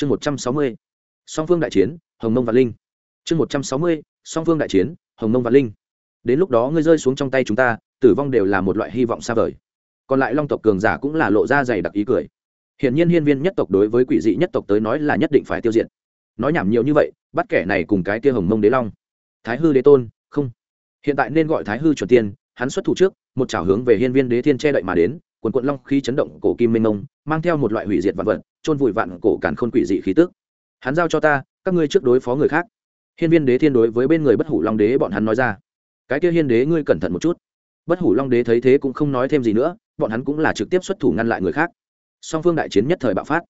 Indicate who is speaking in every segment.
Speaker 1: chương một trăm sáu mươi, song phương đại chiến, hồng mông và linh. Chương một trăm sáu mươi, song phương đại chiến, hồng mông và linh. Đến lúc đó ngươi rơi xuống trong tay chúng ta, tử vong đều là một loại hy vọng xa vời. Còn lại long tộc cường giả cũng là lộ ra dày đặc ý cười. Hiển nhiên hiên viên nhất tộc đối với quỷ dị nhất tộc tới nói là nhất định phải tiêu diệt. Nói nhảm nhiều như vậy, bắt kẻ này cùng cái kia hồng mông đế long. Thái hư đế tôn, không. Hiện tại nên gọi thái hư chuẩn tiên, hắn xuất thủ trước, một chảo hướng về hiên viên đế thiên che đậy mà đến, quần quận long khí chấn động cổ kim minh mông, mang theo một loại hủy diệt vạn vật trôn vùi vạn cổ cản khôn quỷ dị khí tức. Hắn giao cho ta, các ngươi trước đối phó người khác. Hiên viên đế thiên đối với bên người bất hủ long đế bọn hắn nói ra. Cái kia hiên đế ngươi cẩn thận một chút. Bất hủ long đế thấy thế cũng không nói thêm gì nữa, bọn hắn cũng là trực tiếp xuất thủ ngăn lại người khác. Song phương đại chiến nhất thời bạo phát.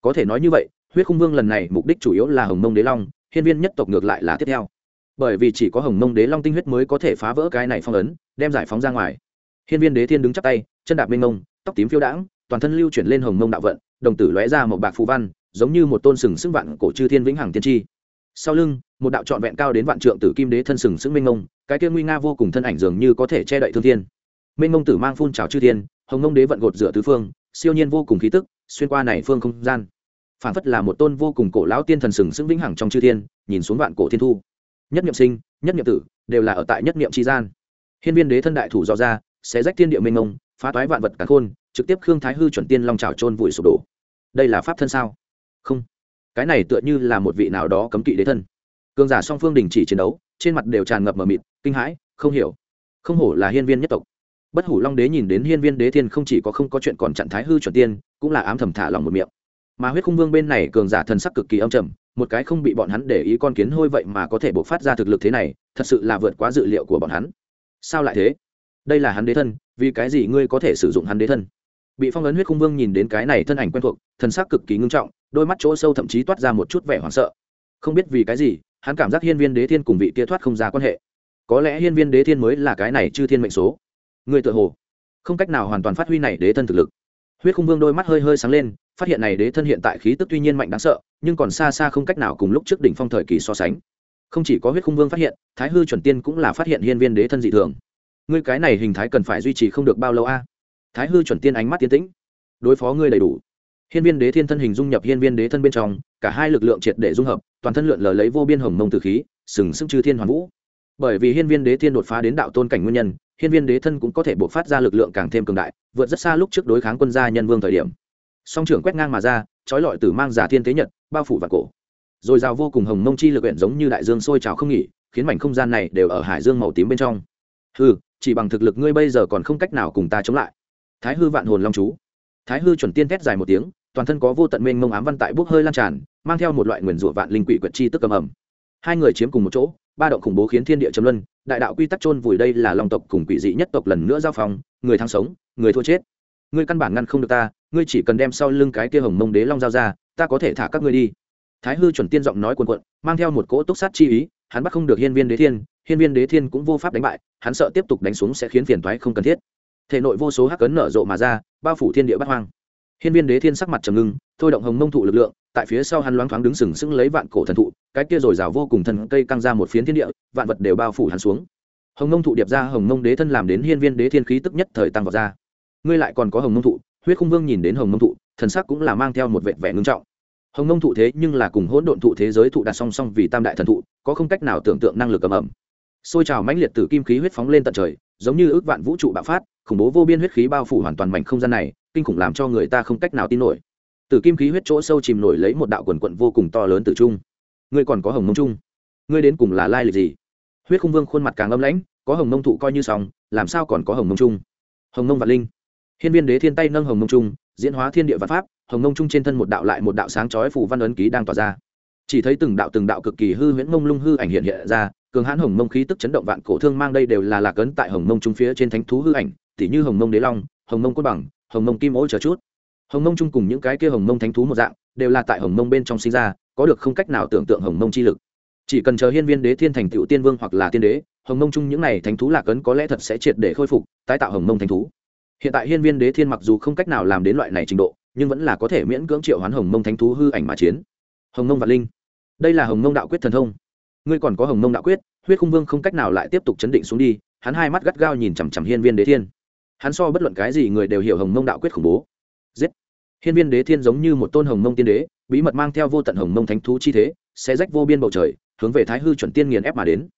Speaker 1: Có thể nói như vậy, huyết khung vương lần này mục đích chủ yếu là hồng mông đế long, hiên viên nhất tộc ngược lại là tiếp theo. Bởi vì chỉ có hồng mông đế long tinh huyết mới có thể phá vỡ cái này phong ấn, đem giải phóng ra ngoài. Hiên viên đế thiên đứng chắp tay, chân đạp mênh mông, tóc tím phiêu đãng, toàn thân lưu chuyển lên hồng mông đạo vận đồng tử lóe ra một bạc phù văn, giống như một tôn sừng sững vạn cổ chư thiên vĩnh hằng tiên tri. Sau lưng, một đạo trọn vẹn cao đến vạn trượng tử kim đế thân sừng sững mênh mông, cái kia nguy nga vô cùng thân ảnh dường như có thể che đậy thương thiên. Mênh mông tử mang phun trào chư thiên, hồng ngông đế vận gột rửa tứ phương, siêu nhiên vô cùng khí tức, xuyên qua này phương không gian. Phản phất là một tôn vô cùng cổ lão tiên thần sừng sững vĩnh hằng trong chư thiên, nhìn xuống vạn cổ thiên thu. Nhất niệm sinh, nhất niệm tử, đều là ở tại nhất niệm tri gian. Hiên viên đế thân đại thủ dò ra sẽ rách thiên địa mênh mông, phá toái vạn vật cả khôn trực tiếp khương thái hư chuẩn tiên long trào trôn vùi sụp đổ. Đây là pháp thân sao? Không. Cái này tựa như là một vị nào đó cấm kỵ đế thân. Cường giả song phương đình chỉ chiến đấu, trên mặt đều tràn ngập mờ mịt, kinh hãi, không hiểu. Không hổ là hiên viên nhất tộc. Bất hủ long đế nhìn đến hiên viên đế thiên không chỉ có không có chuyện còn chặn thái hư chuẩn tiên, cũng là ám thầm thả lòng một miệng. Mà huyết khung vương bên này cường giả thần sắc cực kỳ âm trầm, một cái không bị bọn hắn để ý con kiến hôi vậy mà có thể bộc phát ra thực lực thế này, thật sự là vượt quá dự liệu của bọn hắn. Sao lại thế? Đây là hắn đế thân, vì cái gì ngươi có thể sử dụng hắn đế thân? Bị phong ấn huyết khung vương nhìn đến cái này thân ảnh quen thuộc, thần sắc cực kỳ ngưng trọng, đôi mắt chỗ sâu thậm chí toát ra một chút vẻ hoảng sợ. Không biết vì cái gì, hắn cảm giác hiên viên đế thiên cùng vị kia thoát không ra quan hệ. Có lẽ hiên viên đế thiên mới là cái này chư thiên mệnh số. Người tự hồ, không cách nào hoàn toàn phát huy này đế thân thực lực. Huyết khung vương đôi mắt hơi hơi sáng lên, phát hiện này đế thân hiện tại khí tức tuy nhiên mạnh đáng sợ, nhưng còn xa xa không cách nào cùng lúc trước đỉnh phong thời kỳ so sánh. Không chỉ có huyết khung vương phát hiện, thái hư chuẩn tiên cũng là phát hiện hiên viên đế thân dị thường. Ngươi cái này hình thái cần phải duy trì không được bao lâu a? Thái hư chuẩn tiên ánh mắt tiến tĩnh. Đối phó ngươi đầy đủ. Hiên viên đế thiên thân hình dung nhập hiên viên đế thân bên trong, cả hai lực lượng triệt để dung hợp, toàn thân lượn lờ lấy vô biên hồng mông tử khí, sừng sững chư thiên hoàn vũ. Bởi vì hiên viên đế thiên đột phá đến đạo tôn cảnh nguyên nhân, hiên viên đế thân cũng có thể buộc phát ra lực lượng càng thêm cường đại, vượt rất xa lúc trước đối kháng quân gia nhân vương thời điểm. Song trưởng quét ngang mà ra, trói lọi tử mang giả thiên thế nhật, bao phủ và cổ. Rồi rào vô cùng hồng mông chi lực huyện giống như đại dương sôi trào không nghỉ, khiến mảnh không gian này đều ở hải dương màu tím bên trong. Hư chỉ bằng thực lực ngươi bây giờ còn không cách nào cùng ta chống lại thái hư vạn hồn long chú. Thái hư chuẩn tiên thét dài một tiếng, toàn thân có vô tận mênh mông ám văn tại bốc hơi lan tràn, mang theo một loại nguyền rủa vạn linh quỷ quyệt chi tức cầm ẩm hai người chiếm cùng một chỗ, ba động khủng bố khiến thiên địa chấm luân, đại đạo quy tắc chôn vùi đây là long tộc cùng quỷ dị nhất tộc lần nữa giao phòng người thắng sống, người thua chết. Ngươi căn bản ngăn không được ta, ngươi chỉ cần đem sau lưng cái kia hồng mông đế long giao ra, ta có thể thả các ngươi đi. Thái hư chuẩn tiên giọng nói quần quận mang theo một cỗ túc sát chi ý, hắn bắt không được hiên viên đế thiên, hiên viên đế thiên cũng vô pháp đánh bại, hắn sợ tiếp tục đánh xuống sẽ khiến phiền toái không cần thiết thể nội vô số hắc cấn nở rộ mà ra, bao phủ thiên địa bắt hoang. Hiên viên đế thiên sắc mặt trầm ngưng, thôi động hồng mông thụ lực lượng, tại phía sau hắn loáng thoáng đứng sừng sững lấy vạn cổ thần thụ, cái kia rồi rào vô cùng thần cây căng ra một phiến thiên địa, vạn vật đều bao phủ hắn xuống. Hồng mông thụ điệp ra, hồng mông đế thân làm đến hiên viên đế thiên khí tức nhất thời tăng vào ra. Ngươi lại còn có hồng mông thụ, huyết khung vương nhìn đến hồng mông thụ, thần sắc cũng là mang theo một vẹn vẻ ngưng trọng. Hồng mông thụ thế nhưng là cùng hỗn độn thụ thế giới thụ đặt song song vì tam đại thần thụ, có không cách nào tưởng tượng năng lực cầm ẩm xôi trào mãnh liệt từ kim khí huyết phóng lên tận trời giống như ước vạn vũ trụ bạo phát, khủng bố vô biên huyết khí bao phủ hoàn toàn mảnh không gian này, kinh khủng làm cho người ta không cách nào tin nổi. Từ kim khí huyết chỗ sâu chìm nổi lấy một đạo quần quận vô cùng to lớn từ trung. Ngươi còn có hồng mông trung. Ngươi đến cùng là lai lịch gì? Huyết khung vương khuôn mặt càng âm lãnh, có hồng mông thụ coi như xong, làm sao còn có hồng mông trung? Hồng mông vạn linh. Hiên viên đế thiên tay nâng hồng mông trung, diễn hóa thiên địa văn pháp, hồng mông trung trên thân một đạo lại một đạo sáng chói phủ văn ấn ký đang tỏa ra. Chỉ thấy từng đạo từng đạo cực kỳ hư huyễn mông lung hư ảnh hiện hiện ra cường hãn hồng mông khí tức chấn động vạn cổ thương mang đây đều là lạc ấn tại hồng mông trung phía trên thánh thú hư ảnh tỉ như hồng mông đế long hồng mông cốt bằng hồng mông kim ô chờ chút hồng mông chung cùng những cái kia hồng mông thánh thú một dạng đều là tại hồng mông bên trong sinh ra có được không cách nào tưởng tượng hồng mông chi lực chỉ cần chờ hiên viên đế thiên thành tựu tiên vương hoặc là tiên đế hồng mông chung những này thánh thú lạc ấn có lẽ thật sẽ triệt để khôi phục tái tạo hồng mông thánh thú hiện tại hiên viên đế thiên mặc dù không cách nào làm đến loại này trình độ nhưng vẫn là có thể miễn cưỡng triệu hoán hồng mông thánh thú hư ảnh mà chiến hồng mông vạn linh đây là hồng mông đạo quyết thần thông ngươi còn có hồng mông đạo quyết, huyết khung vương không cách nào lại tiếp tục chấn định xuống đi, hắn hai mắt gắt gao nhìn chằm chằm hiên viên đế thiên. Hắn so bất luận cái gì người đều hiểu hồng mông đạo quyết khủng bố. Giết! Hiên viên đế thiên giống như một tôn hồng mông tiên đế, bí mật mang theo vô tận hồng mông thánh thú chi thế, sẽ rách vô biên bầu trời, hướng về thái hư chuẩn tiên nghiền ép mà đến.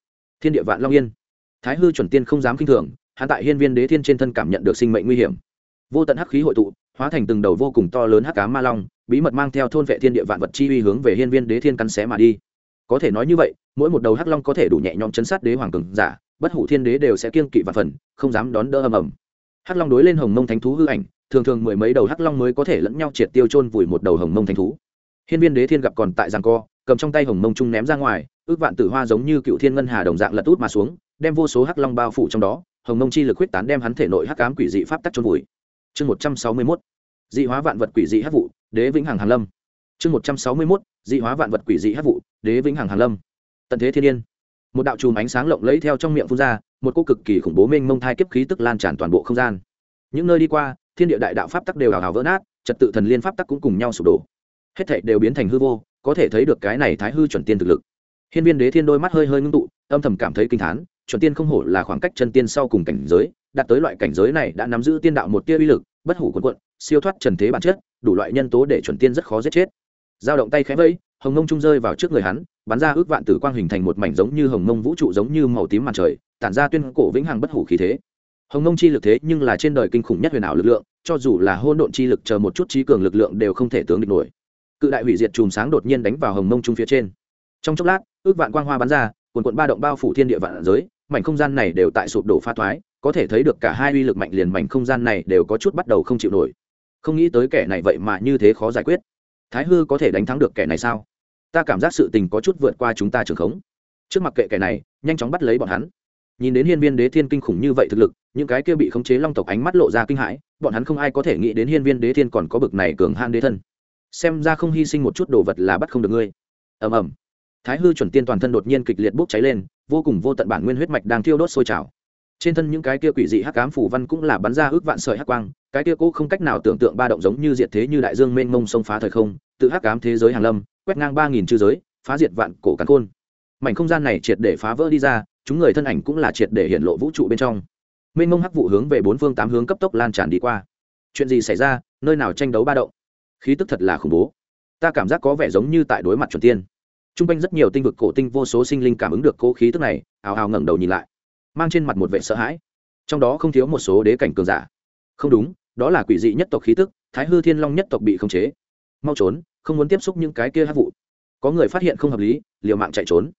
Speaker 1: Thiên địa vạn long yên. Thái hư chuẩn tiên không dám kinh thường, Hắn tại hiên viên đế thiên trên thân cảm nhận được sinh mệnh nguy hiểm. Vô tận hắc khí hội tụ, hóa thành từng đầu vô cùng to lớn hắc cá ma long, bí mật mang theo thôn vệ thiên địa vạn vật chi uy hướng về hiên viên đế thiên cắn xé mà đi. Có thể nói như vậy mỗi một đầu hắc long có thể đủ nhẹ nhõm chấn sát đế hoàng cường giả, bất hủ thiên đế đều sẽ kiêng kỵ và phần, không dám đón đỡ ầm ầm. Hắc long đối lên hồng mông thánh thú hư ảnh, thường thường mười mấy đầu hắc long mới có thể lẫn nhau triệt tiêu chôn vùi một đầu hồng mông thánh thú. Hiên viên đế thiên gặp còn tại giằng co, cầm trong tay hồng mông trung ném ra ngoài, ước vạn tử hoa giống như cựu thiên ngân hà đồng dạng lật út mà xuống, đem vô số hắc long bao phủ trong đó, hồng mông chi lực huyết tán đem hắn thể nội hắc ám quỷ dị pháp tắc chôn vùi. Chương một trăm sáu mươi mốt, dị hóa vạn vật quỷ dị hắc vụ, đế vĩnh hằng hàn lâm. Chương một trăm sáu mươi mốt, dị hóa vạn vật quỷ dị hắc vụ, đế vĩnh hằng hàn lâm tận thế thiên nhiên. Một đạo chùm ánh sáng lộng lẫy theo trong miệng phun ra, một cô cực kỳ khủng bố mênh mông thai kiếp khí tức lan tràn toàn bộ không gian. Những nơi đi qua, thiên địa đại đạo pháp tắc đều hào hào vỡ nát, trật tự thần liên pháp tắc cũng cùng nhau sụp đổ. Hết thảy đều biến thành hư vô, có thể thấy được cái này thái hư chuẩn tiên thực lực. Hiên viên đế thiên đôi mắt hơi hơi ngưng tụ, âm thầm cảm thấy kinh thán, chuẩn tiên không hổ là khoảng cách chân tiên sau cùng cảnh giới, đạt tới loại cảnh giới này đã nắm giữ tiên đạo một tia uy lực, bất hủ quần quận siêu thoát trần thế bản chất, đủ loại nhân tố để chuẩn tiên rất khó giết chết. Dao động tay khẽ vẫy, hồng mông trung rơi vào trước người hắn bắn ra ước vạn tử quang hình thành một mảnh giống như hồng mông vũ trụ giống như màu tím màn trời, tản ra tuyên cổ vĩnh hằng bất hủ khí thế. Hồng mông chi lực thế nhưng là trên đời kinh khủng nhất huyền ảo lực lượng, cho dù là hôn độn chi lực chờ một chút trí cường lực lượng đều không thể tướng địch nổi. Cự đại hủy diệt chùm sáng đột nhiên đánh vào hồng mông trung phía trên. Trong chốc lát, ước vạn quang hoa bắn ra quần quận ba động bao phủ thiên địa vạn giới, mảnh không gian này đều tại sụp đổ pha thoái, có thể thấy được cả hai uy lực mạnh liền mảnh không gian này đều có chút bắt đầu không chịu nổi. Không nghĩ tới kẻ này vậy mà như thế khó giải quyết. Thái hư có thể đánh thắng được kẻ này sao? Ta cảm giác sự tình có chút vượt qua chúng ta trường khống. Trước mặt kệ kẻ này, nhanh chóng bắt lấy bọn hắn. Nhìn đến hiên viên đế thiên kinh khủng như vậy thực lực, những cái kia bị khống chế long tộc ánh mắt lộ ra kinh hãi, bọn hắn không ai có thể nghĩ đến hiên viên đế thiên còn có bực này cường han đế thân. Xem ra không hy sinh một chút đồ vật là bắt không được ngươi. Ầm ầm. Thái hư chuẩn tiên toàn thân đột nhiên kịch liệt bốc cháy lên, vô cùng vô tận bản nguyên huyết mạch đang thiêu đốt sôi trào. Trên thân những cái kia quỷ dị hắc ám phủ văn cũng là bắn ra ước vạn sợi hắc quang, cái kia cũ không cách nào tưởng tượng ba động giống như diệt thế như đại dương mênh mông sông phá thời không, tự hắc ám thế giới hàng lâm quét ngang ba nghìn chư giới, phá diệt vạn cổ cắn khôn. Mảnh không gian này triệt để phá vỡ đi ra, chúng người thân ảnh cũng là triệt để hiện lộ vũ trụ bên trong. Mênh mông hắc vụ hướng về bốn phương tám hướng cấp tốc lan tràn đi qua. Chuyện gì xảy ra, nơi nào tranh đấu ba động? Khí tức thật là khủng bố. Ta cảm giác có vẻ giống như tại đối mặt chuẩn tiên. T r u n g quanh rất nhiều tinh vực cổ tinh vô số sinh linh cảm ứng được cố khí tức này, ào ào ngẩng đầu nhìn lại, mang trên mặt một vệ sợ hãi. Trong đó không thiếu một số đế cảnh cường giả. Không đúng, đó là quỷ dị nhất tộc khí tức, thái hư thiên long nhất tộc bị khống chế. Mau trốn không muốn tiếp xúc những cái kia hắc vụ. Có người phát hiện không hợp lý, liều mạng chạy trốn.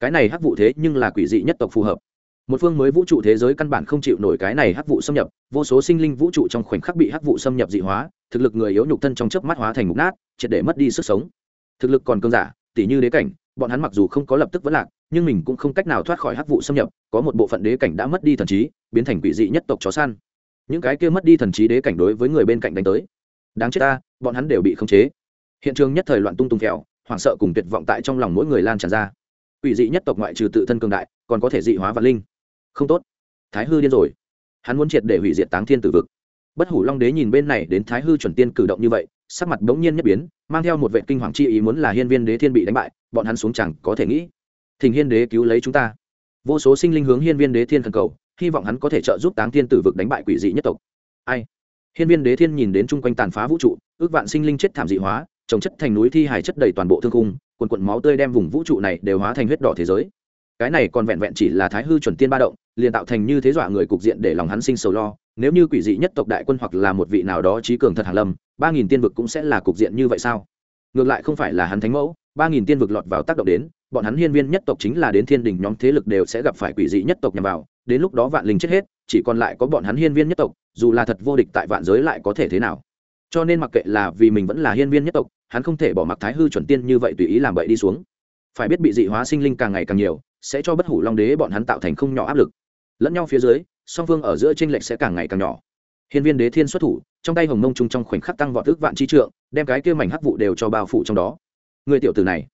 Speaker 1: Cái này hắc vụ thế nhưng là quỷ dị nhất tộc phù hợp. Một phương mới vũ trụ thế giới căn bản không chịu nổi cái này hắc vụ xâm nhập, vô số sinh linh vũ trụ trong khoảnh khắc bị hắc vụ xâm nhập dị hóa, thực lực người yếu nhục thân trong chớp mắt hóa thành mục nát, triệt để mất đi sức sống. Thực lực còn cơn giả tỷ như đế cảnh, bọn hắn mặc dù không có lập tức vẫn lạc, nhưng mình cũng không cách nào thoát khỏi hắc vụ xâm nhập, có một bộ phận đế cảnh đã mất đi thần trí, biến thành quỷ dị nhất tộc chó săn. Những cái kia mất đi thần trí đế cảnh đối với người bên cạnh đánh tới. Đáng chết ta, bọn hắn đều bị khống chế hiện trường nhất thời loạn tung tung kẹo, hoảng sợ cùng tuyệt vọng tại trong lòng mỗi người lan tràn ra. Quỷ dị nhất tộc ngoại trừ tự thân cường đại, còn có thể dị hóa vạn linh. Không tốt. Thái hư điên rồi. Hắn muốn triệt để hủy diệt táng thiên tử vực. Bất hủ long đế nhìn bên này đến thái hư chuẩn tiên cử động như vậy, sắc mặt bỗng nhiên nhất biến, mang theo một vệ kinh hoàng chi ý muốn là hiên viên đế thiên bị đánh bại, bọn hắn xuống chẳng có thể nghĩ. Thỉnh hiên đế cứu lấy chúng ta. Vô số sinh linh hướng hiên viên đế thiên thần cầu, hy vọng hắn có thể trợ giúp táng thiên tử vực đánh bại quỷ dị nhất tộc. Ai? Hiên viên đế thiên nhìn đến chung quanh tàn phá vũ trụ, ước vạn sinh linh chết thảm dị hóa trồng chất thành núi thi hài chất đầy toàn bộ thương cung quần quận máu tươi đem vùng vũ trụ này đều hóa thành huyết đỏ thế giới. Cái này còn vẹn vẹn chỉ là thái hư chuẩn tiên ba động, liền tạo thành như thế dọa người cục diện để lòng hắn sinh sầu lo. Nếu như quỷ dị nhất tộc đại quân hoặc là một vị nào đó trí cường thật hàn lâm, ba nghìn tiên vực cũng sẽ là cục diện như vậy sao? Ngược lại không phải là hắn thánh mẫu, ba nghìn tiên vực lọt vào tác động đến, bọn hắn hiên viên nhất tộc chính là đến thiên đình nhóm thế lực đều sẽ gặp phải quỷ dị nhất tộc nhằm vào, đến lúc đó vạn linh chết hết, chỉ còn lại có bọn hắn hiên viên nhất tộc, dù là thật vô địch tại vạn giới lại có thể thế nào? Cho nên mặc kệ là vì mình vẫn là hiên viên nhất tộc, hắn không thể bỏ mặc thái hư chuẩn tiên như vậy tùy ý làm bậy đi xuống. Phải biết bị dị hóa sinh linh càng ngày càng nhiều, sẽ cho bất hủ long đế bọn hắn tạo thành không nhỏ áp lực. Lẫn nhau phía dưới, song phương ở giữa tranh lệch sẽ càng ngày càng nhỏ. Hiên viên đế thiên xuất thủ, trong tay hồng mông trung trong khoảnh khắc tăng vọt ước vạn chi trượng, đem cái kia mảnh hắc vụ đều cho bao phủ trong đó. Người tiểu tử này,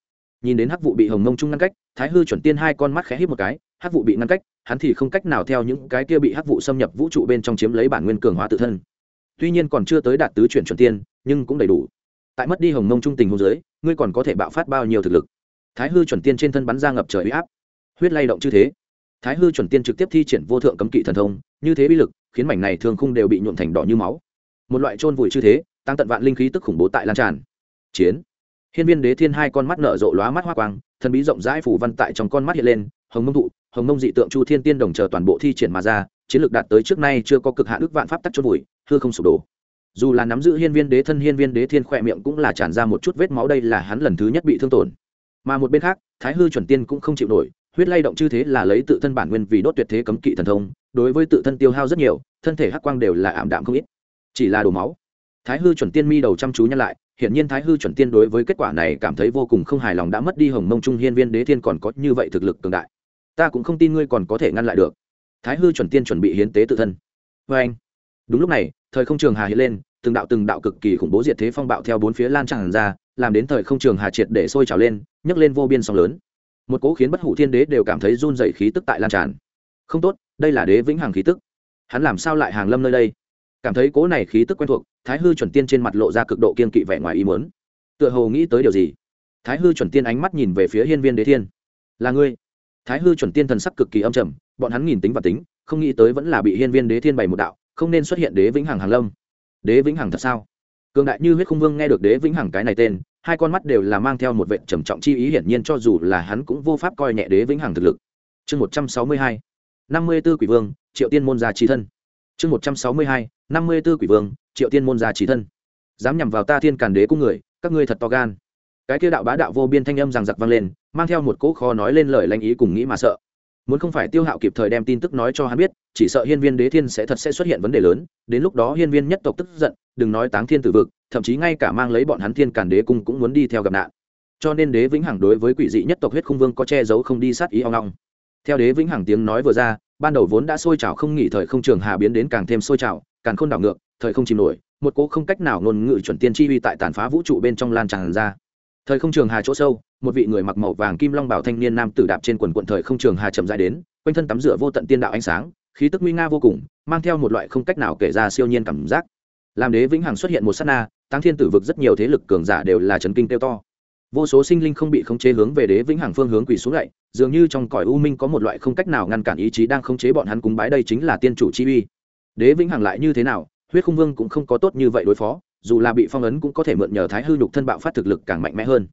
Speaker 1: nhìn đến hắc vụ bị hồng mông trung ngăn cách, thái hư chuẩn tiên hai con mắt khẽ hít một cái, hắc vụ bị ngăn cách, hắn thì không cách nào theo những cái kia bị hắc vụ xâm nhập vũ trụ bên trong chiếm lấy bản nguyên cường hóa tự thân tuy nhiên còn chưa tới đạt tứ chuyển chuẩn tiên, nhưng cũng đầy đủ. Tại mất đi hồng mông trung tình hôn giới ngươi còn có thể bạo phát bao nhiêu thực lực? Thái hư chuẩn tiên trên thân bắn ra ngập trời huy áp. Huyết lay động như thế. Thái hư chuẩn tiên trực tiếp thi triển vô thượng cấm kỵ thần thông, như thế bi lực, khiến mảnh này thường khung đều bị nhuộm thành đỏ như máu. Một loại trôn vùi như thế, tăng tận vạn linh khí tức khủng bố tại lan tràn. Chiến. Hiên viên đế thiên hai con mắt nở rộ lóa mắt hoa quang, thần bí rộng rãi phủ văn tại trong con mắt hiện lên, hồng mông thụ, hồng mông dị tượng chu thiên tiên đồng chờ toàn bộ thi triển mà ra chiến lược đạt tới trước nay chưa có cực hạn ước vạn pháp tắc chôn vùi, hư không sụp đổ. Dù là nắm giữ hiên viên đế thân, hiên viên đế thiên khỏe miệng cũng là tràn ra một chút vết máu, đây là hắn lần thứ nhất bị thương tổn. Mà một bên khác, thái hư chuẩn tiên cũng không chịu nổi, huyết lay động chư thế là lấy tự thân bản nguyên vì đốt tuyệt thế cấm kỵ thần thông, đối với tự thân tiêu hao rất nhiều, thân thể hắc quang đều là ảm đạm không ít. Chỉ là đổ máu. Thái hư chuẩn tiên mi đầu chăm chú nhăn lại, hiển nhiên thái hư chuẩn tiên đối với kết quả này cảm thấy vô cùng không hài lòng đã mất đi hồng mông trung hiên viên đế thiên còn có như vậy thực lực cường đại. Ta cũng không tin ngươi còn có thể ngăn lại được thái hư chuẩn tiên chuẩn bị hiến tế tự thân. Vê anh, đúng lúc này, thời không trường hà hiện lên, từng đạo từng đạo cực kỳ khủng bố diệt thế phong bạo theo bốn phía lan tràn ra, làm đến thời không trường hà triệt để sôi trào lên, nhấc lên vô biên sóng lớn. Một cố khiến bất hủ thiên đế đều cảm thấy run dày khí tức tại lan tràn. Không tốt, đây là đế vĩnh hằng khí tức. Hắn làm sao lại hàng lâm nơi đây? Cảm thấy cố này khí tức quen thuộc, thái hư chuẩn tiên trên mặt lộ ra cực độ kiên kỵ vẻ ngoài ý muốn. Tựa hồ nghĩ tới điều gì? Thái hư chuẩn tiên ánh mắt nhìn về phía hiên viên đế thiên. Là ngươi. Thái hư chuẩn tiên thần sắc cực kỳ âm trầm bọn hắn nhìn tính và tính, không nghĩ tới vẫn là bị hiên viên đế thiên bày một đạo, không nên xuất hiện đế vĩnh hằng hàng lâm. Đế vĩnh hằng thật sao? Cường đại như huyết khung vương nghe được đế vĩnh hằng cái này tên, hai con mắt đều là mang theo một vệ trầm trọng chi ý hiển nhiên cho dù là hắn cũng vô pháp coi nhẹ đế vĩnh hằng thực lực. Chương một trăm sáu mươi hai, năm mươi b ố quỷ vương, triệu tiên môn gia trí thân. Chương một trăm sáu mươi hai, năm mươi b ố quỷ vương, triệu tiên môn gia trí thân. Dám nhằm vào ta thiên càn đế cung người, các ngươi thật to gan. Cái kia đạo bá đạo vô biên thanh âm rằng giặc vang lên, mang theo một cỗ khó nói lên lời lanh ý cùng nghĩ mà sợ muốn không phải tiêu hạo kịp thời đem tin tức nói cho hắn biết, chỉ sợ hiên viên đế thiên sẽ thật sẽ xuất hiện vấn đề lớn, đến lúc đó hiên viên nhất tộc tức giận, đừng nói táng thiên tử vực, thậm chí ngay cả mang lấy bọn hắn thiên càn đế cung cũng muốn đi theo gặp nạn. Cho nên đế vĩnh hằng đối với quỷ dị nhất tộc huyết khung vương có che giấu không đi sát ý oong long theo đế vĩnh hằng tiếng nói vừa ra, ban đầu vốn đã sôi trào không nghỉ thời không trường hà biến đến càng thêm sôi trào, càng khôn đảo ngược, thời không chìm nổi, một cỗ không cách nào ngôn ngữ chuẩn tiên chi uy tại tàn phá vũ trụ bên trong lan tràn ra thời không trường hà chỗ sâu, một vị người mặc màu vàng kim long bảo thanh niên nam tử đạp trên quần quận thời không trường hà chậm dài đến, quanh thân tắm rửa vô tận tiên đạo ánh sáng, khí tức nguy nga vô cùng, mang theo một loại không cách nào kể ra siêu nhiên cảm giác. Làm đế vĩnh hằng xuất hiện một s á t na tăng thiên tử vực rất nhiều thế lực cường giả đều là trấn kinh tiêu to. Vô số sinh linh không bị khống chế hướng về đế vĩnh hằng phương hướng quỳ xuống lạy dường như trong cõi u minh có một loại không cách nào ngăn cản ý chí đang khống chế bọn hắn cúng bái đây chính là tiên chủ chi uy. Đế vĩnh hằng lại như thế nào, huyết khung vương cũng không có tốt như vậy đối phó dù là bị phong ấn cũng có thể mượn nhờ thái hư nhục thân bạo phát thực lực càng mạnh mẽ hơn.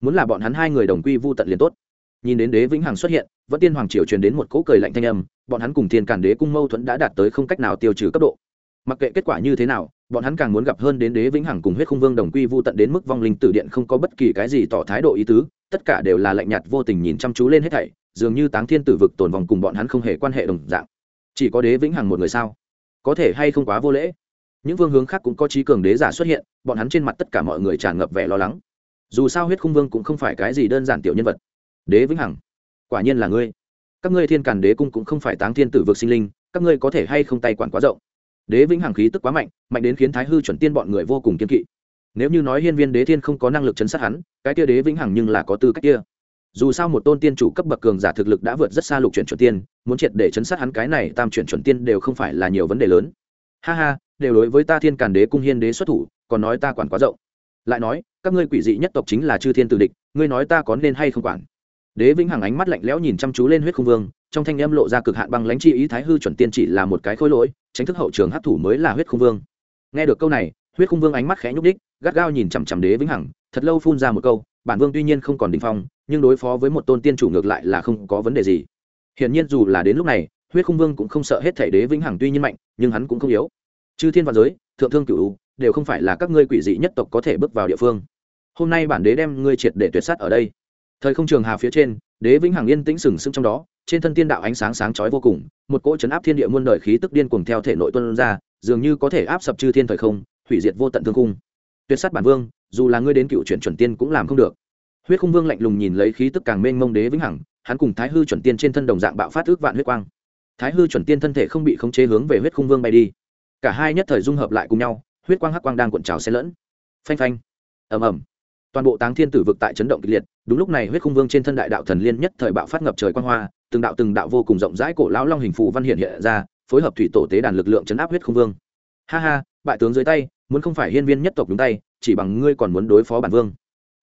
Speaker 1: Muốn là bọn hắn hai người đồng quy vu tận liền tốt. Nhìn đến đế vĩnh hằng xuất hiện, vẫn tiên hoàng triều truyền đến một cỗ cười lạnh thanh âm, bọn hắn cùng thiên cản đế cung mâu thuẫn đã đạt tới không cách nào tiêu trừ cấp độ. Mặc kệ kết quả như thế nào, bọn hắn càng muốn gặp hơn đến đế vĩnh hằng cùng huyết khung vương đồng quy vu tận đến mức vong linh tử điện không có bất kỳ cái gì tỏ thái độ ý tứ, tất cả đều là lạnh nhạt vô tình nhìn chăm chú lên hết thảy, dường như táng thiên tử vực tồn vòng cùng bọn hắn không hề quan hệ đồng dạng. Chỉ có đế vĩnh hằng một người sao? Có thể hay không quá vô lễ? Những vương hướng khác cũng có trí cường đế giả xuất hiện, bọn hắn trên mặt tất cả mọi người tràn ngập vẻ lo lắng. Dù sao huyết khung vương cũng không phải cái gì đơn giản tiểu nhân vật. Đế vĩnh hằng, quả nhiên là ngươi. Các ngươi thiên càn đế cung cũng không phải táng thiên tử vực sinh linh, các ngươi có thể hay không tay quản quá rộng? Đế vĩnh hằng khí tức quá mạnh mạnh đến khiến thái hư chuẩn tiên bọn người vô cùng kiên kỵ. Nếu như nói hiên viên đế thiên không có năng lực chấn sát hắn, cái kia đế vĩnh hằng nhưng là có tư cách kia. Dù sao một tôn tiên chủ cấp bậc cường giả thực lực đã vượt rất xa lục chuyển chuẩn tiên, muốn triệt để chấn sát hắn cái này tam chuyển chuẩn tiên đều không phải là nhiều vấn đề lớn. Ha ha đều đối với ta thiên càn đế cung hiên đế xuất thủ, còn nói ta quản quá rộng. Lại nói, các ngươi quỷ dị nhất tộc chính là chư thiên tử địch, ngươi nói ta có nên hay không quản? Đế vĩnh hằng ánh mắt lạnh lẽo nhìn chăm chú lên huyết không vương, trong thanh âm lộ ra cực hạn băng lãnh chi ý thái hư chuẩn tiên chỉ là một cái khối lỗi, tránh thức hậu trường hấp thủ mới là huyết không vương. Nghe được câu này, huyết không vương ánh mắt khẽ nhúc đích gắt gao nhìn chằm chằm đế vĩnh hằng, thật lâu phun ra một câu, bản vương tuy nhiên không còn đình phong, nhưng đối phó với một tôn tiên chủ ngược lại là không có vấn đề gì. Hiển nhiên dù là đến lúc này, huyết không vương cũng không sợ hết thể đế vĩnh hằng tuy nhiên mạnh, nhưng hắn cũng không yếu chư thiên văn giới, thượng thương cửu đều không phải là các ngươi quỷ dị nhất tộc có thể bước vào địa phương. Hôm nay bản đế đem ngươi triệt để tuyệt sát ở đây. Thời không trường hà phía trên, đế vĩnh hằng yên tĩnh sừng sững trong đó, trên thân tiên đạo ánh sáng sáng chói vô cùng, một cỗ chấn áp thiên địa muôn đời khí tức điên cuồng theo thể nội tuân ra, dường như có thể áp sập chư thiên thời không, hủy diệt vô tận thương cung tuyệt sát bản vương, dù là ngươi đến cựu chuyện chuẩn tiên cũng làm không được. Huyết khung vương lạnh lùng nhìn lấy khí tức càng mênh mông đế vĩnh hằng, hắn cùng thái hư chuẩn tiên trên thân đồng dạng bạo phát ước vạn huyết quang. Thái hư chuẩn tiên thân thể không bị khống chế hướng về huyết khung vương bay đi cả hai nhất thời dung hợp lại cùng nhau, huyết quang hắc quang đang cuộn trào xen lẫn. Phanh phanh. Ầm ầm. Toàn bộ táng thiên tử vực tại chấn động kịch liệt, đúng lúc này huyết khung vương trên thân đại đạo thần liên nhất thời bạo phát ngập trời quan hoa, từng đạo từng đạo vô cùng rộng rãi cổ lão long hình phù văn hiện hiện ra, phối hợp thủy tổ tế đàn lực lượng chấn áp huyết khung vương. Ha ha, bại tướng dưới tay, muốn không phải hiên viên nhất tộc đúng tay, chỉ bằng ngươi còn muốn đối phó bản vương.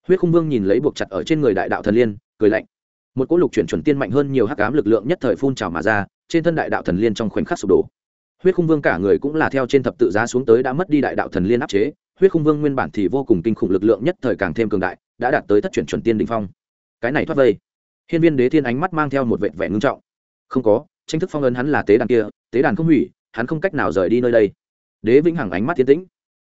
Speaker 1: Huyết khung vương nhìn lấy buộc chặt ở trên người đại đạo thần liên, cười lạnh. Một cỗ lục chuyển chuẩn tiên mạnh hơn nhiều hắc ám lực lượng nhất thời phun trào mà ra, trên thân đại đạo thần liên trong khoảnh khắc sụp đổ huyết khung vương cả người cũng là theo trên thập tự giá xuống tới đã mất đi đại đạo thần liên áp chế. Huyết khung vương nguyên bản thì vô cùng kinh khủng lực lượng nhất thời càng thêm cường đại, đã đạt tới thất chuyển chuẩn tiên đình phong. Cái này thoát vây. Hiên viên đế thiên ánh mắt mang theo một vệ vẻ ngưng trọng. Không có, tranh thức phong ấn hắn là tế đàn kia, tế đàn không hủy, hắn không cách nào rời đi nơi đây. Đế vĩnh hằng ánh mắt tiến tĩnh.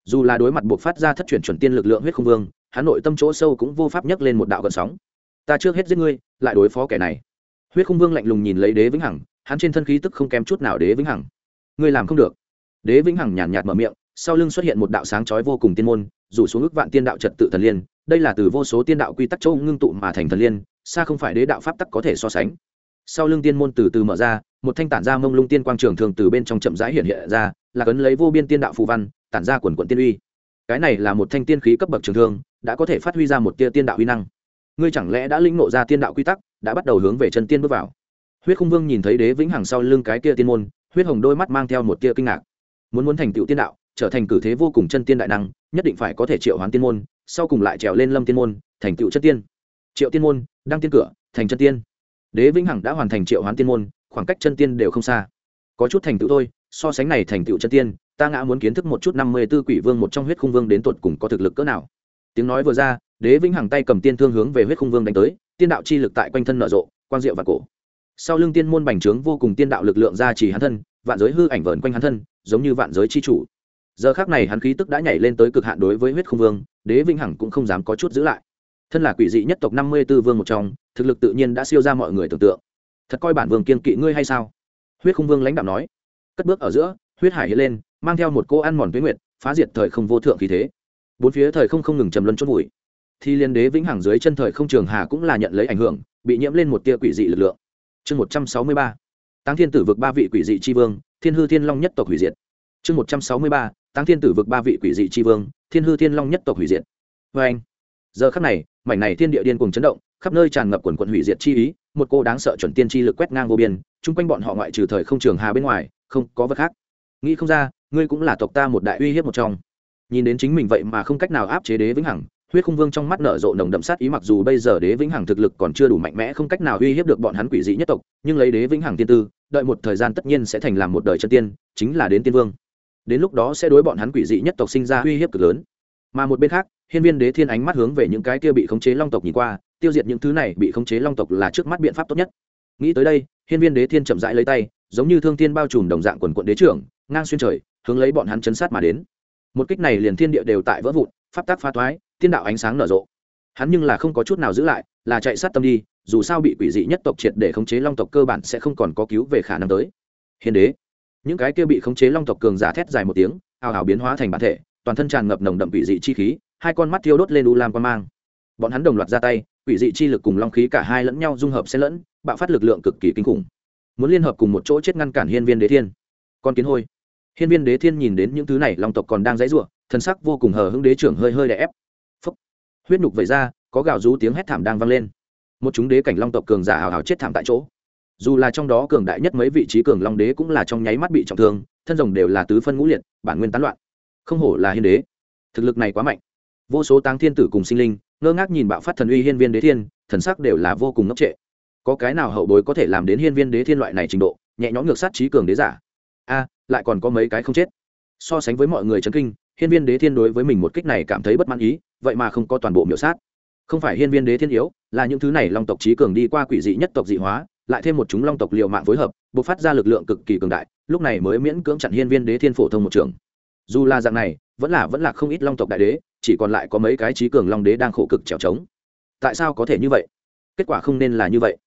Speaker 1: Dù là đối mặt buộc phát ra thất chuyển chuẩn tiên lực lượng huyết không vương, hắn nội tâm chỗ sâu cũng vô pháp nhấc lên một đạo gợn sóng. Ta trước hết giết ngươi, lại đối phó kẻ này. Huyết không vương lạnh lùng nhìn lấy đế vĩnh hằng, hắn trên thân khí tức không kém chút nào đế vĩnh hằng ngươi làm không được. Đế vĩnh hằng nhàn nhạt mở miệng, sau lưng xuất hiện một đạo sáng chói vô cùng tiên môn, rủ xuống ước vạn tiên đạo trật tự thần liên, đây là từ vô số tiên đạo quy tắc châu ngưng tụ mà thành thần liên, xa không phải đế đạo pháp tắc có thể so sánh. Sau lưng tiên môn từ từ mở ra, một thanh tản ra mông lung tiên quang trường thường từ bên trong chậm rãi hiện hiện ra, là cấn lấy vô biên tiên đạo phù văn, tản ra quần quận tiên uy. Cái này là một thanh tiên khí cấp bậc trường thương đã có thể phát huy ra một tia tiên đạo uy năng. Ngươi chẳng lẽ đã lĩnh nộ ra tiên đạo quy tắc, đã bắt đầu hướng về chân tiên bước vào? Huyết khung vương nhìn thấy đế vĩnh hằng sau lưng cái kia tiên môn huyết hồng đôi mắt mang theo một tia kinh ngạc. Muốn muốn thành tựu tiên đạo, trở thành cử thế vô cùng chân tiên đại năng, nhất định phải có thể triệu hoán tiên môn, sau cùng lại trèo lên lâm tiên môn, thành tựu chân tiên. Triệu tiên môn, đăng tiên cửa, thành chân tiên. Đế vĩnh hằng đã hoàn thành triệu hoán tiên môn, khoảng cách chân tiên đều không xa. Có chút thành tựu thôi, so sánh này thành tựu chân tiên, ta ngã muốn kiến thức một chút năm mươi tư quỷ vương một trong huyết khung vương đến tột cùng có thực lực cỡ nào. Tiếng nói vừa ra, đế vĩnh hằng tay cầm tiên thương hướng về huyết khung vương đánh tới, tiên đạo chi lực tại quanh thân nở rộ, quang diệu và cổ. Sau lưng tiên môn bành trướng vô cùng tiên đạo lực lượng ra chỉ hắn thân vạn giới hư ảnh vờn quanh hắn thân, giống như vạn giới chi chủ. Giờ khác này hắn khí tức đã nhảy lên tới cực hạn đối với huyết không vương, đế vĩnh hằng cũng không dám có chút giữ lại. Thân là quỷ dị nhất tộc năm mươi b ố vương một trong, thực lực tự nhiên đã siêu ra mọi người tưởng tượng. Thật coi bản vương kiên kỵ ngươi hay sao? Huyết không vương lãnh đạo nói. Cất bước ở giữa, huyết hải hiện lên, mang theo một cô ăn mòn tuyến nguyệt, phá diệt thời không vô thượng khí thế. Bốn phía thời không không ngừng trầm luân chốt vùi. Thì liên đế vĩnh hằng dưới chân thời không trường hà cũng là nhận lấy ảnh hưởng, bị nhiễm lên một tia quỷ dị lực lượng. Chương một trăm sáu mươi ba táng thiên tử vực ba vị quỷ dị tri vương, thiên hư thiên long nhất tộc hủy diệt. Chương một trăm sáu mươi ba, táng thiên tử vực ba vị quỷ dị tri vương, thiên hư thiên long nhất tộc hủy diệt. Vê anh, giờ khắc này, mảnh này thiên địa điên cùng chấn động, khắp nơi tràn ngập quần quần hủy diệt chi ý, một cô đáng sợ chuẩn tiên chi lực quét ngang vô biên, chung quanh bọn họ ngoại trừ thời không trường hà bên ngoài, không có vật khác. Nghĩ không ra, ngươi cũng là tộc ta một đại uy hiếp một trong. Nhìn đến chính mình vậy mà không cách nào áp chế đế vĩnh hằng huyết khung vương trong mắt nở rộ nồng đậm sát ý mặc dù bây giờ đế vĩnh hằng thực lực còn chưa đủ mạnh mẽ, không cách nào uy hiếp được bọn hắn quỷ dị nhất tộc, nhưng lấy đế vĩnh hằng tiên tư, đợi một thời gian tất nhiên sẽ thành làm một đời chân tiên, chính là đến tiên vương. Đến lúc đó sẽ đối bọn hắn quỷ dị nhất tộc sinh ra uy hiếp cực lớn. Mà một bên khác, hiên viên đế thiên ánh mắt hướng về những cái kia bị khống chế long tộc nhìn qua, tiêu diệt những thứ này bị khống chế long tộc là trước mắt biện pháp tốt nhất. Nghĩ tới đây, hiên viên đế thiên chậm rãi lấy tay, giống như thương thiên bao trùm đồng dạng quần quận đế trưởng, ngang xuyên trời, hướng lấy bọn hắn chấn sát mà đến. Một kích này liền thiên địa đều tại vỡ vụn, pháp tác phá thoái tiên đạo ánh sáng nở rộ. Hắn nhưng là không có chút nào giữ lại, là chạy sát tâm đi, dù sao bị quỷ dị nhất tộc triệt để khống chế long tộc cơ bản sẽ không còn có cứu về khả năng tới. Hiền đế. Những cái kia bị khống chế long tộc cường giả thét dài một tiếng ào ào biến hóa thành bản thể, toàn thân tràn ngập nồng đậm quỷ dị chi khí, hai con mắt thiêu đốt lên u lam quan mang. Bọn hắn đồng loạt ra tay, quỷ dị chi lực cùng long khí cả hai lẫn nhau dung hợp xen lẫn, bạo phát lực lượng cực kỳ kinh khủng. Muốn liên hợp cùng một chỗ chết ngăn cản hiên viên đế thiên. Con kiến hôi. Hiên viên đế thiên nhìn đến những thứ này, long tộc còn đang dãy ruộng thân sắc vô cùng hờ hững đế trưởng hơi hơi đè ép huyết nhục vẩy ra, có gào rú tiếng hét thảm đang vang lên. Một chúng đế cảnh long tộc cường giả hào hào chết thảm tại chỗ. Dù là trong đó cường đại nhất mấy vị trí cường long đế cũng là trong nháy mắt bị trọng thương, thân rồng đều là tứ phân ngũ liệt, bản nguyên tán loạn. Không hổ là hiên đế. Thực lực này quá mạnh. Vô số táng thiên tử cùng sinh linh, ngơ ngác nhìn bạo phát thần uy hiên viên đế thiên, thần sắc đều là vô cùng ngốc trệ. Có cái nào hậu bối có thể làm đến hiên viên đế thiên loại này trình độ, nhẹ nhõm ngược sát trí cường đế giả? A, lại còn có mấy cái không chết. So sánh với mọi người chấn kinh, hiên viên đế thiên đối với mình một kích này cảm thấy bất mãn ý vậy mà không có toàn bộ miểu sát. Không phải hiên viên đế thiên yếu, là những thứ này long tộc trí cường đi qua quỷ dị nhất tộc dị hóa, lại thêm một chúng long tộc liệu mạng phối hợp b ộ c phát ra lực lượng cực kỳ cường đại, lúc này mới miễn cưỡng chặn hiên viên đế thiên phổ thông một trường. Dù là dạng này, vẫn là vẫn là không ít long tộc đại đế, chỉ còn lại có mấy cái trí cường long đế đang khổ cực trèo trống. Tại sao có thể như vậy? Kết quả không nên là như vậy.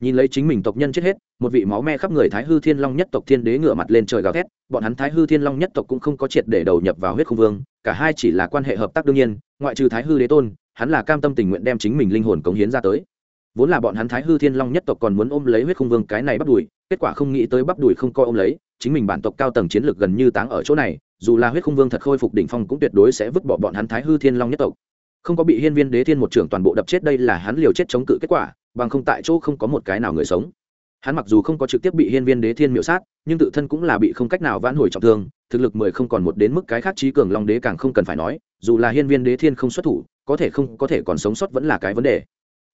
Speaker 1: Nhìn lấy chính mình tộc nhân chết hết, một vị máu me khắp người thái hư thiên long nhất tộc thiên đế ngửa mặt lên trời gào thét, bọn hắn thái hư thiên long nhất tộc cũng không có triệt để đầu nhập vào huyết không vương cả hai chỉ là quan hệ hợp tác đương nhiên, ngoại trừ thái hư đế tôn, hắn là cam tâm tình nguyện đem chính mình linh hồn cống hiến ra tới. Vốn là bọn hắn thái hư thiên long nhất tộc còn muốn ôm lấy huyết không vương cái này bắt đùi, kết quả không nghĩ tới bắp đùi không coi ôm lấy, chính mình bản tộc cao tầng chiến lược gần như táng ở chỗ này, dù là huyết không vương thật khôi phục đỉnh phong cũng tuyệt đối sẽ vứt bỏ bọn hắn thái hư thiên long nhất tộc. Không có bị hiên viên đế thiên một trưởng toàn bộ đập chết đây là hắn liều chết chống cự kết quả, bằng không tại chỗ không có một cái nào người sống hắn mặc dù không có trực tiếp bị hiên viên đế thiên miễu sát, nhưng tự thân cũng là bị không cách nào vãn hồi trọng thương, thực lực mười không còn một đến mức cái khác trí cường long đế càng không cần phải nói, dù là hiên viên đế thiên không xuất thủ, có thể không, có thể còn sống sót vẫn là cái vấn đề.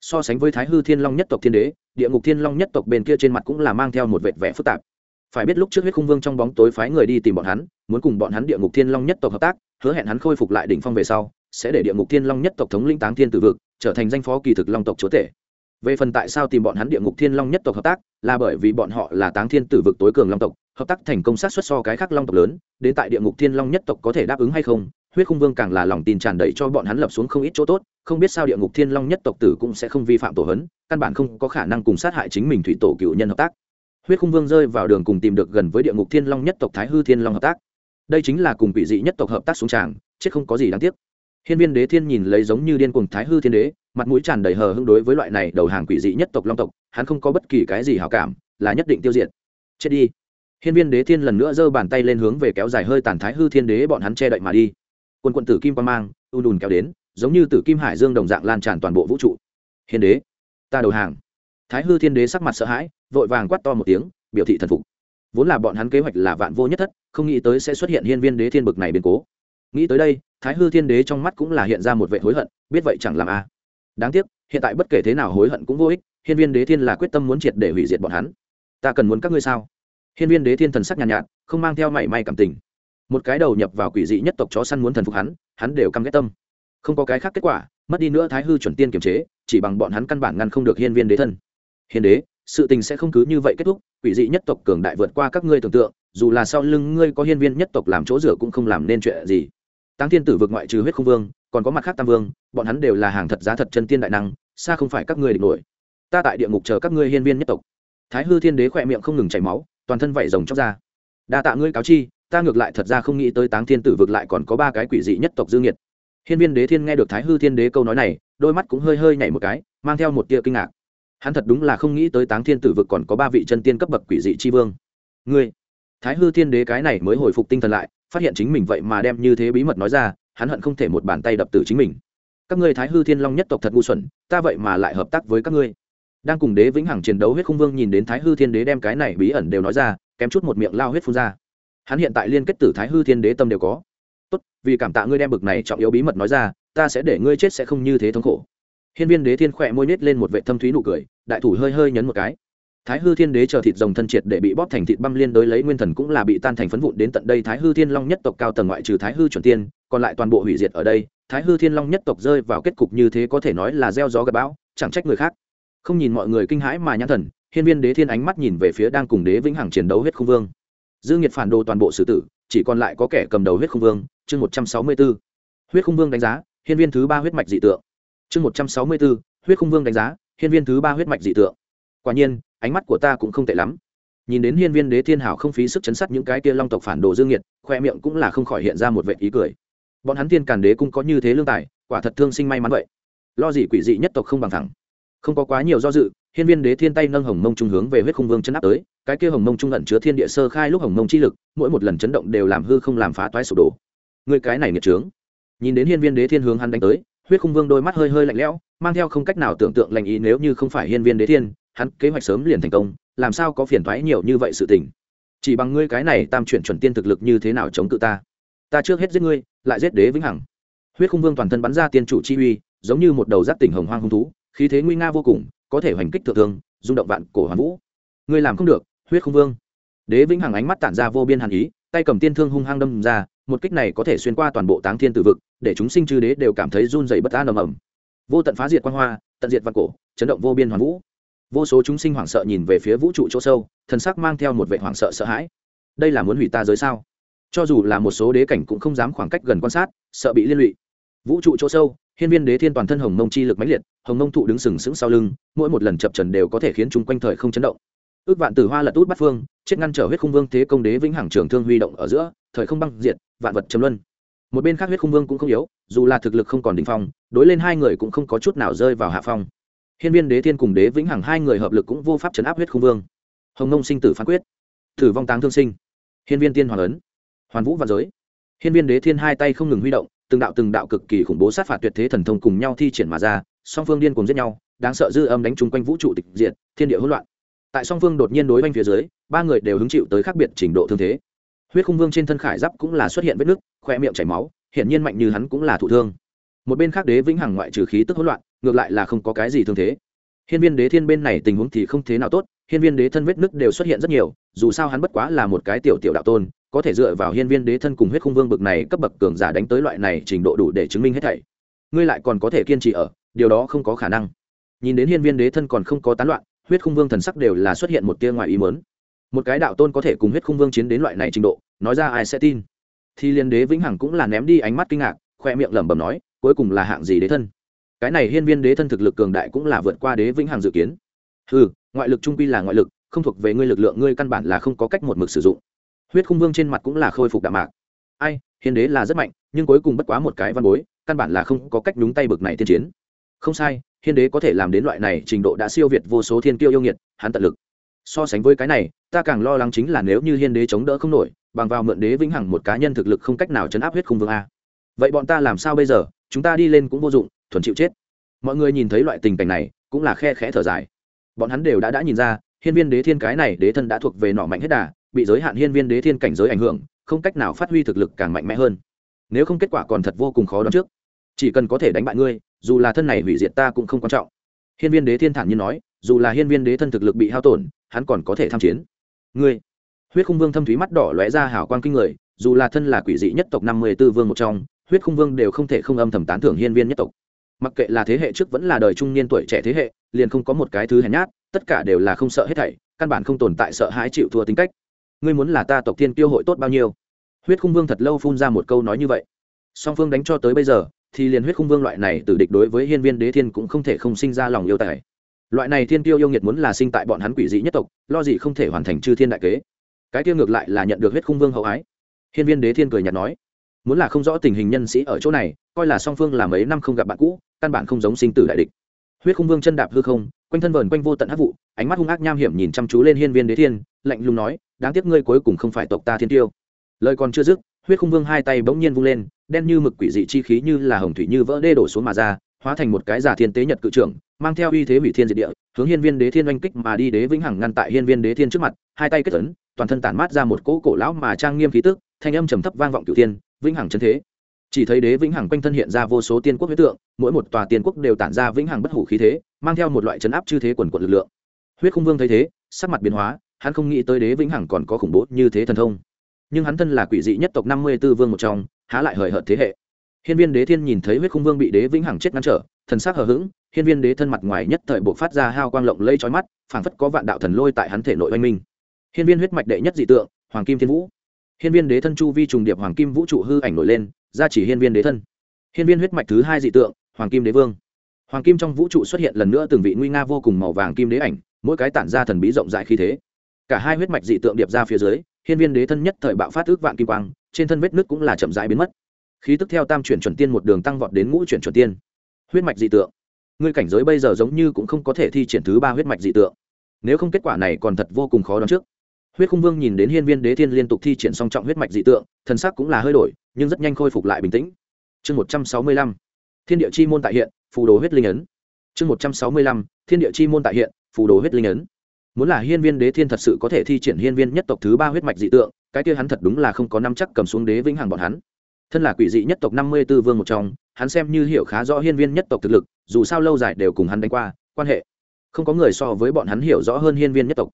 Speaker 1: So sánh với thái hư thiên long nhất tộc thiên đế, địa ngục thiên long nhất tộc bên kia trên mặt cũng là mang theo một vệt vẻ phức tạp. Phải biết lúc trước huyết khung vương trong bóng tối phái người đi tìm bọn hắn, muốn cùng bọn hắn địa ngục thiên long nhất tộc hợp tác, hứa hẹn hắn khôi phục lại đỉnh phong về sau, sẽ để địa ngục thiên long nhất tộc thống linh táng thiên tử vực, trở thành danh phó kỳ thực long tộc chúa tể về phần tại sao tìm bọn hắn địa ngục thiên long nhất tộc hợp tác, là bởi vì bọn họ là táng thiên tử vực tối cường long tộc, hợp tác thành công sát xuất so cái khác long tộc lớn, đến tại địa ngục thiên long nhất tộc có thể đáp ứng hay không, huyết khung vương càng là lòng tin tràn đầy cho bọn hắn lập xuống không ít chỗ tốt, không biết sao địa ngục thiên long nhất tộc tử cũng sẽ không vi phạm tổ hấn, căn bản không có khả năng cùng sát hại chính mình thủy tổ cựu nhân hợp tác. Huyết khung vương rơi vào đường cùng tìm được gần với địa ngục thiên long nhất tộc thái hư thiên long hợp tác. Đây chính là cùng quỷ dị nhất tộc hợp tác xuống tràng, chết không có gì đáng tiếc. Hiên viên đế thiên nhìn lấy giống như điên cùng thái hư thiên đế mặt mũi tràn đầy hờ hưng đối với loại này đầu hàng quỷ dị nhất tộc long tộc, hắn không có bất kỳ cái gì hảo cảm, là nhất định tiêu diệt. Chết đi. Hiên viên đế thiên lần nữa giơ bàn tay lên hướng về kéo dài hơi tàn thái hư thiên đế bọn hắn che đậy mà đi. Quân quận tử kim quan mang, u đùn kéo đến, giống như tử kim hải dương đồng dạng lan tràn toàn bộ vũ trụ. Hiên đế, ta đầu hàng. Thái hư thiên đế sắc mặt sợ hãi, vội vàng quát to một tiếng, biểu thị thần phục. Vốn là bọn hắn kế hoạch là vạn vô nhất thất, không nghĩ tới sẽ xuất hiện hiên viên đế thiên bực này biến cố. Nghĩ tới đây, thái hư thiên đế trong mắt cũng là hiện ra một vệ hối hận, biết vậy chẳng làm a đáng tiếc hiện tại bất kể thế nào hối hận cũng vô ích hiên viên đế thiên là quyết tâm muốn triệt để hủy diệt bọn hắn. Ta cần muốn các ngươi sao? Hiên viên đế thiên thần sắc nhàn nhạt, nhạt không mang theo mảy may cảm tình. Một cái đầu nhập vào quỷ dị nhất tộc chó săn muốn thần phục hắn hắn đều căm ghét tâm. Không có cái khác kết quả mất đi nữa thái hư chuẩn tiên kiềm chế chỉ bằng bọn hắn căn bản ngăn không được hiên viên đế thân. Hiên đế sự tình sẽ không cứ như vậy kết thúc quỷ dị nhất tộc cường đại vượt qua các ngươi tưởng tượng dù là sau lưng ngươi có hiên viên nhất tộc làm chỗ rửa cũng không làm nên chuyện gì. Tăng thiên tử vượt ngoại trừ huyết không vương còn có mặt khác tam vương, bọn hắn đều là hàng thật giá thật chân tiên đại năng, xa không phải các ngươi địch nổi. Ta tại địa ngục chờ các ngươi hiên viên nhất tộc. Thái hư thiên đế khỏe miệng không ngừng chảy máu, toàn thân vẩy rồng chóc ra. Đa tạ ngươi cáo chi, ta ngược lại thật ra không nghĩ tới táng thiên tử vực lại còn có ba cái quỷ dị nhất tộc dương nhiệt hiên viên đế thiên nghe được thái hư thiên đế câu nói này, đôi mắt cũng hơi hơi nhảy một cái, mang theo một tia kinh ngạc. Hắn thật đúng là không nghĩ tới táng thiên tử vực còn có ba vị chân tiên cấp bậc quỷ dị tri vương. Ngươi? Thái hư thiên đế cái này mới hồi phục tinh thần lại, phát hiện chính mình vậy mà đem như thế bí mật nói ra hắn hận không thể một bàn tay đập tử chính mình. Các ngươi thái hư thiên long nhất tộc thật ngu xuẩn, ta vậy mà lại hợp tác với các ngươi. Đang cùng đế vĩnh hằng chiến đấu huyết khung vương nhìn đến thái hư thiên đế đem cái này bí ẩn đều nói ra, kém chút một miệng lao huyết phun ra. Hắn hiện tại liên kết tử thái hư thiên đế tâm đều có. Tốt, vì cảm tạ ngươi đem bực này trọng yếu bí mật nói ra, ta sẽ để ngươi chết sẽ không như thế thống khổ. Hiên viên đế thiên khỏe môi nết lên một vệ thâm thúy nụ cười, đại thủ hơi hơi nhấn một cái thái hư thiên đế chờ thịt rồng thân triệt để bị bóp thành thịt băm liên đối lấy nguyên thần cũng là bị tan thành phấn vụn đến tận đây thái hư thiên long nhất tộc cao tầng ngoại trừ thái hư chuẩn tiên, còn lại toàn bộ hủy diệt ở đây. Thái hư thiên long nhất tộc rơi vào kết cục như thế có thể nói là gieo gió gặp bão, chẳng trách người khác. Không nhìn mọi người kinh hãi mà nhãn thần, hiên viên đế thiên ánh mắt nhìn về phía đang cùng đế vĩnh hằng chiến đấu huyết không vương. Dương nhiệt phản đồ toàn bộ sử tử, chỉ còn lại có kẻ cầm đầu huyết không vương, chương một trăm sáu mươi b ố huyết không vương đánh giá, hiên viên thứ ba huyết mạch dị tượng. Chương một trăm sáu mươi b ố huyết không vương đánh giá, hiên viên thứ ba huyết mạch dị tượng. Quả nhiên ánh mắt của ta cũng không tệ lắm. Nhìn đến hiên viên đế thiên hảo không phí sức chấn sát những cái kia long tộc phản đồ dương nhiệt khoe miệng cũng là không khỏi hiện ra một vệ ý cười. Bọn hắn tiên càn đế cũng có như thế lương tài, quả thật thương sinh may mắn vậy. Lo gì quỷ dị nhất tộc không bằng thẳng. Không có quá nhiều do dự, hiên viên đế thiên tay nâng hồng mông trung hướng về huyết khung vương chấn áp tới, cái kia hồng mông trung ẩn chứa thiên địa sơ khai lúc hồng mông chi lực, mỗi một lần chấn động đều làm hư không làm phá toái sụp đổ. Người cái này nghiệt trướng. Nhìn đến hiên viên đế thiên hướng hắn đánh tới, huyết khung vương đôi mắt hơi hơi lạnh lẽo, mang theo không cách nào tưởng tượng lành ý nếu như không phải hiên viên đế thiên hắn kế hoạch sớm liền thành công, làm sao có phiền thoái nhiều như vậy sự tình? Chỉ bằng ngươi cái này tam chuyển chuẩn tiên thực lực như thế nào chống cự ta? Ta trước hết giết ngươi, lại giết đế vĩnh hằng. Huyết khung vương toàn thân bắn ra tiên chủ chi uy, giống như một đầu giác tỉnh hồng hoang hung thú, khí thế nguy nga vô cùng, có thể hoành kích thượng thương, rung động vạn cổ hoàn vũ. Ngươi làm không được, huyết khung vương. Đế vĩnh hằng ánh mắt tản ra vô biên hàn ý, tay cầm tiên thương hung hăng đâm ra, một kích này có thể xuyên qua toàn bộ táng thiên tử vực, để chúng sinh chư đế đều cảm thấy run dày bất an ầm ầm. Vô tận phá diệt quan hoa, tận diệt vạn cổ, chấn động vô biên hoàn vũ vô số chúng sinh hoảng sợ nhìn về phía vũ trụ chỗ sâu, thần sắc mang theo một vệ hoảng sợ sợ hãi. Đây là muốn hủy ta giới sao? Cho dù là một số đế cảnh cũng không dám khoảng cách gần quan sát, sợ bị liên lụy. Vũ trụ chỗ sâu, hiên viên đế thiên toàn thân hồng mông chi lực mãnh liệt, hồng mông thụ đứng sừng sững sau lưng, mỗi một lần chập trần đều có thể khiến chúng quanh thời không chấn động. Ước vạn tử hoa lật út bắt phương, chết ngăn trở huyết khung vương thế công đế vĩnh hằng trường thương huy động ở giữa, thời không băng diệt, vạn vật chấm luân. Một bên khác huyết khung vương cũng không yếu, dù là thực lực không còn đ ỉ n h phong, đối lên hai người cũng không có chút nào rơi vào hạ phong hiên viên đế thiên cùng đế vĩnh hằng hai người hợp lực cũng vô pháp chấn áp huyết khung vương. Hồng nông sinh tử phán quyết. Thử vong táng thương sinh. Hiên viên tiên hoàng ấn. Hoàn vũ và giới. Hiên viên đế thiên hai tay không ngừng huy động, từng đạo từng đạo cực kỳ khủng bố sát phạt tuyệt thế thần thông cùng nhau thi triển mà ra, song phương điên cùng giết nhau, đáng sợ dư âm đánh chung quanh vũ trụ tịch diện thiên địa hỗn loạn. Tại song phương đột nhiên đối bên phía dưới, ba người đều hứng chịu tới khác biệt trình độ thương thế. Huyết khung vương trên thân khải giáp cũng là xuất hiện vết nứt, khoe miệng chảy máu, hiển nhiên mạnh như hắn cũng là thụ thương. Một bên khác đế vĩnh hằng ngoại trừ khí tức hỗn loạn ngược lại là không có cái gì thương thế. Hiên viên đế thiên bên này tình huống thì không thế nào tốt, hiên viên đế thân vết nứt đều xuất hiện rất nhiều, dù sao hắn bất quá là một cái tiểu tiểu đạo tôn, có thể dựa vào hiên viên đế thân cùng huyết khung vương bực này cấp bậc cường giả đánh tới loại này trình độ đủ để chứng minh hết thảy. Ngươi lại còn có thể kiên trì ở, điều đó không có khả năng. Nhìn đến hiên viên đế thân còn không có tán loạn, huyết khung vương thần sắc đều là xuất hiện một tia ngoài ý mớn một cái đạo tôn có thể cùng huyết khung vương chiến đến loại này trình độ, nói ra ai sẽ tin. Thì liên đế vĩnh hằng cũng là ném đi ánh mắt kinh ngạc, khoe miệng lẩm bẩm nói, cuối cùng là hạng gì đế thân? Cái này hiên viên đế thân thực lực cường đại cũng là vượt qua đế vĩnh hằng dự kiến. Ừ ngoại lực trung quy là ngoại lực, không thuộc về ngươi lực lượng, ngươi căn bản là không có cách một mực sử dụng. Huyết khung vương trên mặt cũng là khôi phục đạm mạc. Ai, hiên đế là rất mạnh, nhưng cuối cùng bất quá một cái văn bối, căn bản là không có cách nhúng tay bực này tiên chiến. Không sai, hiên đế có thể làm đến loại này trình độ đã siêu việt vô số thiên kiêu yêu nghiệt, hắn tận lực. So sánh với cái này, ta càng lo lắng chính là nếu như hiên đế chống đỡ không nổi, bằng vào mượn đế vĩnh hằng một cá nhân thực lực không cách nào chấn áp huyết khung vương a. Vậy bọn ta làm sao bây giờ? Chúng ta đi lên cũng vô dụng thuần chịu chết. Mọi người nhìn thấy loại tình cảnh này, cũng là khe khẽ thở dài. Bọn hắn đều đã đã nhìn ra, hiên viên đế thiên cái này đế thân đã thuộc về nọ mạnh hết đà, bị giới hạn hiên viên đế thiên cảnh giới ảnh hưởng, không cách nào phát huy thực lực càng mạnh mẽ hơn. Nếu không kết quả còn thật vô cùng khó đoán trước. Chỉ cần có thể đánh bại ngươi, dù là thân này hủy diệt ta cũng không quan trọng. Hiên viên đế thiên thản nhiên nói, dù là hiên viên đế thân thực lực bị hao tổn, hắn còn có thể tham chiến. Ngươi, huyết khung vương thâm thúy mắt đỏ lóe ra hào quang kinh người, dù là thân là quỷ dị nhất tộc năm mươi b ố vương một trong, huyết khung vương đều không thể không âm thầm tán thưởng hiên viên nhất tộc mặc kệ là thế hệ trước vẫn là đời trung niên tuổi trẻ thế hệ, liền không có một cái thứ hèn nhát, tất cả đều là không sợ hết thảy, căn bản không tồn tại sợ hãi chịu thua tính cách. Ngươi muốn là ta tộc thiên tiêu hội tốt bao nhiêu? Huyết khung vương thật lâu phun ra một câu nói như vậy. Song phương đánh cho tới bây giờ, thì liền huyết khung vương loại này từ địch đối với hiên viên đế thiên cũng không thể không sinh ra lòng yêu tài. Loại này thiên tiêu yêu nghiệt muốn là sinh tại bọn hắn quỷ dị nhất tộc, lo gì không thể hoàn thành chư thiên đại kế. Cái tiêu ngược lại là nhận được huyết khung vương hậu ái. Hiên viên đế thiên cười nhạt nói muốn là không rõ tình hình nhân sĩ ở chỗ này, coi là song phương là mấy năm không gặp bạn cũ, căn bản không giống sinh tử đại địch. Huyết khung vương chân đạp hư không, quanh thân vờn quanh vô tận hắc vụ, ánh mắt hung ác nham hiểm nhìn chăm chú lên hiên viên đế thiên, lạnh lùng nói, đáng tiếc ngươi cuối cùng không phải tộc ta thiên tiêu. Lời còn chưa dứt, huyết khung vương hai tay bỗng nhiên vung lên, đen như mực quỷ dị chi khí như là hồng thủy như vỡ đê đổ xuống mà ra, hóa thành một cái giả thiên tế nhật cự trưởng, mang theo uy thế hủy thiên diệt địa, hướng hiên viên đế thiên oanh kích mà đi đế vĩnh hằng ngăn tại hiên viên đế thiên trước mặt, hai tay kết tấn toàn thân tản mát ra một cỗ cổ lão mà trang nghiêm khí tức, thanh âm trầm thấp vang vọng cửu thiên vĩnh hằng chân thế. Chỉ thấy đế vĩnh hằng quanh thân hiện ra vô số tiên quốc huyết tượng, mỗi một tòa tiên quốc đều tản ra vĩnh hằng bất hủ khí thế, mang theo một loại chấn áp chư thế quần quận lực lượng. Huyết khung vương thấy thế, sắc mặt biến hóa, hắn không nghĩ tới đế vĩnh hằng còn có khủng bố như thế thần thông. Nhưng hắn thân là quỷ dị nhất tộc năm mươi b ố vương một trong, há lại hời hợt thế hệ. Hiên viên đế thiên nhìn thấy huyết khung vương bị đế vĩnh hằng chết ngăn trở, thần sắc hờ hững, hiên viên đế thân mặt ngoài nhất thời buộc phát ra hao quang lộng lây trói mắt, phảng phất có vạn đạo thần lôi tại hắn thể nội oanh minh. Hiên viên huyết mạch đệ nhất dị tượng, hoàng kim thiên vũ hiên viên đế thân chu vi trùng điệp hoàng kim vũ trụ hư ảnh nổi lên, ra chỉ hiên viên đế thân. Hiên viên huyết mạch thứ hai dị tượng, hoàng kim đế vương. Hoàng kim trong vũ trụ xuất hiện lần nữa từng vị nguy nga vô cùng màu vàng kim đế ảnh, mỗi cái tản ra thần bí rộng rãi khí thế. Cả hai huyết mạch dị tượng điệp ra phía dưới, hiên viên đế thân nhất thời bạo phát ước vạn kim quang, trên thân vết nước cũng là chậm rãi biến mất. Khí tức theo tam chuyển chuẩn tiên một đường tăng vọt đến ngũ chuyển chuẩn tiên. Huyết mạch dị tượng. Ngươi cảnh giới bây giờ giống như cũng không có thể thi triển thứ ba huyết mạch dị tượng. Nếu không kết quả này còn thật vô cùng khó đoán trước huyết khung vương nhìn đến hiên viên đế thiên liên tục thi triển song trọng huyết mạch dị tượng, thần sắc cũng là hơi đổi, nhưng rất nhanh khôi phục lại bình tĩnh. Chương một trăm sáu mươi lăm, thiên địa chi môn tại hiện, phù đồ huyết linh ấn. Chương một trăm sáu mươi lăm, thiên địa chi môn tại hiện, phù đồ huyết linh ấn. Muốn là hiên viên đế thiên thật sự có thể thi triển hiên viên nhất tộc thứ ba huyết mạch dị tượng, cái kia hắn thật đúng là không có năm chắc cầm xuống đế vĩnh hằng bọn hắn. Thân là quỷ dị nhất tộc năm mươi b ố vương một trong, hắn xem như hiểu khá rõ hiên viên nhất tộc thực lực, dù sao lâu dài đều cùng hắn đánh qua, quan hệ. Không có người so với bọn hắn hiểu rõ hơn hiên viên nhất tộc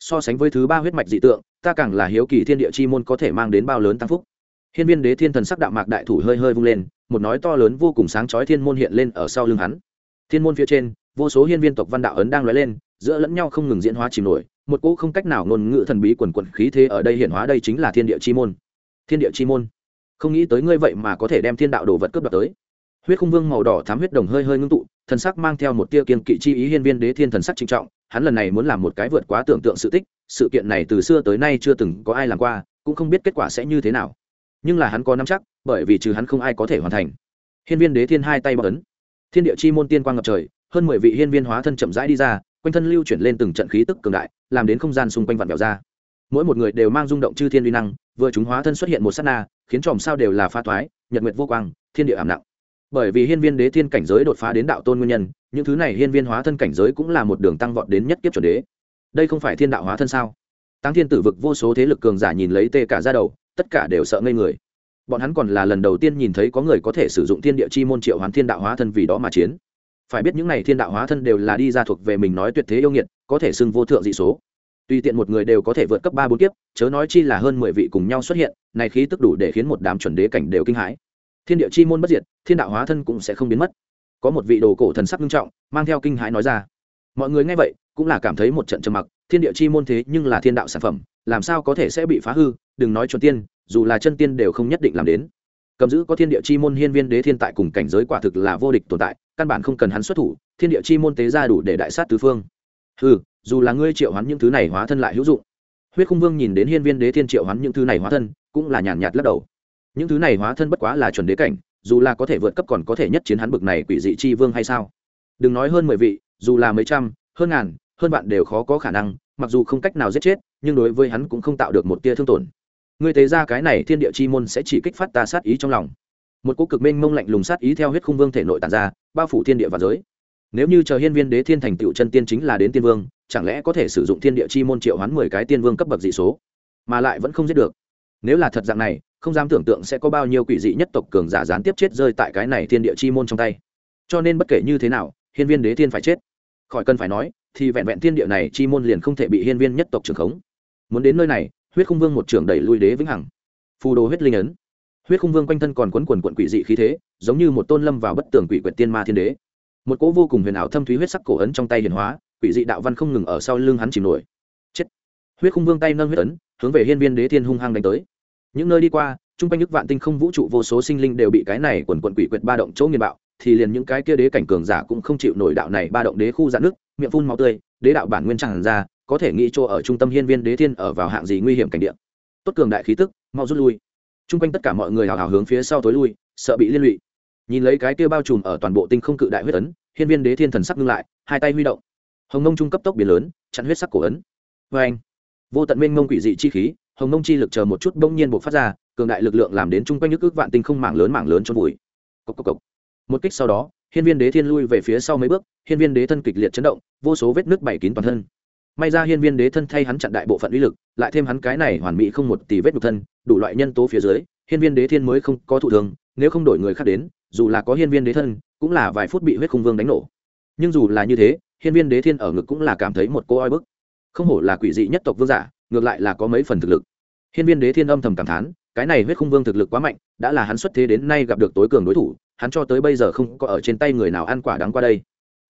Speaker 1: so sánh với thứ ba huyết mạch dị tượng, ta càng là hiếu kỳ thiên địa chi môn có thể mang đến bao lớn tăng phúc. Hiên viên đế thiên thần sắc đạo mạc đại thủ hơi hơi vung lên, một nói to lớn vô cùng sáng chói thiên môn hiện lên ở sau lưng hắn. Thiên môn phía trên, vô số hiên viên tộc văn đạo ấn đang lóe lên, giữa lẫn nhau không ngừng diễn hóa chìm nổi, một cỗ không cách nào ngôn ngữ thần bí quần quần khí thế ở đây hiện hóa đây chính là thiên địa chi môn. Thiên địa chi môn. Không nghĩ tới ngươi vậy mà có thể đem thiên đạo đồ vật cướp đoạt tới. Huyết khung vương màu đỏ thám huyết đồng hơi hơi ngưng tụ, thần sắc mang theo một tia kiên kỵ chi ý hiên viên đế thiên thần sắc trinh trọng hắn lần này muốn làm một cái vượt quá tưởng tượng sự tích, sự kiện này từ xưa tới nay chưa từng có ai làm qua, cũng không biết kết quả sẽ như thế nào. Nhưng là hắn có nắm chắc, bởi vì trừ hắn không ai có thể hoàn thành. Hiên viên đế thiên hai tay bọc ấn. Thiên địa chi môn tiên quang ngập trời, hơn mười vị hiên viên hóa thân chậm rãi đi ra, quanh thân lưu chuyển lên từng trận khí tức cường đại, làm đến không gian xung quanh vặn vẹo ra. Mỗi một người đều mang rung động chư thiên uy năng, vừa chúng hóa thân xuất hiện một sát na, khiến chòm sao đều là pha thoái, nhật nguyệt vô quang, thiên địa ảm nặng. Bởi vì hiên viên đế thiên cảnh giới đột phá đến đạo tôn nguyên nhân những thứ này hiên viên hóa thân cảnh giới cũng là một đường tăng vọt đến nhất kiếp chuẩn đế. Đây không phải thiên đạo hóa thân sao? Tăng thiên tử vực vô số thế lực cường giả nhìn lấy tê cả ra đầu, tất cả đều sợ ngây người. Bọn hắn còn là lần đầu tiên nhìn thấy có người có thể sử dụng thiên địa chi môn triệu hoán thiên đạo hóa thân vì đó mà chiến. Phải biết những n à y thiên đạo hóa thân đều là đi ra thuộc về mình nói tuyệt thế yêu nghiệt, có thể xưng vô thượng dị số. Tùy tiện một người đều có thể vượt cấp ba bốn kiếp, chớ nói chi là hơn mười vị cùng nhau xuất hiện, này khí tức đủ để khiến một đám chuẩn đế cảnh đều kinh hãi. Thiên địa chi môn bất diệt, thiên đạo hóa thân cũng sẽ không biến mất có một vị đồ cổ thần sắc nghiêm trọng, mang theo kinh hãi nói ra. Mọi người nghe vậy, cũng là cảm thấy một trận trầm mặc, thiên địa chi môn thế nhưng là thiên đạo sản phẩm, làm sao có thể sẽ bị phá hư, đừng nói chuẩn tiên, dù là chân tiên đều không nhất định làm đến. Cầm giữ có thiên địa chi môn hiên viên đế thiên tại cùng cảnh giới quả thực là vô địch tồn tại, căn bản không cần hắn xuất thủ, thiên địa chi môn tế ra đủ để đại sát tứ phương. Ừ dù là ngươi triệu hoán những thứ này hóa thân lại hữu dụng. Huyết khung vương nhìn đến hiên viên đế thiên triệu hoán những thứ này hóa thân, cũng là nhàn nhạt lắc đầu. Những thứ này hóa thân bất quá là chuẩn đế cảnh dù là có thể vượt cấp còn có thể nhất chiến hắn bực này quỷ dị chi vương hay sao? Đừng nói hơn mười vị, dù là mấy trăm, hơn ngàn, hơn bạn đều khó có khả năng, mặc dù không cách nào giết chết, nhưng đối với hắn cũng không tạo được một tia thương tổn. Ngươi tế ra cái này thiên địa chi môn sẽ chỉ kích phát ta sát ý trong lòng. Một cỗ cực minh mông lạnh lùng sát ý theo huyết khung vương thể nội tàn ra, bao phủ thiên địa và giới. Nếu như chờ hiên viên đế thiên thành tựu chân tiên chính là đến tiên vương, chẳng lẽ có thể sử dụng thiên địa chi môn triệu hoán mười cái tiên vương cấp bậc dị số? Mà lại vẫn không giết được. Nếu là thật dạng này không dám tưởng tượng sẽ có bao nhiêu quỷ dị nhất tộc cường giả gián tiếp chết rơi tại cái này thiên địa chi môn trong tay. Cho nên bất kể như thế nào, hiên viên đế thiên phải chết. Khỏi cần phải nói, thì vẹn vẹn thiên địa này chi môn liền không thể bị hiên viên nhất tộc trưởng khống. Muốn đến nơi này, huyết khung vương một trưởng đẩy lui đế vĩnh hằng. Phù đồ huyết linh ấn. Huyết khung vương quanh thân còn quấn quần quận quỷ dị khí thế, giống như một tôn lâm vào bất tường quỷ quyệt tiên ma thiên đế. Một cỗ vô cùng huyền ảo thâm thúy huyết sắc cổ ấn trong tay hiền hóa, quỷ dị đạo văn không ngừng ở sau lưng hắn chìm nổi. Chết. Huyết khung vương tay nâng huyết ấn, hướng về hiên viên đế thiên hung hăng đánh tới những nơi đi qua, chung quanh nước vạn tinh không vũ trụ vô số sinh linh đều bị cái này quần quần quỷ quyệt ba động chỗ nghiền bạo, thì liền những cái kia đế cảnh cường giả cũng không chịu nổi đạo này ba động đế khu dạn nước, miệng phun máu tươi, đế đạo bản nguyên tràn ra, có thể nghĩ chỗ ở trung tâm hiên viên đế thiên ở vào hạng gì nguy hiểm cảnh địa. Tốt cường đại khí tức, mau rút lui. Chung quanh tất cả mọi người hào hào hướng phía sau tối lui, sợ bị liên lụy. Nhìn lấy cái kia bao trùm ở toàn bộ tinh không cự đại huyết ấn, hiên viên đế thiên thần sắc ngưng lại, hai tay huy động. Hồng nông trung cấp tốc biến lớn, chặn huyết sắc cổ ấn. Vê anh vô tận mênh mông quỷ dị chi khí hồng nông chi lực chờ một chút bỗng nhiên buộc phát ra, cường đại lực lượng làm đến chung quanh nước ước vạn tinh không mảng lớn mảng lớn trong vùi. Cốc cốc cốc. một kích sau đó, hiên viên đế thiên lui về phía sau mấy bước, hiên viên đế thân kịch liệt chấn động, vô số vết nước bảy kín toàn thân. May ra hiên viên đế thân thay hắn chặn đại bộ phận uy lực, lại thêm hắn cái này hoàn mỹ không một tỷ vết nhục thân, đủ loại nhân tố phía dưới, hiên viên đế thiên mới không có thụ thường nếu không đổi người khác đến, dù là có hiên viên đế thân, cũng là vài phút bị huyết khung vương đánh nổ. Nhưng dù là như thế, hiên viên đế thiên ở ngực cũng là cảm thấy một cô oi bức. Không hổ là quỷ dị nhất tộc vương giả ngược lại là có mấy phần thực lực. Hiên viên đế thiên âm thầm cảm thán, cái này huyết khung vương thực lực quá mạnh, đã là hắn xuất thế đến nay gặp được tối cường đối thủ, hắn cho tới bây giờ không có ở trên tay người nào ăn quả đắng qua đây.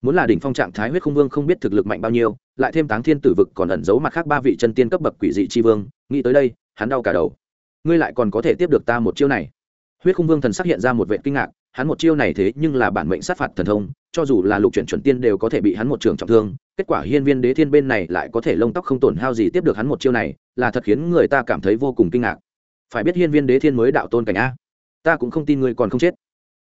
Speaker 1: Muốn là đỉnh phong trạng thái huyết khung vương không biết thực lực mạnh bao nhiêu, lại thêm táng thiên tử vực còn ẩn giấu mặt khác ba vị chân tiên cấp bậc quỷ dị tri vương, nghĩ tới đây, hắn đau cả đầu. Ngươi lại còn có thể tiếp được ta một chiêu này. Huyết khung vương thần xác hiện ra một vệ kinh ngạc hắn một chiêu này thế nhưng là bản mệnh sát phạt thần thông, cho dù là lục chuyển chuẩn tiên đều có thể bị hắn một trường trọng thương, kết quả hiên viên đế thiên bên này lại có thể lông tóc không tổn hao gì tiếp được hắn một chiêu này, là thật khiến người ta cảm thấy vô cùng kinh ngạc. Phải biết hiên viên đế thiên mới đạo tôn cảnh a. Ta cũng không tin ngươi còn không chết.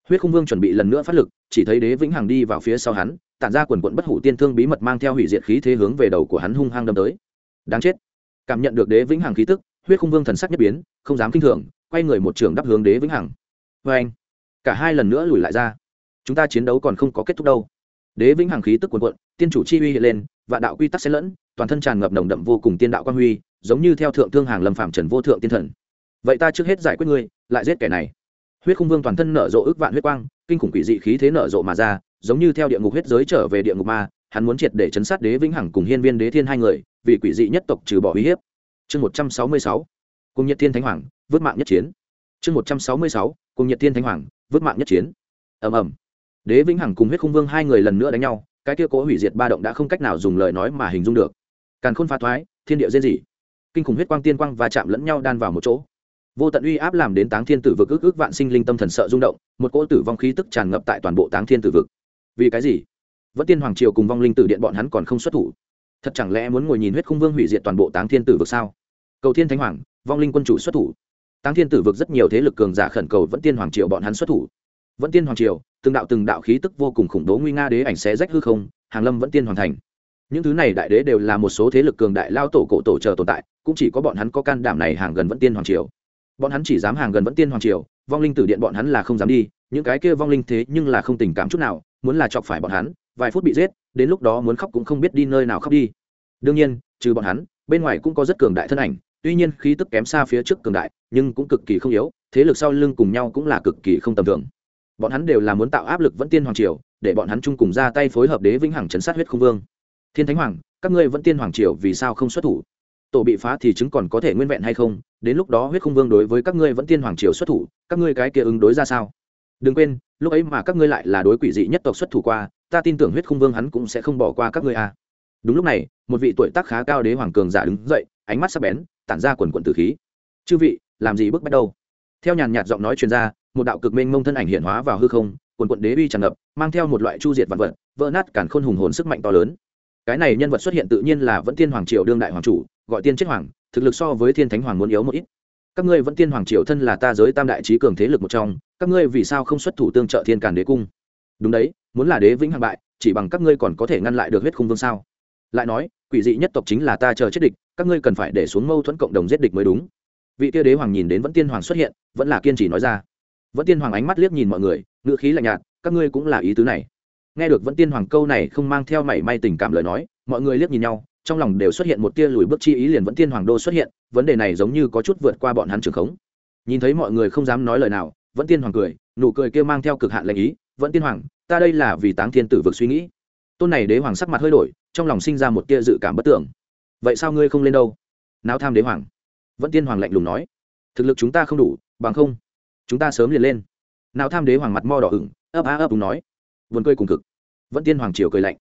Speaker 1: Huyết khung vương chuẩn bị lần nữa phát lực, chỉ thấy đế vĩnh hằng đi vào phía sau hắn, tản ra quần quận bất hủ tiên thương bí mật mang theo hủy diệt khí thế hướng về đầu của hắn hung hăng đâm tới. Đáng chết. Cảm nhận được đế vĩnh hằng khí tức, huyết khung vương thần sắc nhất biến, không dám kinh thường, quay người một trường đắp hướng đế vĩnh hằng. Vê anh cả hai lần nữa lùi lại ra. Chúng ta chiến đấu còn không có kết thúc đâu. Đế vĩnh hằng khí tức quần quận tiên chủ chi uy hiện lên, vạn đạo quy tắc xen lẫn, toàn thân tràn ngập nồng đậm vô cùng tiên đạo quan huy, giống như theo thượng thương hàng lâm phạm trần vô thượng tiên thần. Vậy ta trước hết giải quyết ngươi, lại giết kẻ này. Huyết khung vương toàn thân nở rộ ước vạn huyết quang, kinh khủng quỷ dị khí thế nở rộ mà ra, giống như theo địa ngục huyết giới trở về địa ngục ma, hắn muốn triệt để chấn sát đế vĩnh hằng cùng hiên viên đế thiên hai người, vì quỷ dị nhất tộc trừ bỏ uy hiếp. Chương một trăm sáu mươi sáu cùng nhật thiên thánh hoàng vứt mạng nhất chiến. Chương một trăm sáu mươi sáu cùng nhật thiên thánh hoàng vứt mạng nhất chiến. Ầm ầm. Đế vĩnh hằng cùng huyết khung vương hai người lần nữa đánh nhau, cái kia cố hủy diệt ba động đã không cách nào dùng lời nói mà hình dung được. Càn khôn phá thoái, thiên địa dễ dị kinh khủng huyết quang tiên quang và chạm lẫn nhau đan vào một chỗ. Vô tận uy áp làm đến táng thiên tử vực ức ức vạn sinh linh tâm thần sợ rung động, một cỗ tử vong khí tức tràn ngập tại toàn bộ táng thiên tử vực. Vì cái gì? Vẫn tiên hoàng triều cùng vong linh tử điện bọn hắn còn không xuất thủ. Thật chẳng lẽ muốn ngồi nhìn huyết khung vương hủy diệt toàn bộ táng thiên tử vực sao? Cầu thiên thánh hoàng, vong linh quân chủ xuất thủ táng thiên tử vực rất nhiều thế lực cường giả khẩn cầu vẫn tiên hoàng triều bọn hắn xuất thủ. Vẫn tiên hoàng triều, từng đạo từng đạo khí tức vô cùng khủng bố nguy nga đế ảnh xé rách hư không, hàng lâm vẫn tiên hoàn thành. Những thứ này đại đế đều là một số thế lực cường đại lao tổ cổ tổ chờ tồn tại, cũng chỉ có bọn hắn có can đảm này hàng gần vẫn tiên hoàng triều. Bọn hắn chỉ dám hàng gần vẫn tiên hoàng triều, vong linh tử điện bọn hắn là không dám đi, những cái kia vong linh thế nhưng là không tình cảm chút nào, muốn là chọc phải bọn hắn, vài phút bị giết, đến lúc đó muốn khóc cũng không biết đi nơi nào khóc đi. Đương nhiên, trừ bọn hắn, bên ngoài cũng có rất cường đại thân ảnh tuy nhiên khí tức kém xa phía trước cường đại, nhưng cũng cực kỳ không yếu, thế lực sau lưng cùng nhau cũng là cực kỳ không tầm thường. Bọn hắn đều là muốn tạo áp lực vẫn tiên hoàng triều, để bọn hắn chung cùng ra tay phối hợp đế vĩnh hằng chấn sát huyết không vương. Thiên thánh hoàng, các ngươi vẫn tiên hoàng triều vì sao không xuất thủ? Tổ bị phá thì chứng còn có thể nguyên vẹn hay không? Đến lúc đó huyết khung vương đối với các ngươi vẫn tiên hoàng triều xuất thủ, các ngươi cái kia ứng đối ra sao? Đừng quên, lúc ấy mà các ngươi lại là đối quỷ dị nhất tộc xuất thủ qua, ta tin tưởng huyết khung vương hắn cũng sẽ không bỏ qua các ngươi à. đúng lúc này, một vị tuổi tác khá cao đế hoàng cường giả đứng dậy, ánh mắt sắc bén tản ra quần quần tử khí. Chư vị, làm gì bước bắt đầu theo nhàn nhạt giọng nói chuyên gia một đạo cực mênh mông thân ảnh hiện hóa vào hư không, quần quận đế uy tràn ngập, mang theo một loại chu diệt vạn vật, vỡ nát cản khôn hùng hồn sức mạnh to lớn. Cái này nhân vật xuất hiện tự nhiên là vẫn tiên hoàng triều đương đại hoàng chủ, gọi tiên chết hoàng, thực lực so với thiên thánh hoàng muốn yếu một ít. Các ngươi vẫn tiên hoàng triều thân là ta giới tam đại trí cường thế lực một trong, các ngươi vì sao không xuất thủ tương trợ thiên càn đế cung? Đúng đấy, muốn là đế vĩnh hằng bại, chỉ bằng các ngươi còn có thể ngăn lại được huyết khung vương sao? Lại nói quỷ dị nhất tộc chính là ta chờ chết địch, các ngươi cần phải để xuống mâu thuẫn cộng đồng giết địch mới đúng. Vị kia đế hoàng nhìn đến vẫn tiên hoàng xuất hiện, vẫn là kiên trì nói ra. Vẫn tiên hoàng ánh mắt liếc nhìn mọi người, ngữ khí lạnh nhạt, các ngươi cũng là ý tứ này. Nghe được vẫn tiên hoàng câu này không mang theo mảy may tình cảm lời nói, mọi người liếc nhìn nhau, trong lòng đều xuất hiện một tia lùi bước chi ý liền vẫn tiên hoàng đô xuất hiện, vấn đề này giống như có chút vượt qua bọn hắn trường khống. Nhìn thấy mọi người không dám nói lời nào, vẫn tiên hoàng cười, nụ cười kia mang theo cực hạn lệnh ý, vẫn tiên hoàng, ta đây là vì táng thiên tử vực suy nghĩ. Tôn này đế hoàng sắc mặt hơi đổi trong lòng sinh ra một tia dự cảm bất tưởng. Vậy sao ngươi không lên đâu? Nào tham đế hoàng. Vẫn tiên hoàng lạnh lùng nói. Thực lực chúng ta không đủ, bằng không, chúng ta sớm liền lên. Nào tham đế hoàng mặt mo đỏ ửng, ấp á ấp đúng nói. Vườn cười cùng cực. Vẫn tiên hoàng chiều cười lạnh.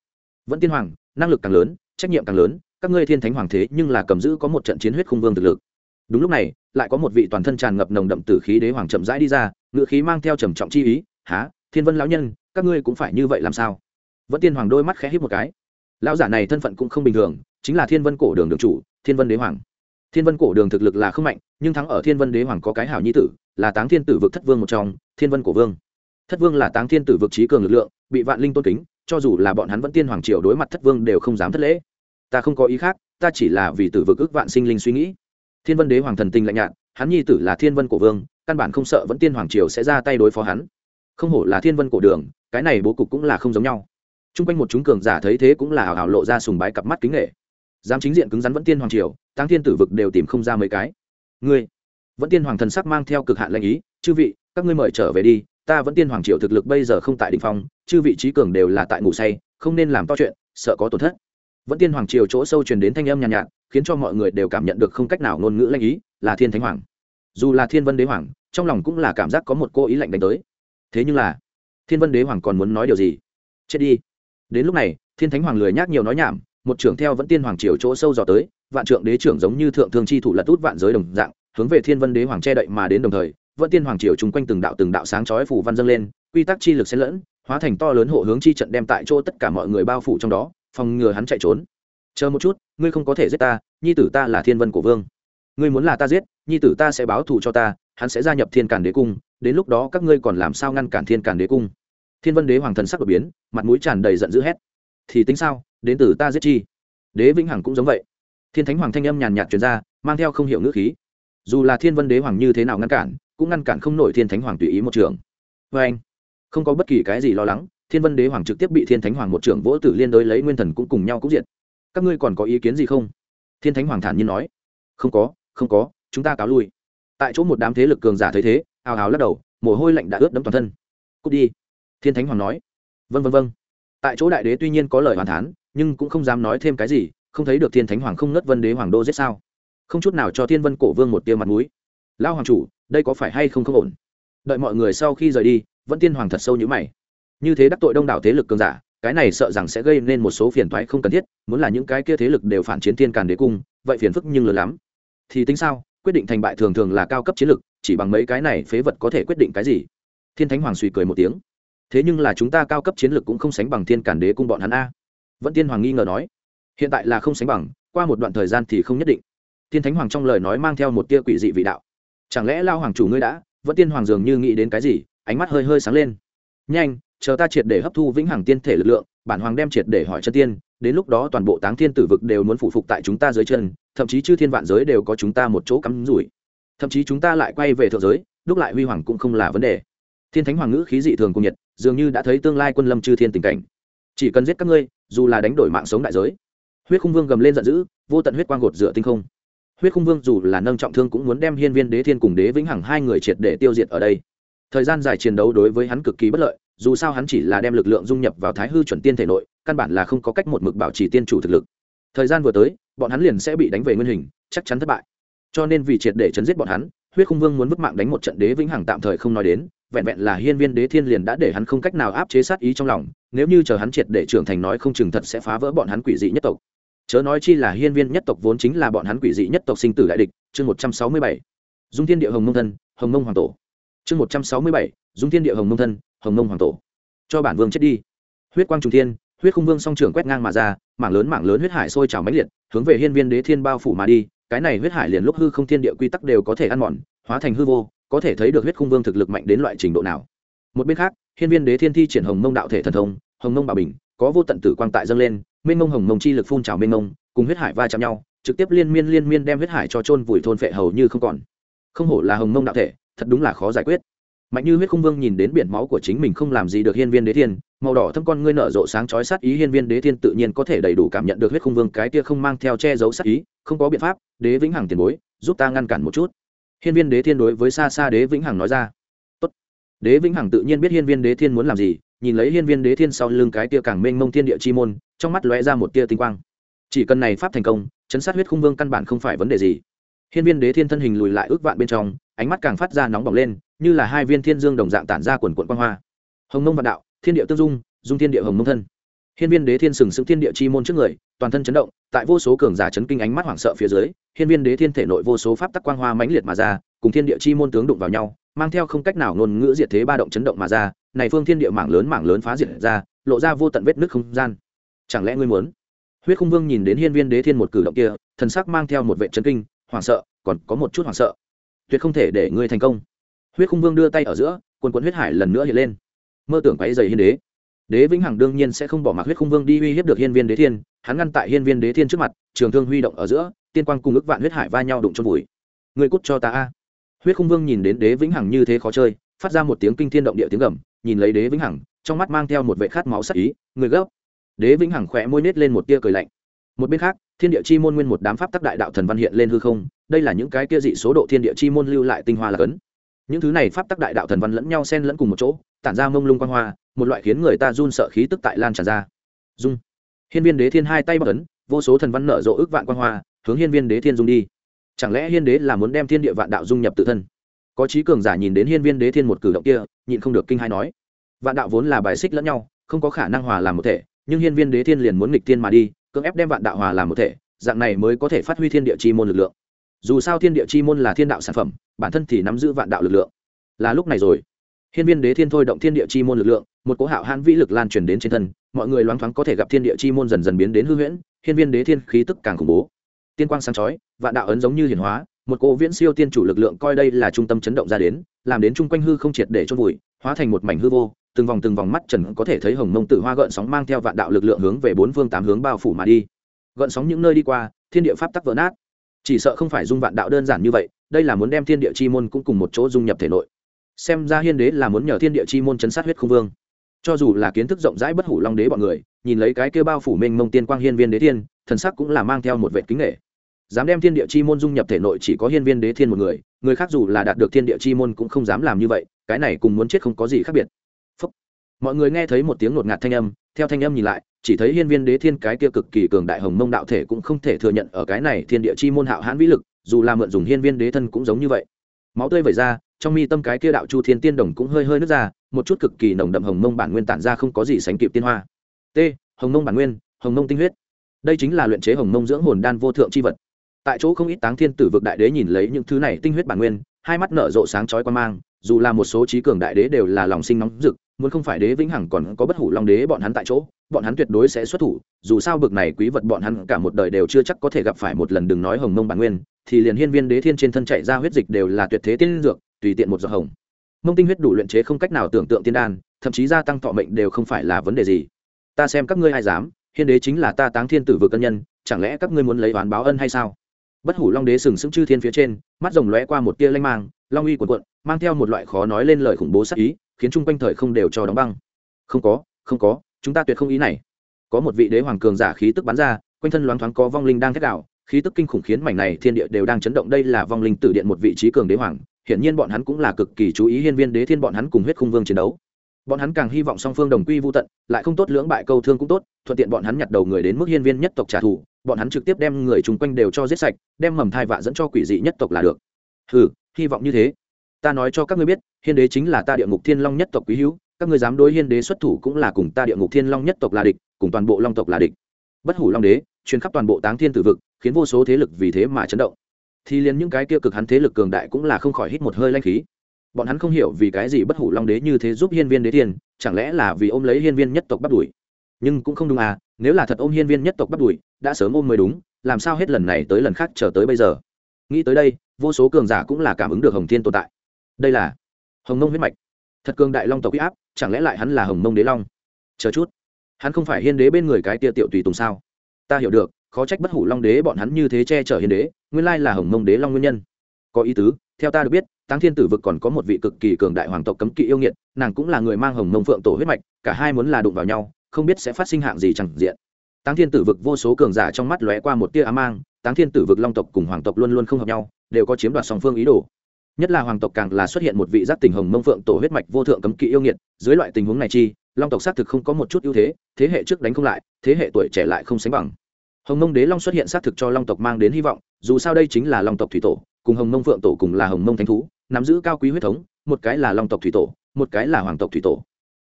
Speaker 1: Vẫn tiên hoàng, năng lực càng lớn, trách nhiệm càng lớn, các ngươi thiên thánh hoàng thế nhưng là cầm giữ có một trận chiến huyết khung vương thực lực. Đúng lúc này, lại có một vị toàn thân tràn ngập nồng đậm tử khí đế hoàng chậm rãi đi ra, ngự khí mang theo trầm trọng chi ý há thiên vân lão nhân, các ngươi cũng phải như vậy làm sao? Vẫn tiên hoàng đôi mắt khẽ hít một cái lão giả này thân phận cũng không bình thường, chính là thiên vân cổ đường đường chủ, thiên vân đế hoàng. Thiên vân cổ đường thực lực là không mạnh, nhưng thắng ở thiên vân đế hoàng có cái hảo nhi tử, là táng thiên tử vực thất vương một trong, thiên vân cổ vương. Thất vương là táng thiên tử vực trí cường lực lượng, bị vạn linh tôn kính, cho dù là bọn hắn vẫn tiên hoàng triều đối mặt thất vương đều không dám thất lễ. Ta không có ý khác, ta chỉ là vì tử vực ước vạn sinh linh suy nghĩ. Thiên vân đế hoàng thần tình lạnh nhạt, hắn nhi tử là thiên vân cổ vương, căn bản không sợ vẫn tiên hoàng triều sẽ ra tay đối phó hắn. Không hổ là thiên vân cổ đường, cái này bố cục cũng là không giống nhau t r u n g quanh một chúng cường giả thấy thế cũng là hào hào lộ ra sùng bái cặp mắt kính nghệ dám chính diện cứng rắn vẫn tiên hoàng triều tăng thiên tử vực đều tìm không ra mấy cái. Ngươi vẫn tiên hoàng thần sắc mang theo cực hạn lệnh ý chư vị các ngươi mời trở về đi ta vẫn tiên hoàng triều thực lực bây giờ không tại đ ỉ n h phong chư vị trí cường đều là tại ngủ say không nên làm to chuyện sợ có tổn thất. Vẫn tiên hoàng triều chỗ sâu truyền đến thanh âm nhàn nhạt, nhạt khiến cho mọi người đều cảm nhận được không cách nào ngôn ngữ lanh ý là thiên thánh hoàng. Dù là thiên vân đế hoàng trong lòng cũng là cảm giác có một cô ý lạnh đánh tới. Thế nhưng là thiên vân đế hoàng còn muốn nói điều gì? Chết đi đến lúc này, thiên thánh hoàng lười nhác nhiều nói nhảm, một trưởng theo vẫn tiên hoàng triều chỗ sâu dò tới, vạn trượng đế trưởng giống như thượng thương chi thủ lật út vạn giới đồng dạng, hướng về thiên vân đế hoàng che đậy mà đến đồng thời vẫn tiên hoàng triều chung quanh từng đạo từng đạo sáng chói phủ văn dâng lên, quy tắc chi lực xen lẫn, hóa thành to lớn hộ hướng chi trận đem tại chỗ tất cả mọi người bao phủ trong đó, phòng ngừa hắn chạy trốn. Chờ một chút, ngươi không có thể giết ta, nhi tử ta là thiên vân của vương. Ngươi muốn là ta giết, nhi tử ta sẽ báo thù cho ta, hắn sẽ gia nhập thiên càn đế cung, đến lúc đó các ngươi còn làm sao ngăn cản thiên càn đế cung? Thiên vân đế hoàng thần sắc đột biến, mặt mũi tràn đầy giận dữ hét. Thì tính sao? Đến từ ta giết chi? Đế vĩnh hằng cũng giống vậy. Thiên thánh hoàng thanh âm nhàn nhạt truyền ra, mang theo không hiểu ngữ khí. Dù là thiên vân đế hoàng như thế nào ngăn cản, cũng ngăn cản không nổi thiên thánh hoàng tùy ý một trường. Vê anh, không có bất kỳ cái gì lo lắng, thiên vân đế hoàng trực tiếp bị thiên thánh hoàng một trưởng vỗ tử liên đối lấy nguyên thần cũng cùng nhau cũng diện các ngươi còn có ý kiến gì không? Thiên thánh hoàng thản nhiên nói. Không có không có, chúng ta cáo lui. Tại chỗ một đám thế lực cường giả thấy thế ào ào lắc đầu, mồ hôi lạnh đã ướt đẫm toàn thân. Cút đi thiên thánh hoàng nói. Vân vân vân tại chỗ đại đế tuy nhiên có lời hoàn thán, nhưng cũng không dám nói thêm cái gì, không thấy được thiên thánh hoàng không ngất vân đế hoàng đô giết sao. Không chút nào cho thiên vân cổ vương một tia mặt mũi. Lao hoàng chủ, đây có phải hay không không ổn? Đợi mọi người sau khi rời đi, vẫn tiên hoàng thật sâu như mày. Như thế đắc tội đông đảo thế lực cường giả, cái này sợ rằng sẽ gây nên một số phiền toái không cần thiết, muốn là những cái kia thế lực đều phản chiến thiên càn đế cung, vậy phiền phức nhưng lớn lắm. Thì tính sao, quyết định thành bại thường thường là cao cấp chiến lực, chỉ bằng mấy cái này phế vật có thể quyết định cái gì? Thiên thánh hoàng suy cười một tiếng thế nhưng là chúng ta cao cấp chiến lược cũng không sánh bằng thiên cản đế cung bọn hắn a. Vẫn tiên hoàng nghi ngờ nói, hiện tại là không sánh bằng, qua một đoạn thời gian thì không nhất định. Thiên thánh hoàng trong lời nói mang theo một tia quỷ dị vị đạo. Chẳng lẽ lao hoàng chủ ngươi đã? Vẫn tiên hoàng dường như nghĩ đến cái gì, ánh mắt hơi hơi sáng lên. Nhanh, chờ ta triệt để hấp thu vĩnh hằng tiên thể lực lượng, bản hoàng đem triệt để hỏi chân tiên, đến lúc đó toàn bộ táng thiên tử vực đều muốn phụ phục tại chúng ta dưới chân, thậm chí chư thiên vạn giới đều có chúng ta một chỗ cắm rủi. Thậm chí chúng ta lại quay về thượng giới đúc lại huy hoàng cũng không là vấn đề. Thiên thánh hoàng ngữ khí dị thường cùng nhiệt dường như đã thấy tương lai quân lâm chư thiên tình cảnh. Chỉ cần giết các ngươi, dù là đánh đổi mạng sống đại giới, huyết khung vương gầm lên giận dữ, vô tận huyết quang gột dựa tinh không. Huyết khung vương dù là nâng trọng thương cũng muốn đem hiên viên đế thiên cùng đế vĩnh hằng hai người triệt để tiêu diệt ở đây. Thời gian dài chiến đấu đối với hắn cực kỳ bất lợi, dù sao hắn chỉ là đem lực lượng dung nhập vào thái hư chuẩn tiên thể nội, căn bản là không có cách một mực bảo trì tiên chủ thực lực. Thời gian vừa tới, bọn hắn liền sẽ bị đánh về nguyên hình, chắc chắn thất bại. Cho nên vì triệt để chấn giết bọn hắn, huyết khung vương muốn vứt mạng đánh một trận đế vĩnh hằng tạm thời không nói đến vẹn vẹn là hiên viên đế thiên liền đã để hắn không cách nào áp chế sát ý trong lòng, nếu như chờ hắn triệt để trưởng thành nói không chừng thật sẽ phá vỡ bọn hắn quỷ dị nhất tộc. Chớ nói chi là hiên viên nhất tộc vốn chính là bọn hắn quỷ dị nhất tộc sinh tử đại địch, chương một trăm sáu mươi bảy. Dung thiên địa hồng mông thân, hồng mông hoàng tổ. Chương một trăm sáu mươi bảy, dung thiên địa hồng mông thân, hồng mông hoàng tổ. Cho bản vương chết đi. Huyết quang trung thiên, huyết khung vương song trưởng quét ngang mà ra, mảng lớn mảng lớn huyết hải sôi trào mãnh liệt, hướng về hiên viên đế thiên bao phủ mà đi, cái này huyết hải liền lúc hư không thiên địa quy tắc đều có thể ăn mòn, hóa thành hư vô có thể thấy được huyết khung vương thực lực mạnh đến loại trình độ nào. Một bên khác, hiên viên đế thiên thi triển hồng mông đạo thể thần thông, hồng mông bảo bình, có vô tận tử quang tại dâng lên, mênh mông hồng mông chi lực phun trào mênh mông, cùng huyết hải va chạm nhau, trực tiếp liên miên liên miên đem huyết hải cho trôn vùi thôn phệ hầu như không còn. Không hổ là hồng mông đạo thể, thật đúng là khó giải quyết. Mạnh như huyết khung vương nhìn đến biển máu của chính mình không làm gì được hiên viên đế thiên, màu đỏ thâm con ngươi nở rộ sáng chói sát ý, hiên viên đế thiên tự nhiên có thể đầy đủ cảm nhận được huyết khung vương cái kia không mang theo che giấu sát ý, không có biện pháp, đế vĩnh hằng tiền bối, giúp ta ngăn cản một chút hiên viên đế thiên đối với xa xa đế vĩnh hằng nói ra. Tốt. đế vĩnh hằng tự nhiên biết hiên viên đế thiên muốn làm gì, nhìn lấy hiên viên đế thiên sau lưng cái tia càng mênh mông thiên địa chi môn, trong mắt lóe ra một tia tinh quang. Chỉ cần này pháp thành công, chấn sát huyết khung vương căn bản không phải vấn đề gì. Hiên viên đế thiên thân hình lùi lại ước vạn bên trong, ánh mắt càng phát ra nóng bỏng lên, như là hai viên thiên dương đồng dạng tản ra quần quận quang hoa. Hồng mông vạn đạo, thiên địa tương dung dung thiên địa hồng mông thân hiên viên đế thiên sừng sững thiên địa chi môn trước người, toàn thân chấn động, tại vô số cường giả chấn kinh ánh mắt hoảng sợ phía dưới, hiên viên đế thiên thể nội vô số pháp tắc quang hoa mãnh liệt mà ra, cùng thiên địa chi môn tướng đụng vào nhau, mang theo không cách nào ngôn ngữ diệt thế ba động chấn động mà ra, này phương thiên địa mảng lớn mảng lớn phá diệt ra, lộ ra vô tận vết nứt không gian. Chẳng lẽ ngươi muốn? Huyết khung vương nhìn đến hiên viên đế thiên một cử động kia, thần sắc mang theo một vẻ chấn kinh, hoảng sợ, còn có một chút hoảng sợ. Tuyệt không thể để ngươi thành công. Huyết khung vương đưa tay ở giữa, quần quần huyết hải lần nữa hiện lên. Mơ tưởng quấy rầy hiên đế đế vĩnh hằng đương nhiên sẽ không bỏ mặc huyết khung vương đi uy hiếp được hiên viên đế thiên, hắn ngăn tại hiên viên đế thiên trước mặt, trường thương huy động ở giữa, tiên quang cùng ức vạn huyết hải va nhau đụng trong vùi người cút cho ta a. Huyết khung vương nhìn đến đế vĩnh hằng như thế khó chơi, phát ra một tiếng kinh thiên động địa tiếng gầm, nhìn lấy đế vĩnh hằng, trong mắt mang theo một vệ khát máu sắc ý, người gấp. Đế vĩnh hằng khỏe môi nết lên một tia cười lạnh. Một bên khác, thiên địa chi môn nguyên một đám pháp tắc đại đạo thần văn hiện lên hư không, đây là những cái kia dị số độ thiên địa chi môn lưu lại tinh hoa là cấn. Những thứ này pháp tắc đại đạo thần văn lẫn nhau xen lẫn cùng một chỗ, tản ra mông lung quang hoa một loại khiến người ta run sợ khí tức tại lan tràn ra. Dung. Hiên viên đế thiên hai tay bắc ấn, vô số thần văn nở rộ ước vạn quang hoa, hướng hiên viên đế thiên dung đi. Chẳng lẽ hiên đế là muốn đem thiên địa vạn đạo dung nhập tự thân? Có trí cường giả nhìn đến hiên viên đế thiên một cử động kia, nhịn không được kinh hai nói. Vạn đạo vốn là bài xích lẫn nhau, không có khả năng hòa làm một thể, nhưng hiên viên đế thiên liền muốn nghịch thiên mà đi, cưỡng ép đem vạn đạo hòa làm một thể, dạng này mới có thể phát huy thiên địa chi môn lực lượng. Dù sao thiên địa chi môn là thiên đạo sản phẩm, bản thân thì nắm giữ vạn đạo lực lượng. Là lúc này rồi. Hiên viên đế thiên thôi động thiên địa chi môn lực lượng một cỗ hạo hãn vĩ lực lan truyền đến trên thân, mọi người loáng thoáng có thể gặp thiên địa chi môn dần dần biến đến hư huyễn, hiên viên đế thiên khí tức càng khủng bố. Tiên quang sáng chói, vạn đạo ấn giống như hiển hóa, một cỗ viễn siêu tiên chủ lực lượng coi đây là trung tâm chấn động ra đến, làm đến chung quanh hư không triệt để chôn vùi, hóa thành một mảnh hư vô, từng vòng từng vòng mắt trần có thể thấy hồng mông tử hoa gợn sóng mang theo vạn đạo lực lượng hướng về bốn phương tám hướng bao phủ mà đi. Gợn sóng những nơi đi qua, thiên địa pháp tắc vỡ nát. Chỉ sợ không phải dung vạn đạo đơn giản như vậy, đây là muốn đem thiên địa chi môn cũng cùng một chỗ dung nhập thể nội. Xem ra hiên đế là muốn nhờ thiên địa chi môn chấn sát huyết không vương cho dù là kiến thức rộng rãi bất hủ long đế bọn người, nhìn lấy cái kêu bao phủ mênh mông tiên quang hiên viên đế thiên, thần sắc cũng là mang theo một vệ kính nghệ dám đem thiên địa chi môn dung nhập thể nội chỉ có hiên viên đế thiên một người người khác dù là đạt được thiên địa chi môn cũng không dám làm như vậy, cái này cùng muốn chết không có gì khác biệt. Phúc. mọi người nghe thấy một tiếng ngột ngạt thanh âm, theo thanh âm nhìn lại, chỉ thấy hiên viên đế thiên cái kia cực kỳ cường đại hồng mông đạo thể cũng không thể thừa nhận ở cái này thiên địa chi môn hạo hãn vĩ lực, dù là mượn dùng hiên viên đế thân cũng giống như vậy. Máu tươi vẩy ra trong mi tâm cái kia đạo chu thiên tiên đồng cũng hơi hơi nứt ra, một chút cực kỳ nồng đậm hồng mông bản nguyên tản ra không có gì sánh kịp tiên hoa. T, hồng mông bản nguyên, hồng mông tinh huyết. Đây chính là luyện chế hồng mông dưỡng hồn đan vô thượng c h i vật. Tại chỗ không ít táng thiên tử vực đại đế nhìn lấy những thứ này tinh huyết bản nguyên, hai mắt nở rộ sáng chói quan mang, dù là một số trí cường đại đế đều là lòng sinh nóng rực, muốn không phải đế vĩnh hằng còn có bất hủ long đế bọn hắn tại chỗ, bọn hắn tuyệt đối sẽ xuất thủ, dù sao bực này quý vật bọn hắn cả một đời đều chưa chắc có thể gặp phải một lần đừng nói hồng mông bản nguyên, thì liền hiên viên đế thiên trên thân chạy ra huyết dịch đều là tuyệt thế tiên dược tùy tiện một giọt hồng. Mông tinh huyết đủ luyện chế không cách nào tưởng tượng tiên đan, thậm chí gia tăng thọ mệnh đều không phải là vấn đề gì. Ta xem các ngươi ai dám, hiên đế chính là ta táng thiên tử vừa cân nhân, chẳng lẽ các ngươi muốn lấy oán báo ân hay sao? Bất hủ long đế sừng sững chư thiên phía trên, mắt rồng lóe qua một tia lanh mang, long uy quần quận mang theo một loại khó nói lên lời khủng bố sắc ý, khiến chung quanh thời không đều cho đóng băng. Không có không có, chúng ta tuyệt không ý này. Có một vị đế hoàng cường giả khí tức bắn ra, quanh thân loáng thoáng có vong linh đang thét đạo khí tức kinh khủng khiến mảnh này thiên địa đều đang chấn động. Đây là vong linh tử điện một vị trí cường đế hoàng hiển nhiên bọn hắn cũng là cực kỳ chú ý hiên viên đế thiên bọn hắn cùng huyết khung vương chiến đấu. Bọn hắn càng hy vọng song phương đồng quy vô tận, lại không tốt lưỡng bại câu thương cũng tốt, thuận tiện bọn hắn nhặt đầu người đến mức hiên viên nhất tộc trả thù, bọn hắn trực tiếp đem người chung quanh đều cho giết sạch, đem mầm thai vạ dẫn cho quỷ dị nhất tộc là được. Ừ hy vọng như thế. Ta nói cho các ngươi biết, hiên đế chính là ta địa ngục thiên long nhất tộc quý hữu, các ngươi dám đối hiên đế xuất thủ cũng là cùng ta địa ngục thiên long nhất tộc là địch, cùng toàn bộ long tộc là địch. Bất hủ long đế chuyến khắp toàn bộ táng thiên tử vực, khiến vô số thế lực vì thế mà chấn động thì liền những cái kia cực hắn thế lực cường đại cũng là không khỏi hít một hơi lanh khí. Bọn hắn không hiểu vì cái gì bất hủ long đế như thế giúp hiên viên đế thiên chẳng lẽ là vì ôm lấy hiên viên nhất tộc bắt đuổi? Nhưng cũng không đúng à nếu là thật ôm hiên viên nhất tộc bắt đuổi, đã sớm ôm mới đúng, làm sao hết lần này tới lần khác chờ tới bây giờ? Nghĩ tới đây, vô số cường giả cũng là cảm ứng được hồng thiên tồn tại. Đây là hồng mông huyết mạch. Thật cường đại long tộc huy áp, chẳng lẽ lại hắn là hồng mông đế long? Chờ chút. Hắn không phải hiên đế bên người cái tia tiểu tùy tùng sao? Ta hiểu được khó trách bất hủ long đế bọn hắn như thế che chở Hiền đế, nguyên lai là hồng mông đế long nguyên nhân. Có ý tứ, theo ta được biết, táng thiên tử vực còn có một vị cực kỳ cường đại hoàng tộc cấm kỵ yêu nghiệt, nàng cũng là người mang hồng mông phượng tổ huyết mạch, cả hai muốn là đụng vào nhau, không biết sẽ phát sinh hạng gì chẳng diện. Táng thiên tử vực vô số cường giả trong mắt lóe qua một tia á mang, táng thiên tử vực long tộc cùng hoàng tộc luôn luôn không hợp nhau, đều có chiếm đoạt song phương ý đồ. Nhất là hoàng tộc càng là xuất hiện một vị giác tình hồng mông phượng tổ huyết mạch vô thượng cấm kỵ yêu nghiệt, dưới loại tình huống này chi, long tộc xác thực không có một chút ưu thế thế hệ trước đánh không lại, thế hệ tuổi trẻ lại không sánh bằng hồng mông đế long xuất hiện xác thực cho long tộc mang đến hy vọng, dù sao đây chính là long tộc thủy tổ, cùng hồng mông phượng tổ cùng là hồng mông thánh thú, nắm giữ cao quý huyết thống, một cái là long tộc thủy tổ, một cái là hoàng tộc thủy tổ.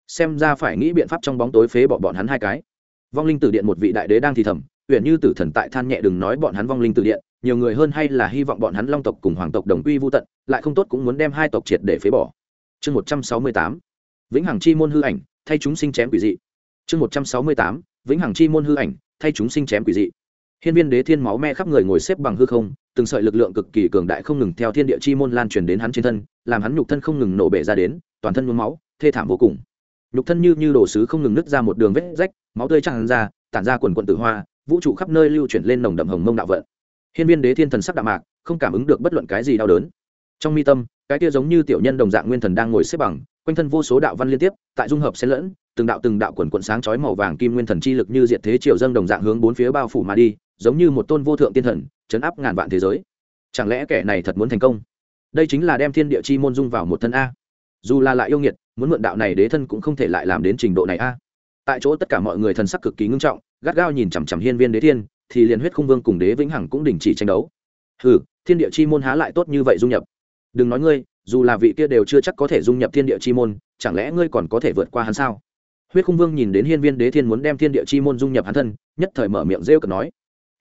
Speaker 1: Xem ra phải nghĩ biện pháp trong bóng tối phế bỏ bọn hắn hai cái. Vong linh tử điện một vị đại đế đang thì thầm, uyển như tử thần tại than nhẹ đừng nói bọn hắn vong linh tử điện, nhiều người hơn hay là hy vọng bọn hắn long tộc cùng hoàng tộc đồng quy vô tận, lại không tốt cũng muốn đem hai tộc triệt để phế bỏ. Chương một trăm sáu mươi tám, vĩnh hằng chi môn hư ảnh, thay chúng sinh chém quỷ dị. Chương một trăm sáu mươi tám, vĩnh hằng chi môn hư ảnh thay chúng sinh chém quỷ dị. Hiên viên đế thiên máu me khắp người ngồi xếp bằng hư không, từng sợi lực lượng cực kỳ cường đại không ngừng theo thiên địa chi môn lan truyền đến hắn trên thân, làm hắn nhục thân không ngừng nổ bể ra đến, toàn thân nhuốm máu, thê thảm vô cùng. Nhục thân như như đổ sứ không ngừng nứt ra một đường vết rách, máu tươi tràn ra, tản ra quần quần tử hoa, vũ trụ khắp nơi lưu chuyển lên nồng đậm hồng mông đạo vận. Hiên viên đế thiên thần sắc đạm mạc, không cảm ứng được bất luận cái gì đau đớn. Trong mi tâm, cái kia giống như tiểu nhân đồng dạng nguyên thần đang ngồi xếp bằng, quanh thân vô số đạo văn liên tiếp, tại dung hợp xen lẫn từng đạo từng đạo quần quần sáng chói màu vàng kim nguyên thần chi lực như diệt thế triều dâng đồng dạng hướng bốn phía bao phủ mà đi, giống như một tôn vô thượng tiên thần, chấn áp ngàn vạn thế giới. Chẳng lẽ kẻ này thật muốn thành công? Đây chính là đem thiên địa chi môn dung vào một thân a. Dù là lại yêu nghiệt, muốn mượn đạo này đế thân cũng không thể lại làm đến trình độ này a. Tại chỗ tất cả mọi người thần sắc cực kỳ ngưng trọng, gắt gao nhìn chằm chằm hiên viên đế thiên, thì liền huyết khung vương cùng đế vĩnh hằng cũng đình chỉ tranh đấu. Hừ, thiên địa chi môn há lại tốt như vậy dung nhập? Đừng nói ngươi, dù là vị kia đều chưa chắc có thể dung nhập thiên địa chi môn, chẳng lẽ ngươi còn có thể vượt qua hắn sao? Huyết khung vương nhìn đến hiên viên đế thiên muốn đem thiên địa chi môn dung nhập hắn thân, nhất thời mở miệng rêu cực nói.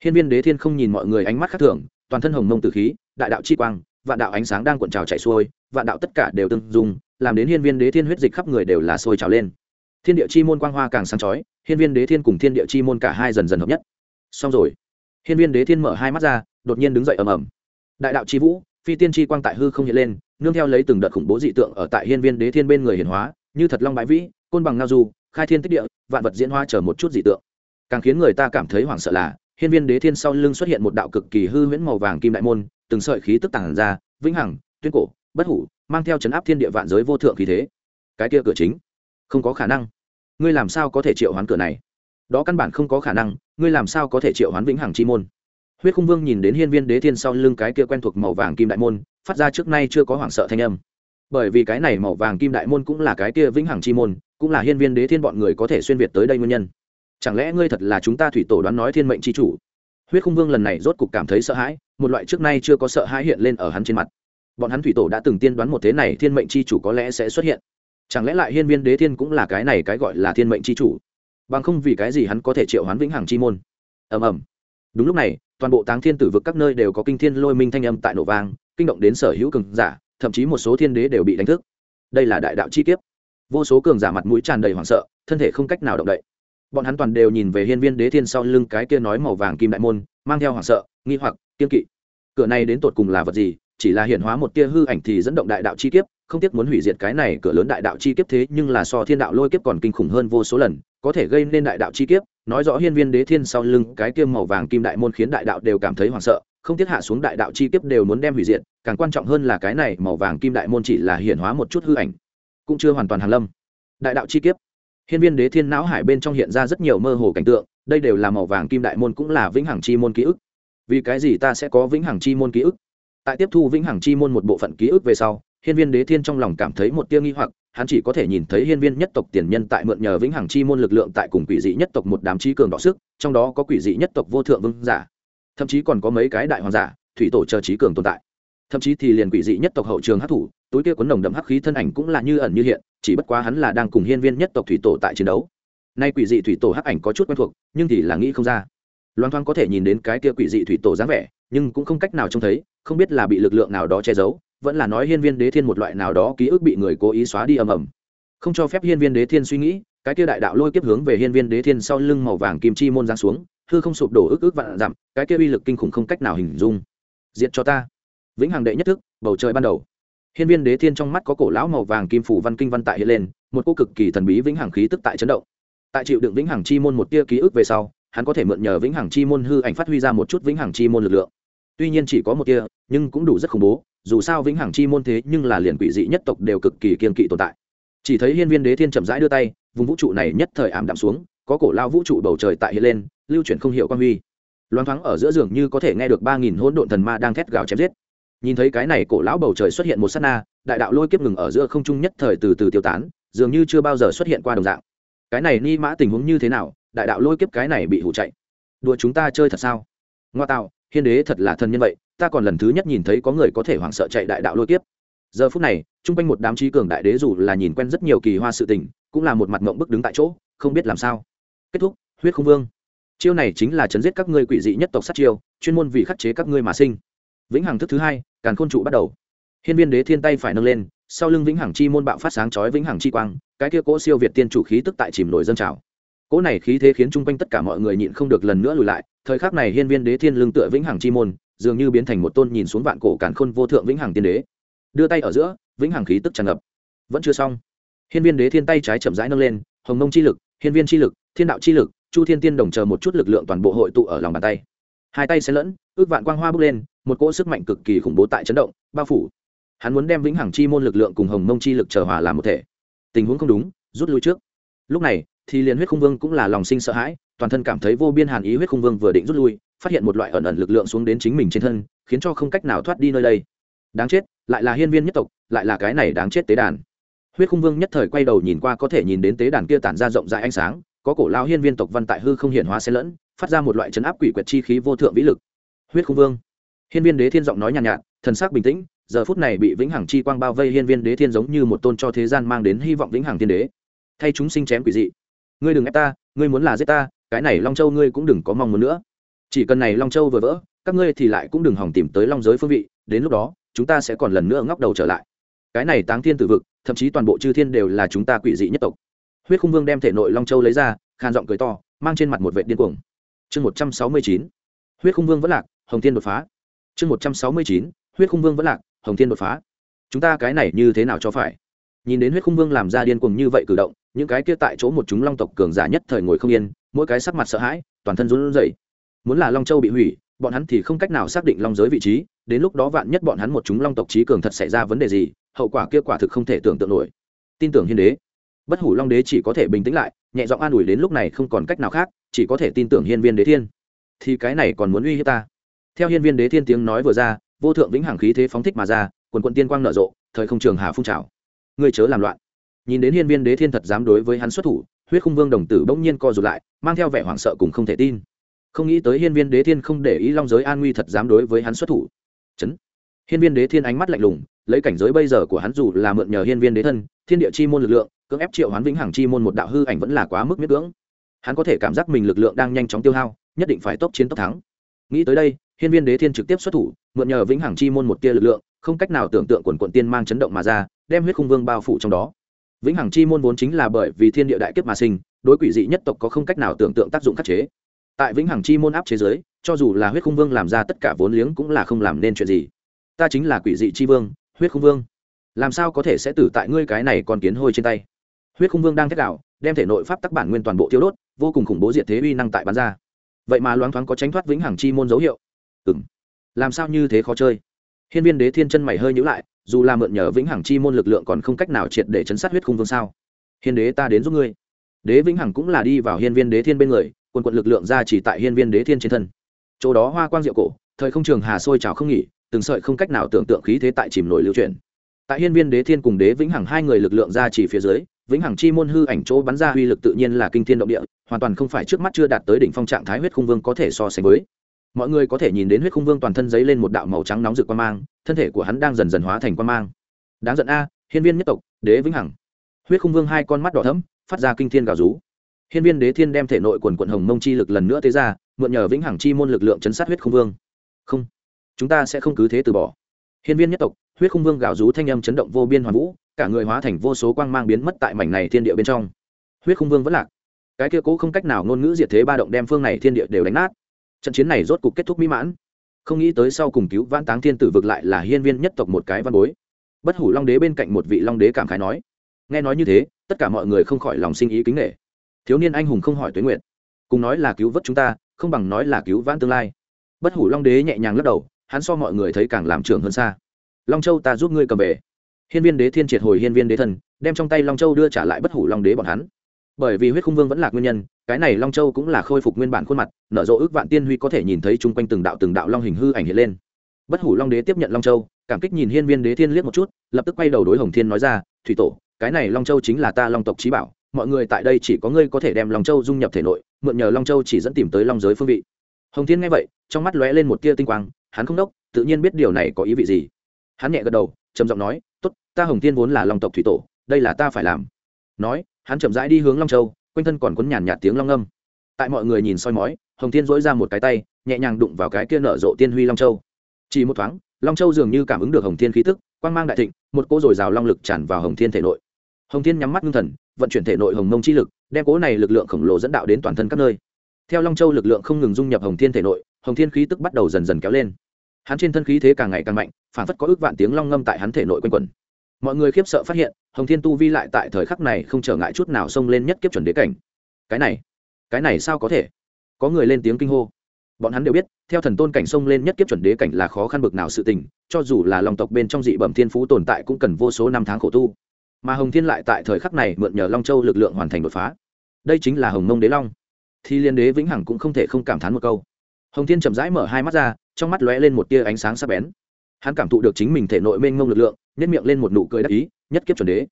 Speaker 1: Hiên viên đế thiên không nhìn mọi người ánh mắt khác thường, toàn thân hồng mông tử khí, đại đạo chi quang, vạn đạo ánh sáng đang cuộn trào chạy xuôi, vạn đạo tất cả đều tương dung, làm đến hiên viên đế thiên huyết dịch khắp người đều là sôi trào lên. Thiên địa chi môn quang hoa càng sáng chói, hiên viên đế thiên cùng thiên địa chi môn cả hai dần dần hợp nhất. Xong rồi, hiên viên đế thiên mở hai mắt ra, đột nhiên đứng dậy ầm ầm. Đại đạo chi vũ, phi tiên chi quang tại hư không hiện lên, nương theo lấy từng đợt khủng bố dị tượng ở tại hiên viên đế thiên bên người hiển hóa, như thật long bãi vĩ, côn bằng ngao du khai thiên tích địa, vạn vật diễn hoa chờ một chút dị tượng. Càng khiến người ta cảm thấy hoảng sợ là, hiên viên đế thiên sau lưng xuất hiện một đạo cực kỳ hư huyễn màu vàng kim đại môn, từng sợi khí tức tản ra, vĩnh hằng, tuyên cổ, bất hủ, mang theo chấn áp thiên địa vạn giới vô thượng khí thế. Cái kia cửa chính, không có khả năng. Ngươi làm sao có thể triệu hoán cửa này? Đó căn bản không có khả năng, ngươi làm sao có thể triệu hoán vĩnh hằng chi môn? Huyết khung vương nhìn đến hiên viên đế thiên sau lưng cái kia quen thuộc màu vàng kim đại môn, phát ra trước nay chưa có hoảng sợ thanh âm. Bởi vì cái này màu vàng kim đại môn cũng là cái kia vĩnh hằng chi môn cũng là hiên viên đế thiên bọn người có thể xuyên việt tới đây nguyên nhân. Chẳng lẽ ngươi thật là chúng ta thủy tổ đoán nói thiên mệnh chi chủ? Huyết khung vương lần này rốt cục cảm thấy sợ hãi, một loại trước nay chưa có sợ hãi hiện lên ở hắn trên mặt. Bọn hắn thủy tổ đã từng tiên đoán một thế này thiên mệnh chi chủ có lẽ sẽ xuất hiện. Chẳng lẽ lại hiên viên đế thiên cũng là cái này cái gọi là thiên mệnh chi chủ? Bằng không vì cái gì hắn có thể triệu hoán vĩnh hằng chi môn? Ầm ầm. Đúng lúc này, toàn bộ táng thiên tử vực các nơi đều có kinh thiên lôi minh thanh âm tại nổ vang, kinh động đến sở hữu cường giả, thậm chí một số thiên đế đều bị đánh thức. Đây là đại đạo chi kiếp vô số cường giả mặt mũi tràn đầy hoảng sợ, thân thể không cách nào động đậy. Bọn hắn toàn đều nhìn về hiên viên đế thiên sau lưng cái kia nói màu vàng kim đại môn, mang theo hoảng sợ, nghi hoặc kiên kỵ. Cửa này đến tột cùng là vật gì? Chỉ là hiện hóa một tia hư ảnh thì dẫn động đại đạo chi kiếp, không tiếc muốn hủy diệt cái này cửa lớn đại đạo chi kiếp thế nhưng là so thiên đạo lôi kiếp còn kinh khủng hơn vô số lần, có thể gây nên đại đạo chi kiếp. Nói rõ hiên viên đế thiên sau lưng cái kia màu vàng kim đại môn khiến đại đạo đều cảm thấy hoảng sợ, không tiếc hạ xuống đại đạo chi kiếp đều muốn đem hủy diệt, càng quan trọng hơn là cái này màu vàng kim đại môn chỉ là hiện hóa một chút hư ảnh cũng chưa hoàn toàn hàn lâm. Đại đạo chi kiếp. Hiên viên đế thiên não hải bên trong hiện ra rất nhiều mơ hồ cảnh tượng, đây đều là màu vàng kim đại môn cũng là vĩnh hằng chi môn ký ức. Vì cái gì ta sẽ có vĩnh hằng chi môn ký ức? Tại tiếp thu vĩnh hằng chi môn một bộ phận ký ức về sau, hiên viên đế thiên trong lòng cảm thấy một tia nghi hoặc, hắn chỉ có thể nhìn thấy hiên viên nhất tộc tiền nhân tại mượn nhờ vĩnh hằng chi môn lực lượng tại cùng quỷ dị nhất tộc một đám trí cường đọ sức, trong đó có quỷ dị nhất tộc vô thượng vương giả. Thậm chí còn có mấy cái đại hoàng giả, thủy tổ chờ trí cường tồn tại. Thậm chí thì liền quỷ dị nhất tộc hậu trường hát thủ túi kia cuốn nồng đậm hắc khí thân ảnh cũng là như ẩn như hiện, chỉ bất quá hắn là đang cùng hiên viên nhất tộc thủy tổ tại chiến đấu. Nay quỷ dị thủy tổ hắc ảnh có chút quen thuộc, nhưng thì là nghĩ không ra. Loan thoang có thể nhìn đến cái kia quỷ dị thủy tổ dáng vẻ, nhưng cũng không cách nào trông thấy, không biết là bị lực lượng nào đó che giấu, vẫn là nói hiên viên đế thiên một loại nào đó ký ức bị người cố ý xóa đi ầm ầm. Không cho phép hiên viên đế thiên suy nghĩ, cái kia đại đạo lôi kiếp hướng về hiên viên đế thiên sau lưng màu vàng kim chi môn giáng xuống, hư không sụp đổ ức ức vạn dặm, cái kia uy lực kinh khủng không cách nào hình dung. Diệt cho ta. Vĩnh hằng đệ nhất thức, bầu trời ban đầu hiên viên đế thiên trong mắt có cổ lão màu vàng kim phủ văn kinh văn tại hiện lên, một cô cực kỳ thần bí vĩnh hằng khí tức tại chấn động. Tại chịu đựng vĩnh hằng chi môn một tia ký ức về sau, hắn có thể mượn nhờ vĩnh hằng chi môn hư ảnh phát huy ra một chút vĩnh hằng chi môn lực lượng. Tuy nhiên chỉ có một tia, nhưng cũng đủ rất khủng bố, dù sao vĩnh hằng chi môn thế nhưng là liền quỷ dị nhất tộc đều cực kỳ kiên kỵ tồn tại. Chỉ thấy hiên viên đế thiên chậm rãi đưa tay, vùng vũ trụ này nhất thời ảm đạm xuống, có cổ lao vũ trụ bầu trời tại hiện lên, lưu chuyển không hiểu quan huy. Loáng thoáng ở giữa giường như có thể nghe được ba nghìn hỗn độn thần ma đang thét gào chém giết nhìn thấy cái này cổ lão bầu trời xuất hiện một sát na, đại đạo lôi kiếp ngừng ở giữa không trung nhất thời từ từ tiêu tán, dường như chưa bao giờ xuất hiện qua đồng dạng. Cái này ni mã tình huống như thế nào, đại đạo lôi kiếp cái này bị hủ chạy? Đùa chúng ta chơi thật sao? Ngoa tạo, hiên đế thật là thân nhân vậy, ta còn lần thứ nhất nhìn thấy có người có thể hoảng sợ chạy đại đạo lôi kiếp. Giờ phút này, chung quanh một đám trí cường đại đế dù là nhìn quen rất nhiều kỳ hoa sự tình, cũng là một mặt mộng bức đứng tại chỗ, không biết làm sao. Kết thúc, huyết không vương. Chiêu này chính là chấn giết các ngươi quỷ dị nhất tộc sát chiêu, chuyên môn vì khắc chế các ngươi mà sinh. Vĩnh hằng thức thứ hai càn khôn trụ bắt đầu. Hiên viên đế thiên tay phải nâng lên, sau lưng vĩnh hằng chi môn bạo phát sáng chói vĩnh hằng chi quang, cái kia cỗ siêu việt tiên chủ khí tức tại chìm nổi dân trào. Cỗ này khí thế khiến chung quanh tất cả mọi người nhịn không được lần nữa lùi lại, thời khắc này hiên viên đế thiên lưng tựa vĩnh hằng chi môn, dường như biến thành một tôn nhìn xuống vạn cổ càn khôn vô thượng vĩnh hằng tiên đế. Đưa tay ở giữa, vĩnh hằng khí tức tràn ngập. Vẫn chưa xong. Hiên viên đế thiên tay trái chậm rãi nâng lên, hồng mông chi lực, hiên viên chi lực, thiên đạo chi lực, chu thiên tiên đồng chờ một chút lực lượng toàn bộ hội tụ ở lòng bàn tay. Hai tay xen lẫn, ước vạn quang hoa bước lên một cỗ sức mạnh cực kỳ khủng bố tại chấn động, bao phủ. Hắn muốn đem vĩnh hằng chi môn lực lượng cùng hồng mông chi lực trở hòa làm một thể. Tình huống không đúng, rút lui trước. Lúc này, thì liền huyết khung vương cũng là lòng sinh sợ hãi, toàn thân cảm thấy vô biên hàn ý huyết khung vương vừa định rút lui, phát hiện một loại ẩn ẩn lực lượng xuống đến chính mình trên thân, khiến cho không cách nào thoát đi nơi đây. Đáng chết, lại là hiên viên nhất tộc, lại là cái này đáng chết tế đàn. Huyết khung vương nhất thời quay đầu nhìn qua có thể nhìn đến tế đàn kia tản ra rộng rãi ánh sáng, có cổ lao hiên viên tộc văn tại hư không hiển hóa xen lẫn, phát ra một loại chấn áp quỷ quyệt chi khí vô thượng vĩ lực. Huyết khung vương hiên viên đế thiên giọng nói nhàn nhạt, nhạt thần sắc bình tĩnh giờ phút này bị vĩnh hằng chi quang bao vây hiên viên đế thiên giống như một tôn cho thế gian mang đến hy vọng vĩnh hằng thiên đế. Thay chúng sinh chém quỷ dị. Ngươi đừng ép ta ngươi muốn là giết ta cái này long châu ngươi cũng đừng có mong muốn nữa. Chỉ cần này long châu vừa vỡ các ngươi thì lại cũng đừng hòng tìm tới long giới phương vị đến lúc đó chúng ta sẽ còn lần nữa ngóc đầu trở lại. Cái này táng thiên tử vực thậm chí toàn bộ chư thiên đều là chúng ta quỷ dị nhất tộc. Huyết khung vương đem thể nội long châu lấy ra khan giọng cười to mang trên mặt một vệ điên cuồng. Chương một trăm sáu mươi chín. Huyết khung vương vẫn lạc hồng thiên đột phá chương một trăm sáu mươi chín, huyết khung vương vẫn lạc, hồng thiên đột phá. Chúng ta cái này như thế nào cho phải? Nhìn đến huyết khung vương làm ra điên cuồng như vậy cử động, những cái kia tại chỗ một chúng long tộc cường giả nhất thời ngồi không yên, mỗi cái sắc mặt sợ hãi, toàn thân run rẩy. Muốn là long châu bị hủy, bọn hắn thì không cách nào xác định long giới vị trí, đến lúc đó vạn nhất bọn hắn một chúng long tộc trí cường thật xảy ra vấn đề gì, hậu quả kia quả thực không thể tưởng tượng nổi. Tin tưởng hiên đế. Bất hủ long đế chỉ có thể bình tĩnh lại, nhẹ giọng an ủi đến lúc này không còn cách nào khác, chỉ có thể tin tưởng hiên viên đế thiên. Thì cái này còn muốn uy hiếp ta? Theo hiên viên đế thiên tiếng nói vừa ra, vô thượng vĩnh hằng khí thế phóng thích mà ra, quần quận tiên quang nở rộ, thời không trường hà phun trào. Ngươi chớ làm loạn. Nhìn đến hiên viên đế thiên thật dám đối với hắn xuất thủ, huyết khung vương đồng tử bỗng nhiên co rụt lại, mang theo vẻ hoảng sợ cùng không thể tin. Không nghĩ tới hiên viên đế thiên không để ý long giới an nguy thật dám đối với hắn xuất thủ. Chấn. Hiên viên đế thiên ánh mắt lạnh lùng, lấy cảnh giới bây giờ của hắn dù là mượn nhờ hiên viên đế thân, thiên địa chi môn lực lượng, cưỡng ép triệu hoán vĩnh hằng chi môn một đạo hư ảnh vẫn là quá mức miết cưỡng. Hắn có thể cảm giác mình lực lượng đang nhanh chóng tiêu hao, nhất định phải tốc chiến tốc thắng. Nghĩ tới đây hiên viên đế thiên trực tiếp xuất thủ, mượn nhờ vĩnh hằng chi môn một tia lực lượng, không cách nào tưởng tượng quần quận tiên mang chấn động mà ra, đem huyết khung vương bao phủ trong đó. Vĩnh hằng chi môn vốn chính là bởi vì thiên địa đại kiếp mà sinh, đối quỷ dị nhất tộc có không cách nào tưởng tượng tác dụng khắc chế. Tại vĩnh hằng chi môn áp chế giới, cho dù là huyết khung vương làm ra tất cả vốn liếng cũng là không làm nên chuyện gì. Ta chính là quỷ dị chi vương, huyết khung vương. Làm sao có thể sẽ tử tại ngươi cái này còn kiến hôi trên tay? Huyết khung vương đang thét đạo đem thể nội pháp tắc bản nguyên toàn bộ tiêu đốt, vô cùng khủng bố diệt thế uy năng tại bán ra. Vậy mà loáng thoáng có tránh thoát vĩnh hằng chi môn dấu hiệu ừng làm sao như thế khó chơi? Hiên viên đế thiên chân mày hơi nhữ lại, dù là mượn nhờ vĩnh hằng chi môn lực lượng còn không cách nào triệt để chấn sát huyết khung vương sao? Hiên đế ta đến giúp ngươi. Đế vĩnh hằng cũng là đi vào hiên viên đế thiên bên người, quần quận lực lượng ra chỉ tại hiên viên đế thiên trên thân. Chỗ đó hoa quang diệu cổ, thời không trường hà sôi trào không nghỉ, từng sợi không cách nào tưởng tượng khí thế tại chìm nổi lưu truyền tại hiên viên đế thiên cùng đế vĩnh hằng hai người lực lượng ra chỉ phía dưới, vĩnh hằng chi môn hư ảnh chỗ bắn ra uy lực tự nhiên là kinh thiên động địa, hoàn toàn không phải trước mắt chưa đạt tới đỉnh phong trạng thái huyết khung vương có thể so sánh với mọi người có thể nhìn đến huyết khung vương toàn thân giấy lên một đạo màu trắng nóng rực quan mang, thân thể của hắn đang dần dần hóa thành quan mang. Đáng giận a, hiên viên nhất tộc, đế vĩnh hằng. Huyết khung vương hai con mắt đỏ thẫm, phát ra kinh thiên gào rú. Hiên viên đế thiên đem thể nội quần quận hồng mông chi lực lần nữa tế ra, mượn nhờ vĩnh hằng chi môn lực lượng chấn sát huyết khung vương. Không, chúng ta sẽ không cứ thế từ bỏ. Hiên viên nhất tộc, huyết khung vương gào rú thanh âm chấn động vô biên hoàn vũ, cả người hóa thành vô số quang mang biến mất tại mảnh này thiên địa bên trong. Huyết khung vương vẫn lạc. Cái kia cố không cách nào ngôn ngữ diệt thế ba động đem phương này thiên địa đều đánh nát trận chiến này rốt cục kết thúc mỹ mãn. Không nghĩ tới sau cùng cứu vãn táng thiên tử vực lại là hiên viên nhất tộc một cái văn bối. Bất hủ long đế bên cạnh một vị long đế cảm khái nói, nghe nói như thế, tất cả mọi người không khỏi lòng sinh ý kính nghệ thiếu niên anh hùng không hỏi tuế nguyện, cùng nói là cứu vớt chúng ta, không bằng nói là cứu vãn tương lai. Bất hủ long đế nhẹ nhàng lắc đầu, hắn so mọi người thấy càng làm trưởng hơn xa. Long châu ta giúp ngươi cầm về. Hiên viên đế thiên triệt hồi hiên viên đế thần, đem trong tay long châu đưa trả lại bất hủ long đế bọn hắn bởi vì huyết khung vương vẫn là nguyên nhân, cái này long châu cũng là khôi phục nguyên bản khuôn mặt, nở rộ ước vạn tiên huy có thể nhìn thấy chung quanh từng đạo từng đạo long hình hư ảnh hiện lên. Bất hủ long đế tiếp nhận long châu, cảm kích nhìn hiên viên đế thiên liếc một chút, lập tức quay đầu đối hồng thiên nói ra, thủy tổ, cái này long châu chính là ta long tộc trí bảo, mọi người tại đây chỉ có ngươi có thể đem long châu dung nhập thể nội, mượn nhờ long châu chỉ dẫn tìm tới long giới phương vị. Hồng thiên nghe vậy, trong mắt lóe lên một tia tinh quang, hắn không đốc, tự nhiên biết điều này có ý vị gì. Hắn nhẹ gật đầu, trầm giọng nói, tốt, ta hồng thiên vốn là long tộc thủy tổ, đây là ta phải làm. Nói hắn chậm rãi đi hướng long châu, quanh thân còn quấn nhàn nhạt tiếng long âm. Tại mọi người nhìn soi mói, hồng thiên dỗi ra một cái tay, nhẹ nhàng đụng vào cái kia nở rộ tiên huy long châu. Chỉ một thoáng, long châu dường như cảm ứng được hồng thiên khí tức, quang mang đại thịnh, một cỗ dồi dào long lực tràn vào hồng thiên thể nội. Hồng thiên nhắm mắt ngưng thần, vận chuyển thể nội hồng mông chi lực, đem cỗ này lực lượng khổng lồ dẫn đạo đến toàn thân các nơi. Theo long châu lực lượng không ngừng dung nhập hồng thiên thể nội, hồng thiên khí tức bắt đầu dần dần kéo lên. Hắn trên thân khí thế càng ngày càng mạnh, phản phất có ước vạn tiếng long ngâm tại hắn thể nội quanh quẩn mọi người khiếp sợ phát hiện, hồng thiên tu vi lại tại thời khắc này không trở ngại chút nào xông lên nhất kiếp chuẩn đế cảnh. Cái này cái này sao có thể? Có người lên tiếng kinh hô. Bọn hắn đều biết, theo thần tôn cảnh xông lên nhất kiếp chuẩn đế cảnh là khó khăn bực nào sự tình, cho dù là lòng tộc bên trong dị bẩm thiên phú tồn tại cũng cần vô số năm tháng khổ tu. Mà hồng thiên lại tại thời khắc này mượn nhờ long châu lực lượng hoàn thành đột phá. Đây chính là hồng mông đế long. Thì liên đế vĩnh hằng cũng không thể không cảm thán một câu. Hồng thiên chậm rãi mở hai mắt ra, trong mắt lóe lên một tia ánh sáng sắc bén. Hắn cảm thụ được chính mình thể nội mênh mông lực lượng nhất miệng lên một nụ cười đắc ý, nhất kiếp chuẩn đế.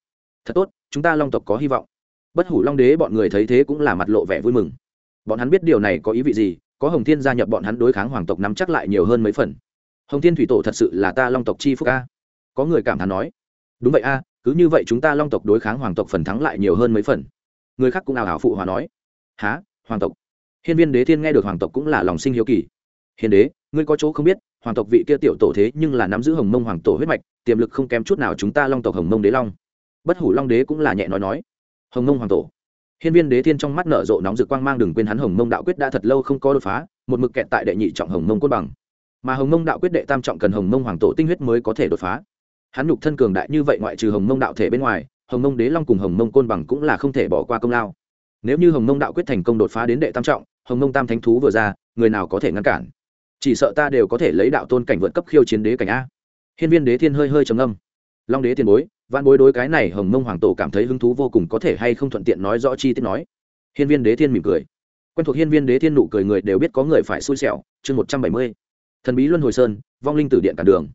Speaker 1: Thật tốt, chúng ta long tộc có hy vọng. Bất hủ long đế bọn người thấy thế cũng là mặt lộ vẻ vui mừng. Bọn hắn biết điều này có ý vị gì, có hồng thiên gia nhập bọn hắn đối kháng hoàng tộc nắm chắc lại nhiều hơn mấy phần. Hồng thiên thủy tổ thật sự là ta long tộc chi phúc a. Có người cảm thán nói. Đúng vậy a, cứ như vậy chúng ta long tộc đối kháng hoàng tộc phần thắng lại nhiều hơn mấy phần. Người khác cũng ảo ảo phụ hòa nói. Há hoàng tộc? Hiên viên đế thiên nghe được hoàng tộc cũng là lòng sinh hiếu kỳ. Hiền đế, ngươi có chỗ không biết, hoàng tộc vị kia tiểu tổ thế nhưng là nắm giữ hồng mông hoàng tổ huyết mạch tiềm lực không kém chút nào chúng ta long tộc hồng mông đế long bất hủ long đế cũng là nhẹ nói nói hồng mông hoàng tổ hiên viên đế thiên trong mắt nở rộ nóng rực quang mang đừng quên hắn hồng mông đạo quyết đã thật lâu không có đột phá một mực kẹt tại đệ nhị trọng hồng mông côn bằng mà hồng mông đạo quyết đệ tam trọng cần hồng mông hoàng tổ tinh huyết mới có thể đột phá hắn nhục thân cường đại như vậy ngoại trừ hồng mông đạo thể bên ngoài hồng mông đế long cùng hồng mông côn bằng cũng là không thể bỏ qua công lao nếu như hồng mông đạo quyết thành công đột phá đến đệ tam trọng hồng mông tam thánh thú vừa ra người nào có thể ngăn cản chỉ sợ ta đều có thể lấy đạo tôn cảnh vượt cấp khiêu chiến đế cảnh a hiên viên đế thiên hơi hơi trầm âm long đế tiền bối văn bối đối cái này hồng mông hoàng tổ cảm thấy hứng thú vô cùng có thể hay không thuận tiện nói rõ chi tiết nói. Hiên viên đế thiên mỉm cười. Quen thuộc hiên viên đế thiên nụ cười người đều biết có người phải xui xẻo, chương một trăm bảy mươi. Thần bí luân hồi sơn, vong linh tử điện cản đường.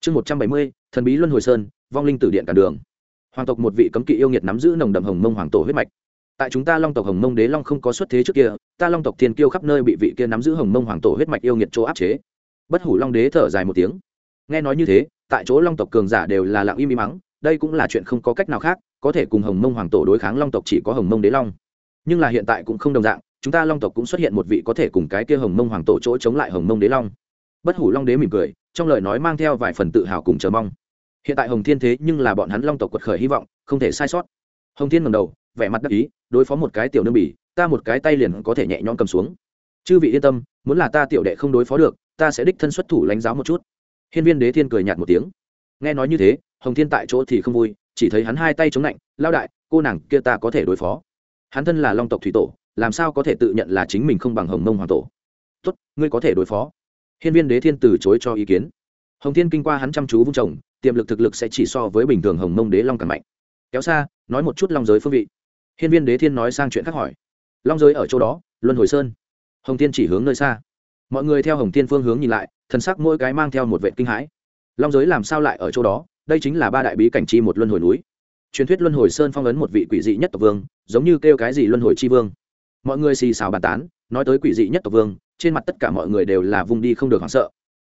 Speaker 1: Chương một trăm bảy mươi, thần bí luân hồi sơn, vong linh tử điện cản đường. Hoàng tộc một vị cấm kỵ yêu nghiệt nắm giữ nồng đậm hồng mông hoàng tổ huyết mạch. Tại chúng ta long tộc hồng mông đế long không có xuất thế trước kia, ta long tộc thiên kiêu khắp nơi bị vị kia nắm giữ hồng mông hoàng tổ huyết mạch yêu nghiệt chỗ áp chế. Bất hủ long đế thở dài một tiếng nghe nói như thế, tại chỗ long tộc cường giả đều là lặng im im mắng, đây cũng là chuyện không có cách nào khác, có thể cùng hồng mông hoàng tổ đối kháng long tộc chỉ có hồng mông đế long. Nhưng là hiện tại cũng không đồng dạng, chúng ta long tộc cũng xuất hiện một vị có thể cùng cái kia hồng mông hoàng tổ chỗ chống lại hồng mông đế long. Bất hủ long đế mỉm cười, trong lời nói mang theo vài phần tự hào cùng chờ mong. Hiện tại hồng thiên thế nhưng là bọn hắn long tộc quật khởi hy vọng, không thể sai sót. Hồng thiên ngầm đầu, vẻ mặt đắc ý, đối phó một cái tiểu nương bỉ, ta một cái tay liền có thể nhẹ nhõm cầm xuống. Chư vị yên tâm, muốn là ta tiểu đệ không đối phó được, ta sẽ đích thân xuất thủ lãnh giáo một chút hiên viên đế thiên cười nhạt một tiếng. Nghe nói như thế, hồng thiên tại chỗ thì không vui, chỉ thấy hắn hai tay chống lạnh lao đại, cô nàng kia ta có thể đối phó. Hắn thân là long tộc thủy tổ, làm sao có thể tự nhận là chính mình không bằng hồng mông hoàng tổ? Tốt, ngươi có thể đối phó. Hiên viên đế thiên từ chối cho ý kiến. Hồng thiên kinh qua hắn chăm chú vung trồng tiềm lực thực lực sẽ chỉ so với bình thường hồng mông đế long càng mạnh. Kéo xa, nói một chút long giới phương vị. Hiên viên đế thiên nói sang chuyện khác hỏi. Long giới ở chỗ đó, luân hồi sơn. Hồng thiên chỉ hướng nơi xa mọi người theo hồng thiên phương hướng nhìn lại, thần sắc mỗi cái mang theo một vệ kinh hãi. Long giới làm sao lại ở chỗ đó? Đây chính là ba đại bí cảnh chi một luân hồi núi. Truyền thuyết luân hồi sơn phong ấn một vị quỷ dị nhất tộc vương, giống như kêu cái gì luân hồi chi vương. Mọi người xì xào bàn tán, nói tới quỷ dị nhất tộc vương, trên mặt tất cả mọi người đều là vùng đi không được hoảng sợ.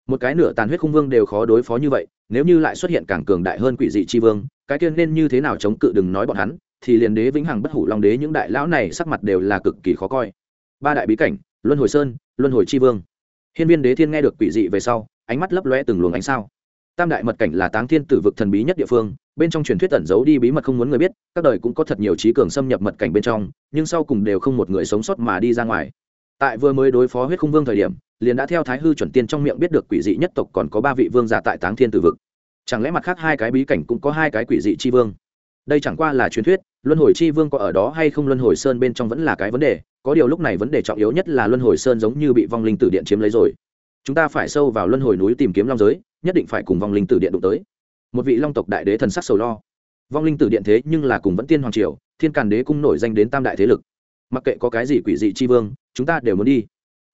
Speaker 1: Một cái nửa tàn huyết khung vương đều khó đối phó như vậy, nếu như lại xuất hiện càng cường đại hơn quỷ dị chi vương, cái kia nên như thế nào chống cự đừng nói bọn hắn, thì liền đế vĩnh hằng bất hủ long đế những đại lão này sắc mặt đều là cực kỳ khó coi. Ba đại bí cảnh, luân hồi sơn luân hồi chi vương. Hiên viên đế thiên nghe được quỷ dị về sau, ánh mắt lấp loe từng luồng ánh sao. Tam đại mật cảnh là táng thiên tử vực thần bí nhất địa phương, bên trong truyền thuyết tẩn giấu đi bí mật không muốn người biết, các đời cũng có thật nhiều trí cường xâm nhập mật cảnh bên trong, nhưng sau cùng đều không một người sống sót mà đi ra ngoài. Tại vừa mới đối phó huyết khung vương thời điểm, liền đã theo thái hư chuẩn tiên trong miệng biết được quỷ dị nhất tộc còn có ba vị vương giả tại táng thiên tử vực. Chẳng lẽ mặt khác hai cái bí cảnh cũng có hai cái quỷ dị chi vương? Đây chẳng qua là truyền thuyết, luân hồi chi vương có ở đó hay không luân hồi sơn bên trong vẫn là cái vấn đề, có điều lúc này vấn đề trọng yếu nhất là luân hồi sơn giống như bị vong linh tử điện chiếm lấy rồi. Chúng ta phải sâu vào luân hồi núi tìm kiếm long giới, nhất định phải cùng vong linh tử điện đụng tới. Một vị long tộc đại đế thần sắc sầu lo. Vong linh tử điện thế nhưng là cùng vẫn tiên hoàng triều, thiên càn đế cung nổi danh đến tam đại thế lực. Mặc kệ có cái gì quỷ dị chi vương, chúng ta đều muốn đi.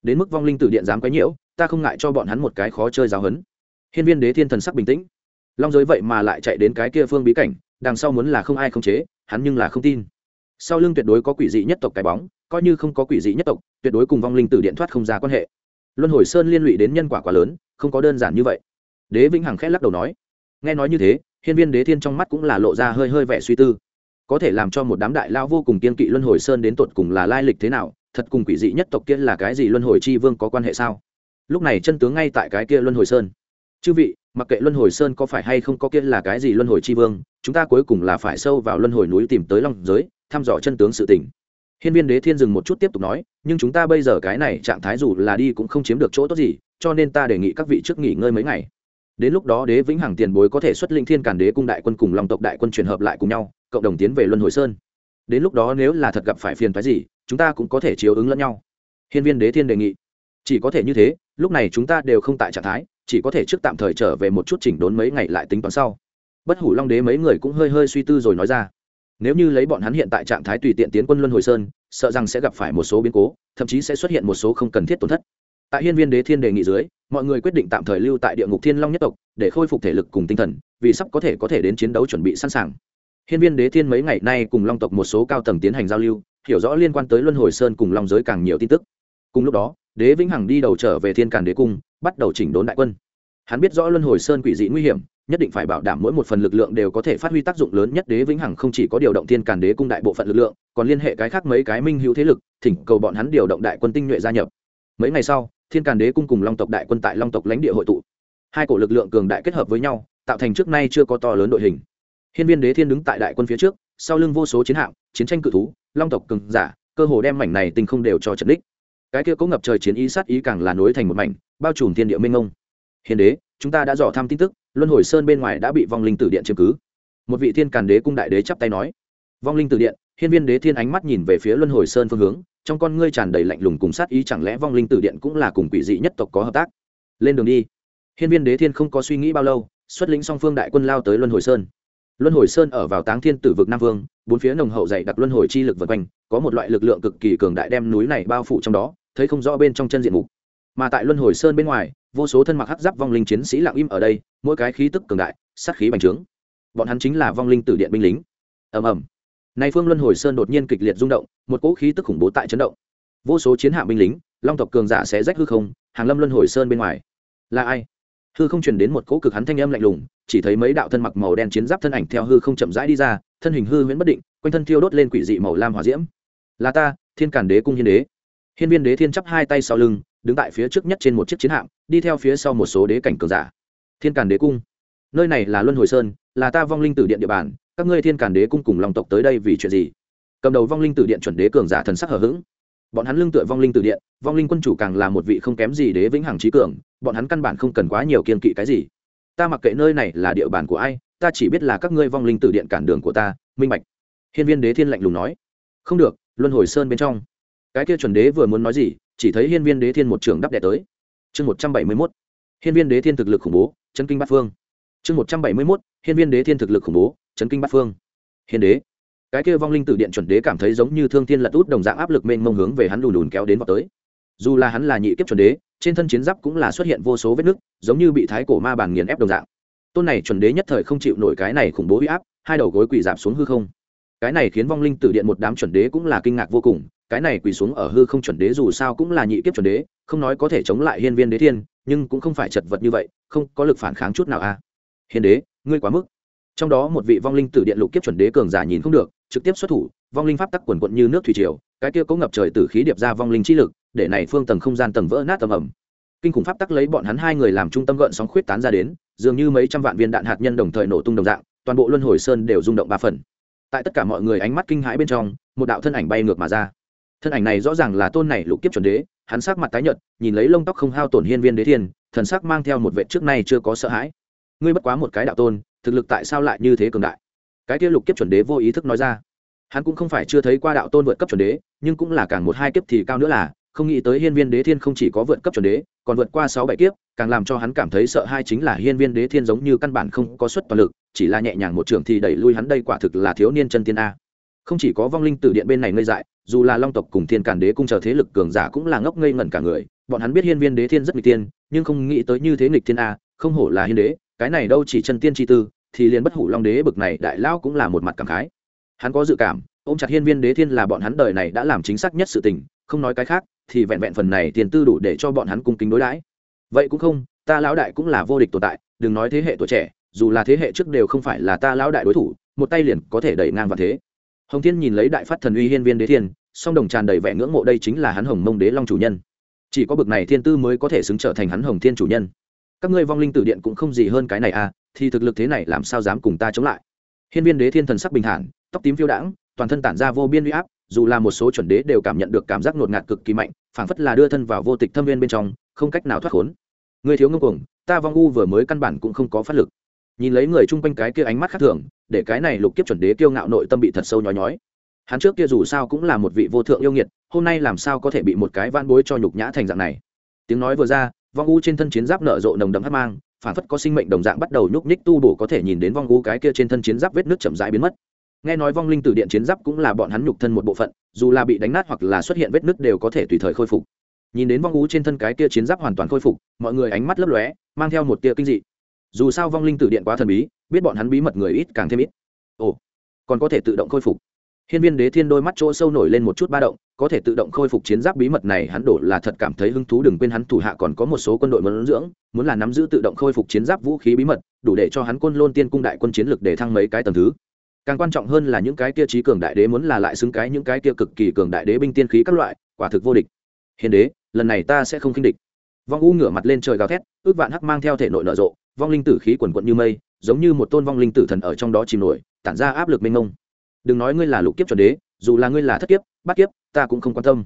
Speaker 1: Đến mức vong linh tử điện dám quấy nhiễu, ta không ngại cho bọn hắn một cái khó chơi giáo hấn hiên viên đế thiên thần sắc bình tĩnh. Long giới vậy mà lại chạy đến cái kia phương bí cảnh đằng sau muốn là không ai không chế, hắn nhưng là không tin. Sau lưng tuyệt đối có quỷ dị nhất tộc cái bóng, coi như không có quỷ dị nhất tộc, tuyệt đối cùng vong linh tử điện thoát không ra quan hệ. Luân hồi sơn liên lụy đến nhân quả quá lớn, không có đơn giản như vậy. Đế vĩnh hằng khẽ lắc đầu nói, nghe nói như thế, hiên viên đế thiên trong mắt cũng là lộ ra hơi hơi vẻ suy tư. Có thể làm cho một đám đại lao vô cùng kiên kỵ luân hồi sơn đến tột cùng là lai lịch thế nào, thật cùng quỷ dị nhất tộc kia là cái gì luân hồi chi vương có quan hệ sao? Lúc này chân tướng ngay tại cái kia luân hồi sơn. Chư vị mặc kệ luân hồi sơn có phải hay không có kia là cái gì luân hồi tri vương, chúng ta cuối cùng là phải sâu vào luân hồi núi tìm tới long giới, thăm dò chân tướng sự tình. Hiên viên đế thiên dừng một chút tiếp tục nói, nhưng chúng ta bây giờ cái này trạng thái dù là đi cũng không chiếm được chỗ tốt gì, cho nên ta đề nghị các vị trước nghỉ ngơi mấy ngày. Đến lúc đó đế vĩnh hằng tiền bối có thể xuất linh thiên càn đế cung đại quân cùng long tộc đại quân truyền hợp lại cùng nhau, cộng đồng tiến về luân hồi sơn. Đến lúc đó nếu là thật gặp phải phiền phái gì, chúng ta cũng có thể chiếu ứng lẫn nhau. Hiên viên đế thiên đề nghị chỉ có thể như thế, lúc này chúng ta đều không tại trạng thái, chỉ có thể trước tạm thời trở về một chút chỉnh đốn mấy ngày lại tính toán sau. Bất hủ long đế mấy người cũng hơi hơi suy tư rồi nói ra. Nếu như lấy bọn hắn hiện tại trạng thái tùy tiện tiến quân luân hồi sơn, sợ rằng sẽ gặp phải một số biến cố, thậm chí sẽ xuất hiện một số không cần thiết tổn thất. Tại hiên viên đế thiên đề nghị dưới, mọi người quyết định tạm thời lưu tại địa ngục thiên long nhất tộc, để khôi phục thể lực cùng tinh thần, vì sắp có thể có thể đến chiến đấu chuẩn bị sẵn sàng. Hiên viên đế thiên mấy ngày nay cùng long tộc một số cao tầng tiến hành giao lưu, hiểu rõ liên quan tới luân hồi sơn cùng long giới càng nhiều tin tức. Cùng lúc đó đế vĩnh hằng đi đầu trở về thiên càn đế cung, bắt đầu chỉnh đốn đại quân. Hắn biết rõ luân hồi sơn quỷ dị nguy hiểm, nhất định phải bảo đảm mỗi một phần lực lượng đều có thể phát huy tác dụng lớn nhất. Đế vĩnh hằng không chỉ có điều động thiên càn đế cung đại bộ phận lực lượng, còn liên hệ cái khác mấy cái minh hữu thế lực, thỉnh cầu bọn hắn điều động đại quân tinh nhuệ gia nhập. Mấy ngày sau, thiên càn đế cung cùng long tộc đại quân tại long tộc lãnh địa hội tụ. Hai cổ lực lượng cường đại kết hợp với nhau, tạo thành trước nay chưa có to lớn đội hình. Hiên viên đế thiên đứng tại đại quân phía trước, sau lưng vô số chiến hạm, chiến tranh cự thú, long tộc cường giả, cơ hồ đem mảnh này tình không đều cho trận đích cái kia có ngập trời chiến ý sát ý càng là nối thành một mảnh, bao trùm thiên địa minh ngông hiền đế, chúng ta đã dò thăm tin tức, luân hồi sơn bên ngoài đã bị vong linh tử điện chiếm cứ. Một vị thiên càn đế cung đại đế chắp tay nói. Vong linh tử điện, hiên viên đế thiên ánh mắt nhìn về phía luân hồi sơn phương hướng, trong con ngươi tràn đầy lạnh lùng cùng sát ý chẳng lẽ vong linh tử điện cũng là cùng quỷ dị nhất tộc có hợp tác? Lên đường đi. Hiên viên đế thiên không có suy nghĩ bao lâu, xuất lĩnh song phương đại quân lao tới luân hồi sơn. Luân hồi sơn ở vào táng thiên tử vực nam vương, bốn phía nồng hậu dày đặc luân hồi chi lực vật quanh, có một loại lực lượng cực kỳ cường đại đem núi này bao phủ trong đó thấy không rõ bên trong chân diện mục. Mà tại luân hồi sơn bên ngoài, vô số thân mặc hắc giáp vong linh chiến sĩ lặng im ở đây, mỗi cái khí tức cường đại, sát khí bành trướng. Bọn hắn chính là vong linh tử điện binh lính. Ầm ầm. Nay phương luân hồi sơn đột nhiên kịch liệt rung động, một cỗ khí tức khủng bố tại chấn động. Vô số chiến hạm binh lính, long tộc cường giả sẽ rách hư không, hàng lâm luân hồi sơn bên ngoài. Là ai? Hư không truyền đến một cỗ cực hắn thanh âm lạnh lùng, chỉ thấy mấy đạo thân mặc màu đen chiến giáp thân ảnh theo hư không chậm rãi đi ra, thân hình hư huyễn bất định, quanh thân thiêu đốt lên quỷ dị màu lam hỏa diễm. Là ta, thiên cản đế cung hiên đế hiên viên đế thiên chắp hai tay sau lưng, đứng tại phía trước nhất trên một chiếc chiến hạm, đi theo phía sau một số đế cảnh cường giả. Thiên càn đế cung. Nơi này là luân hồi sơn, là ta vong linh tử điện địa bàn, các ngươi thiên càn đế cung cùng lòng tộc tới đây vì chuyện gì? Cầm đầu vong linh tử điện chuẩn đế cường giả thần sắc hở h ữ g bọn hắn lưng tựa vong linh tử điện, vong linh quân chủ càng là một vị không kém gì đế vĩnh hằng trí cường, bọn hắn căn bản không cần quá nhiều kiên kỵ cái gì. Ta mặc kệ nơi này là địa bàn của ai, ta chỉ biết là các ngươi vong linh tử điện cản đường của ta, minh bạch. Hiên viên đế thiên lạnh lùng nói. Không được, luân hồi sơn bên trong cái kia chuẩn đế vừa muốn nói gì, chỉ thấy hiên viên đế thiên một trường đắp đẻ tới. Chương một trăm bảy mươi mốt, hiên viên đế thiên thực lực khủng bố, chấn kinh bát phương. Chương một trăm bảy mươi mốt, hiên viên đế thiên thực lực khủng bố, chấn kinh bát phương. Hiên đế, cái kia vong linh tử điện chuẩn đế cảm thấy giống như thương thiên lật út đồng dạng áp lực mênh mông hướng về hắn lùn lùn kéo đến vào tới. Dù là hắn là nhị kiếp chuẩn đế, trên thân chiến giáp cũng là xuất hiện vô số vết nứt, giống như bị thái cổ ma bản nghiền ép đồng dạng. Tôn này chuẩn đế nhất thời không chịu nổi cái này khủng bố huy áp, hai đầu gối quỳ giảm xuống hư không. Cái này khiến vong linh tử điện một đám chuẩn đế cũng là kinh ngạc vô cùng cái này quỳ xuống ở hư không chuẩn đế dù sao cũng là nhị kiếp chuẩn đế, không nói có thể chống lại hiên viên đế thiên, nhưng cũng không phải chật vật như vậy, không có lực phản kháng chút nào a. À. hiền đế, ngươi quá mức. Trong đó một vị vong linh tử điện lục kiếp chuẩn đế cường giả nhìn không được, trực tiếp xuất thủ, vong linh pháp tắc quần quận như nước thủy triều, cái kia có ngập trời tử khí điệp ra vong linh chi lực, để này phương tầng không gian tầng vỡ nát tầm ẩm. Kinh khủng pháp tắc lấy bọn hắn hai người làm trung tâm gợn sóng khuyết tán ra đến, dường như mấy trăm vạn viên đạn hạt nhân đồng thời nổ tung đồng dạng, toàn bộ luân hồi sơn đều rung động ba phần. Tại tất cả mọi người ánh mắt kinh hãi bên trong, một đạo thân ảnh bay ngược mà ra thân ảnh này rõ ràng là tôn này lục kiếp chuẩn đế, hắn sắc mặt tái nhợt, nhìn lấy lông tóc không hao tổn hiên viên đế thiên, thần sắc mang theo một vệ trước nay chưa có sợ hãi. Ngươi bất quá một cái đạo tôn, thực lực tại sao lại như thế cường đại? Cái kia lục kiếp chuẩn đế vô ý thức nói ra. Hắn cũng không phải chưa thấy qua đạo tôn vượt cấp chuẩn đế, nhưng cũng là càng một hai kiếp thì cao nữa là, không nghĩ tới hiên viên đế thiên không chỉ có vượt cấp chuẩn đế, còn vượt qua sáu bảy kiếp, càng làm cho hắn cảm thấy sợ hai chính là hiên viên đế thiên giống như căn bản không có suất toàn lực, chỉ là nhẹ nhàng một trường thì đẩy lui hắn đây quả thực là thiếu niên chân tiên a. Không chỉ có vong linh tử điện bên này ngây dại dù là long tộc cùng thiên càn đế cung chờ thế lực cường giả cũng là ngốc ngây ngẩn cả người, bọn hắn biết hiên viên đế thiên rất nghịch tiên nhưng không nghĩ tới như thế nghịch thiên a, không hổ là hiên đế, cái này đâu chỉ chân tiên chi tư, thì liền bất hủ long đế bực này đại lao cũng là một mặt cảm khái. Hắn có dự cảm, ôm chặt hiên viên đế thiên là bọn hắn đời này đã làm chính xác nhất sự tình, không nói cái khác, thì vẹn vẹn phần này tiền tư đủ để cho bọn hắn cung kính đối đãi. Vậy cũng không, ta lão đại cũng là vô địch tồn tại, đừng nói thế hệ tuổi trẻ, dù là thế hệ trước đều không phải là ta lão đại đối thủ, một tay liền có thể đẩy ngang vào thế hồng thiên nhìn lấy đại phát thần uy hiên viên đế thiên, song đồng tràn đầy vẻ ngưỡng mộ đây chính là hắn hồng mông đế long chủ nhân. Chỉ có bực này thiên tư mới có thể xứng trở thành hắn hồng thiên chủ nhân. Các ngươi vong linh tử điện cũng không gì hơn cái này à thì thực lực thế này làm sao dám cùng ta chống lại? Hiên viên đế thiên thần sắc bình thản, tóc tím phiêu đãng, toàn thân tản ra vô biên uy áp, dù là một số chuẩn đế đều cảm nhận được cảm giác ngột ngạt cực kỳ mạnh, phảng phất là đưa thân vào vô tịch thâm viên bên trong, không cách nào thoát khốn. Người thiếu ngông cuồng, ta vong u vừa mới căn bản cũng không có phát lực nhìn lấy người chung quanh cái kia ánh mắt khác thường, để cái này lục kiếp chuẩn đế kiêu ngạo nội tâm bị thật sâu nhói nhói. Hắn trước kia dù sao cũng là một vị vô thượng yêu nghiệt, hôm nay làm sao có thể bị một cái van bối cho nhục nhã thành dạng này? Tiếng nói vừa ra, vong u trên thân chiến giáp nở rộ nồng đậm hắc mang, phản phất có sinh mệnh đồng dạng bắt đầu nhúc nhích tu bổ có thể nhìn đến vong u cái kia trên thân chiến giáp vết nước chậm rãi biến mất. Nghe nói vong linh tử điện chiến giáp cũng là bọn hắn nhục thân một bộ phận, dù là bị đánh nát hoặc là xuất hiện vết nứt đều có thể tùy thời khôi phục. Nhìn đến vong u trên thân cái kia chiến giáp hoàn toàn khôi phục, mọi người ánh mắt lấp lóe, mang theo một tia kinh dị dù sao vong linh tử điện quá thần bí, biết bọn hắn bí mật người ít càng thêm ít. Ồ, còn có thể tự động khôi phục. Hiên viên đế thiên đôi mắt chỗ sâu nổi lên một chút ba động, có thể tự động khôi phục chiến giáp bí mật này, hắn đổ là thật cảm thấy hứng thú, đừng quên hắn thủ hạ còn có một số quân đội muốn dưỡng, muốn là nắm giữ tự động khôi phục chiến giáp vũ khí bí mật, đủ để cho hắn quân lôn tiên cung đại quân chiến lực để thăng mấy cái tầng thứ. Càng quan trọng hơn là những cái kia trí cường đại đế muốn là lại xứng cái những cái kia cực kỳ cường đại đế binh tiên khí các loại, quả thực vô địch. Hiền đế, lần này ta sẽ không khinh địch. Vong u ngửa mặt lên trời gào thét, ước vạn hắc mang theo thể nội nở rộ vong linh tử khí quần quận như mây, giống như một tôn vong linh tử thần ở trong đó chìm nổi, tản ra áp lực mênh mông. Đừng nói ngươi là lục kiếp chuẩn đế, dù là ngươi là thất kiếp, bát kiếp, ta cũng không quan tâm.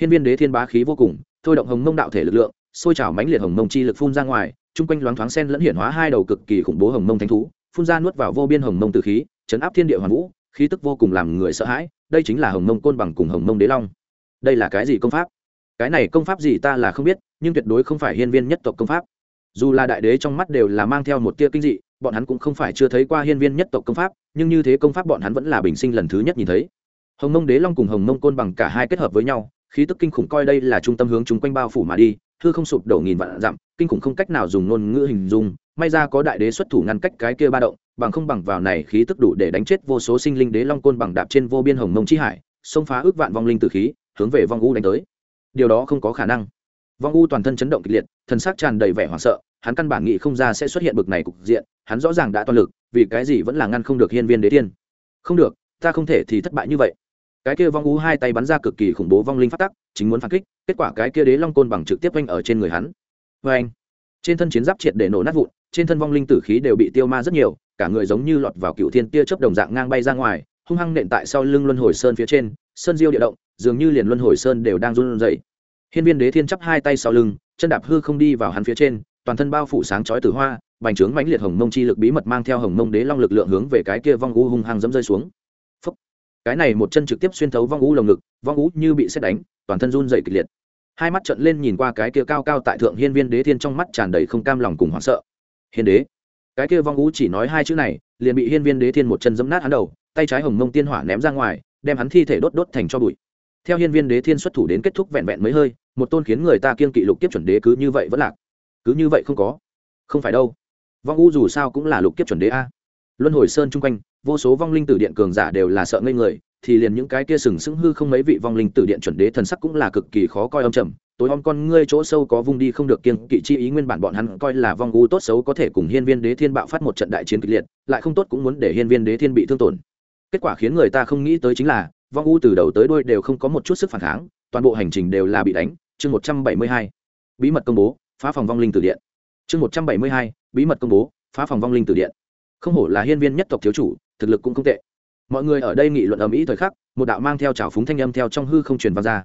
Speaker 1: Hiên viên đế thiên bá khí vô cùng, thôi động hồng mông đạo thể lực lượng xôi trào mãnh liệt hồng mông chi lực phun ra ngoài, chung quanh loáng thoáng sen lẫn hiển hóa hai đầu cực kỳ khủng bố hồng mông thánh thú, phun ra nuốt vào vô biên hồng mông từ khí, chấn áp thiên địa hoàn vũ, khí tức vô cùng làm người sợ hãi, đây chính là hồng mông côn bằng cùng hồng mông đế long. Đây là cái gì công pháp? Cái này công pháp gì ta là không biết, nhưng tuyệt đối không phải hiên viên nhất tộc công pháp dù là đại đế trong mắt đều là mang theo một tia kinh dị, bọn hắn cũng không phải chưa thấy qua hiên viên nhất tộc công pháp, nhưng như thế công pháp bọn hắn vẫn là bình sinh lần thứ nhất nhìn thấy. Hồng mông đế long cùng hồng mông côn bằng cả hai kết hợp với nhau, khí tức kinh khủng coi đây là trung tâm hướng chúng quanh bao phủ mà đi thư không sụp đổ nghìn vạn dặm, kinh khủng không cách nào dùng ngôn ngữ hình dung, may ra có đại đế xuất thủ ngăn cách cái kia ba động, bằng không bằng vào này khí tức đủ để đánh chết vô số sinh linh đế long côn bằng đạp trên vô biên hồng mông chi hải, xông phá ước vạn vong linh từ khí, hướng về vong u đánh tới. Điều đó không có khả năng vong u toàn thân chấn động kịch liệt, thần sắc tràn đầy vẻ hoảng sợ, hắn căn bản nghĩ không ra sẽ xuất hiện bực này cục diện, hắn rõ ràng đã toàn lực, vì cái gì vẫn là ngăn không được hiên viên đế tiên. Không được, ta không thể thì thất bại như vậy. Cái kia vong u hai tay bắn ra cực kỳ khủng bố vong linh phát tắc, chính muốn phản kích, kết quả cái kia đế long côn bằng trực tiếp oanh ở trên người hắn. Vê anh trên thân chiến giáp triệt để nổ nát vụn, trên thân vong linh tử khí đều bị tiêu ma rất nhiều, cả người giống như lọt vào cựu thiên tia chớp đồng dạng ngang bay ra ngoài, hung hăng nện tại sau lưng luân hồi sơn phía trên, sơn diêu địa động, dường như liền luân hồi sơn đều đang run rẩy hiên viên đế thiên chắp hai tay sau lưng, chân đạp hư không đi vào hắn phía trên, toàn thân bao phủ sáng chói từ hoa, bành trướng mãnh liệt hồng mông chi lực bí mật mang theo hồng mông đế long lực lượng hướng về cái kia vong u hung hăng dẫm rơi xuống. Phúc. cái này một chân trực tiếp xuyên thấu vong u lồng ngực, vong u như bị xét đánh, toàn thân run rẩy kịch liệt. Hai mắt trợn lên nhìn qua cái kia cao cao tại thượng hiên viên đế thiên trong mắt tràn đầy không cam lòng cùng hoảng sợ. Hiên đế. Cái kia vong u chỉ nói hai chữ này, liền bị hiên viên đế thiên một chân dẫm nát hắn đầu, tay trái hồng mông tiên hỏa ném ra ngoài, đem hắn thi thể đốt đốt thành cho bụi theo hiên viên đế thiên xuất thủ đến kết thúc vẹn vẹn mấy hơi, một tôn khiến người ta kiên kỵ lục kiếp chuẩn đế cứ như vậy vẫn lạc. Cứ như vậy không có. Không phải đâu. Vong u dù sao cũng là lục kiếp chuẩn đế a. Luân hồi sơn chung quanh, vô số vong linh tử điện cường giả đều là sợ ngây người, thì liền những cái kia sừng sững hư không mấy vị vong linh tử điện chuẩn đế thần sắc cũng là cực kỳ khó coi âm trầm. Tối om con ngươi chỗ sâu có vung đi không được kiên kỵ chi ý, nguyên bản bọn hắn coi là vong u tốt xấu có thể cùng hiên viên đế thiên bạo phát một trận đại chiến kịch liệt, lại không tốt cũng muốn để hiên viên đế thiên bị thương tổn. Kết quả khiến người ta không nghĩ tới chính là vong u từ đầu tới đuôi đều không có một chút sức phản kháng, toàn bộ hành trình đều là bị đánh. Chương một trăm bảy mươi hai, bí mật công bố, phá phòng vong linh tử điện. Chương một trăm bảy mươi hai, bí mật công bố, phá phòng vong linh tử điện. Không hổ là hiên viên nhất tộc thiếu chủ, thực lực cũng không tệ. Mọi người ở đây nghị luận ầm ĩ thời khắc, một đạo mang theo trào phúng thanh âm theo trong hư không truyền vào ra.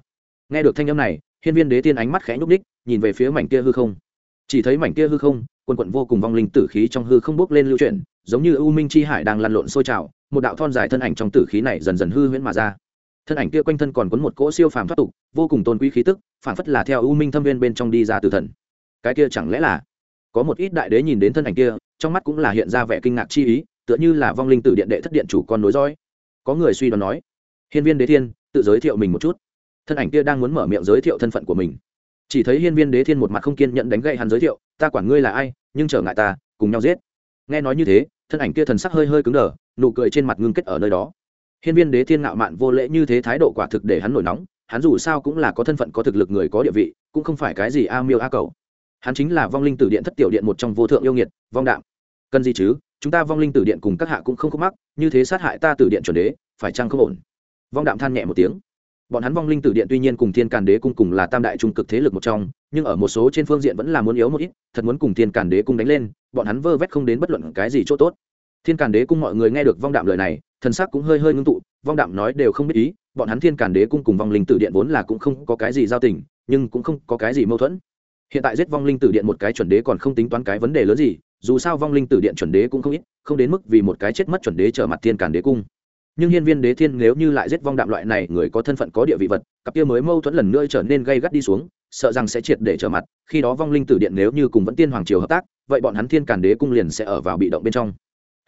Speaker 1: Nghe được thanh âm này, hiên viên đế tiên ánh mắt khẽ nhúc ních nhìn về phía mảnh kia hư không. Chỉ thấy mảnh kia hư không, quần quận vô cùng vong linh tử khí trong hư không bốc lên lưu chuyển giống như u minh chi hải đang lăn lộn sôi trào, một đạo thon dài thân ảnh trong tử khí này dần dần hư huyễn mà ra. Thân ảnh kia quanh thân còn cuốn một cỗ siêu phàm thoát tục, vô cùng tôn quý khí tức phản phất là theo u minh thâm viên bên trong đi ra từ thần. Cái kia chẳng lẽ là có một ít đại đế nhìn đến thân ảnh kia, trong mắt cũng là hiện ra vẻ kinh ngạc chi ý, tựa như là vong linh tử điện đệ thất điện chủ con nối dõi. Có người suy đoán nói, hiên viên đế thiên, tự giới thiệu mình một chút. Thân ảnh kia đang muốn mở miệng giới thiệu thân phận của mình. Chỉ thấy hiên viên đế thiên một mặt không kiên nhận đánh gậy hắn giới thiệu, ta quản ngươi là ai, nhưng trở ngại ta, cùng nhau giết. Nghe nói như thế thân ảnh kia thần sắc hơi hơi cứng đờ, nụ cười trên mặt ngưng kết ở nơi đó. Hiên viên đế thiên ngạo mạn vô lễ như thế thái độ quả thực để hắn nổi nóng, hắn dù sao cũng là có thân phận có thực lực người có địa vị, cũng không phải cái gì a miêu a cầu. Hắn chính là vong linh tử điện thất tiểu điện một trong vô thượng yêu nghiệt, vong đạm cần gì chứ, chúng ta vong linh tử điện cùng các hạ cũng không khúc mắc, như thế sát hại ta tử điện chuẩn đế, phải chăng không ổn? Vong đạm than nhẹ một tiếng bọn hắn vong linh tử điện tuy nhiên cùng thiên càn đế cung cùng là tam đại trung cực thế lực một trong, nhưng ở một số trên phương diện vẫn là muốn yếu một ít, thật muốn cùng thiên càn đế cung đánh lên, bọn hắn vơ vét không đến bất luận cái gì chỗ tốt. Thiên càn đế cung mọi người nghe được vong đạm lời này, thần sắc cũng hơi hơi ngưng tụ, vong đạm nói đều không biết ý, bọn hắn thiên càn đế cung cùng vong linh tử điện vốn là cũng không có cái gì giao tình, nhưng cũng không có cái gì mâu thuẫn. Hiện tại giết vong linh tử điện một cái chuẩn đế còn không tính toán cái vấn đề lớn gì, dù sao vong linh tử điện chuẩn đế cũng không ít, không đến mức vì một cái chết mất chuẩn đế trở mặt thiên càn đế cung nhưng hiên viên đế thiên nếu như lại giết vong đạm loại này, người có thân phận có địa vị vật, cặp kia mới mâu thuẫn lần nữa trở nên gây gắt đi xuống, sợ rằng sẽ triệt để trở mặt, khi đó vong linh tử điện nếu như cùng vẫn tiên hoàng triều hợp tác, vậy bọn hắn thiên càn đế cung liền sẽ ở vào bị động bên trong.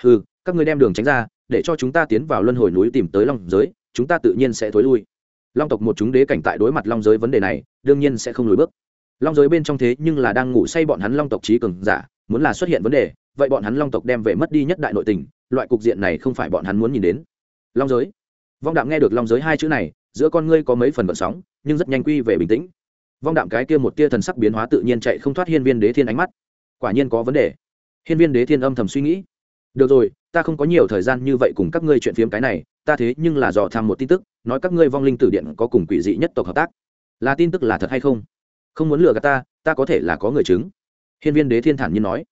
Speaker 1: Ừ các người đem đường tránh ra, để cho chúng ta tiến vào luân hồi núi tìm tới long giới, chúng ta tự nhiên sẽ thối lui. Long tộc một chúng đế cảnh tại đối mặt long giới vấn đề này, đương nhiên sẽ không lùi bước. Long giới bên trong thế nhưng là đang ngủ say bọn hắn long tộc trí cường giả, muốn là xuất hiện vấn đề, vậy bọn hắn long tộc đem về mất đi nhất đại nội tình, loại cục diện này không phải bọn hắn muốn nhìn đến long giới. Vong đạm nghe được long giới hai chữ này, giữa con ngươi có mấy phần vận sóng, nhưng rất nhanh quy về bình tĩnh. Vong đạm cái kia một tia thần sắc biến hóa tự nhiên chạy không thoát hiên viên đế thiên ánh mắt. Quả nhiên có vấn đề. Hiên viên đế thiên âm thầm suy nghĩ. Được rồi, ta không có nhiều thời gian như vậy cùng các ngươi chuyện phiếm cái này, ta thế nhưng là dò tham một tin tức, nói các ngươi vong linh tử điện có cùng quỷ dị nhất tộc hợp tác. Là tin tức là thật hay không? Không muốn lừa gạt ta ta có thể là có người chứng. Hiên viên đế thiên thản nhiên nói.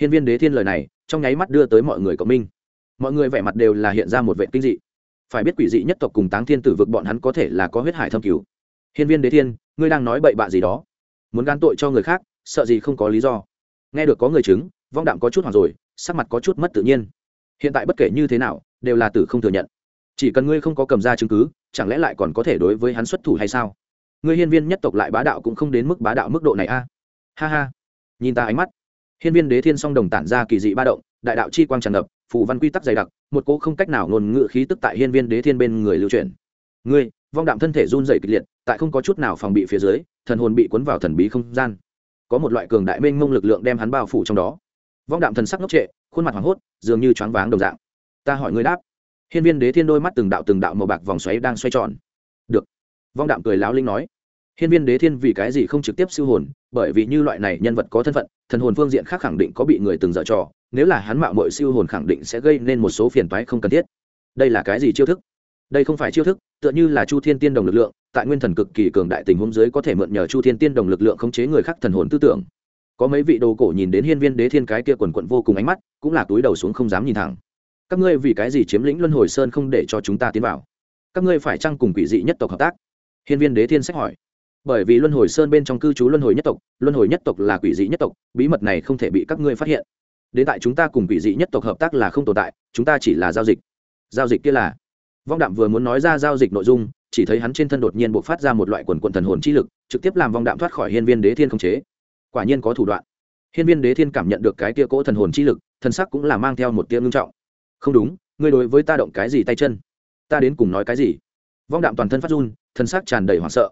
Speaker 1: Hiên viên đế thiên lời này, trong nháy mắt đưa tới mọi người cộng minh mọi người vẻ mặt đều là hiện ra một vệ kinh dị. Phải biết quỷ dị nhất tộc cùng táng thiên tử vực bọn hắn có thể là có huyết hải thâm cứu hiên viên đế thiên, ngươi đang nói bậy bạ gì đó? Muốn gan tội cho người khác, sợ gì không có lý do. Nghe được có người chứng, vong đạm có chút hoặc rồi, sắc mặt có chút mất tự nhiên. Hiện tại bất kể như thế nào, đều là tử không thừa nhận. Chỉ cần ngươi không có cầm ra chứng cứ, chẳng lẽ lại còn có thể đối với hắn xuất thủ hay sao? Ngươi hiên viên nhất tộc lại bá đạo cũng không đến mức bá đạo mức độ này a. Ha ha. Nhìn ta ánh mắt. Hiên viên đế thiên song đồng tản ra kỳ dị ba động, đại đạo chi quang tràn ngập phù văn quy tắc dày đặc, một cỗ không cách nào ngôn ngữ khí tức tại hiên viên đế thiên bên người lưu truyền ngươi, vong đạm thân thể run dày kịch liệt, tại không có chút nào phòng bị phía dưới, thần hồn bị cuốn vào thần bí không gian. Có một loại cường đại mênh mông lực lượng đem hắn bao phủ trong đó. Vong đạm thần sắc ngốc trệ, khuôn mặt hoảng hốt, dường như choáng váng đồng dạng. Ta hỏi ngươi đáp. Hiên viên đế thiên đôi mắt từng đạo từng đạo màu bạc vòng xoáy đang xoay tròn. Được. Vong đạm cười láo linh nói. Hiên viên đế thiên vì cái gì không trực tiếp siêu hồn, bởi vì như loại này nhân vật có thân phận, thần hồn phương diện khác khẳng định có bị người từng dở trò nếu là hắn mạo mội siêu hồn khẳng định sẽ gây nên một số phiền toái không cần thiết. Đây là cái gì chiêu thức? Đây không phải chiêu thức, tựa như là chu thiên tiên đồng lực lượng, tại nguyên thần cực kỳ cường đại tình huống dưới có thể mượn nhờ chu thiên tiên đồng lực lượng khống chế người khác thần hồn tư tưởng. Có mấy vị đồ cổ nhìn đến hiên viên đế thiên cái kia quần quận vô cùng ánh mắt, cũng là túi đầu xuống không dám nhìn thẳng. Các ngươi vì cái gì chiếm lĩnh luân hồi sơn không để cho chúng ta tiến vào? Các ngươi phải chăng cùng quỷ dị nhất tộc hợp tác? Hiên viên đế thiên sách hỏi. Bởi vì luân hồi sơn bên trong cư trú luân hồi nhất tộc, luân hồi nhất tộc là quỷ dị nhất tộc, bí mật này không thể bị các ngươi phát hiện đến tại chúng ta cùng quỷ dị nhất tộc hợp tác là không tồn tại, chúng ta chỉ là giao dịch. Giao dịch kia là. Vong đạm vừa muốn nói ra giao dịch nội dung, chỉ thấy hắn trên thân đột nhiên buộc phát ra một loại quần quần thần hồn chi lực, trực tiếp làm vong đạm thoát khỏi hiên viên đế thiên không chế. Quả nhiên có thủ đoạn. Hiên viên đế thiên cảm nhận được cái tia cỗ thần hồn chi lực thần sắc cũng là mang theo một tia ngưng trọng. Không đúng, ngươi đối với ta động cái gì tay chân? Ta đến cùng nói cái gì? Vong đạm toàn thân phát run thần sắc tràn đầy hoảng sợ.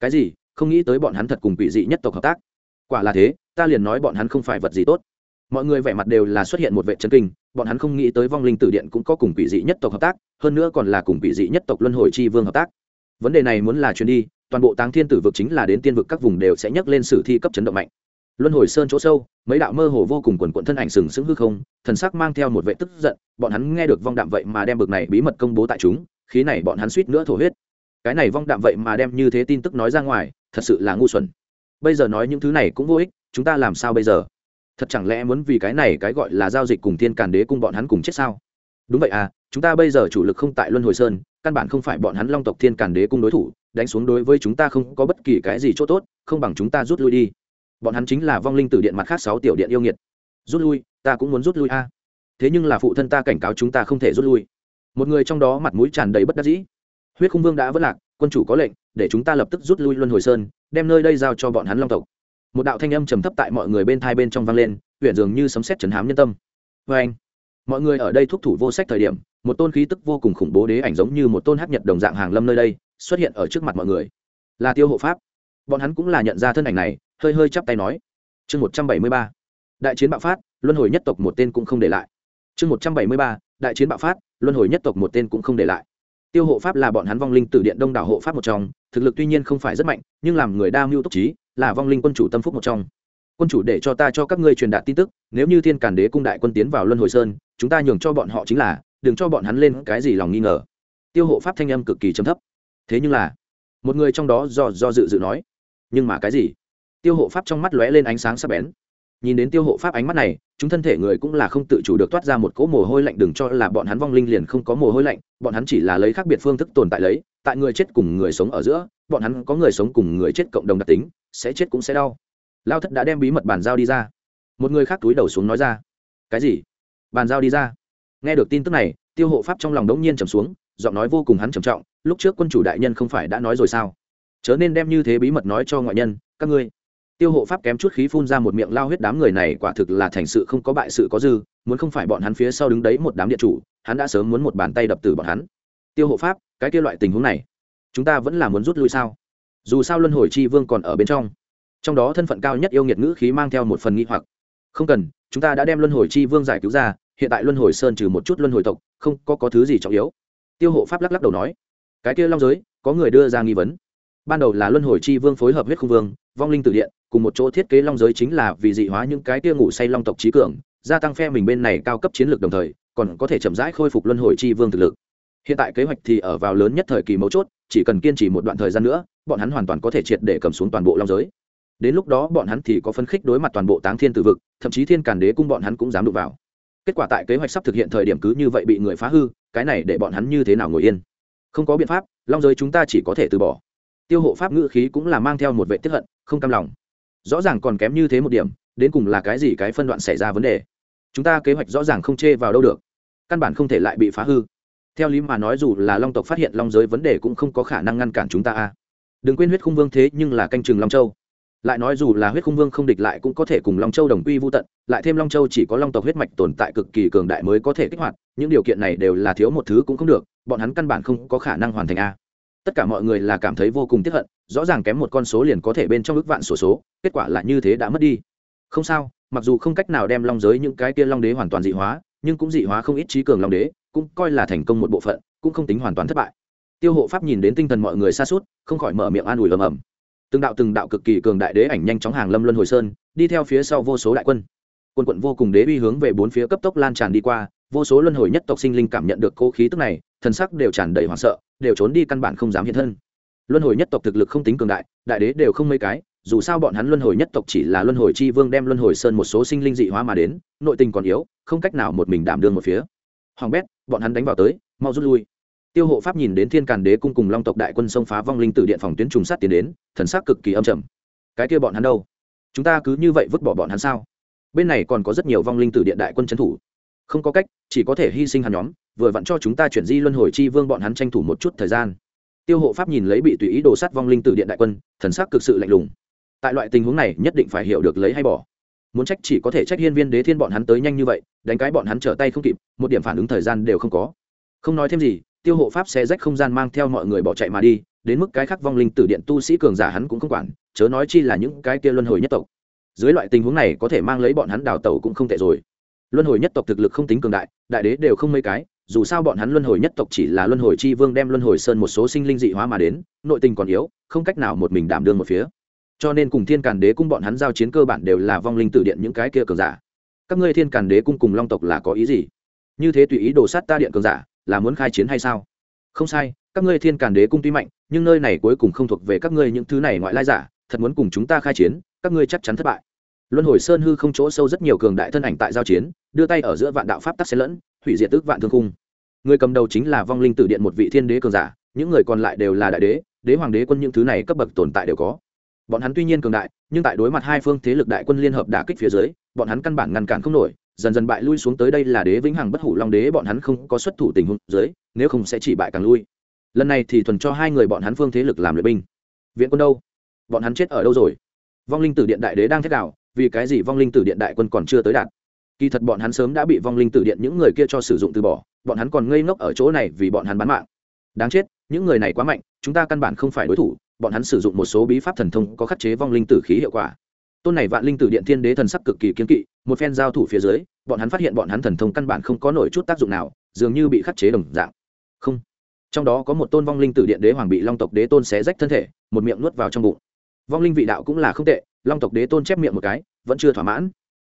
Speaker 1: Cái gì? Không nghĩ tới bọn hắn thật cùng quỷ dị nhất tộc hợp tác. Quả là thế, ta liền nói bọn hắn không phải vật gì tốt mọi người vẻ mặt đều là xuất hiện một vệ chân kinh, bọn hắn không nghĩ tới vong linh tử điện cũng có cùng quỷ dị nhất tộc hợp tác, hơn nữa còn là cùng quỷ dị nhất tộc luân hồi chi vương hợp tác. Vấn đề này muốn là chuyến đi, toàn bộ táng thiên tử vực chính là đến tiên vực các vùng đều sẽ nhắc lên sử thi cấp chấn động mạnh. Luân hồi sơn chỗ sâu, mấy đạo mơ hồ vô cùng quần quận thân ảnh sừng sững hư không, thần sắc mang theo một vệ tức giận, bọn hắn nghe được vong đạm vậy mà đem bực này bí mật công bố tại chúng, khí này bọn hắn suýt nữa thổ huyết. Cái này vong đạm vậy mà đem như thế tin tức nói ra ngoài, thật sự là ngu xuẩn. Bây giờ nói những thứ này cũng vô ích, chúng ta làm sao bây giờ? Thật chẳng lẽ muốn vì cái này cái gọi là giao dịch cùng thiên càn đế cung bọn hắn cùng chết sao? Đúng vậy à chúng ta bây giờ chủ lực không tại luân hồi sơn, căn bản không phải bọn hắn long tộc thiên càn đế cung đối thủ, đánh xuống đối với chúng ta không có bất kỳ cái gì chỗ tốt, không bằng chúng ta rút lui đi. Bọn hắn chính là vong linh tử điện mặt khác sáu tiểu điện yêu nghiệt. Rút lui, ta cũng muốn rút lui a. Thế nhưng là phụ thân ta cảnh cáo chúng ta không thể rút lui. Một người trong đó mặt mũi tràn đầy bất đắc dĩ. Huyết khung vương đã vất lạc, quân chủ có lệnh, để chúng ta lập tức rút lui luân hồi sơn, đem nơi đây giao cho bọn hắn long tộc một đạo thanh âm trầm thấp tại mọi người bên thai bên trong vang lên huyện dường như sấm xét chấn hám nhân tâm. Vê anh, mọi người ở đây thúc thủ vô sách thời điểm, một tôn khí tức vô cùng khủng bố đế ảnh giống như một tôn hát nhật đồng dạng hàng lâm nơi đây, xuất hiện ở trước mặt mọi người. Là tiêu hộ pháp. Bọn hắn cũng là nhận ra thân ảnh này, hơi hơi chắp tay nói. Chương một trăm bảy mươi ba. Đại chiến bạo phát, luân hồi nhất tộc một tên cũng không để lại. Chương một trăm bảy mươi ba. Đại chiến bạo phát, luân hồi nhất tộc một tên cũng không để lại tiêu hộ pháp là bọn hắn vong linh tử điện đông đảo hộ pháp một trong, thực lực tuy nhiên không phải rất mạnh, nhưng làm người đa mưu túc trí, là vong linh quân chủ tâm phúc một trong. Quân chủ để cho ta cho các ngươi truyền đạt tin tức, nếu như thiên càn đế cung đại quân tiến vào luân hồi sơn, chúng ta nhường cho bọn họ chính là, đừng cho bọn hắn lên cái gì lòng nghi ngờ. Tiêu hộ pháp thanh âm cực kỳ chấm thấp. Thế nhưng là, một người trong đó do do dự dự nói, nhưng mà cái gì? Tiêu hộ pháp trong mắt lóe lên ánh sáng sắc bén nhìn đến tiêu hộ pháp ánh mắt này, chúng thân thể người cũng là không tự chủ được toát ra một cỗ mồ hôi lạnh, đừng cho là bọn hắn vong linh liền không có mồ hôi lạnh, bọn hắn chỉ là lấy khác biệt phương thức tồn tại lấy, tại người chết cùng người sống ở giữa, bọn hắn có người sống cùng người chết cộng đồng đặc tính, sẽ chết cũng sẽ đau. Lao thất đã đem bí mật bàn giao đi ra. Một người khác túi đầu xuống nói ra, cái gì? Bàn giao đi ra? Nghe được tin tức này, tiêu hộ pháp trong lòng đống nhiên trầm xuống, giọng nói vô cùng hắn trầm trọng, lúc trước quân chủ đại nhân không phải đã nói rồi sao? Chớ nên đem như thế bí mật nói cho ngoại nhân, các ngươi tiêu hộ pháp kém chút khí phun ra một miệng lao huyết đám người này quả thực là thành sự không có bại sự có dư muốn không phải bọn hắn phía sau đứng đấy một đám điện chủ hắn đã sớm muốn một bàn tay đập từ bọn hắn. Tiêu hộ pháp cái kia loại tình huống này chúng ta vẫn là muốn rút lui sao? Dù sao luân hồi chi vương còn ở bên trong. Trong đó thân phận cao nhất yêu nghiệt ngữ khí mang theo một phần nghi hoặc. Không cần chúng ta đã đem luân hồi chi vương giải cứu ra hiện tại luân hồi sơn trừ một chút luân hồi tộc không có, có thứ gì trọng yếu. Tiêu hộ pháp lắc lắc đầu nói cái kia long giới có người đưa ra nghi vấn. Ban đầu là luân hồi chi vương phối hợp huyết không vương vong linh tử điện, cùng một chỗ thiết kế long giới chính là vì dị hóa những cái kia ngủ say long tộc trí cường, gia tăng phe mình bên này cao cấp chiến lược đồng thời, còn có thể chậm rãi khôi phục luân hồi chi vương thực lực. Hiện tại kế hoạch thì ở vào lớn nhất thời kỳ mấu chốt, chỉ cần kiên trì một đoạn thời gian nữa, bọn hắn hoàn toàn có thể triệt để cầm xuống toàn bộ long giới. Đến lúc đó bọn hắn thì có phân khích đối mặt toàn bộ táng thiên tử vực, thậm chí thiên càn đế cung bọn hắn cũng dám đụng vào. Kết quả tại kế hoạch sắp thực hiện thời điểm cứ như vậy bị người phá hư, cái này để bọn hắn như thế nào ngồi yên? Không có biện pháp, long giới chúng ta chỉ có thể từ bỏ tiêu hộ pháp ngữ khí cũng là mang theo một vệ tiếp hận, không cam lòng. Rõ ràng còn kém như thế một điểm, đến cùng là cái gì cái phân đoạn xảy ra vấn đề? Chúng ta kế hoạch rõ ràng không chê vào đâu được. Căn bản không thể lại bị phá hư. Theo lý mà nói dù là long tộc phát hiện long giới vấn đề cũng không có khả năng ngăn cản chúng ta a. Đừng quên huyết khung vương thế nhưng là canh chừng long châu. Lại nói dù là huyết khung vương không địch lại cũng có thể cùng long châu đồng quy vô tận, lại thêm long châu chỉ có long tộc huyết mạch tồn tại cực kỳ cường đại mới có thể kích hoạt, những điều kiện này đều là thiếu một thứ cũng không được, bọn hắn căn bản không có khả năng hoàn thành a tất cả mọi người là cảm thấy vô cùng tiếc hận rõ ràng kém một con số liền có thể bên trong ước vạn sổ số, số kết quả là như thế đã mất đi. Không sao mặc dù không cách nào đem long giới những cái kia long đế hoàn toàn dị hóa nhưng cũng dị hóa không ít trí cường long đế cũng coi là thành công một bộ phận cũng không tính hoàn toàn thất bại. Tiêu hộ pháp nhìn đến tinh thần mọi người xa suốt không khỏi mở miệng an ủi ầm ầm. Từng đạo từng đạo cực kỳ cường đại đế ảnh nhanh chóng hàng lâm luân hồi sơn đi theo phía sau vô số đại quân. Quân quận vô cùng đế uy hướng về bốn phía cấp tốc lan tràn đi qua vô số luân hồi nhất tộc sinh linh cảm nhận được cố khí tức này, thần sắc đều tràn đầy hoảng sợ, đều trốn đi căn bản không dám hiện thân. Luân hồi nhất tộc thực lực không tính cường đại đại đế đều không mấy cái, dù sao bọn hắn luân hồi nhất tộc chỉ là luân hồi chi vương đem luân hồi sơn một số sinh linh dị hóa mà đến, nội tình còn yếu, không cách nào một mình đảm đương một phía. Hoàng bét, bọn hắn đánh vào tới, mau rút lui. Tiêu hộ pháp nhìn đến thiên càn đế cung cùng long tộc đại quân xông phá vong linh tử điện phòng tuyến trùng sát tiến đến, thần sắc cực kỳ âm trầm. Cái kia bọn hắn đâu? Chúng ta cứ như vậy vứt bỏ bọn hắn sao? Bên này còn có rất nhiều vong linh tử điện đại quân trấn thủ không có cách, chỉ có thể hy sinh hắn nhóm, vừa vặn cho chúng ta chuyển di luân hồi chi vương bọn hắn tranh thủ một chút thời gian. Tiêu hộ pháp nhìn lấy bị tùy ý đồ sát vong linh tử điện đại quân, thần sắc cực sự lạnh lùng. Tại loại tình huống này, nhất định phải hiểu được lấy hay bỏ. Muốn trách chỉ có thể trách hiên viên đế thiên bọn hắn tới nhanh như vậy, đánh cái bọn hắn trở tay không kịp, một điểm phản ứng thời gian đều không có. Không nói thêm gì, tiêu hộ pháp xe rách không gian mang theo mọi người bỏ chạy mà đi, đến mức cái khác vong linh tử điện tu sĩ cường giả hắn cũng không quản, chớ nói chi là những cái kia luân hồi nhất tộc. Dưới loại tình huống này có thể mang lấy bọn hắn đào tẩu cũng không tệ rồi luân hồi nhất tộc thực lực không tính cường đại đại đế đều không mấy cái, dù sao bọn hắn luân hồi nhất tộc chỉ là luân hồi chi vương đem luân hồi sơn một số sinh linh dị hóa mà đến, nội tình còn yếu, không cách nào một mình đảm đương một phía. Cho nên cùng thiên càn đế cung bọn hắn giao chiến cơ bản đều là vong linh tử điện những cái kia cường giả. Các ngươi thiên càn đế cung cùng long tộc là có ý gì? Như thế tùy ý đồ sát ta điện cường giả, là muốn khai chiến hay sao? Không sai, các ngươi thiên càn đế cung tuy mạnh, nhưng nơi này cuối cùng không thuộc về các ngươi những thứ này ngoại lai giả, thật muốn cùng chúng ta khai chiến, các ngươi chắc chắn thất bại luân hồi sơn hư không chỗ sâu rất nhiều cường đại thân ảnh tại giao chiến, đưa tay ở giữa vạn đạo pháp tắc xen lẫn, hủy diệt tức vạn thương khung. người cầm đầu chính là vong linh tử điện một vị thiên đế cường giả, những người còn lại đều là đại đế đế hoàng đế quân những thứ này cấp bậc tồn tại đều có bọn hắn tuy nhiên cường đại, nhưng tại đối mặt hai phương thế lực đại quân liên hợp đả kích phía dưới, bọn hắn căn bản ngăn cản không nổi, dần dần bại lui xuống tới đây là đế vĩnh hằng bất hủ long đế bọn hắn không có xuất thủ tình huống dưới, nếu không sẽ chỉ bại càng lui lần này thì thuần cho hai người bọn hắn phương thế lực làm luyện binh viện quân đâu bọn hắn chết ở đâu rồi vong linh tử điện đại đế đang thét đảo vì cái gì vong linh tử điện đại quân còn chưa tới đạt? Kỳ thật bọn hắn sớm đã bị vong linh tử điện những người kia cho sử dụng từ bỏ, bọn hắn còn ngây ngốc ở chỗ này vì bọn hắn bán mạng. Đáng chết, những người này quá mạnh, chúng ta căn bản không phải đối thủ, bọn hắn sử dụng một số bí pháp thần thông có khắc chế vong linh tử khí hiệu quả. Tôn này vạn linh tử điện thiên đế thần sắc cực kỳ kiên kỵ, một phen giao thủ phía dưới, bọn hắn phát hiện bọn hắn thần thông căn bản không có nổi chút tác dụng nào, dường như bị khắc chế đồng dạng. Không. Trong đó có một tôn vong linh tử điện đế hoàng bị long tộc đế tôn xé rách thân thể, một miệng nuốt vào trong bụng vong linh vị đạo cũng là không tệ, long tộc đế tôn chép miệng một cái, vẫn chưa thỏa mãn.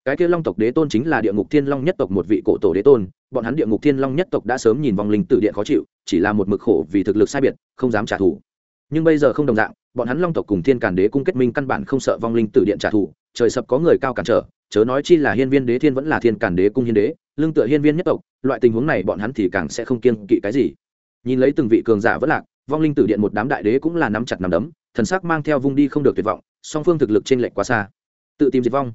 Speaker 1: Cái kia long tộc đế tôn chính là địa ngục thiên long nhất tộc một vị cổ tổ đế tôn, bọn hắn địa ngục thiên long nhất tộc đã sớm nhìn vong linh tử điện khó chịu, chỉ là một mực khổ vì thực lực sai biệt, không dám trả thù. Nhưng bây giờ không đồng dạng, bọn hắn long tộc cùng thiên càn đế cung kết minh căn bản không sợ vong linh tử điện trả thù, trời sập có người cao cản trở, chớ nói chi là hiên viên đế thiên vẫn là thiên càn đế cung hiên đế, lương tựa hiên viên nhất tộc, loại tình huống này bọn hắn thì càng sẽ không kiêng kỵ cái gì. Nhìn lấy từng vị cường giả vất lạc, vong linh tử điện một đám đại đế cũng là nắm chặt nắm đấm thần sắc mang theo vung đi không được tuyệt vọng, song phương thực lực trên lệch quá xa. Tự tìm diệt vong.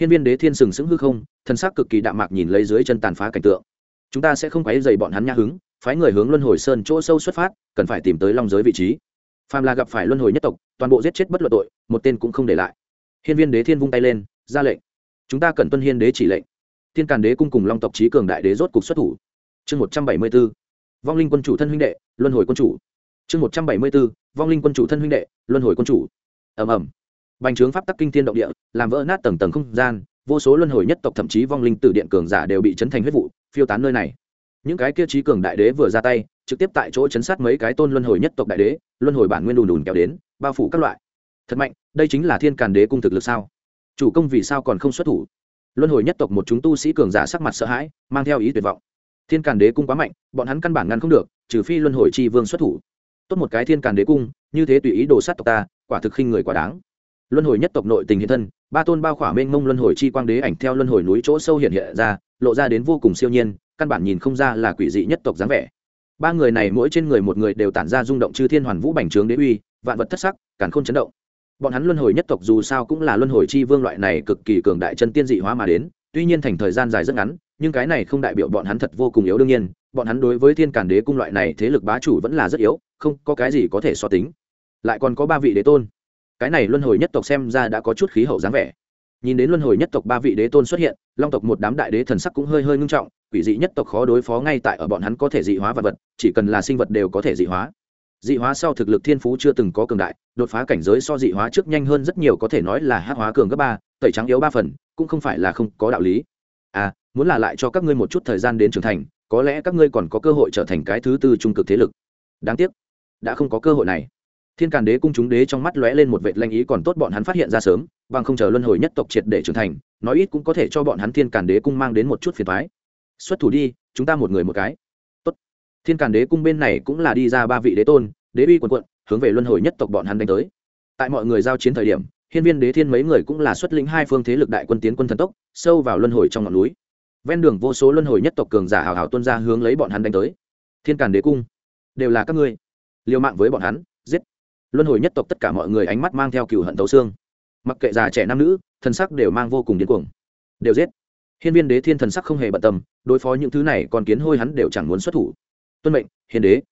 Speaker 1: Hiên viên đế thiên sừng sững hư không, thần sắc cực kỳ đạm mạc nhìn lấy dưới chân tàn phá cảnh tượng. Chúng ta sẽ không quấy dày bọn hắn nhã hứng, phái người hướng luân hồi sơn chỗ sâu xuất phát, cần phải tìm tới long giới vị trí. Phàm là gặp phải luân hồi nhất tộc, toàn bộ giết chết bất luận tội, một tên cũng không để lại. Hiên viên đế thiên vung tay lên, ra lệnh. Chúng ta cần tuân hiên đế chỉ lệnh. Thiên càn đế cung cùng long tộc trí cường đại đế rốt cục xuất thủ. Chương một trăm bảy mươi b ố vong linh quân chủ thân huynh đệ, luân hồi quân chủ chương một trăm bảy mươi bốn vong linh quân chủ thân huynh đệ, luân hồi quân chủ. Ẩm ẩm bành trướng pháp tắc kinh thiên động địa, làm vỡ nát tầng tầng không gian, vô số luân hồi nhất tộc thậm chí vong linh tử điện cường giả đều bị chấn thành huyết vụ, phiêu tán nơi này. Những cái kia trí cường đại đế vừa ra tay, trực tiếp tại chỗ chấn sát mấy cái tôn luân hồi nhất tộc đại đế, luân hồi bản nguyên đùn đùn kéo đến, bao phủ các loại. Thật mạnh, đây chính là thiên càn đế cung thực lực sao? Chủ công vì sao còn không xuất thủ? Luân hồi nhất tộc một chúng tu sĩ cường giả sắc mặt sợ hãi, mang theo ý tuyệt vọng. Thiên càn đế cung quá mạnh, bọn hắn căn bản ngăn không được, trừ phi luân hồi chi vương xuất thủ tốt một cái thiên càn đế cung, như thế tùy ý đồ sát tộc ta, quả thực khinh người quả đáng. Luân hồi nhất tộc nội tình hiện thân, ba tôn bao khỏa mênh mông luân hồi chi quang đế ảnh theo luân hồi núi chỗ sâu hiện hiện ra, lộ ra đến vô cùng siêu nhiên, căn bản nhìn không ra là quỷ dị nhất tộc dáng vẻ. Ba người này mỗi trên người một người đều tản ra rung động chư thiên hoàn vũ bành trướng đế uy, vạn vật thất sắc, càn khôn chấn động. Bọn hắn luân hồi nhất tộc dù sao cũng là luân hồi chi vương loại này cực kỳ cường đại chân tiên dị hóa mà đến, tuy nhiên thành thời gian dài rất ngắn, nhưng cái này không đại biểu bọn hắn thật vô cùng yếu đương nhiên bọn hắn đối với thiên càn đế cung loại này thế lực bá chủ vẫn là rất yếu, không có cái gì có thể so tính. Lại còn có ba vị đế tôn. Cái này luân hồi nhất tộc xem ra đã có chút khí hậu dáng vẻ. Nhìn đến luân hồi nhất tộc ba vị đế tôn xuất hiện, long tộc một đám đại đế thần sắc cũng hơi hơi ngưng trọng, quỷ dị nhất tộc khó đối phó ngay tại ở bọn hắn có thể dị hóa vật vật, chỉ cần là sinh vật đều có thể dị hóa. Dị hóa sau thực lực thiên phú chưa từng có cường đại, đột phá cảnh giới so dị hóa trước nhanh hơn rất nhiều có thể nói là hát hóa cường gấp ba, tẩy trắng yếu ba phần, cũng không phải là không có đạo lý. À muốn là lại cho các ngươi một chút thời gian đến trưởng thành có lẽ các ngươi còn có cơ hội trở thành cái thứ tư trung cực thế lực. Đáng tiếc, đã không có cơ hội này. Thiên càn đế cung chúng đế trong mắt lóe lên một vệ lanh ý còn tốt bọn hắn phát hiện ra sớm, bằng không chờ luân hồi nhất tộc triệt để trưởng thành, nói ít cũng có thể cho bọn hắn thiên càn đế cung mang đến một chút phiền thoái xuất thủ đi, chúng ta một người một cái. Tốt. thiên càn đế cung bên này cũng là đi ra ba vị đế tôn, đế uy quần quận, hướng về luân hồi nhất tộc bọn hắn đánh tới. Tại mọi người giao chiến thời điểm, hiên viên đế thiên mấy người cũng là xuất lĩnh hai phương thế lực đại quân tiến quân thần tốc, sâu vào luân hồi trong ngọn núi ven đường vô số luân hồi nhất tộc cường giả hào hào tuân ra hướng lấy bọn hắn đánh tới. Thiên càn đế cung, đều là các ngươi. Liều mạng với bọn hắn, giết. Luân hồi nhất tộc tất cả mọi người ánh mắt mang theo cừu hận tấu xương. Mặc kệ già trẻ nam nữ, thần sắc đều mang vô cùng điên cuồng. Đều giết. Hiên viên đế thiên thần sắc không hề bận tâm, đối phó những thứ này còn kiến hôi hắn đều chẳng muốn xuất thủ. Tuân mệnh, hiên đế.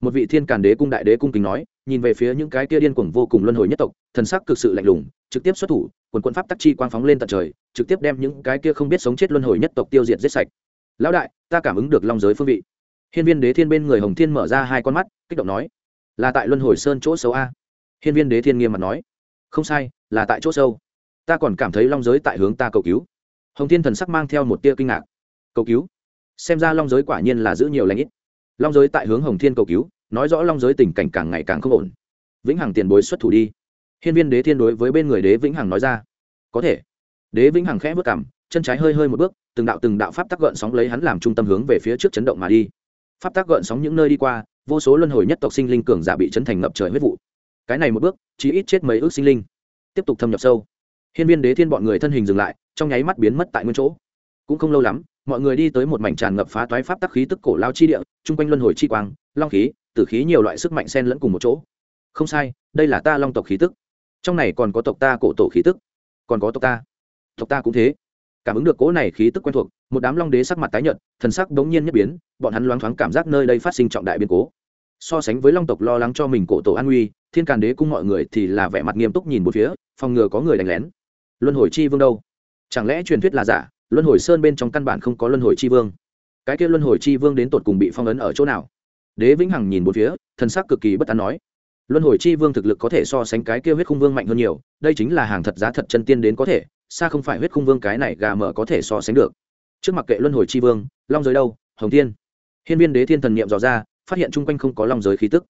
Speaker 1: Một vị thiên càn đế cung đại đế cung kính nói, nhìn về phía những cái kia điên cuồng vô cùng luân hồi nhất tộc, thần sắc cực sự lạnh lùng, trực tiếp xuất thủ, quần quân pháp tắc chi quang phóng lên tận trời trực tiếp đem những cái kia không biết sống chết luân hồi nhất tộc tiêu diệt giết sạch. Lão đại, ta cảm ứng được long giới phương vị. Hiên viên đế thiên bên người hồng thiên mở ra hai con mắt, kích động nói, là tại luân hồi sơn chỗ sâu a? Hiên viên đế thiên nghiêm mặt nói, không sai, là tại chỗ sâu. Ta còn cảm thấy long giới tại hướng ta cầu cứu. Hồng thiên thần sắc mang theo một tia kinh ngạc. Cầu cứu? Xem ra long giới quả nhiên là giữ nhiều lãnh ít. Long giới tại hướng hồng thiên cầu cứu, nói rõ long giới tình cảnh càng ngày càng không ổn. Vĩnh hằng tiền bối xuất thủ đi. Hiên viên đế thiên đối với bên người đế vĩnh hằng nói ra, có thể đế vĩnh hằng khẽ vất cảm chân trái hơi hơi một bước, từng đạo từng đạo pháp tắc gợn sóng lấy hắn làm trung tâm hướng về phía trước chấn động mà đi. Pháp tắc gợn sóng những nơi đi qua, vô số luân hồi nhất tộc sinh linh cường giả bị chấn thành ngập trời huyết vụ. Cái này một bước chỉ ít chết mấy ước sinh linh. Tiếp tục thâm nhập sâu. Hiên viên đế thiên bọn người thân hình dừng lại, trong nháy mắt biến mất tại nguyên chỗ. Cũng không lâu lắm, mọi người đi tới một mảnh tràn ngập phá toái pháp tắc khí tức cổ lao chi địa, chung quanh luân hồi chi quang, long khí, tử khí nhiều loại sức mạnh xen lẫn cùng một chỗ. Không sai, đây là ta long tộc khí tức. Trong này còn có tộc ta cổ tổ khí tức. Còn có tộc ta tộc ta cũng thế. Cảm ứng được cỗ này khí tức quen thuộc, một đám long đế sắc mặt tái nhợt, thần sắc đống nhiên nhất biến, bọn hắn loáng thoáng cảm giác nơi đây phát sinh trọng đại biến cố. So sánh với long tộc lo lắng cho mình cổ tổ an nguy thiên càn đế cung mọi người thì là vẻ mặt nghiêm túc nhìn một phía, phòng ngừa có người đánh lén. Luân hồi chi vương đâu? Chẳng lẽ truyền thuyết là giả? Luân hồi sơn bên trong căn bản không có luân hồi chi vương. Cái kia luân hồi chi vương đến tột cùng bị phong ấn ở chỗ nào? Đế vĩnh hằng nhìn một phía, thần sắc cực kỳ bất tán nói. Luân hồi chi vương thực lực có thể so sánh cái kia huyết khung vương mạnh hơn nhiều, đây chính là hàng thật giá thật chân tiên đến có thể xa không phải huyết khung vương cái này gà mở có thể so sánh được. Trước mặt kệ luân hồi chi vương, long giới đâu? Hồng tiên hiên viên đế thiên thần niệm dò ra, phát hiện chung quanh không có long giới khí tức.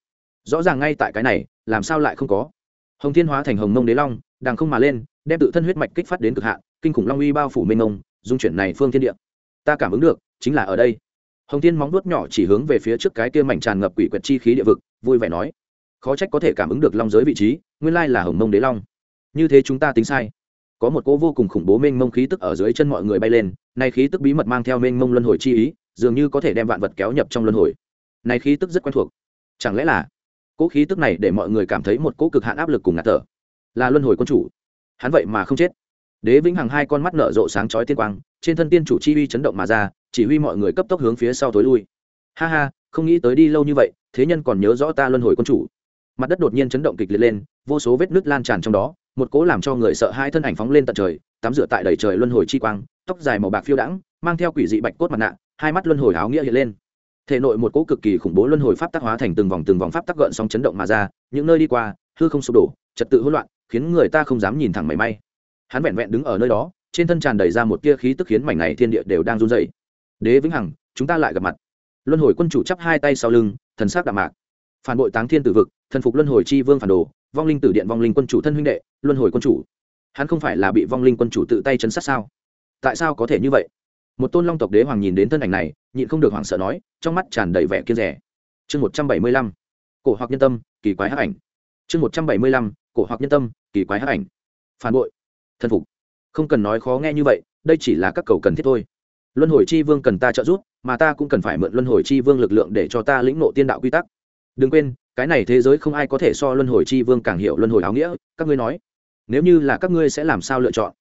Speaker 1: Rõ ràng ngay tại cái này, làm sao lại không có? Hồng thiên hóa thành hồng mông đế long đàng không mà lên, đem tự thân huyết mạch kích phát đến cực hạn, kinh khủng long uy bao phủ mênh mông, dung chuyển này phương thiên địa. Ta cảm ứng được, chính là ở đây. Hồng thiên móng vuốt nhỏ chỉ hướng về phía trước cái kia mảnh tràn ngập quỷ quyệt chi khí địa vực, vui vẻ nói, khó trách có thể cảm ứng được long giới vị trí, nguyên lai là hồng mông đế long. Như thế chúng ta tính sai có một cỗ vô cùng khủng bố mênh mông khí tức ở dưới chân mọi người bay lên, nay khí tức bí mật mang theo mênh mông luân hồi chi ý, dường như có thể đem vạn vật kéo nhập trong luân hồi. Này khí tức rất quen thuộc. Chẳng lẽ là cỗ khí tức này để mọi người cảm thấy một cỗ cực hạn áp lực cùng ngạt thở? Là luân hồi quân chủ. Hắn vậy mà không chết. Đế vĩnh hằng hai con mắt nở rộ sáng chói tiên quang, trên thân tiên chủ chi uy chấn động mà ra, chỉ huy mọi người cấp tốc hướng phía sau tối lui. Ha ha, không nghĩ tới đi lâu như vậy, thế nhân còn nhớ rõ ta luân hồi quân chủ. Mặt đất đột nhiên chấn động kịch liệt lên, vô số vết nứt lan tràn trong đó một cố làm cho người sợ hai thân ảnh phóng lên tận trời, tắm rửa tại đầy trời luân hồi chi quang, tóc dài màu bạc phiêu đãng, mang theo quỷ dị bạch cốt mặt nạ, hai mắt luân hồi áo nghĩa hiện lên. Thể nội một cỗ cực kỳ khủng bố luân hồi pháp tác hóa thành từng vòng từng vòng pháp tác gợn sóng chấn động mà ra, những nơi đi qua, hư không sụp đổ, trật tự hỗn loạn, khiến người ta không dám nhìn thẳng mảy may. Hắn vẹn vẹn đứng ở nơi đó, trên thân tràn đầy ra một tia khí tức khiến mảnh này thiên địa đều đang run dậy đế vĩnh hằng, chúng ta lại gặp mặt. Luân hồi quân chủ chắp hai tay sau lưng, thần sắc đạm mạc. Phản bội táng thiên tử vực, thần phục luân hồi chi vương phản đồ vong linh tử điện vong linh quân chủ thân huynh đệ, luân hồi quân chủ. Hắn không phải là bị vong linh quân chủ tự tay chấn sát sao? Tại sao có thể như vậy? Một tôn long tộc đế hoàng nhìn đến thân ảnh này, nhịn không được hoảng sợ nói, trong mắt tràn đầy vẻ kiên rẻ. Chương một trăm bảy mươi lăm, cổ hoặc nhân tâm, kỳ quái hắc ảnh. Chương một trăm bảy mươi lăm, cổ hoặc nhân tâm, kỳ quái hắc ảnh. Phản bội. Thân phục. Không cần nói khó nghe như vậy, đây chỉ là các cầu cần thiết thôi. Luân hồi chi vương cần ta trợ giúp, mà ta cũng cần phải mượn luân hồi chi vương lực lượng để cho ta lĩnh nộ tiên đạo quy tắc. Đừng quên cái này thế giới không ai có thể so luân hồi chi vương càng hiểu luân hồi áo nghĩa, các ngươi nói. Nếu như là các ngươi sẽ làm sao lựa chọn?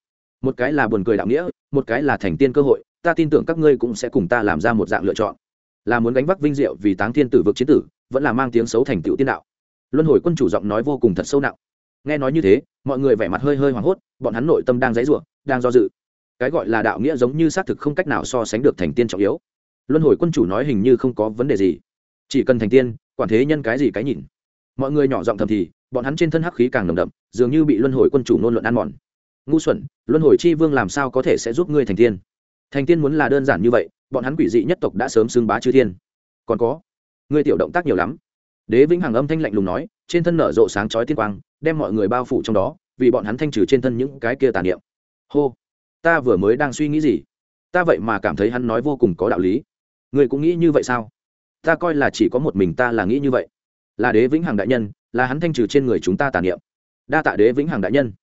Speaker 1: Một cái là buồn cười đạo nghĩa, một cái là thành tiên cơ hội, ta tin tưởng các ngươi cũng sẽ cùng ta làm ra một dạng lựa chọn. Là muốn gánh vác vinh diệu vì táng thiên tử vực chiến tử, vẫn là mang tiếng xấu thành tựu tiên đạo. Luân hồi quân chủ giọng nói vô cùng thật sâu nặng. Nghe nói như thế, mọi người vẻ mặt hơi hơi hoảng hốt, bọn hắn nội tâm đang dãy ruộng đang do dự. Cái gọi là đạo nghĩa giống như xác thực không cách nào so sánh được thành tiên trọng yếu. Luân hồi quân chủ nói hình như không có vấn đề gì. Chỉ cần thành tiên quản thế nhân cái gì cái nhìn? Mọi người nhỏ giọng thầm thì, bọn hắn trên thân hắc khí càng nồng đậm, dường như bị luân hồi quân chủ nôn luận ăn mòn. Ngu xuẩn, luân hồi chi vương làm sao có thể sẽ giúp ngươi thành tiên? Thành tiên muốn là đơn giản như vậy, bọn hắn quỷ dị nhất tộc đã sớm xưng bá chư thiên. Còn có, ngươi tiểu động tác nhiều lắm. Đế vĩnh hằng âm thanh lạnh lùng nói, trên thân nở rộ sáng chói tiên quang, đem mọi người bao phủ trong đó, vì bọn hắn thanh trừ trên thân những cái kia tàn niệm. Hô, ta vừa mới đang suy nghĩ gì? Ta vậy mà cảm thấy hắn nói vô cùng có đạo lý. Ngươi cũng nghĩ như vậy sao? Ta coi là chỉ có một mình ta là nghĩ như vậy. Là đế vĩnh hằng đại nhân, là hắn thanh trừ trên người chúng ta tàn niệm. Đa tạ đế vĩnh hằng đại nhân.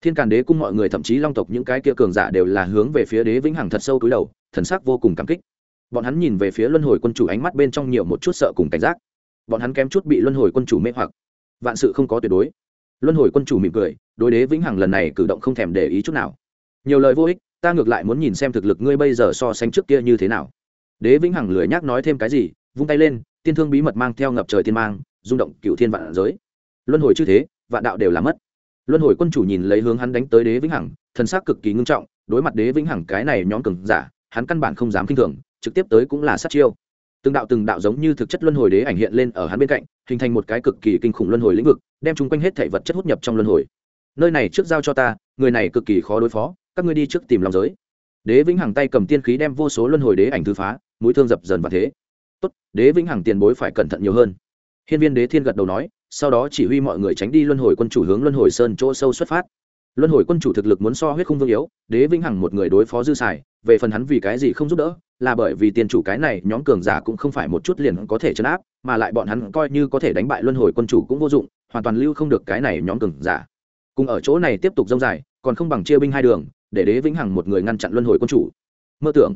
Speaker 1: Thiên càn đế cung mọi người, thậm chí long tộc những cái kia cường giả đều là hướng về phía đế vĩnh hằng thật sâu túi đầu, thần sắc vô cùng cảm kích. Bọn hắn nhìn về phía luân hồi quân chủ ánh mắt bên trong nhiều một chút sợ cùng cảnh giác. Bọn hắn kém chút bị luân hồi quân chủ mê hoặc. Vạn sự không có tuyệt đối. Luân hồi quân chủ mỉm cười, đối đế vĩnh hằng lần này cử động không thèm để ý chút nào. Nhiều lời vô ích, ta ngược lại muốn nhìn xem thực lực ngươi bây giờ so sánh trước kia như thế nào. Đế vĩnh hằng lười nhác nói thêm cái gì vung tay lên, tiên thương bí mật mang theo ngập trời tiên mang, rung động cựu thiên vạn giới. Luân hồi chư thế, vạn đạo đều là mất. Luân hồi quân chủ nhìn lấy hướng hắn đánh tới đế vĩnh hằng thân xác cực kỳ ngưng trọng, đối mặt đế vĩnh hằng cái này nhóm cường giả, hắn căn bản không dám k i n h thường, trực tiếp tới cũng là sát chiêu. Từng đạo từng đạo giống như thực chất luân hồi đế ảnh hiện lên ở hắn bên cạnh, hình thành một cái cực kỳ kinh khủng luân hồi lĩnh vực, đem chung quanh hết thể vật chất hút nhập trong luân hồi. Nơi này trước giao cho ta, người này cực kỳ khó đối phó, các ngươi đi trước tìm long giới. Đế vĩnh hằng tay cầm tiên khí đem vô số luân hồi đế ảnh thư phá, mũi thương dập dần và thế tốt, đế vĩnh hằng tiền bối phải cẩn thận nhiều hơn. Hiên viên đế thiên gật đầu nói, sau đó chỉ huy mọi người tránh đi luân hồi quân chủ hướng luân hồi sơn chỗ sâu xuất phát. Luân hồi quân chủ thực lực muốn so huyết không vương yếu, đế vĩnh hằng một người đối phó dư xài, về phần hắn vì cái gì không giúp đỡ, là bởi vì tiền chủ cái này, nhóm cường giả cũng không phải một chút liền có thể chấn áp, mà lại bọn hắn coi như có thể đánh bại luân hồi quân chủ cũng vô dụng, hoàn toàn lưu không được cái này nhóm cường giả. Cùng ở chỗ này tiếp tục dông dài, còn không bằng chia binh hai đường, để đế vĩnh hằng một người ngăn chặn luân hồi quân chủ. Mơ tưởng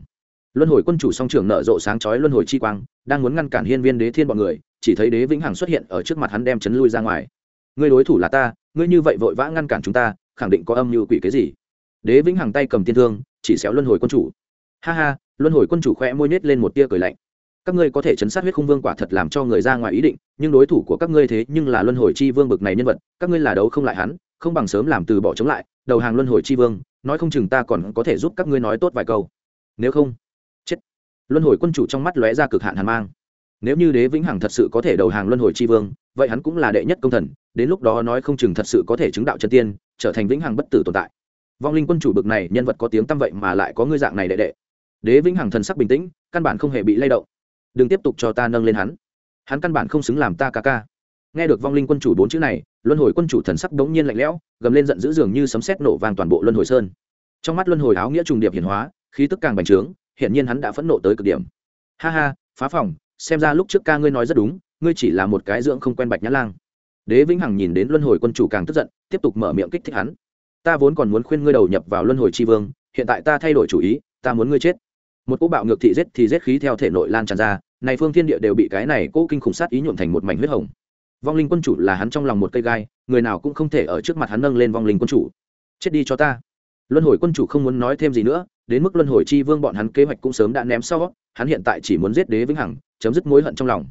Speaker 1: luân hồi quân chủ song trưởng nở rộ sáng chói luân hồi chi quang, đang muốn ngăn cản hiên viên đế thiên bọn người, chỉ thấy đế vĩnh hằng xuất hiện ở trước mặt hắn đem chấn lui ra ngoài. Ngươi đối thủ là ta, ngươi như vậy vội vã ngăn cản chúng ta, khẳng định có âm mưu quỷ cái gì? Đế vĩnh hằng tay cầm tiên thương, chỉ xéo luân hồi quân chủ. Ha ha, luân hồi quân chủ khẽ môi nết lên một tia cười lạnh. Các ngươi có thể chấn sát huyết khung vương quả thật làm cho người ra ngoài ý định, nhưng đối thủ của các ngươi thế nhưng là luân hồi chi vương bực này nhân vật, các ngươi là đấu không lại hắn, không bằng sớm làm từ bỏ chống lại, đầu hàng luân hồi chi vương, nói không chừng ta còn có thể giúp các ngươi nói tốt vài câu. Nếu không luân hồi quân chủ trong mắt lóe ra cực hạn hàn mang. Nếu như đế vĩnh hằng thật sự có thể đầu hàng luân hồi tri vương, vậy hắn cũng là đệ nhất công thần, đến lúc đó nói không chừng thật sự có thể chứng đạo chân tiên, trở thành vĩnh hằng bất tử tồn tại. Vong linh quân chủ bực này, nhân vật có tiếng tăm vậy mà lại có ngươi dạng này đệ đệ. Đế vĩnh hằng thần sắc bình tĩnh, căn bản không hề bị lay động. Đừng tiếp tục cho ta nâng lên hắn. Hắn căn bản không xứng làm ta ca ca. Nghe được vong linh quân chủ bốn chữ này, luân hồi quân chủ thần sắc đống nhiên lạnh lẽo, gầm lên giận dữ dường như sấm sét nổ vang toàn bộ luân hồi sơn. Trong mắt luân hồi áo nghĩa trùng điệp hiển hóa, khí tức càng bành trướng hiện nhiên hắn đã phẫn nộ tới cực điểm. Ha ha, phá phòng, xem ra lúc trước ca ngươi nói rất đúng, ngươi chỉ là một cái dưỡng không quen bạch nhã lang. Đế vĩnh hằng nhìn đến luân hồi quân chủ càng tức giận, tiếp tục mở miệng kích thích hắn. Ta vốn còn muốn khuyên ngươi đầu nhập vào luân hồi tri vương, hiện tại ta thay đổi chủ ý, ta muốn ngươi chết. Một cỗ bạo ngược thị giết thì giết khí theo thể nội lan tràn ra, này phương thiên địa đều bị cái này cỗ kinh khủng sát ý nhuộm thành một mảnh huyết hồng. Vong linh quân chủ là hắn trong lòng một cây gai, người nào cũng không thể ở trước mặt hắn nâng lên vong linh quân chủ. Chết đi cho ta. Luân hồi quân chủ không muốn nói thêm gì nữa đến mức luân hồi chi vương bọn hắn kế hoạch cũng sớm đã ném sau, hắn hiện tại chỉ muốn giết đế vĩnh hằng, chấm dứt mối hận trong lòng.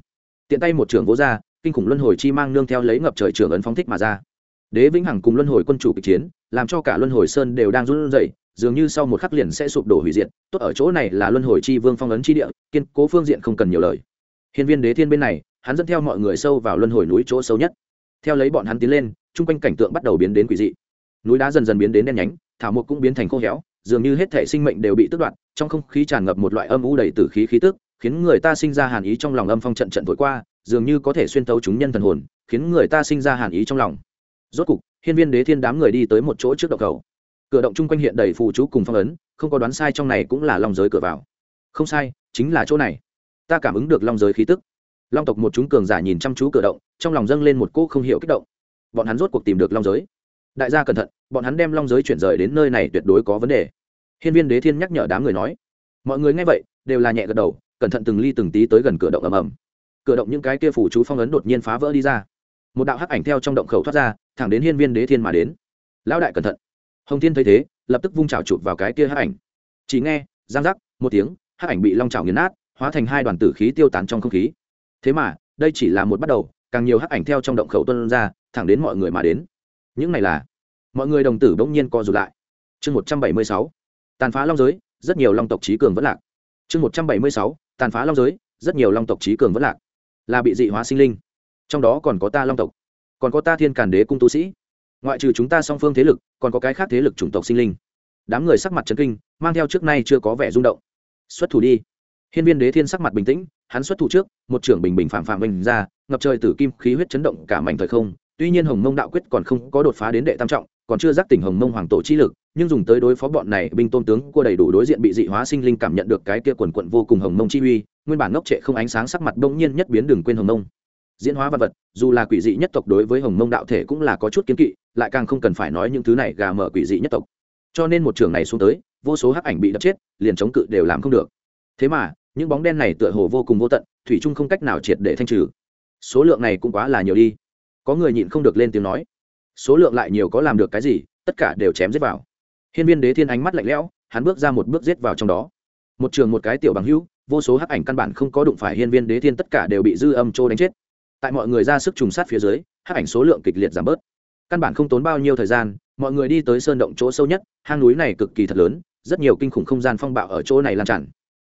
Speaker 1: Tiện tay một trưởng vỗ ra, kinh khủng luân hồi chi mang nương theo lấy ngập trời trưởng ấn phóng thích mà ra. Đế vĩnh hằng cùng luân hồi quân chủ kịch chiến, làm cho cả luân hồi sơn đều đang run rẩy, dường như sau một khắc liền sẽ sụp đổ hủy diệt, tốt ở chỗ này là luân hồi chi vương phong ấn chi địa, kiên cố phương diện không cần nhiều lời. Hiên viên đế thiên bên này, hắn dẫn theo mọi người sâu vào luân hồi núi chỗ sâu nhất. Theo lấy bọn hắn tiến lên, chung quanh cảnh tượng bắt đầu biến đến quỷ dị. Núi đá dần dần biến đến đen nhánh, thảo mộc cũng biến thành khô héo dường như hết thể sinh mệnh đều bị tước đoạt, trong không khí tràn ngập một loại âm u đầy tử khí khí tức, khiến người ta sinh ra hàn ý trong lòng âm phong trận trận thổi qua, dường như có thể xuyên tấu chúng nhân thần hồn, khiến người ta sinh ra hàn ý trong lòng. Rốt cục, hiên viên đế thiên đám người đi tới một chỗ trước động cầu. Cửa động chung quanh hiện đầy phù chú cùng phong ấn, không có đoán sai trong này cũng là long giới cửa vào. Không sai, chính là chỗ này. Ta cảm ứng được long giới khí tức. Long tộc một chúng cường giả nhìn chăm chú cửa động, trong lòng dâng lên một cỗ không hiểu kích động. Bọn hắn rốt cuộc tìm được long giới đại gia cẩn thận, bọn hắn đem long giới chuyển rời đến nơi này tuyệt đối có vấn đề. Hiên viên đế thiên nhắc nhở đám người nói, mọi người nghe vậy, đều là nhẹ gật đầu, cẩn thận từng ly từng tí tới gần cửa động ầm ầm. Cửa động những cái kia phủ chú phong ấn đột nhiên phá vỡ đi ra. Một đạo hắc ảnh theo trong động khẩu thoát ra, thẳng đến hiên viên đế thiên mà đến. Lão đại cẩn thận. Hồng thiên thấy thế, lập tức vung trào chụp vào cái kia hắc ảnh. Chỉ nghe, giang giác, một tiếng, hắc ảnh bị long trào nghiền nát, hóa thành hai đoàn tử khí tiêu tán trong không khí. Thế mà, đây chỉ là một bắt đầu, càng nhiều hắc ảnh theo trong động khẩu tuân ra, thẳng đến mọi người mà đến những này là, mọi người đồng tử bỗng nhiên co rụt lại. Chương một trăm bảy mươi sáu, tàn phá long giới, rất nhiều long tộc trí cường vẫn lạc. Chương một trăm bảy mươi sáu, tàn phá long giới, rất nhiều long tộc trí cường vẫn lạc. Là bị dị hóa sinh linh. Trong đó còn có ta long tộc, còn có ta thiên càn đế cung tu sĩ. Ngoại trừ chúng ta song phương thế lực, còn có cái khác thế lực chủng tộc sinh linh. Đám người sắc mặt trấn kinh, mang theo trước nay chưa có vẻ rung động. Xuất thủ đi. Hiên viên đế thiên sắc mặt bình tĩnh, hắn xuất thủ trước, một trưởng bình bình phạm phạm bình ra, ngập trời tử kim khí huyết chấn động cả mảnh thời không tuy nhiên hồng mông đạo quyết còn không có đột phá đến đệ tam trọng, còn chưa giác tỉnh hồng mông hoàng tổ chi lực, nhưng dùng tới đối phó bọn này binh tôn tướng của đầy đủ đối diện bị dị hóa sinh linh cảm nhận được cái kia quần quận vô cùng hồng mông chi uy, nguyên bản ngốc trệ không ánh sáng sắc mặt bỗng nhiên nhất biến đừng quên hồng mông. Diễn hóa vật vật, dù là quỷ dị nhất tộc đối với hồng mông đạo thể cũng là có chút kiến kỵ, lại càng không cần phải nói những thứ này gà mở quỷ dị nhất tộc. Cho nên một trường này xuống tới, vô số hắc ảnh bị đập chết, liền chống cự đều làm không được. Thế mà, những bóng đen này tựa hồ vô cùng vô tận, thủy trung không cách nào triệt để thanh trừ. Số lượng này cũng quá là nhiều đi có người nhịn không được lên tiếng nói. Số lượng lại nhiều có làm được cái gì, tất cả đều chém giết vào. Hiên viên đế thiên ánh mắt lạnh lẽo, hắn bước ra một bước giết vào trong đó. Một trường một cái tiểu bằng hữu, vô số hắc ảnh căn bản không có đụng phải hiên viên đế thiên tất cả đều bị dư âm trô đánh chết. Tại mọi người ra sức trùng sát phía dưới, hắc ảnh số lượng kịch liệt giảm bớt. Căn bản không tốn bao nhiêu thời gian, mọi người đi tới sơn động chỗ sâu nhất, hang núi này cực kỳ thật lớn, rất nhiều kinh khủng không gian phong bạo ở chỗ này lan tràn.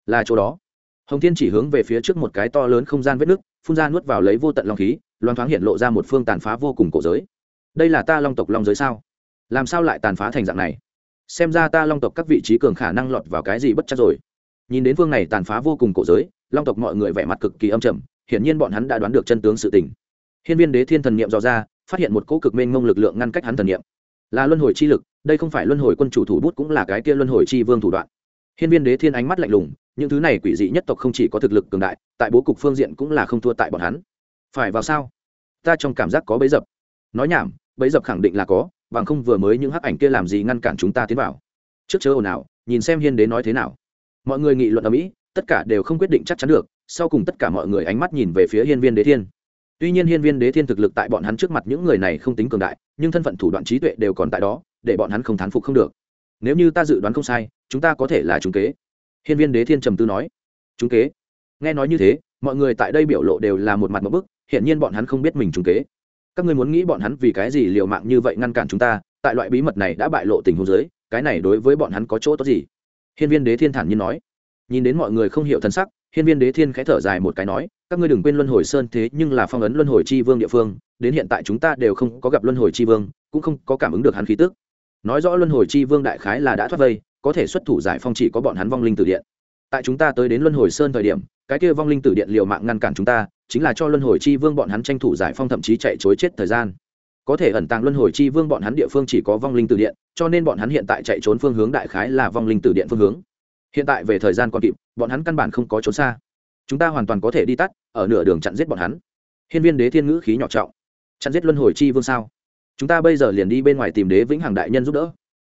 Speaker 1: Là chỗ đó. Hồng thiên chỉ hướng về phía trước một cái to lớn không gian vết nước phun ra nuốt vào lấy vô tận long khí loan thoáng hiện lộ ra một phương tàn phá vô cùng cổ giới. Đây là ta long tộc long giới sao? Làm sao lại tàn phá thành dạng này? Xem ra ta long tộc các vị trí cường khả năng lọt vào cái gì bất chắc rồi. Nhìn đến phương này tàn phá vô cùng cổ giới, long tộc mọi người vẻ mặt cực kỳ âm trầm, hiển nhiên bọn hắn đã đoán được chân tướng sự tình. Hiên viên đế thiên thần niệm dò ra, phát hiện một cỗ cực mênh mông lực lượng ngăn cách hắn thần niệm. Là luân hồi chi lực, đây không phải luân hồi quân chủ thủ bút cũng là cái kia luân hồi chi vương thủ đoạn. Hiên viên đế thiên ánh mắt lạnh lùng, những thứ này quỷ dị nhất tộc không chỉ có thực lực cường đại, tại bố cục phương diện cũng là không thua tại bọn hắn phải vào sao? Ta trong cảm giác có bấy dập. Nói nhảm bấy dập khẳng định là có, bằng không vừa mới những hắc ảnh kia làm gì ngăn cản chúng ta tiến vào. Trước chớ ồn ào, nhìn xem hiên đế nói thế nào. Mọi người nghị luận ở mỹ, tất cả đều không quyết định chắc chắn được, sau cùng tất cả mọi người ánh mắt nhìn về phía hiên viên đế thiên. Tuy nhiên hiên viên đế thiên thực lực tại bọn hắn trước mặt những người này không tính cường đại, nhưng thân phận thủ đoạn trí tuệ đều còn tại đó, để bọn hắn không thán phục không được. Nếu như ta dự đoán không sai, chúng ta có thể là chúng kế. Hiên viên đế thiên trầm tư nói. Chúng kế? Nghe nói như thế, mọi người tại đây biểu lộ đều là một mặt một bức hiện nhiên bọn hắn không biết mình trúng kế. Các ngươi muốn nghĩ bọn hắn vì cái gì liều mạng như vậy ngăn cản chúng ta tại loại bí mật này đã bại lộ tình huống dưới, cái này đối với bọn hắn có chỗ tốt gì? Hiên viên đế thiên thản nhiên nói. Nhìn đến mọi người không hiểu thân sắc hiên viên đế thiên khẽ thở dài một cái nói các ngươi đừng quên luân hồi sơn thế nhưng là phong ấn luân hồi chi vương địa phương đến hiện tại chúng ta đều không có gặp luân hồi chi vương cũng không có cảm ứng được hắn khí tức. Nói rõ luân hồi chi vương đại khái là đã thoát vây có thể xuất thủ giải phong chỉ có bọn hắn vong linh tử điện. Tại chúng ta tới đến luân hồi sơn thời điểm cái kia vong linh tử điện liều mạng ngăn cản chúng ta, chính là cho luân hồi chi vương bọn hắn tranh thủ giải phong thậm chí chạy chối chết thời gian. Có thể ẩn tàng luân hồi chi vương bọn hắn địa phương chỉ có vong linh tử điện, cho nên bọn hắn hiện tại chạy trốn phương hướng đại khái là vong linh tử điện phương hướng. Hiện tại về thời gian còn kịp, bọn hắn căn bản không có trốn xa. Chúng ta hoàn toàn có thể đi tắt, ở nửa đường chặn giết bọn hắn. Hiên viên đế thiên ngữ khí nhỏ trọng. Chặn giết luân hồi chi vương sao? Chúng ta bây giờ liền đi bên ngoài tìm đế vĩnh hằng đại nhân giúp đỡ.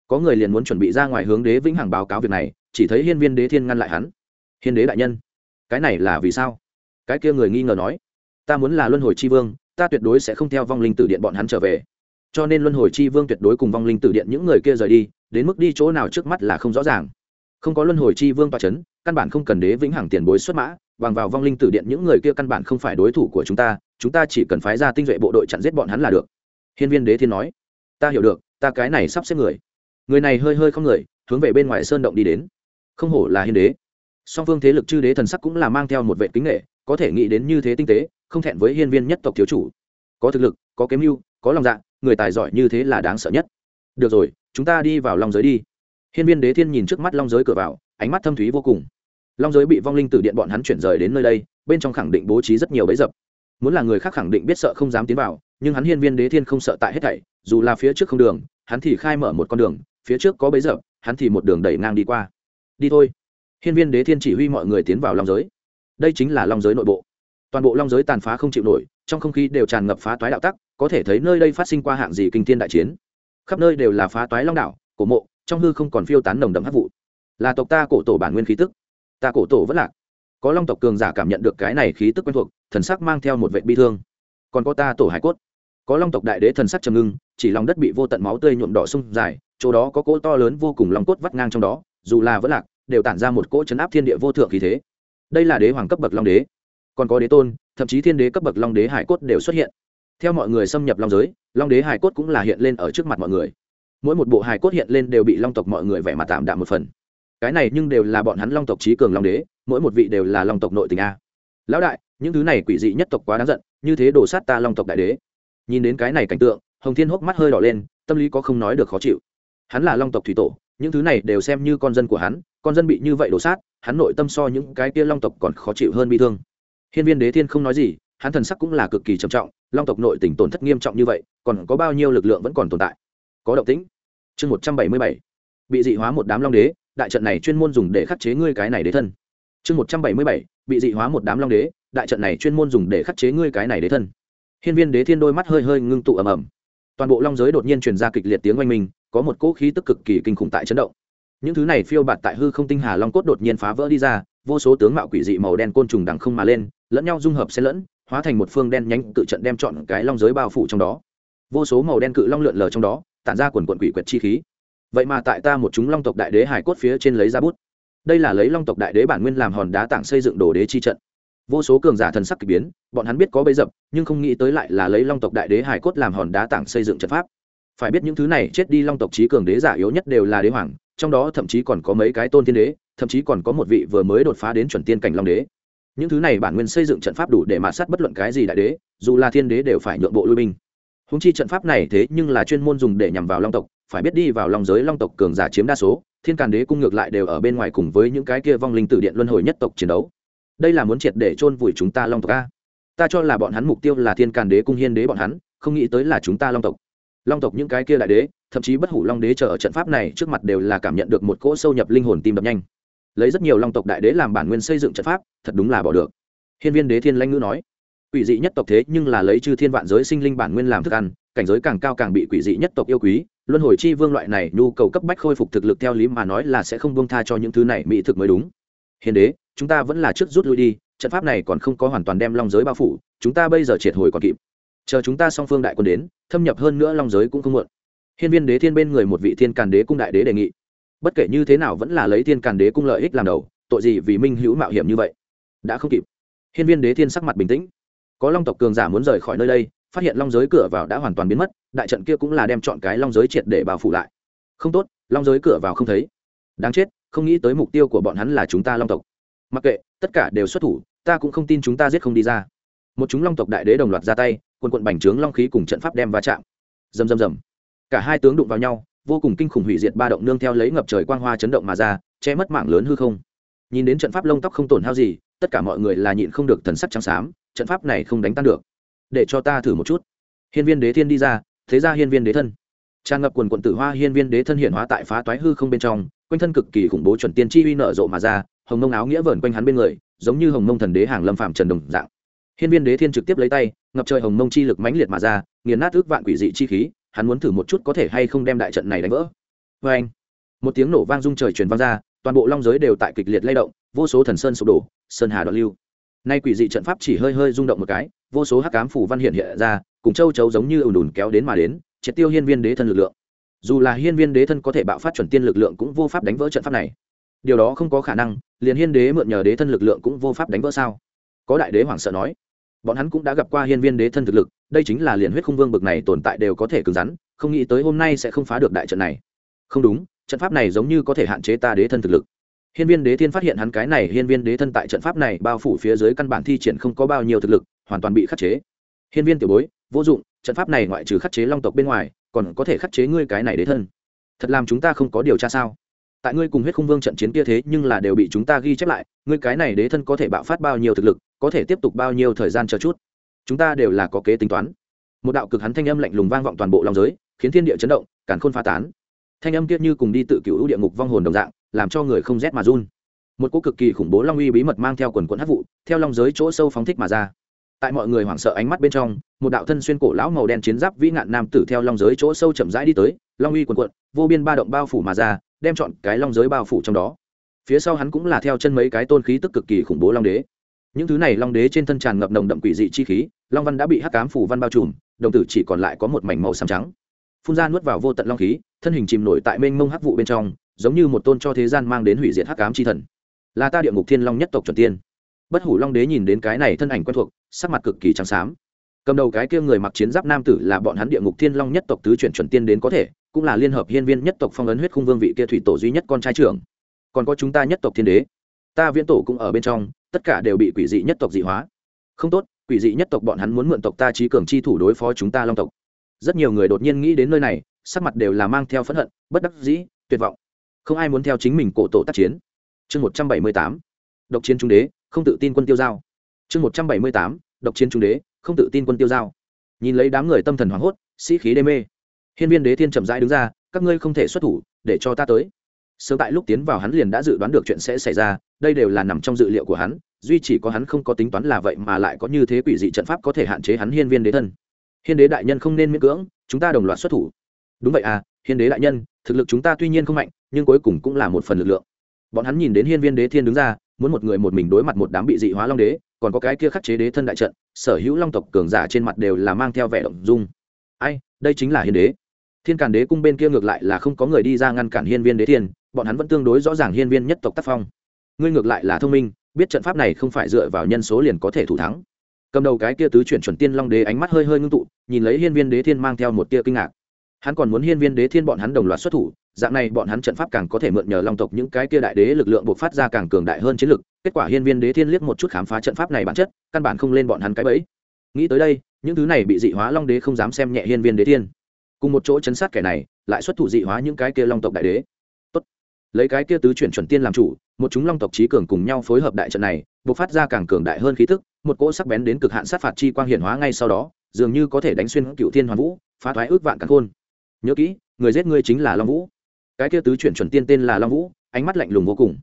Speaker 1: Có người liền muốn chuẩn bị ra ngoài hướng đế vĩnh hằng báo cáo việc này, chỉ thấy hiên viên đế thiên ngăn lại hắn. Hiên đế đại nhân cái này là vì sao? Cái kia người nghi ngờ nói, ta muốn là luân hồi chi vương, ta tuyệt đối sẽ không theo vong linh tử điện bọn hắn trở về. Cho nên luân hồi chi vương tuyệt đối cùng vong linh tử điện những người kia rời đi, đến mức đi chỗ nào trước mắt là không rõ ràng. Không có luân hồi chi vương toa c h ấ n căn bản không cần đế vĩnh hằng tiền bối xuất mã, bằng vào vong linh tử điện những người kia căn bản không phải đối thủ của chúng ta chúng ta chỉ cần phái ra tinh duệ bộ đội chặn giết bọn hắn là được. Hiên viên đế thiên nói, ta hiểu được, ta cái này sắp xếp người. Người này hơi hơi không người, hướng về bên ngoài sơn động đi đến. Không hổ là hiên đế song phương thế lực chư đế thần sắc cũng là mang theo một vệ kính nghệ, có thể nghĩ đến như thế tinh tế, không thẹn với hiên viên nhất tộc thiếu chủ. Có thực lực, có kiếm mưu, có lòng dạ người tài giỏi như thế là đáng sợ nhất. Được rồi, chúng ta đi vào Long giới đi. Hiên viên đế thiên nhìn trước mắt long giới cửa vào, ánh mắt thâm thúy vô cùng. Long giới bị vong linh từ điện bọn hắn chuyển rời đến nơi đây, bên trong khẳng định bố trí rất nhiều bẫy dập. Muốn là người khác khẳng định biết sợ không dám tiến vào, nhưng hắn hiên viên đế thiên không sợ tại hết thảy, dù là phía trước không đường, hắn thì khai mở một con đường, phía trước có bẫy dập, hắn thì một đường đẩy ngang đi qua. Đi thôi hiên viên đế thiên chỉ huy mọi người tiến vào long giới. Đây chính là long giới nội bộ. Toàn bộ long giới tàn phá không chịu nổi, trong không khí đều tràn ngập phá toái đạo tắc, có thể thấy nơi đây phát sinh qua hạng gì kinh thiên đại chiến. Khắp nơi đều là phá toái long đảo, cổ mộ, trong hư không còn phiêu tán nồng đậm hắc vụ. Là tộc ta cổ tổ bản nguyên khí tức. Ta cổ tổ vẫn lạc. Có long tộc cường giả cảm nhận được cái này khí tức quen thuộc, thần sắc mang theo một vệ bi thương. Còn có ta tổ hải cốt. Có long tộc đại đế thần sắc trầm ngưng, chỉ lòng đất bị vô tận máu tươi nhuộm đỏ sung dài, chỗ đó có cỗ to lớn vô cùng long cốt vắt ngang trong đó, dù là vẫn lạc đều tản ra một cỗ chấn áp thiên địa vô thượng khí thế. Đây là đế hoàng cấp bậc long đế. Còn có đế tôn, thậm chí thiên đế cấp bậc long đế hải cốt đều xuất hiện. Theo mọi người xâm nhập long giới, long đế hải cốt cũng là hiện lên ở trước mặt mọi người. Mỗi một bộ hải cốt hiện lên đều bị long tộc mọi người vẻ mặt tạm đạm một phần. Cái này nhưng đều là bọn hắn long tộc trí cường long đế, mỗi một vị đều là long tộc nội tình a. Lão đại, những thứ này quỷ dị nhất tộc quá đáng giận, như thế đổ sát ta long tộc đại đế. Nhìn đến cái này cảnh tượng, hồng thiên hốc mắt hơi đỏ lên, tâm lý có không nói được khó chịu. Hắn là long tộc thủy tổ những thứ này đều xem như con dân của hắn, con dân bị như vậy đổ sát, hắn nội tâm so những cái kia long tộc còn khó chịu hơn bi thương. Hiên viên đế thiên không nói gì, hắn thần sắc cũng là cực kỳ trầm trọng, long tộc nội tình tổn thất nghiêm trọng như vậy, còn có bao nhiêu lực lượng vẫn còn tồn tại? Có động tĩnh. Chương một trăm bảy mươi bảy. Bị dị hóa một đám long đế, đại trận này chuyên môn dùng để khắc chế ngươi cái này đế thân. Chương một trăm bảy mươi bảy. Bị dị hóa một đám long đế, đại trận này chuyên môn dùng để khắc chế ngươi cái này đế thân. Hiên viên đế thiên đôi mắt hơi hơi ngưng tụ ầm ầm. Toàn bộ long giới đột nhiên truyền ra kịch liệt tiếng oanh minh có một cỗ khí tức cực kỳ kinh khủng tại chấn động. Những thứ này phiêu bạt tại hư không tinh hà long cốt đột nhiên phá vỡ đi ra, vô số tướng mạo quỷ dị màu đen côn trùng đằng không mà lên, lẫn nhau dung hợp xen lẫn, hóa thành một phương đen nhánh cự trận đem chọn cái long giới bao phủ trong đó. Vô số màu đen cự long lượn lờ trong đó, tản ra quần quận quỷ quyệt chi khí. Vậy mà tại ta một chúng long tộc đại đế hải cốt phía trên lấy ra bút. Đây là lấy long tộc đại đế bản nguyên làm hòn đá tảng xây dựng đồ đế chi trận. Vô số cường giả thần sắc k ỳ biến, bọn hắn biết có bấy dập, nhưng không nghĩ tới lại là lấy long tộc đại đế hải cốt làm hòn đá tảng xây dựng trận pháp phải biết những thứ này chết đi long tộc trí cường đế giả yếu nhất đều là đế hoàng, trong đó thậm chí còn có mấy cái tôn thiên đế, thậm chí còn có một vị vừa mới đột phá đến chuẩn tiên cảnh long đế. Những thứ này bản nguyên xây dựng trận pháp đủ để mạ sát bất luận cái gì đại đế, dù là thiên đế đều phải nhượng bộ lui binh. Húng chi trận pháp này thế nhưng là chuyên môn dùng để nhằm vào long tộc, phải biết đi vào lòng giới long tộc cường giả chiếm đa số, thiên càn đế cung ngược lại đều ở bên ngoài cùng với những cái kia vong linh tử điện luân hồi nhất tộc chiến đấu. Đây là muốn triệt để chôn vùi chúng ta long tộc a. Ta cho là bọn hắn mục tiêu là thiên càn đế cung hiên đế bọn hắn, không nghĩ tới là chúng ta long tộc long tộc những cái kia đại đế, thậm chí bất hủ long đế chờ ở trận pháp này trước mặt đều là cảm nhận được một cỗ sâu nhập linh hồn tim đập nhanh. Lấy rất nhiều long tộc đại đế làm bản nguyên xây dựng trận pháp, thật đúng là bỏ được. Hiên viên đế thiên lãnh ngữ nói, quỷ dị nhất tộc thế nhưng là lấy chư thiên vạn giới sinh linh bản nguyên làm thức ăn, cảnh giới càng cao càng bị quỷ dị nhất tộc yêu quý, luân hồi chi vương loại này nhu cầu cấp bách khôi phục thực lực theo lý mà nói là sẽ không buông tha cho những thứ này mỹ thực mới đúng. Hiền đế, chúng ta vẫn là trước rút lui đi, trận pháp này còn không có hoàn toàn đem long giới bao phủ, chúng ta bây giờ triệt hồi còn kịp chờ chúng ta song phương đại quân đến, thâm nhập hơn nữa long giới cũng không muộn. Hiên viên đế thiên bên người một vị thiên càn đế cung đại đế đề nghị. Bất kể như thế nào vẫn là lấy thiên càn đế cung lợi ích làm đầu, tội gì vì minh hữu mạo hiểm như vậy? Đã không kịp. Hiên viên đế thiên sắc mặt bình tĩnh. Có long tộc cường giả muốn rời khỏi nơi đây, phát hiện long giới cửa vào đã hoàn toàn biến mất, đại trận kia cũng là đem chọn cái long giới triệt để bao phủ lại. Không tốt, long giới cửa vào không thấy. Đáng chết, không nghĩ tới mục tiêu của bọn hắn là chúng ta long tộc. Mặc kệ, tất cả đều xuất thủ, ta cũng không tin chúng ta giết không đi ra. Một chúng long tộc đại đế đồng loạt ra tay quần quận bành trướng long khí cùng trận pháp đem va chạm. Rầm rầm rầm. Cả hai tướng đụng vào nhau, vô cùng kinh khủng hủy diệt ba động nương theo lấy ngập trời quang hoa chấn động mà ra, che mất mạng lớn hư không. Nhìn đến trận pháp lông tóc không tổn hao gì, tất cả mọi người là nhịn không được thần sắc trắng xám, trận pháp này không đánh tan được. Để cho ta thử một chút. Hiên viên đế thiên đi ra, thế ra hiên viên đế thân. Tràn ngập quần quận tử hoa hiên viên đế thân hiện hóa tại phá toái hư không bên trong, quanh thân cực kỳ khủng bố chuẩn tiên chi uy nở rộ mà ra, hồng mông áo nghĩa vờn quanh hắn bên người, giống như hồng mông thần đế hàng lâm phạm trần đồng dạng hiên viên đế thiên trực tiếp lấy tay, ngập trời hồng mông chi lực mãnh liệt mà ra, nghiền nát ước vạn quỷ dị chi khí, hắn muốn thử một chút có thể hay không đem đại trận này đánh vỡ. Vê anh một tiếng nổ vang rung trời truyền vang ra, toàn bộ long giới đều tại kịch liệt lay động, vô số thần sơn sụp đổ, sơn hà đoạn lưu. Nay quỷ dị trận pháp chỉ hơi hơi rung động một cái, vô số hắc ám phủ văn hiện hiện ra, cùng châu chấu giống như ùn ùn kéo đến mà đến, triệt tiêu hiên viên đế thân lực lượng. Dù là hiên viên đế thân có thể bạo phát chuẩn tiên lực lượng cũng vô pháp đánh vỡ trận pháp này. Điều đó không có khả năng, liền hiên đế mượn nhờ đế thân lực lượng cũng vô pháp đánh vỡ sao? Có đại đế hoảng sợ nói bọn hắn cũng đã gặp qua hiên viên đế thân thực lực, đây chính là liền huyết khung vương bực này tồn tại đều có thể cứng rắn, không nghĩ tới hôm nay sẽ không phá được đại trận này. Không đúng, trận pháp này giống như có thể hạn chế ta đế thân thực lực. Hiên viên đế thiên phát hiện hắn cái này, hiên viên đế thân tại trận pháp này bao phủ phía dưới căn bản thi triển không có bao nhiêu thực lực, hoàn toàn bị khắc chế. Hiên viên tiểu bối, vô dụng, trận pháp này ngoại trừ khắc chế long tộc bên ngoài, còn có thể khắc chế ngươi cái này đế thân. Thật làm chúng ta không có điều tra sao? Tại ngươi cùng huyết khung vương trận chiến kia thế nhưng là đều bị chúng ta ghi chép lại, ngươi cái này đế thân có thể bạo phát bao nhiêu thực lực, có thể tiếp tục bao nhiêu thời gian chờ chút. Chúng ta đều là có kế tính toán. Một đạo cực hắn thanh âm lạnh lùng vang vọng toàn bộ long giới, khiến thiên địa chấn động, càn khôn phá tán. Thanh âm kia như cùng đi tự cựu địa ngục vong hồn đồng dạng, làm cho người không rét mà run. Một cỗ cực kỳ khủng bố long uy bí mật mang theo quần quẫn hát vụ, theo long giới chỗ sâu phóng thích mà ra. Tại mọi người hoảng sợ ánh mắt bên trong, một đạo thân xuyên cổ lão màu đen chiến giáp vĩ ngạn nam tử theo long giới chỗ sâu chậm rãi đi tới, long uy quần quận, vô biên ba động bao phủ mà ra đem chọn cái long giới bao phủ trong đó. Phía sau hắn cũng là theo chân mấy cái tôn khí tức cực kỳ khủng bố long đế. Những thứ này long đế trên thân tràn ngập nồng đậm quỷ dị chi khí, long văn đã bị hắc cám phủ văn bao trùm, đồng tử chỉ còn lại có một mảnh màu xám trắng. Phun ra nuốt vào vô tận long khí, thân hình chìm nổi tại mênh mông hắc vụ bên trong, giống như một tôn cho thế gian mang đến hủy diệt hắc cám chi thần. Là ta địa ngục thiên long nhất tộc chuẩn tiên. Bất hủ long đế nhìn đến cái này thân ảnh quen thuộc, sắc mặt cực kỳ trắng xám cầm đầu cái kia người mặc chiến giáp nam tử là bọn hắn địa ngục thiên long nhất tộc tứ chuyển chuẩn tiên đến có thể, cũng là liên hợp hiên viên nhất tộc phong ấn huyết khung vương vị kia thủy tổ duy nhất con trai trưởng. Còn có chúng ta nhất tộc thiên đế. Ta viễn tổ cũng ở bên trong, tất cả đều bị quỷ dị nhất tộc dị hóa. Không tốt, quỷ dị nhất tộc bọn hắn muốn mượn tộc ta trí cường chi thủ đối phó chúng ta long tộc. Rất nhiều người đột nhiên nghĩ đến nơi này, sắc mặt đều là mang theo phẫn hận, bất đắc dĩ, tuyệt vọng. Không ai muốn theo chính mình cổ tổ tác chiến. Chương một trăm bảy mươi tám. Độc chiến trung đế, không tự tin quân tiêu giao. Chương một trăm bảy mươi tám. Độc chiến trung đế không tự tin quân tiêu giao. Nhìn lấy đám người tâm thần hoảng hốt, sĩ khí đê mê. Hiên viên đế thiên chậm rãi đứng ra, các ngươi không thể xuất thủ, để cho ta tới. Sớm tại lúc tiến vào hắn liền đã dự đoán được chuyện sẽ xảy ra, đây đều là nằm trong dự liệu của hắn, duy chỉ có hắn không có tính toán là vậy mà lại có như thế quỷ dị trận pháp có thể hạn chế hắn hiên viên đế thân. Hiên đế đại nhân không nên miễn cưỡng, chúng ta đồng loạt xuất thủ. Đúng vậy à hiên đế đại nhân, thực lực chúng ta tuy nhiên không mạnh, nhưng cuối cùng cũng là một phần lực lượng. Bọn hắn nhìn đến hiên viên đế thiên đứng ra, muốn một người một mình đối mặt một đám bị dị hóa long đế còn có cái kia khắc chế đế thân đại trận, sở hữu long tộc cường giả trên mặt đều là mang theo vẻ động dung. Ai, đây chính là hiên đế. Thiên càn đế cung bên kia ngược lại là không có người đi ra ngăn cản hiên viên đế thiên, bọn hắn vẫn tương đối rõ ràng hiên viên nhất tộc tác phong. Ngươi ngược lại là thông minh, biết trận pháp này không phải dựa vào nhân số liền có thể thủ thắng. Cầm đầu cái kia tứ chuyển chuẩn tiên long đế ánh mắt hơi hơi ngưng tụ, nhìn lấy hiên viên đế thiên mang theo một tia kinh ngạc. Hắn còn muốn hiên viên đế thiên bọn hắn đồng loạt xuất thủ dạng này bọn hắn trận pháp càng có thể mượn nhờ long tộc những cái kia đại đế lực lượng buộc phát ra càng cường đại hơn chiến lực, kết quả hiên viên đế thiên liếc một chút khám phá trận pháp này bản chất, căn bản không lên bọn hắn cái bẫy. Nghĩ tới đây, những thứ này bị dị hóa long đế không dám xem nhẹ hiên viên đế thiên. Cùng một chỗ chấn sát kẻ này, lại xuất thủ dị hóa những cái kia long tộc đại đế. Tốt. lấy cái kia tứ chuyển chuẩn tiên làm chủ, một chúng long tộc trí cường cùng nhau phối hợp đại trận này, buộc phát ra càng cường đại hơn khí thức một cỗ sắc bén đến cực hạn sát phạt chi quang hiển hóa ngay sau đó, dường như có thể đánh xuyên cựu thiên hoàn vũ, phá thoái ước vạn càng khôn. Nhớ kỹ, người giết ngươi chính là long vũ cái kia tứ chuyển chuẩn tiên tên là long vũ, ánh mắt lạnh lùng vô cùng.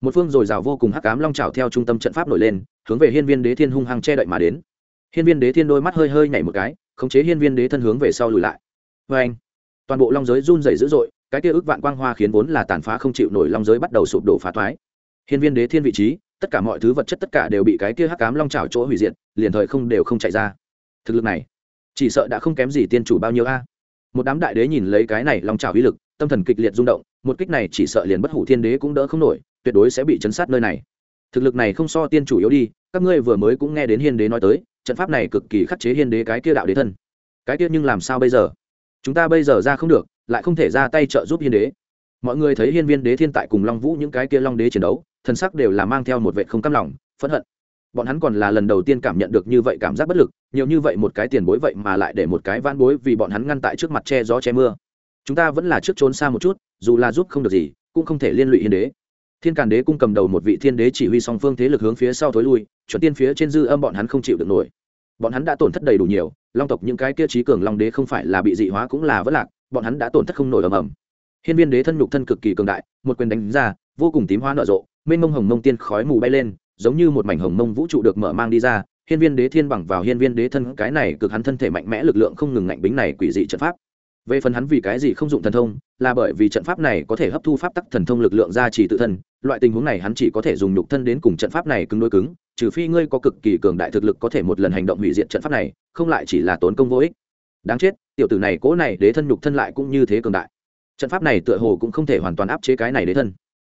Speaker 1: Một phương dồi dào vô cùng hắc cám long trào theo trung tâm trận pháp nổi lên, hướng về hiên viên đế thiên hung hăng che đậy mà đến. Hiên viên đế thiên đôi mắt hơi hơi nhảy một cái, khống chế hiên viên đế thân hướng về sau lùi lại. Vê anh, toàn bộ long giới run rẩy dữ dội, cái kia ước vạn quang hoa khiến vốn là tàn phá không chịu nổi long giới bắt đầu sụp đổ phá thoái. Hiên viên đế thiên vị trí, tất cả mọi thứ vật chất tất cả đều bị cái kia hắc cám long trào chỗ hủy diệt, liền thời không đều không chạy ra. Thực lực này, chỉ sợ đã không kém gì tiên chủ bao nhiêu a. Một đám đại đế nhìn lấy cái này long trào uy lực tâm thần kịch liệt rung động, một kích này chỉ sợ liền bất hủ thiên đế cũng đỡ không nổi, tuyệt đối sẽ bị chấn sát nơi này. Thực lực này không so tiên chủ yếu đi, các ngươi vừa mới cũng nghe đến hiên đế nói tới, trận pháp này cực kỳ khắc chế hiên đế cái kia đạo đế thân. Cái kia nhưng làm sao bây giờ? Chúng ta bây giờ ra không được, lại không thể ra tay trợ giúp hiên đế. Mọi người thấy hiên viên đế thiên tại cùng long vũ những cái kia long đế chiến đấu thần sắc đều là mang theo một vệ không cam lòng, phẫn hận. Bọn hắn còn là lần đầu tiên cảm nhận được như vậy cảm giác bất lực, nhiều như vậy một cái tiền bối vậy mà lại để một cái van bối vì bọn hắn ngăn tại trước mặt che gió che mưa chúng ta vẫn là trước trốn xa một chút, dù là giúp không được gì, cũng không thể liên lụy hiên đế. Thiên càn đế cung cầm đầu một vị thiên đế chỉ huy song phương thế lực hướng phía sau thối lui, chuẩn tiên phía trên dư âm bọn hắn không chịu được nổi. Bọn hắn đã tổn thất đầy đủ nhiều, long tộc những cái kia trí cường long đế không phải là bị dị hóa cũng là vất lạc, bọn hắn đã tổn thất không nổi ầm ầm. Hiên viên đế thân nhục thân cực kỳ cường đại, một quyền đánh ra, vô cùng tím hoa nở rộ, mênh mông hồng mông tiên khói mù bay lên, giống như một mảnh hồng mông vũ trụ được mở mang đi ra, hiên viên đế thiên bằng vào hiên viên đế thân, cái này cực hắn thân thể mạnh mẽ lực lượng không ngừng ngạnh bính này quỷ dị trận pháp về phần hắn vì cái gì không dụng thần thông, là bởi vì trận pháp này có thể hấp thu pháp tắc thần thông lực lượng ra chỉ tự thân, loại tình huống này hắn chỉ có thể dùng nhục thân đến cùng trận pháp này cứng đối cứng, trừ phi ngươi có cực kỳ cường đại thực lực có thể một lần hành động hủy diệt trận pháp này, không lại chỉ là tốn công vô ích. Đáng chết, tiểu tử này cố này đế thân nhục thân lại cũng như thế cường đại. Trận pháp này tựa hồ cũng không thể hoàn toàn áp chế cái này đế thân.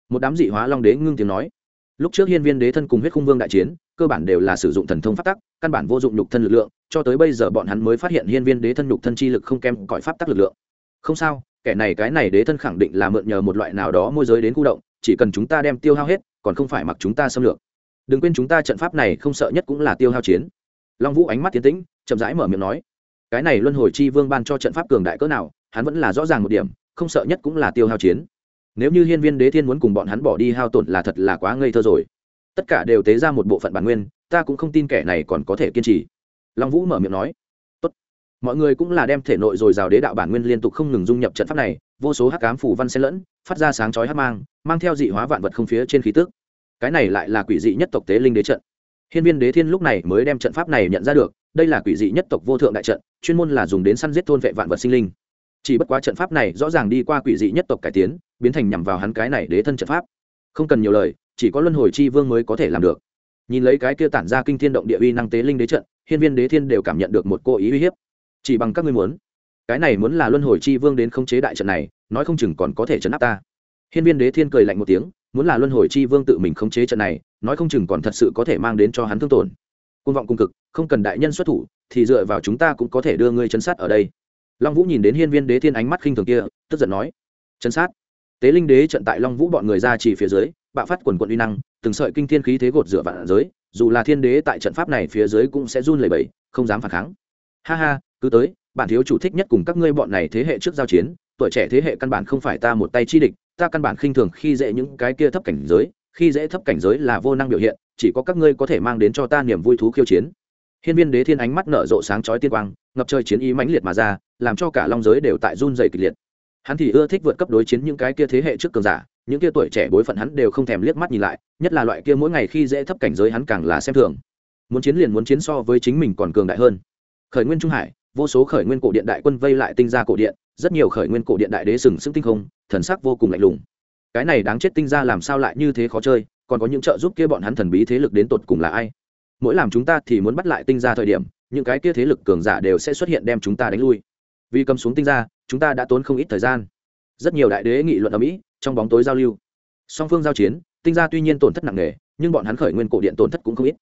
Speaker 1: Một đám dị hóa long đế ngưng tiếng nói. Lúc trước hiên viên đế thân cùng huyết khung vương đại chiến, cơ bản đều là sử dụng thần thông pháp tắc, căn bản vô dụng nhục thân lực lượng cho tới bây giờ bọn hắn mới phát hiện hiên viên đế thân nhục thân chi lực không kém cõi pháp tắc lực lượng. Không sao, kẻ này cái này đế thân khẳng định là mượn nhờ một loại nào đó môi giới đến khu động, chỉ cần chúng ta đem tiêu hao hết, còn không phải mặc chúng ta xâm lược. Đừng quên chúng ta trận pháp này không sợ nhất cũng là tiêu hao chiến. Long vũ ánh mắt tiến tĩnh, chậm rãi mở miệng nói, cái này luân hồi chi vương ban cho trận pháp cường đại cỡ nào, hắn vẫn là rõ ràng một điểm, không sợ nhất cũng là tiêu hao chiến. Nếu như hiên viên đế thiên muốn cùng bọn hắn bỏ đi hao tổn là thật là quá ngây thơ rồi. Tất cả đều tế ra một bộ phận bản nguyên, ta cũng không tin kẻ này còn có thể kiên trì long vũ mở miệng nói, Tốt. mọi người cũng là đem thể nội rồi rào đế đạo bản nguyên liên tục không ngừng dung nhập trận pháp này, vô số hắc cám phủ văn xen lẫn, phát ra sáng chói hắc mang mang theo dị hóa vạn vật không phía trên khí tước cái này lại là quỷ dị nhất tộc tế linh đế trận. Hiên viên đế thiên lúc này mới đem trận pháp này nhận ra được, đây là quỷ dị nhất tộc vô thượng đại trận, chuyên môn là dùng đến săn giết thôn vệ vạn vật sinh linh. Chỉ bất quá trận pháp này rõ ràng đi qua quỷ dị nhất tộc cải tiến, biến thành nhằm vào hắn cái này đế thân trận pháp. Không cần nhiều lời, chỉ có luân hồi chi vương mới có thể làm được. Nhìn lấy cái kia tản ra kinh thiên động địa uy năng tế linh đế trận hiên viên đế thiên đều cảm nhận được một cô ý uy hiếp. Chỉ bằng các ngươi muốn. Cái này muốn là luân hồi chi vương đến khống chế đại trận này, nói không chừng còn có thể chấn áp ta. Hiên viên đế thiên cười lạnh một tiếng, muốn là luân hồi chi vương tự mình khống chế trận này, nói không chừng còn thật sự có thể mang đến cho hắn thương tổn. Côn vọng cung cực, không cần đại nhân xuất thủ, thì dựa vào chúng ta cũng có thể đưa ngươi chấn sát ở đây. Long vũ nhìn đến hiên viên đế thiên ánh mắt khinh thường kia, tức giận nói, chấn sát? Tế linh đế trận tại long vũ bọn người ra chỉ phía dưới, bạo phát quần quận uy năng, từng sợi kinh thiên khí thế gột rửa vạn giới dù là thiên đế tại trận pháp này phía dưới cũng sẽ run lẩy bẩy, không dám phản kháng. Ha ha, cứ tới, bản thiếu chủ thích nhất cùng các ngươi bọn này thế hệ trước giao chiến, tuổi trẻ thế hệ căn bản không phải ta một tay chi địch, ta căn bản khinh thường khi dễ những cái kia thấp cảnh giới, khi dễ thấp cảnh giới là vô năng biểu hiện, chỉ có các ngươi có thể mang đến cho ta niềm vui thú khiêu chiến. Hiên viên đế thiên ánh mắt nở rộ sáng chói tiên quang, ngập trời chiến ý mãnh liệt mà ra, làm cho cả long giới đều tại run dày kịch liệt. Hắn thì ưa thích vượt cấp đối chiến những cái kia thế hệ trước cường giả những kia tuổi trẻ bối phận hắn đều không thèm liếc mắt nhìn lại nhất là loại kia mỗi ngày khi dễ thấp cảnh giới hắn càng là xem thường. Muốn chiến liền muốn chiến so với chính mình còn cường đại hơn. Khởi nguyên trung hải vô số khởi nguyên cổ điện đại quân vây lại tinh gia cổ điện rất nhiều khởi nguyên cổ điện đại đế sừng sững tinh không thần sắc vô cùng lạnh lùng. Cái này đáng chết tinh gia làm sao lại như thế khó chơi còn có những trợ giúp kia bọn hắn thần bí thế lực đến tột cùng là ai? Mỗi làm chúng ta thì muốn bắt lại tinh gia thời điểm những cái kia thế lực cường giả đều sẽ xuất hiện đem chúng ta đánh lui. Vì cầm xuống tinh gia, chúng ta đã tốn không ít thời gian rất nhiều đại đế nghị luận ở mỹ, trong bóng tối giao lưu. Song phương giao chiến, tinh ra tuy nhiên tổn thất nặng nề, nhưng bọn hắn khởi nguyên cổ điện tổn thất cũng không ít.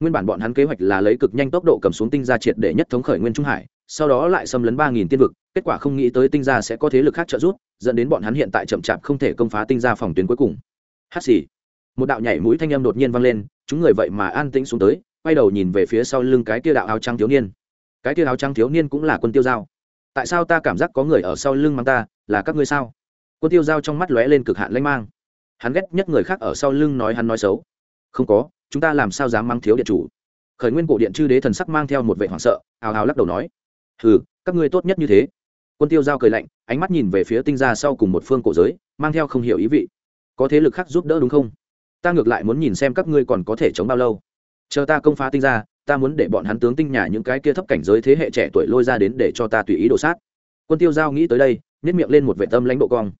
Speaker 1: Nguyên bản bọn hắn kế hoạch là lấy cực nhanh tốc độ cầm xuống tinh gia triệt để nhất thống khởi nguyên trung hải, sau đó lại xâm lấn ba nghìn tiên vực, kết quả không nghĩ tới tinh gia sẽ có thế lực khác trợ giúp, dẫn đến bọn hắn hiện tại chậm chạp không thể công phá tinh gia phòng tuyến cuối cùng. Hát xì. Một đạo nhảy mũi thanh âm đột nhiên vang lên, chúng người vậy mà an tĩnh xuống tới, quay đầu nhìn về phía sau lưng cái kia đạo áo trắng thiếu niên. Cái kia áo trắng thiếu niên cũng là quân tiêu giao tại sao ta cảm giác có người ở sau lưng mang ta, là các ngươi sao? Quân tiêu giao trong mắt lóe lên cực hạn lanh mang. Hắn ghét nhất người khác ở sau lưng nói hắn nói xấu. Không có, chúng ta làm sao dám mang thiếu điện chủ? Khởi nguyên cổ điện chư đế thần sắc mang theo một vệ hoảng sợ ào ào lắc đầu nói. Hừ, các ngươi tốt nhất như thế. Quân tiêu giao cười lạnh, ánh mắt nhìn về phía tinh gia sau cùng một phương cổ giới, mang theo không hiểu ý vị. Có thế lực khác giúp đỡ đúng không? Ta ngược lại muốn nhìn xem các ngươi còn có thể chống bao lâu. Chờ ta công phá tinh gia ta muốn để bọn hắn tướng tinh nhà những cái kia thấp cảnh giới thế hệ trẻ tuổi lôi ra đến để cho ta tùy ý đổ sát. Quân tiêu giao nghĩ tới đây nếp miệng lên một vệ tâm lãnh độ cong.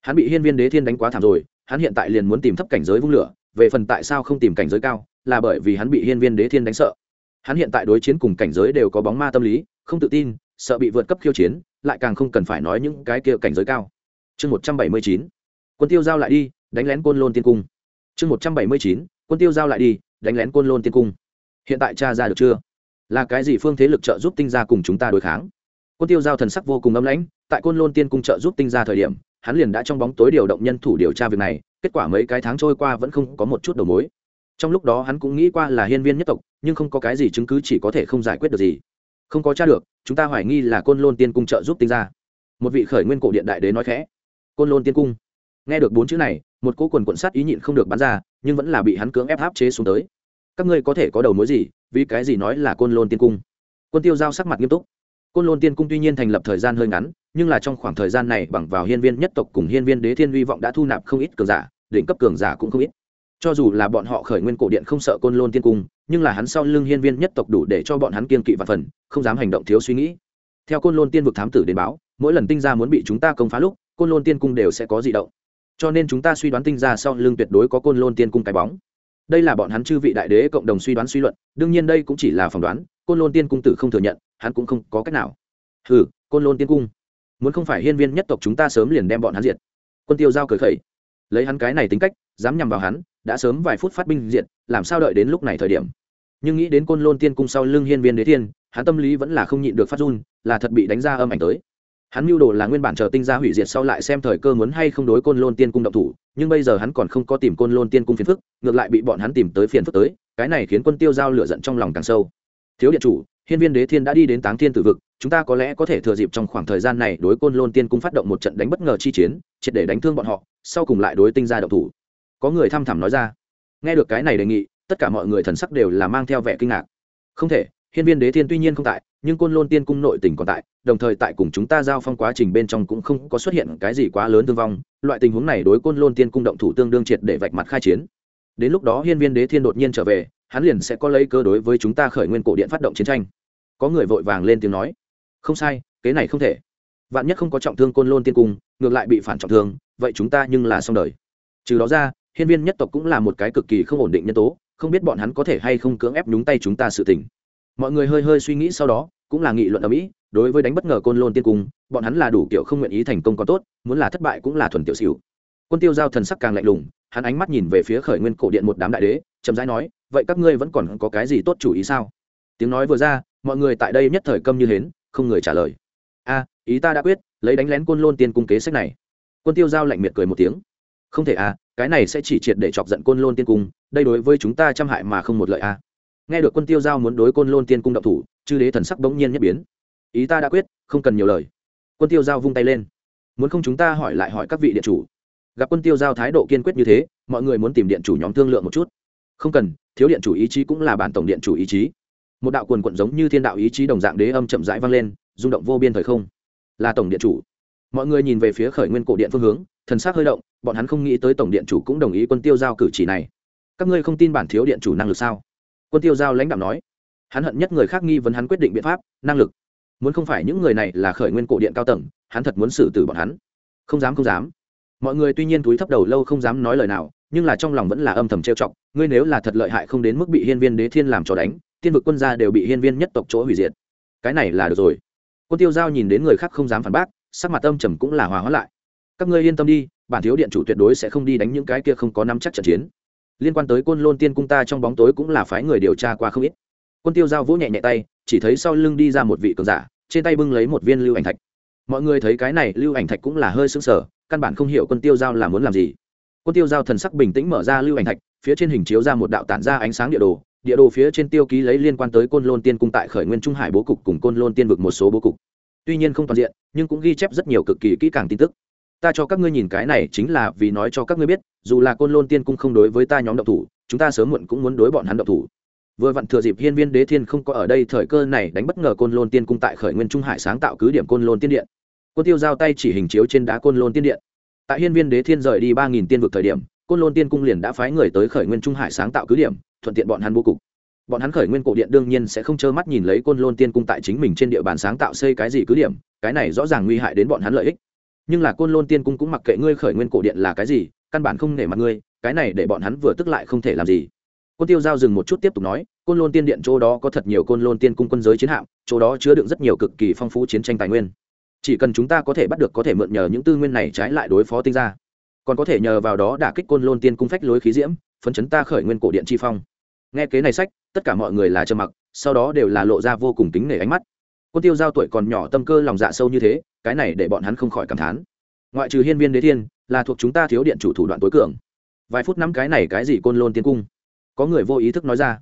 Speaker 1: Hắn bị hiên viên đế thiên đánh quá thảm rồi, hắn hiện tại liền muốn tìm thấp cảnh giới vung lửa, về phần tại sao không tìm cảnh giới cao, là bởi vì hắn bị hiên viên đế thiên đánh sợ. Hắn hiện tại đối chiến cùng cảnh giới đều có bóng ma tâm lý, không tự tin, sợ bị vượt cấp khiêu chiến, lại càng không cần phải nói những cái kia cảnh giới cao. Chương một trăm bảy mươi chín, quân tiêu giao lại đi, đánh lén côn lôn tiên cung. Chương một trăm bảy mươi chín, quân tiêu giao lại đi, đánh lén côn lôn tiên cung hiện tại cha ra được chưa? Là cái gì phương thế lực trợ giúp tinh gia cùng chúng ta đối kháng? Quân tiêu giao thần sắc vô cùng âm lãnh, tại côn lôn tiên cung trợ giúp tinh gia thời điểm, hắn liền đã trong bóng tối điều động nhân thủ điều tra việc này, kết quả mấy cái tháng trôi qua vẫn không có một chút đầu mối. Trong lúc đó hắn cũng nghĩ qua là hiên viên nhất tộc, nhưng không có cái gì chứng cứ chỉ có thể không giải quyết được gì. Không có t r a được, chúng ta hoài nghi là côn lôn tiên cung trợ giúp tinh gia. Một vị khởi nguyên cổ điện đại đế nói khẽ. Côn lôn tiên cung. Nghe được bốn chữ này, một cỗ quần quận sát ý nhịn không được bắn ra, nhưng vẫn là bị hắn cưỡng ép áp chế xuống tới các ngươi có thể có đầu mối gì, vì cái gì nói là côn lôn tiên cung? Quân tiêu giao sắc mặt nghiêm túc. Côn lôn tiên cung tuy nhiên thành lập thời gian hơi ngắn, nhưng là trong khoảng thời gian này bằng vào hiên viên nhất tộc cùng hiên viên đế thiên hy vọng đã thu nạp không ít cường giả, đỉnh cấp cường giả cũng không ít. Cho dù là bọn họ khởi nguyên cổ điện không sợ côn lôn tiên cung, nhưng là hắn sau lưng hiên viên nhất tộc đủ để cho bọn hắn kiên kỵ và phần, không dám hành động thiếu suy nghĩ. Theo côn lôn tiên vực thám tử đến báo, mỗi lần tinh gia muốn bị chúng ta công phá lúc, côn lôn tiên cung đều sẽ có di động. Cho nên chúng ta suy đoán tinh gia sau lưng tuyệt đối có côn lôn tiên cung cái bóng đây là bọn hắn chư vị đại đế cộng đồng suy đoán suy luận, đương nhiên đây cũng chỉ là phỏng đoán, côn lôn tiên cung tử không thừa nhận, hắn cũng không có cách nào. Ừ côn lôn tiên cung, muốn không phải hiên viên nhất tộc chúng ta sớm liền đem bọn hắn diệt. Quân tiêu giao cười khẩy, lấy hắn cái này tính cách, dám nhằm vào hắn, đã sớm vài phút phát binh diệt, làm sao đợi đến lúc này thời điểm. Nhưng nghĩ đến côn lôn tiên cung sau lưng hiên viên đế thiên, hắn tâm lý vẫn là không nhịn được phát run, là thật bị đánh ra âm ảnh tới hắn mưu đồ là nguyên bản chờ tinh gia hủy diệt sau lại xem thời cơ muốn hay không đối côn lôn tiên cung động thủ, nhưng bây giờ hắn còn không có tìm côn lôn tiên cung phiền phức, ngược lại bị bọn hắn tìm tới phiền phức tới, cái này khiến quân tiêu giao lửa giận trong lòng càng sâu. Thiếu điện chủ, hiên viên đế thiên đã đi đến táng thiên tử vực, chúng ta có lẽ có thể thừa dịp trong khoảng thời gian này đối côn lôn tiên cung phát động một trận đánh bất ngờ chi chiến, triệt để đánh thương bọn họ, sau cùng lại đối tinh gia động thủ. Có người thăm thẳm nói ra. Nghe được cái này đề nghị, tất cả mọi người thần sắc đều là mang theo vẻ kinh ngạc. Không thể hiên viên đế thiên tuy nhiên không tại, nhưng côn lôn tiên cung nội tỉnh còn tại, đồng thời tại cùng chúng ta giao phong quá trình bên trong cũng không có xuất hiện cái gì quá lớn thương vong, loại tình huống này đối côn lôn tiên cung động thủ tương đương triệt để vạch mặt khai chiến. Đến lúc đó hiên viên đế thiên đột nhiên trở về, hắn liền sẽ có lấy cơ đối với chúng ta khởi nguyên cổ điện phát động chiến tranh. Có người vội vàng lên tiếng nói, không sai, kế này không thể. Vạn nhất không có trọng thương côn lôn tiên cung, ngược lại bị phản trọng thương, vậy chúng ta nhưng là xong đời. Trừ đó ra, hiên viên nhất tộc cũng là một cái cực kỳ không ổn định nhân tố, không biết bọn hắn có thể hay không cưỡng ép nhúng tay chúng ta sự tình mọi người hơi hơi suy nghĩ sau đó, cũng là nghị luận ở mỹ, đối với đánh bất ngờ côn lôn tiên cung, bọn hắn là đủ kiểu không nguyện ý thành công có tốt, muốn là thất bại cũng là thuần tiểu xỉu. Quân tiêu giao thần sắc càng lạnh lùng, hắn ánh mắt nhìn về phía khởi nguyên cổ điện một đám đại đế, chậm rãi nói, vậy các ngươi vẫn còn có cái gì tốt chủ ý sao? Tiếng nói vừa ra, mọi người tại đây nhất thời câm như hến, không người trả lời. A, ý ta đã quyết, lấy đánh lén côn lôn tiên cung kế sách này. Quân tiêu giao lạnh miệt cười một tiếng. Không thể à cái này sẽ chỉ triệt để chọc giận côn lôn tiên cung, đây đối với chúng ta trăm hại mà không một lợi à nghe được quân tiêu giao muốn đối côn lôn tiên cung động thủ, chư đế thần sắc bỗng nhiên nhất biến. Ý ta đã quyết, không cần nhiều lời. Quân tiêu giao vung tay lên. Muốn không chúng ta hỏi lại hỏi các vị điện chủ. Gặp quân tiêu giao thái độ kiên quyết như thế, mọi người muốn tìm điện chủ nhóm thương lượng một chút. Không cần, thiếu điện chủ ý chí cũng là bản tổng điện chủ ý chí. Một đạo quần quận giống như thiên đạo ý chí đồng dạng đế âm chậm rãi vang lên, rung động vô biên thời không. Là tổng điện chủ. Mọi người nhìn về phía khởi nguyên cổ điện phương hướng, thần s ắ c hơi động, bọn hắn không nghĩ tới tổng điện chủ cũng đồng ý quân tiêu giao cử chỉ này. Các ngươi không tin bản thiếu điện chủ năng lực sao? Quân tiêu giao lãnh đạo nói, hắn hận nhất người khác nghi vấn hắn quyết định biện pháp, năng lực. Muốn không phải những người này là khởi nguyên cổ điện cao tầng, hắn thật muốn xử tử bọn hắn. Không dám không dám. Mọi người tuy nhiên túi thấp đầu lâu không dám nói lời nào, nhưng là trong lòng vẫn là âm thầm trêu chọc, ngươi nếu là thật lợi hại không đến mức bị hiên viên đế thiên làm cho đánh, tiên vực quân gia đều bị hiên viên nhất tộc chỗ hủy diệt. Cái này là được rồi. Quân tiêu giao nhìn đến người khác không dám phản bác, sắc mặt âm trầm cũng là hòa hóa lại. Các ngươi yên tâm đi, bản thiếu điện chủ tuyệt đối sẽ không đi đánh những cái kia không có nắm chắc trận chiến liên quan tới côn lôn tiên cung ta trong bóng tối cũng là phái người điều tra qua không ít. Quân tiêu giao vỗ nhẹ nhẹ tay, chỉ thấy sau lưng đi ra một vị cường giả, trên tay bưng lấy một viên lưu ảnh thạch. Mọi người thấy cái này, lưu ảnh thạch cũng là hơi sững sờ, căn bản không hiểu quân tiêu giao là muốn làm gì. Quân tiêu giao thần sắc bình tĩnh mở ra lưu ảnh thạch, phía trên hình chiếu ra một đạo tản ra ánh sáng địa đồ địa đồ phía trên tiêu ký lấy liên quan tới côn lôn tiên cung tại khởi nguyên trung hải bố cục cùng côn lôn tiên vực một số bố cục. Tuy nhiên không toàn diện, nhưng cũng ghi chép rất nhiều cực kỳ kỹ càng tin tức ta cho các ngươi nhìn cái này chính là vì nói cho các ngươi biết, dù là côn lôn tiên cung không đối với ta nhóm động thủ, chúng ta sớm muộn cũng muốn đối bọn hắn động thủ. Vừa vặn thừa dịp hiên viên đế thiên không có ở đây, thời cơ này đánh bất ngờ côn lôn tiên cung tại khởi nguyên trung hải sáng tạo cứ điểm côn lôn tiên điện. Quân tiêu giao tay chỉ hình chiếu trên đá côn lôn tiên điện. Tại hiên viên đế thiên rời đi ba nghìn tiên vực thời điểm, côn lôn tiên cung liền đã phái người tới khởi nguyên trung hải sáng tạo cứ điểm, thuận tiện bọn hắn bố cục. Bọn hắn khởi nguyên cổ điện đương nhiên sẽ không trơ mắt nhìn lấy côn lôn tiên cung tại chính mình trên địa bàn sáng tạo xây cái gì cứ điểm, cái này rõ ràng nguy hại đến bọn hắn lợi ích nhưng là côn lôn tiên cung cũng mặc kệ ngươi khởi nguyên cổ điện là cái gì, căn bản không nể mặt ngươi, cái này để bọn hắn vừa tức lại không thể làm gì. Quân tiêu giao dừng một chút tiếp tục nói, côn lôn tiên điện chỗ đó có thật nhiều côn lôn tiên cung quân giới chiến hạm, chỗ đó chứa đựng rất nhiều cực kỳ phong phú chiến tranh tài nguyên. Chỉ cần chúng ta có thể bắt được, có thể mượn nhờ những tư nguyên này trái lại đối phó tinh gia. Còn có thể nhờ vào đó đả kích côn lôn tiên cung phách lối khí diễm, phấn chấn ta khởi nguyên cổ điện chi phong. Nghe kế này sách, tất cả mọi người là trầm mặc, sau đó đều là lộ ra vô cùng kính nể ánh mắt quân tiêu giao tuổi còn nhỏ tâm cơ lòng dạ sâu như thế, cái này để bọn hắn không khỏi cảm thán. Ngoại trừ hiên viên đế thiên, là thuộc chúng ta thiếu điện chủ thủ đoạn tối cường. Vài phút năm cái này cái gì côn lôn tiên cung? Có người vô ý thức nói ra.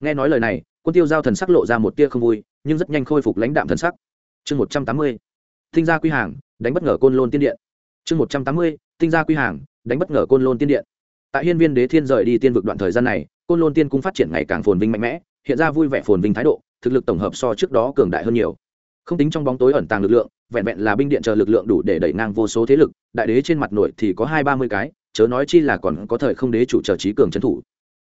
Speaker 1: Nghe nói lời này, quân tiêu giao thần sắc lộ ra một tia không vui, nhưng rất nhanh khôi phục lãnh đạm thần sắc. Chương một trăm tám mươi tinh gia quy hàng, đánh bất ngờ côn lôn tiên điện. Chương một trăm tám mươi tinh gia quy hàng, đánh bất ngờ côn lôn tiên điện. Tại hiên viên đế thiên rời đi tiên vực đoạn thời gian này, côn lôn tiên cung phát triển ngày càng phồn vinh mạnh mẽ, hiện ra vui vẻ phồn vinh thái độ thực lực tổng hợp so trước đó cường đại hơn nhiều. Không tính trong bóng tối ẩn tàng lực lượng, vẹn vẹn là binh điện chờ lực lượng đủ để đẩy ngang vô số thế lực, đại đế trên mặt nội thì có hai ba mươi cái, chớ nói chi là còn có thời không đế chủ chờ trí cường trấn thủ.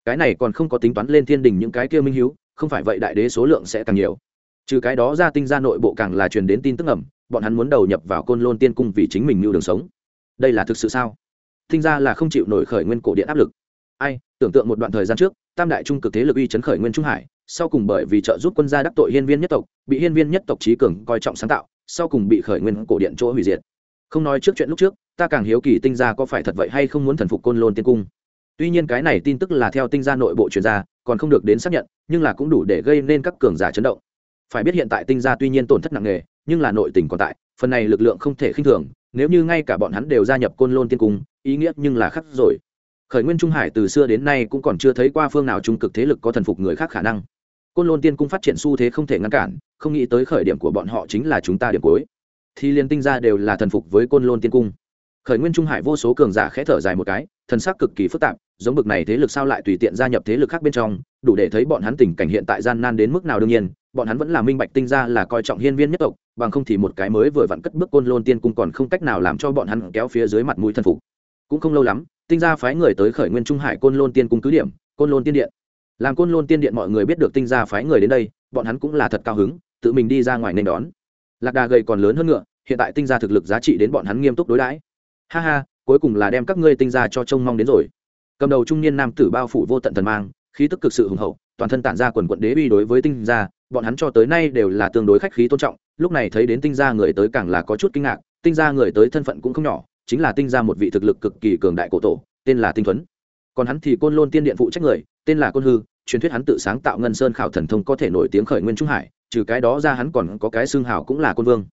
Speaker 1: Cái này còn không có tính toán lên thiên đình những cái kia minh hiếu, không phải vậy đại đế số lượng sẽ càng nhiều. Trừ cái đó ra tinh ra nội bộ càng là truyền đến tin tức ẩm, bọn hắn muốn đầu nhập vào côn lôn tiên cung vì chính mình mưu đường sống. Đây là thực sự sao? Tinh ra là không chịu nổi khởi nguyên cổ điện áp lực. Ai, tưởng tượng một đoạn thời gian trước, tam đại trung cực thế lực uy chấn khởi nguyên trung hải sau cùng bởi vì trợ giúp quân gia đắc tội hiên viên nhất tộc, bị hiên viên nhất tộc trí cường coi trọng sáng tạo, sau cùng bị khởi nguyên cổ điện chỗ hủy diệt. Không nói trước chuyện lúc trước, ta càng hiếu kỳ tinh gia có phải thật vậy hay không muốn thần phục côn lôn tiên cung. Tuy nhiên cái này tin tức là theo tinh gia nội bộ chuyên gia còn không được đến xác nhận, nhưng là cũng đủ để gây nên các cường giả chấn động. Phải biết hiện tại tinh gia tuy nhiên tổn thất nặng nề, nhưng là nội tình còn tại, phần này lực lượng không thể khinh thường, nếu như ngay cả bọn hắn đều gia nhập côn lôn tiên cung, ý nghĩa nhưng là khắc rồi. Khởi nguyên trung hải từ xưa đến nay cũng còn chưa thấy qua phương nào trung cực thế lực có thần phục người khác khả năng côn lôn tiên cung phát triển xu thế không thể ngăn cản, không nghĩ tới khởi điểm của bọn họ chính là chúng ta điểm cuối. Thì liên tinh ra đều là thần phục với côn lôn tiên cung. Khởi nguyên trung hải vô số cường giả khẽ thở dài một cái, thần sắc cực kỳ phức tạp, giống bực này thế lực sao lại tùy tiện gia nhập thế lực khác bên trong, đủ để thấy bọn hắn tình cảnh hiện tại gian nan đến mức nào đương nhiên, bọn hắn vẫn là minh bạch tinh ra là coi trọng hiên viên nhất tộc, bằng không thì một cái mới vừa vặn cất bước côn lôn tiên cung còn không cách nào làm cho bọn hắn kéo phía dưới mặt mũi thần phục. Cũng không lâu lắm, tinh gia phái người tới khởi nguyên trung hải côn lôn tiên cung cứ điểm, côn lôn tiên điện làm côn lôn tiên điện mọi người biết được tinh gia phái người đến đây, bọn hắn cũng là thật cao hứng, tự mình đi ra ngoài nên đón. Lạc đà gầy còn lớn hơn ngựa, hiện tại tinh gia thực lực giá trị đến bọn hắn nghiêm túc đối đãi. Ha ha, cuối cùng là đem các ngươi tinh gia cho trông mong đến rồi. Cầm đầu trung niên nam tử bao phủ vô tận thần mang, khí tức cực sự hùng hậu, toàn thân tản ra quần quận đế bi đối với tinh gia, bọn hắn cho tới nay đều là tương đối khách khí tôn trọng, lúc này thấy đến tinh gia người tới càng là có chút kinh ngạc, tinh gia người tới thân phận cũng không nhỏ, chính là tinh gia một vị thực lực cực kỳ cường đại cổ tổ, tên là tinh thuấn. Còn hắn thì côn lôn tiên điện phụ trách người tên là côn hư, truyền thuyết hắn tự sáng tạo ngân sơn khảo thần thông có thể nổi tiếng khởi nguyên trung hải, trừ cái đó ra hắn còn có cái xương hào cũng là côn vương.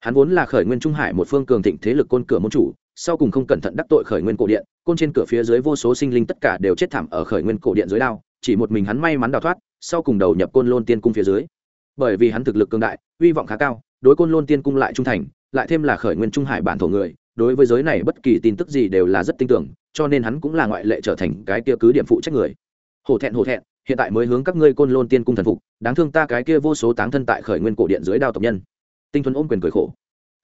Speaker 1: Hắn vốn là khởi nguyên trung hải một phương cường thịnh thế lực côn cửa môn chủ, sau cùng không cẩn thận đắc tội khởi nguyên cổ điện, côn trên cửa phía dưới vô số sinh linh tất cả đều chết thảm ở khởi nguyên cổ điện dưới đao, chỉ một mình hắn may mắn đào thoát, sau cùng đầu nhập côn lôn tiên cung phía dưới. Bởi vì hắn thực lực cường đại, hy vọng khá cao, đối côn lôn tiên cung lại trung thành, lại thêm là khởi nguyên trung hải bản thổ người, đối với giới này bất kỳ tin tức gì đều là rất tin tưởng, cho nên hắn cũng là ngoại lệ trở thành cái kia cứ điểm phụ trách người hổ thẹn hổ thẹn, hiện tại mới hướng các ngươi côn lôn tiên cung thần phục, đáng thương ta cái kia vô số táng thân tại khởi nguyên cổ điện dưới đao tộc nhân. Tinh thuần ôm quyền cười khổ.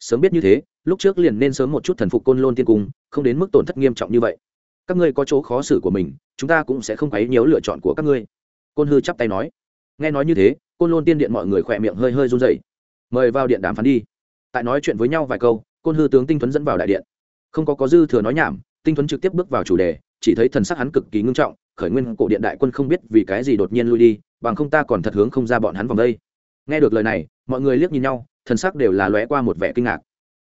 Speaker 1: Sớm biết như thế, lúc trước liền nên sớm một chút thần phục côn lôn tiên cung, không đến mức tổn thất nghiêm trọng như vậy. Các ngươi có chỗ khó xử của mình, chúng ta cũng sẽ không quấy nhiễu lựa chọn của các ngươi. Côn hư chắp tay nói. Nghe nói như thế, côn lôn tiên điện mọi người khỏe miệng hơi hơi run rẩy. Mời vào điện đàm phán đi. Tại nói chuyện với nhau vài câu, côn hư tướng tinh thuấn dẫn vào đại điện. Không có có dư thừa nói nhảm, tinh thuấn trực tiếp bước vào chủ đề, chỉ thấy thần sắc hắn cực kỳ ngưng trọng khởi nguyên cổ điện đại quân không biết vì cái gì đột nhiên lui đi, bằng không ta còn thật hướng không ra bọn hắn vòng đây. Nghe được lời này, mọi người liếc nhìn nhau, thần sắc đều là lóe qua một vẻ kinh ngạc.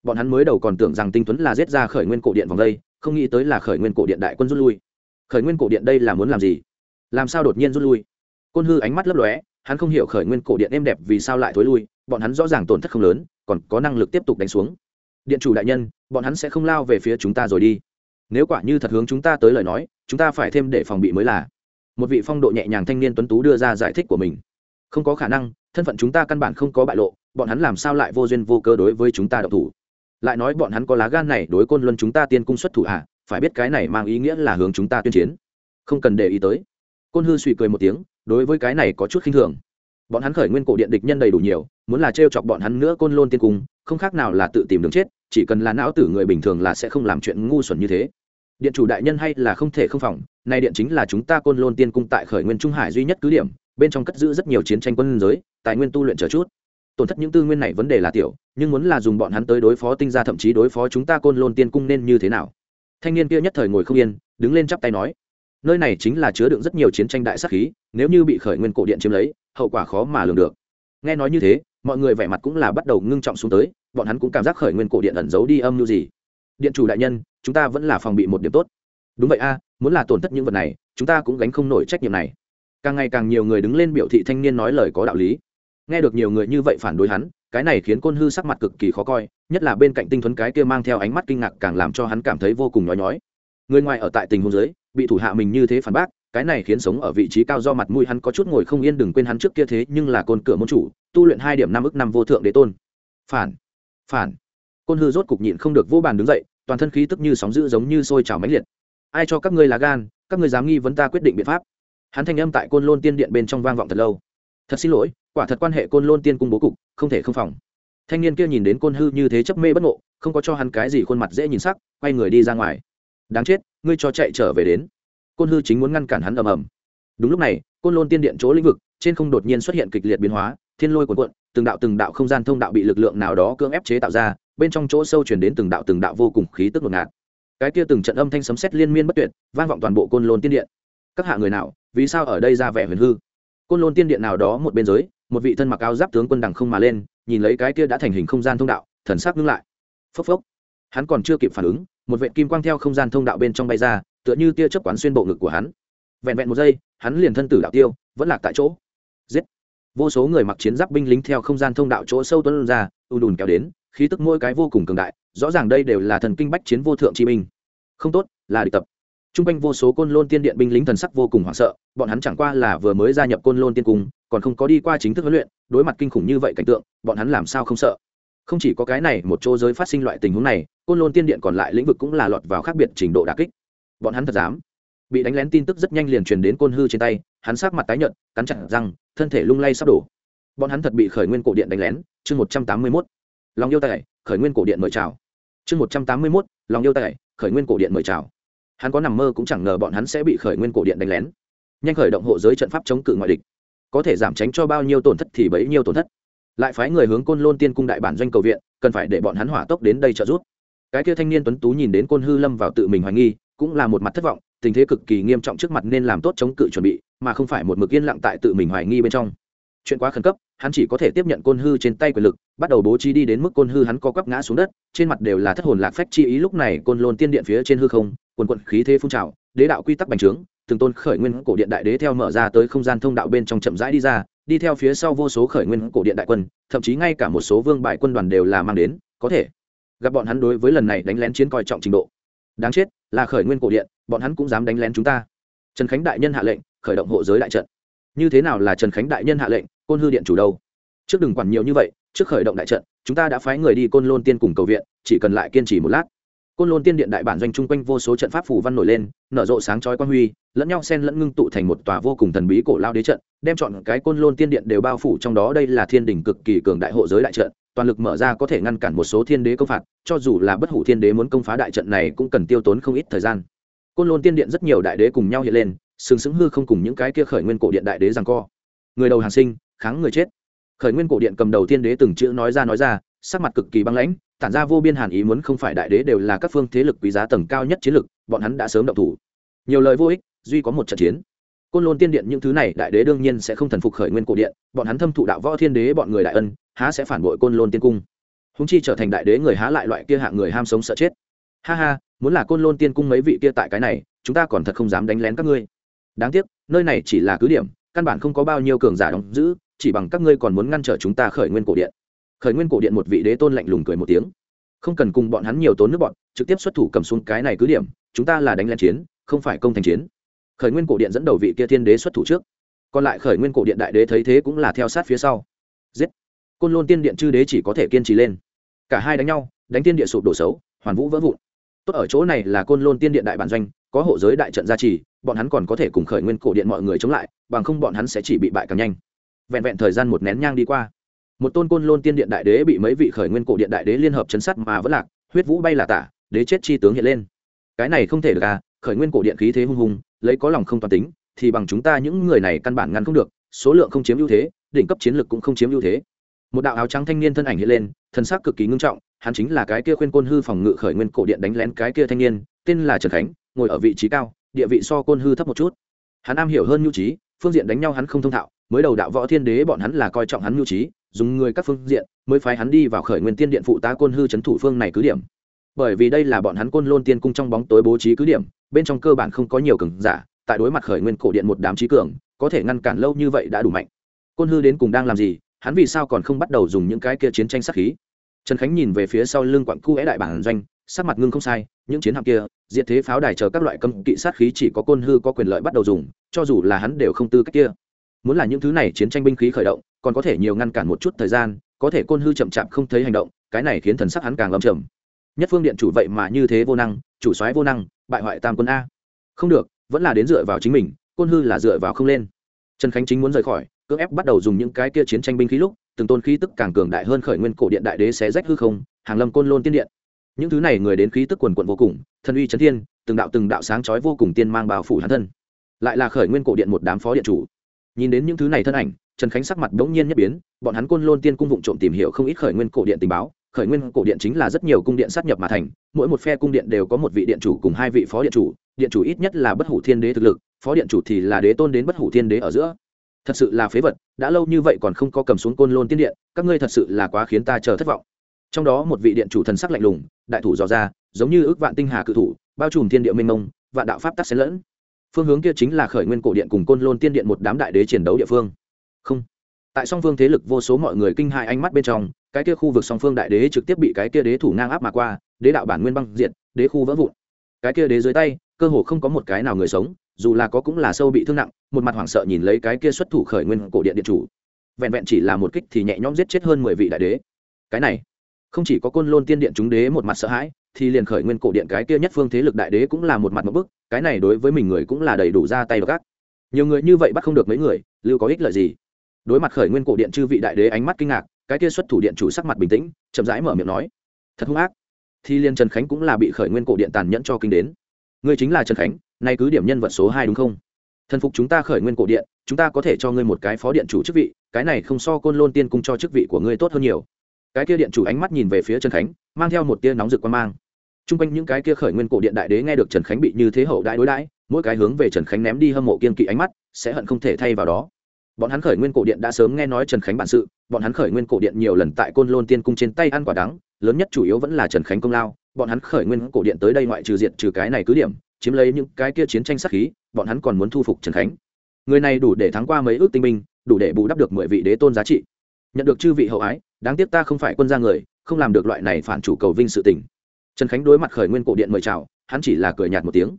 Speaker 1: Bọn hắn mới đầu còn tưởng rằng tinh tuấn là giết ra khởi nguyên cổ điện vòng đây, không nghĩ tới là khởi nguyên cổ điện đại quân rút lui. Khởi nguyên cổ điện đây là muốn làm gì? Làm sao đột nhiên rút lui? Côn hư ánh mắt lấp lóe, hắn không hiểu khởi nguyên cổ điện êm đẹp vì sao lại thối lui, bọn hắn rõ ràng tổn thất không lớn, còn có năng lực tiếp tục đánh xuống. Điện chủ đại nhân, bọn hắn sẽ không lao về phía chúng ta rồi đi nếu quả như thật hướng chúng ta tới lời nói, chúng ta phải thêm để phòng bị mới là. Một vị phong độ nhẹ nhàng thanh niên tuấn tú đưa ra giải thích của mình. Không có khả năng, thân phận chúng ta căn bản không có bại lộ, bọn hắn làm sao lại vô duyên vô cơ đối với chúng ta độc thủ? Lại nói bọn hắn có lá gan này đối côn luân chúng ta tiên cung xuất thủ à phải biết cái này mang ý nghĩa là hướng chúng ta tuyên chiến. Không cần để ý tới. Côn hư suy cười một tiếng, đối với cái này có chút khinh thường bọn hắn khởi nguyên cổ điện địch nhân đầy đủ nhiều, muốn là t chọc bọn hắn nữa côn lôn tiên cung, không khác nào là tự tìm đường chết, chỉ cần là não tử người bình thường là sẽ không làm chuyện ngu xuẩn như thế. Điện chủ đại nhân hay là không thể không phòng này điện chính là chúng ta côn lôn tiên cung tại khởi nguyên trung hải duy nhất cứ điểm, bên trong cất giữ rất nhiều chiến tranh quân giới, tài nguyên tu luyện chờ chút. Tổn thất những tư nguyên này vấn đề là tiểu, nhưng muốn là dùng bọn hắn tới đối phó tinh gia thậm chí đối phó chúng ta côn lôn tiên cung nên như thế nào? Thanh niên kia nhất thời ngồi không yên, đứng lên chắp tay nói nơi này chính là chứa đựng rất nhiều chiến tranh đại sắc khí, nếu như bị khởi nguyên cổ điện chiếm lấy, hậu quả khó mà lường được. Nghe nói như thế, mọi người vẻ mặt cũng là bắt đầu ngưng trọng xuống tới, bọn hắn cũng cảm giác khởi nguyên cổ điện ẩn giấu đi âm mưu gì. Điện chủ đại nhân, chúng ta vẫn là phòng bị một điểm tốt. Đúng vậy a, muốn là tổn thất những vật này, chúng ta cũng gánh không nổi trách nhiệm này. Càng ngày càng nhiều người đứng lên biểu thị thanh niên nói lời có đạo lý. Nghe được nhiều người như vậy phản đối hắn, cái này khiến côn hư sắc mặt cực kỳ khó coi, nhất là bên cạnh tinh thuấn cái kia mang theo ánh mắt kinh ngạc càng làm cho hắn cảm thấy vô cùng nhói nhói người ngoài ở tại tình huống giới bị thủ hạ mình như thế phản bác, cái này khiến sống ở vị trí cao do mặt mũi hắn có chút ngồi không yên đừng quên hắn trước kia thế nhưng là côn cửa môn chủ, tu luyện hai điểm năm ức năm vô thượng đế tôn. Phản phản. Côn hư rốt cục nhịn không được vô bàn đứng dậy, toàn thân khí tức như sóng dữ giống như sôi trào mãnh liệt. Ai cho các ngươi là gan, các ngươi dám nghi vấn ta quyết định biện pháp. Hắn thanh âm tại côn lôn tiên điện bên trong vang vọng thật lâu. Thật xin lỗi, quả thật quan hệ côn lôn tiên cung bố cục, không thể không phòng. Thanh niên kia nhìn đến côn hư như thế chấp mê bất ngộ, không có cho hắn cái gì khuôn mặt dễ nhìn sắc, quay người đi ra ngoài đáng chết, ngươi cho chạy trở về đến. Côn hư chính muốn ngăn cản hắn ầm ầm. Đúng lúc này, côn lôn tiên điện chỗ lĩnh vực, trên không đột nhiên xuất hiện kịch liệt biến hóa, thiên lôi cuộn cuộn, từng đạo từng đạo không gian thông đạo bị lực lượng nào đó cưỡng ép chế tạo ra, bên trong chỗ sâu chuyển đến từng đạo từng đạo vô cùng khí tức ngột ngạt. Cái kia từng trận âm thanh sấm sét liên miên bất tuyệt, vang vọng toàn bộ côn lôn tiên điện. Các hạ người nào, vì sao ở đây ra vẻ huyền hư? Côn lôn tiên điện nào đó một bên giới, một vị thân mặc áo giáp tướng quân đằng không mà lên, nhìn lấy cái kia đã thành hình không gian thông đạo, thần sắc ngưng lại. Phốc phốc. Hắn còn chưa kịp phản ứng một vệ kim quang theo không gian thông đạo bên trong bay ra, tựa như tia chớp quán xuyên bộ ngực của hắn. Vẹn vẹn một giây, hắn liền thân tử đạo tiêu, vẫn lạc tại chỗ. Giết! Vô số người mặc chiến giáp binh lính theo không gian thông đạo chỗ sâu tuấn ra, ùn đùn kéo đến, khí tức mỗi cái vô cùng cường đại, rõ ràng đây đều là thần kinh bách chiến vô thượng chi binh. Không tốt, là địch tập. T r u n g quanh vô số côn lôn tiên điện binh lính thần sắc vô cùng hoảng sợ, bọn hắn chẳng qua là vừa mới gia nhập côn lôn tiên cung, còn không có đi qua chính thức huấn luyện, đối mặt kinh khủng như vậy cảnh tượng, bọn hắn làm sao không sợ? Không chỉ có cái này, một chỗ giới phát sinh loại tình huống này, côn lôn tiên điện còn lại lĩnh vực cũng là lọt vào khác biệt trình độ đà kích. Bọn hắn thật dám. Bị đánh lén tin tức rất nhanh liền truyền đến côn hư trên tay, hắn sát mặt tái nhợt, cắn chặt răng, thân thể lung lay sắp đổ. Bọn hắn thật bị khởi nguyên cổ điện đánh lén. Chương một trăm tám mươi mốt. Lòng yêu tài, khởi nguyên cổ điện mời chào. Chương một trăm tám mươi mốt, lòng yêu tài, khởi nguyên cổ điện mời chào. Hắn có nằm mơ cũng chẳng ngờ bọn hắn sẽ bị khởi nguyên cổ điện đánh lén. Nhanh khởi động hộ giới trận pháp chống cự ngoại địch. Có thể giảm tránh cho bao nhiêu tổn thất thì bấy nhiêu tổn thất lại phái người hướng côn lôn tiên cung đại bản doanh cầu viện, cần phải để bọn hắn hỏa tốc đến đây trợ giúp. Cái kia thanh niên tuấn tú nhìn đến côn hư lâm vào tự mình hoài nghi, cũng là một mặt thất vọng, tình thế cực kỳ nghiêm trọng trước mặt nên làm tốt chống cự chuẩn bị, mà không phải một mực yên lặng tại tự mình hoài nghi bên trong. Chuyện quá khẩn cấp, hắn chỉ có thể tiếp nhận côn hư trên tay quyền lực, bắt đầu bố trí đi đến mức côn hư hắn co quắp ngã xuống đất, trên mặt đều là thất hồn lạc phách chi ý lúc này côn lôn tiên điện phía trên hư không, quần quận khí thế phun trào, đế đạo quy tắc bành trướng, từng tôn khởi nguyên cổ điện đại đế theo mở ra tới không gian thông đạo bên trong chậm rãi đi ra đi theo phía sau vô số khởi nguyên cổ điện đại quân, thậm chí ngay cả một số vương bại quân đoàn đều là mang đến, có thể gặp bọn hắn đối với lần này đánh lén chiến coi trọng trình độ. Đáng chết, là khởi nguyên cổ điện, bọn hắn cũng dám đánh lén chúng ta. Trần khánh đại nhân hạ lệnh, khởi động hộ giới đại trận. Như thế nào là trần khánh đại nhân hạ lệnh, côn hư điện chủ đâu? Trước đừng quản nhiều như vậy, trước khởi động đại trận, chúng ta đã phái người đi côn lôn tiên cùng cầu viện, chỉ cần lại kiên trì một lát côn lôn tiên điện đại bản doanh chung quanh vô số trận pháp phủ văn nổi lên, nở rộ sáng chói quan huy, lẫn nhau sen lẫn ngưng tụ thành một tòa vô cùng thần bí cổ lao đế trận, đem chọn cái côn lôn tiên điện đều bao phủ trong đó. Đây là thiên đỉnh cực kỳ cường đại hộ giới đại trận, toàn lực mở ra có thể ngăn cản một số thiên đế công phạt, cho dù là bất hủ thiên đế muốn công phá đại trận này cũng cần tiêu tốn không ít thời gian. Côn lôn tiên điện rất nhiều đại đế cùng nhau hiện lên, sừng sững hư không cùng những cái kia khởi nguyên cổ điện đại đế rằng co. Người đầu hàng sinh, kháng người chết. Khởi nguyên cổ điện cầm đầu tiên đế từng chữ nói ra nói ra, sắc mặt cực kỳ băng lãnh tản ra vô biên hàn ý muốn không phải đại đế đều là các phương thế lực quý giá tầng cao nhất chiến lực, bọn hắn đã sớm động thủ. Nhiều lời vô ích, duy có một trận chiến. Côn lôn tiên điện những thứ này, đại đế đương nhiên sẽ không thần phục khởi nguyên cổ điện, bọn hắn thâm thụ đạo võ thiên đế bọn người đại ân, há sẽ phản bội côn lôn tiên cung. Hùng chi trở thành đại đế người há lại loại kia hạng người ham sống sợ chết. Ha ha, muốn là côn lôn tiên cung mấy vị kia tại cái này, chúng ta còn thật không dám đánh lén các ngươi. Đáng tiếc, nơi này chỉ là cứ điểm, căn bản không có bao nhiêu cường giả đóng giữ, chỉ bằng các ngươi còn muốn ngăn trở chúng ta khởi nguyên cổ điện khởi nguyên cổ điện một vị đế tôn lạnh lùng cười một tiếng. Không cần cùng bọn hắn nhiều tốn nước bọn, trực tiếp xuất thủ cầm xuống cái này cứ điểm, chúng ta là đánh lên chiến, không phải công thành chiến. Khởi nguyên cổ điện dẫn đầu vị kia thiên đế xuất thủ trước. Còn lại khởi nguyên cổ điện đại đế thấy thế cũng là theo sát phía sau. Giết! Côn lôn tiên điện chư đế chỉ có thể kiên trì lên. Cả hai đánh nhau, đánh tiên địa sụp đổ xấu, hoàn vũ vỡ vụn. Tốt ở chỗ này là côn lôn tiên điện đại bản doanh, có hộ giới đại trận gia trì, bọn hắn còn có thể cùng khởi nguyên cổ điện mọi người chống lại, bằng không bọn hắn sẽ chỉ bị bại càng nhanh. Vẹn vẹn thời gian một nén nhang đi qua một tôn côn lôn tiên điện đại đế bị mấy vị khởi nguyên cổ điện đại đế liên hợp chấn sát mà vẫn lạc, huyết vũ bay là tả, đế chết chi tướng hiện lên. Cái này không thể được à khởi nguyên cổ điện khí thế hung hùng, lấy có lòng không toàn tính, thì bằng chúng ta những người này căn bản ngăn không được, số lượng không chiếm ưu thế, đỉnh cấp chiến lược cũng không chiếm ưu thế. Một đạo áo trắng thanh niên thân ảnh hiện lên thân xác cực kỳ ngưng trọng, hắn chính là cái kia khuyên côn hư phòng ngự khởi nguyên cổ điện đánh lén cái kia thanh niên, tên là trần khánh, ngồi ở vị trí cao, địa vị so côn hư thấp một chút. Hắn am hiểu hơn nhu trí, phương diện đánh nhau hắn không thông thạo, mới đầu đạo võ thiên đế bọn hắn là coi trọng hắn nhu trí dùng người các phương diện mới phái hắn đi vào khởi nguyên tiên điện phụ tá côn hư c thủ phương này cứ điểm. Bởi vì đây là bọn hắn côn lôn tiên cung trong bóng tối bố trí cứ điểm, bên trong cơ bản không có nhiều cường giả, tại đối mặt khởi nguyên cổ điện một đám trí cường, có thể ngăn cản lâu như vậy đã đủ mạnh. Côn hư đến cùng đang làm gì, hắn vì sao còn không bắt đầu dùng những cái kia chiến tranh sát khí? Trần khánh nhìn về phía sau lưng quặng cu é đại bản doanh, sắc mặt ngưng không sai, những chiến hạm kia, diệt thế pháo đài chờ các loại cấm kỵ sát khí chỉ có côn hư có quyền lợi bắt đầu dùng, cho dù là hắn đều không tư cách kia. Muốn là những thứ này chiến tranh binh khí khởi động còn có thể nhiều ngăn cản một chút thời gian, có thể côn hư chậm chạp không thấy hành động, cái này khiến thần sắc hắn càng lâm trầm. Nhất phương điện chủ vậy mà như thế vô năng, chủ soái vô năng, bại hoại tam quân a. Không được, vẫn là đến dựa vào chính mình, côn hư là dựa vào không lên. Trần khánh chính muốn rời khỏi, cưỡng ép bắt đầu dùng những cái kia chiến tranh binh khí lúc, từng tôn khí tức càng cường đại hơn khởi nguyên cổ điện đại đế xé rách hư không, hàng lâm côn lôn tiên điện. Những thứ này người đến khí tức quần quận vô cùng, thần uy trấn thiên, từng đạo từng đạo sáng chói vô cùng tiên mang bao phủ hắn thân. Lại là khởi nguyên cổ điện một đám phó điện chủ. Nhìn đến những thứ này thân ảnh trần khánh sắc mặt bỗng nhiên nhất biến, bọn hắn côn lôn tiên cung vụng trộm tìm hiểu không ít khởi nguyên cổ điện tình báo, khởi nguyên cổ điện chính là rất nhiều cung điện sát nhập mà thành, mỗi một phe cung điện đều có một vị điện chủ cùng hai vị phó điện chủ điện chủ ít nhất là bất hủ thiên đế thực lực, phó điện chủ thì là đế tôn đến bất hủ thiên đế ở giữa. Thật sự là phế vật, đã lâu như vậy còn không có cầm xuống côn lôn tiên điện, các ngươi thật sự là quá khiến ta chờ thất vọng. Trong đó một vị điện chủ thần sắc lạnh lùng, đại thủ dò ra, giống như ước vạn tinh hà cự thủ, bao trùm thiên địa minh mông, vạn đạo pháp tắc xen lẫn. Phương hướng kia chính là khởi nguyên cổ điện cùng côn lôn tiên điện một đám đại đế chiến đấu địa phương không. Tại song phương thế lực vô số mọi người kinh hại ánh mắt bên trong, cái kia khu vực song phương đại đế trực tiếp bị cái kia đế thủ ngang áp mà qua, đế đạo bản nguyên băng diện đế khu vỡ vụn. Cái kia đế dưới tay, cơ hồ không có một cái nào người sống, dù là có cũng là sâu bị thương nặng, một mặt hoảng sợ nhìn lấy cái kia xuất thủ khởi nguyên cổ điện điện chủ. Vẹn vẹn chỉ là một kích thì nhẹ nhõm giết chết hơn mười vị đại đế. Cái này, không chỉ có côn lôn tiên điện chúng đế một mặt sợ hãi, thì liền khởi nguyên cổ điện cái kia nhất phương thế lực đại đế cũng là một mặt một bức, cái này đối với mình người cũng là đầy đủ ra tay gác nhiều người như vậy bắt không được mấy người, lưu có ích lợi gì? Đối mặt khởi nguyên cổ điện chư vị đại đế ánh mắt kinh ngạc, cái kia xuất thủ điện chủ sắc mặt bình tĩnh, chậm rãi mở miệng nói, thật hung ác. Thì liên trần khánh cũng là bị khởi nguyên cổ điện tàn nhẫn cho kinh đến. Ngươi chính là trần khánh, nay cứ điểm nhân vật số hai đúng không? Thần phục chúng ta khởi nguyên cổ điện, chúng ta có thể cho ngươi một cái phó điện chủ chức vị, cái này không so côn lôn tiên cung cho chức vị của ngươi tốt hơn nhiều. Cái kia điện chủ ánh mắt nhìn về phía trần khánh, mang theo một tia nóng rực quan mang. T r u n g quanh những cái kia khởi nguyên cổ điện đại đế nghe được trần khánh bị như thế hậu đại đối đãi, mỗi cái hướng về trần khánh ném đi hâm mộ kiên kỵ ánh mắt, sẽ hận không thể thay vào đó bọn hắn khởi nguyên cổ điện đã sớm nghe nói trần khánh bản sự, bọn hắn khởi nguyên cổ điện nhiều lần tại côn lôn tiên cung trên tay ăn quả đắng, lớn nhất chủ yếu vẫn là trần khánh công lao. Bọn hắn khởi nguyên cổ điện tới đây ngoại trừ diện trừ cái này cứ điểm, chiếm lấy những cái kia chiến tranh sắc khí, bọn hắn còn muốn thu phục trần khánh. Người này đủ để thắng qua mấy ước tinh binh, đủ để bù đắp được mười vị đế tôn giá trị. Nhận được chư vị hậu ái, đáng tiếc ta không phải quân gia người, không làm được loại này phản chủ cầu vinh sự tình. Trần khánh đối mặt khởi nguyên cổ điện mời chào, hắn chỉ là cười nhạt một tiếng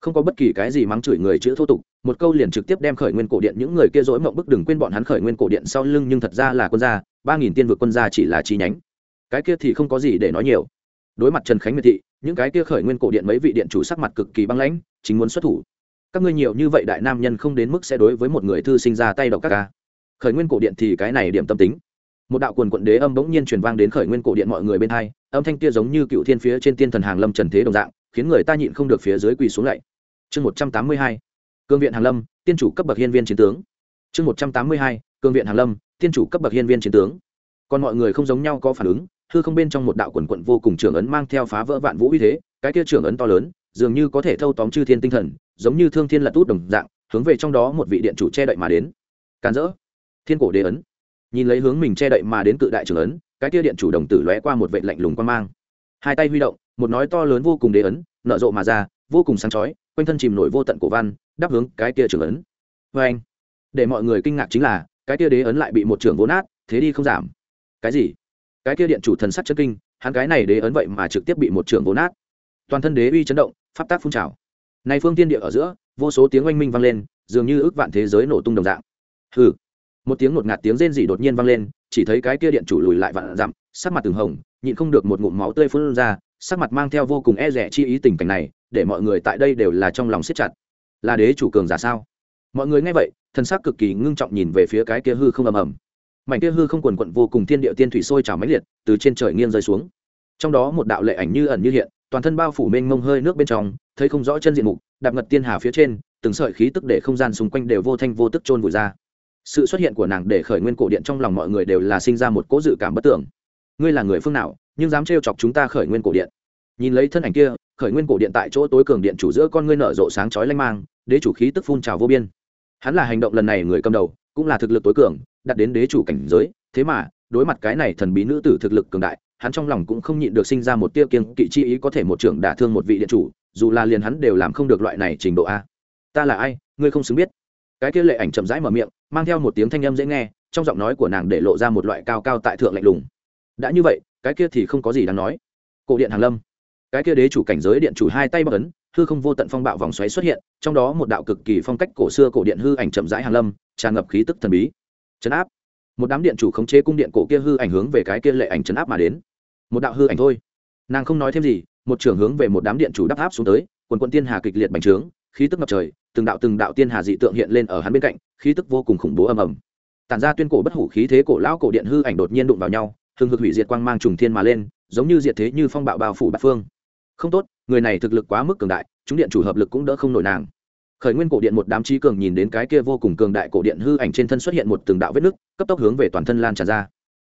Speaker 1: không có bất kỳ cái gì mắng chửi người chữ thô tục, một câu liền trực tiếp đem khởi nguyên cổ điện những người kia dối mộng bức đừng quên bọn hắn khởi nguyên cổ điện sau lưng nhưng thật ra là quân gia, ba nghìn tiên vực quân gia chỉ là chi nhánh. Cái kia thì không có gì để nói nhiều. Đối mặt trần khánh miệt thị, những cái kia khởi nguyên cổ điện mấy vị điện chủ sắc mặt cực kỳ băng lãnh, chính muốn xuất thủ. Các ngươi nhiều như vậy đại nam nhân không đến mức sẽ đối với một người thư sinh ra tay độc các ca à? khởi nguyên cổ điện thì cái này điểm tâm tính. Một đạo quần quận đế âm bỗng nhiên truyền vang đến khởi nguyên cổ điện mọi người bên hai, âm thanh kia giống như cựu thiên phía trên tiên thần hàng lâm trần thế đồng dạng khiến người ta nhịn không được phía dưới quỳ xuống lạy chương một trăm tám mươi hai, cương viện hàng lâm, tiên chủ cấp bậc hiên viên chiến tướng. Chương một trăm tám mươi hai, cương viện hàng lâm, tiên chủ cấp bậc hiên viên chiến tướng. Còn mọi người không giống nhau có phản ứng, hư không bên trong một đạo quần quận vô cùng trưởng ấn mang theo phá vỡ vạn vũ uy thế, cái kia trưởng ấn to lớn, dường như có thể thâu tóm chư thiên tinh thần, giống như thương thiên lật út đồng dạng, hướng về trong đó một vị điện chủ che đậy mà đến. Càn rỡ. Thiên cổ đế ấn. Nhìn lấy hướng mình che đậy mà đến cự đại trưởng ấn, cái kia điện chủ đồng tử lóe qua một vệ lạnh lùng quan mang. Hai tay huy động một nói to lớn vô cùng đế ấn, nở rộ mà ra, vô cùng sáng chói, quanh thân chìm nổi vô tận cổ văn, đáp hướng cái kia trưởng ấn. Vê anh, để mọi người kinh ngạc chính là, cái kia đế ấn lại bị một trưởng vỗ nát, thế đi không giảm. Cái gì? Cái kia điện chủ thần sắc chân kinh, hắn cái này đế ấn vậy mà trực tiếp bị một trưởng vỗ nát. Toàn thân đế uy chấn động, pháp tác phun trào. Này phương tiên địa ở giữa, vô số tiếng oanh minh vang lên, dường như ước vạn thế giới nổ tung đồng dạng. Hừ. Một tiếng ngột ngạt tiếng rên rỉ đột nhiên vang lên, chỉ thấy cái kia điện chủ lùi lại vạn dặm, sắc mặt từng hồng, nhịn không được một ngụm máu tươi phun ra sắc mặt mang theo vô cùng e rẻ chi ý tình cảnh này, để mọi người tại đây đều là trong lòng siết chặt. Là đế chủ cường giả sao? Mọi người nghe vậy thân xác cực kỳ ngưng trọng nhìn về phía cái kia hư không ầm ầm. Mảnh kia hư không quần quận vô cùng thiên địa tiên thủy sôi trào máy liệt, từ trên trời nghiêng rơi xuống. Trong đó một đạo lệ ảnh như ẩn như hiện, toàn thân bao phủ mênh mông hơi nước bên trong, thấy không rõ chân diện mục, đạp ngật tiên hà phía trên, từng sợi khí tức để không gian xung quanh đều vô thanh vô tức trôn vùi ra. Sự xuất hiện của nàng để khởi nguyên cổ điện trong lòng mọi người đều là sinh ra một cố dự cảm bất tưởng ngươi là người phương nào, nhưng dám trêu chọc chúng ta khởi nguyên cổ điện. Nhìn lấy thân ảnh kia, khởi nguyên cổ điện tại chỗ tối cường điện chủ giữa con ngươi nở rộ sáng chói lanh mang, đế chủ khí tức phun trào vô biên. Hắn là hành động lần này người cầm đầu, cũng là thực lực tối cường đặt đến đế chủ cảnh giới, thế mà, đối mặt cái này thần bí nữ tử thực lực cường đại, hắn trong lòng cũng không nhịn được sinh ra một tiêu kiêng kỵ chi ý có thể một trưởng đả thương một vị điện chủ, dù là liền hắn đều làm không được loại này trình độ a. Ta là ai, ngươi không xứng biết. Cái kia lệ ảnh chậm rãi mở miệng, mang theo một tiếng thanh âm dễ nghe, trong giọng nói của nàng để lộ ra một loại cao cao tại thượng lạnh lùng đã như vậy, cái kia thì không có gì đáng nói. Cổ điện hàng lâm. Cái kia đế chủ cảnh giới điện chủ hai tay bắc ấn, hư không vô tận phong bạo vòng xoáy xuất hiện, trong đó một đạo cực kỳ phong cách cổ xưa cổ điện hư ảnh chậm rãi hàng lâm, tràn ngập khí tức thần bí. Chấn áp. Một đám điện chủ khống chế cung điện cổ kia hư ảnh hướng về cái kia lệ ảnh chấn áp mà đến. Một đạo hư ảnh thôi. Nàng không nói thêm gì, một trưởng hướng về một đám điện chủ đắp áp xuống tới, quần quân tiên hà kịch liệt bành trướng, khí tức ngập trời, từng đạo từng đạo tiên hà dị tượng hiện lên ở hắn bên cạnh, khí tức vô cùng khủng bố ầm ầm. Tản ra tuyên cổ bất hủ khí thế cổ lão cổ điện hư ảnh đột nhiên đụng vào nhau hừng hực hủy diệt quang mang trùng thiên mà lên, giống như diệt thế như phong bạo bao phủ bát phương. Không tốt, người này thực lực quá mức cường đại, chúng điện chủ hợp lực cũng đỡ không nổi nàng. Khởi nguyên cổ điện một đám trí cường nhìn đến cái kia vô cùng cường đại cổ điện hư ảnh trên thân xuất hiện một từng đạo vết nứt, cấp tốc hướng về toàn thân lan tràn ra.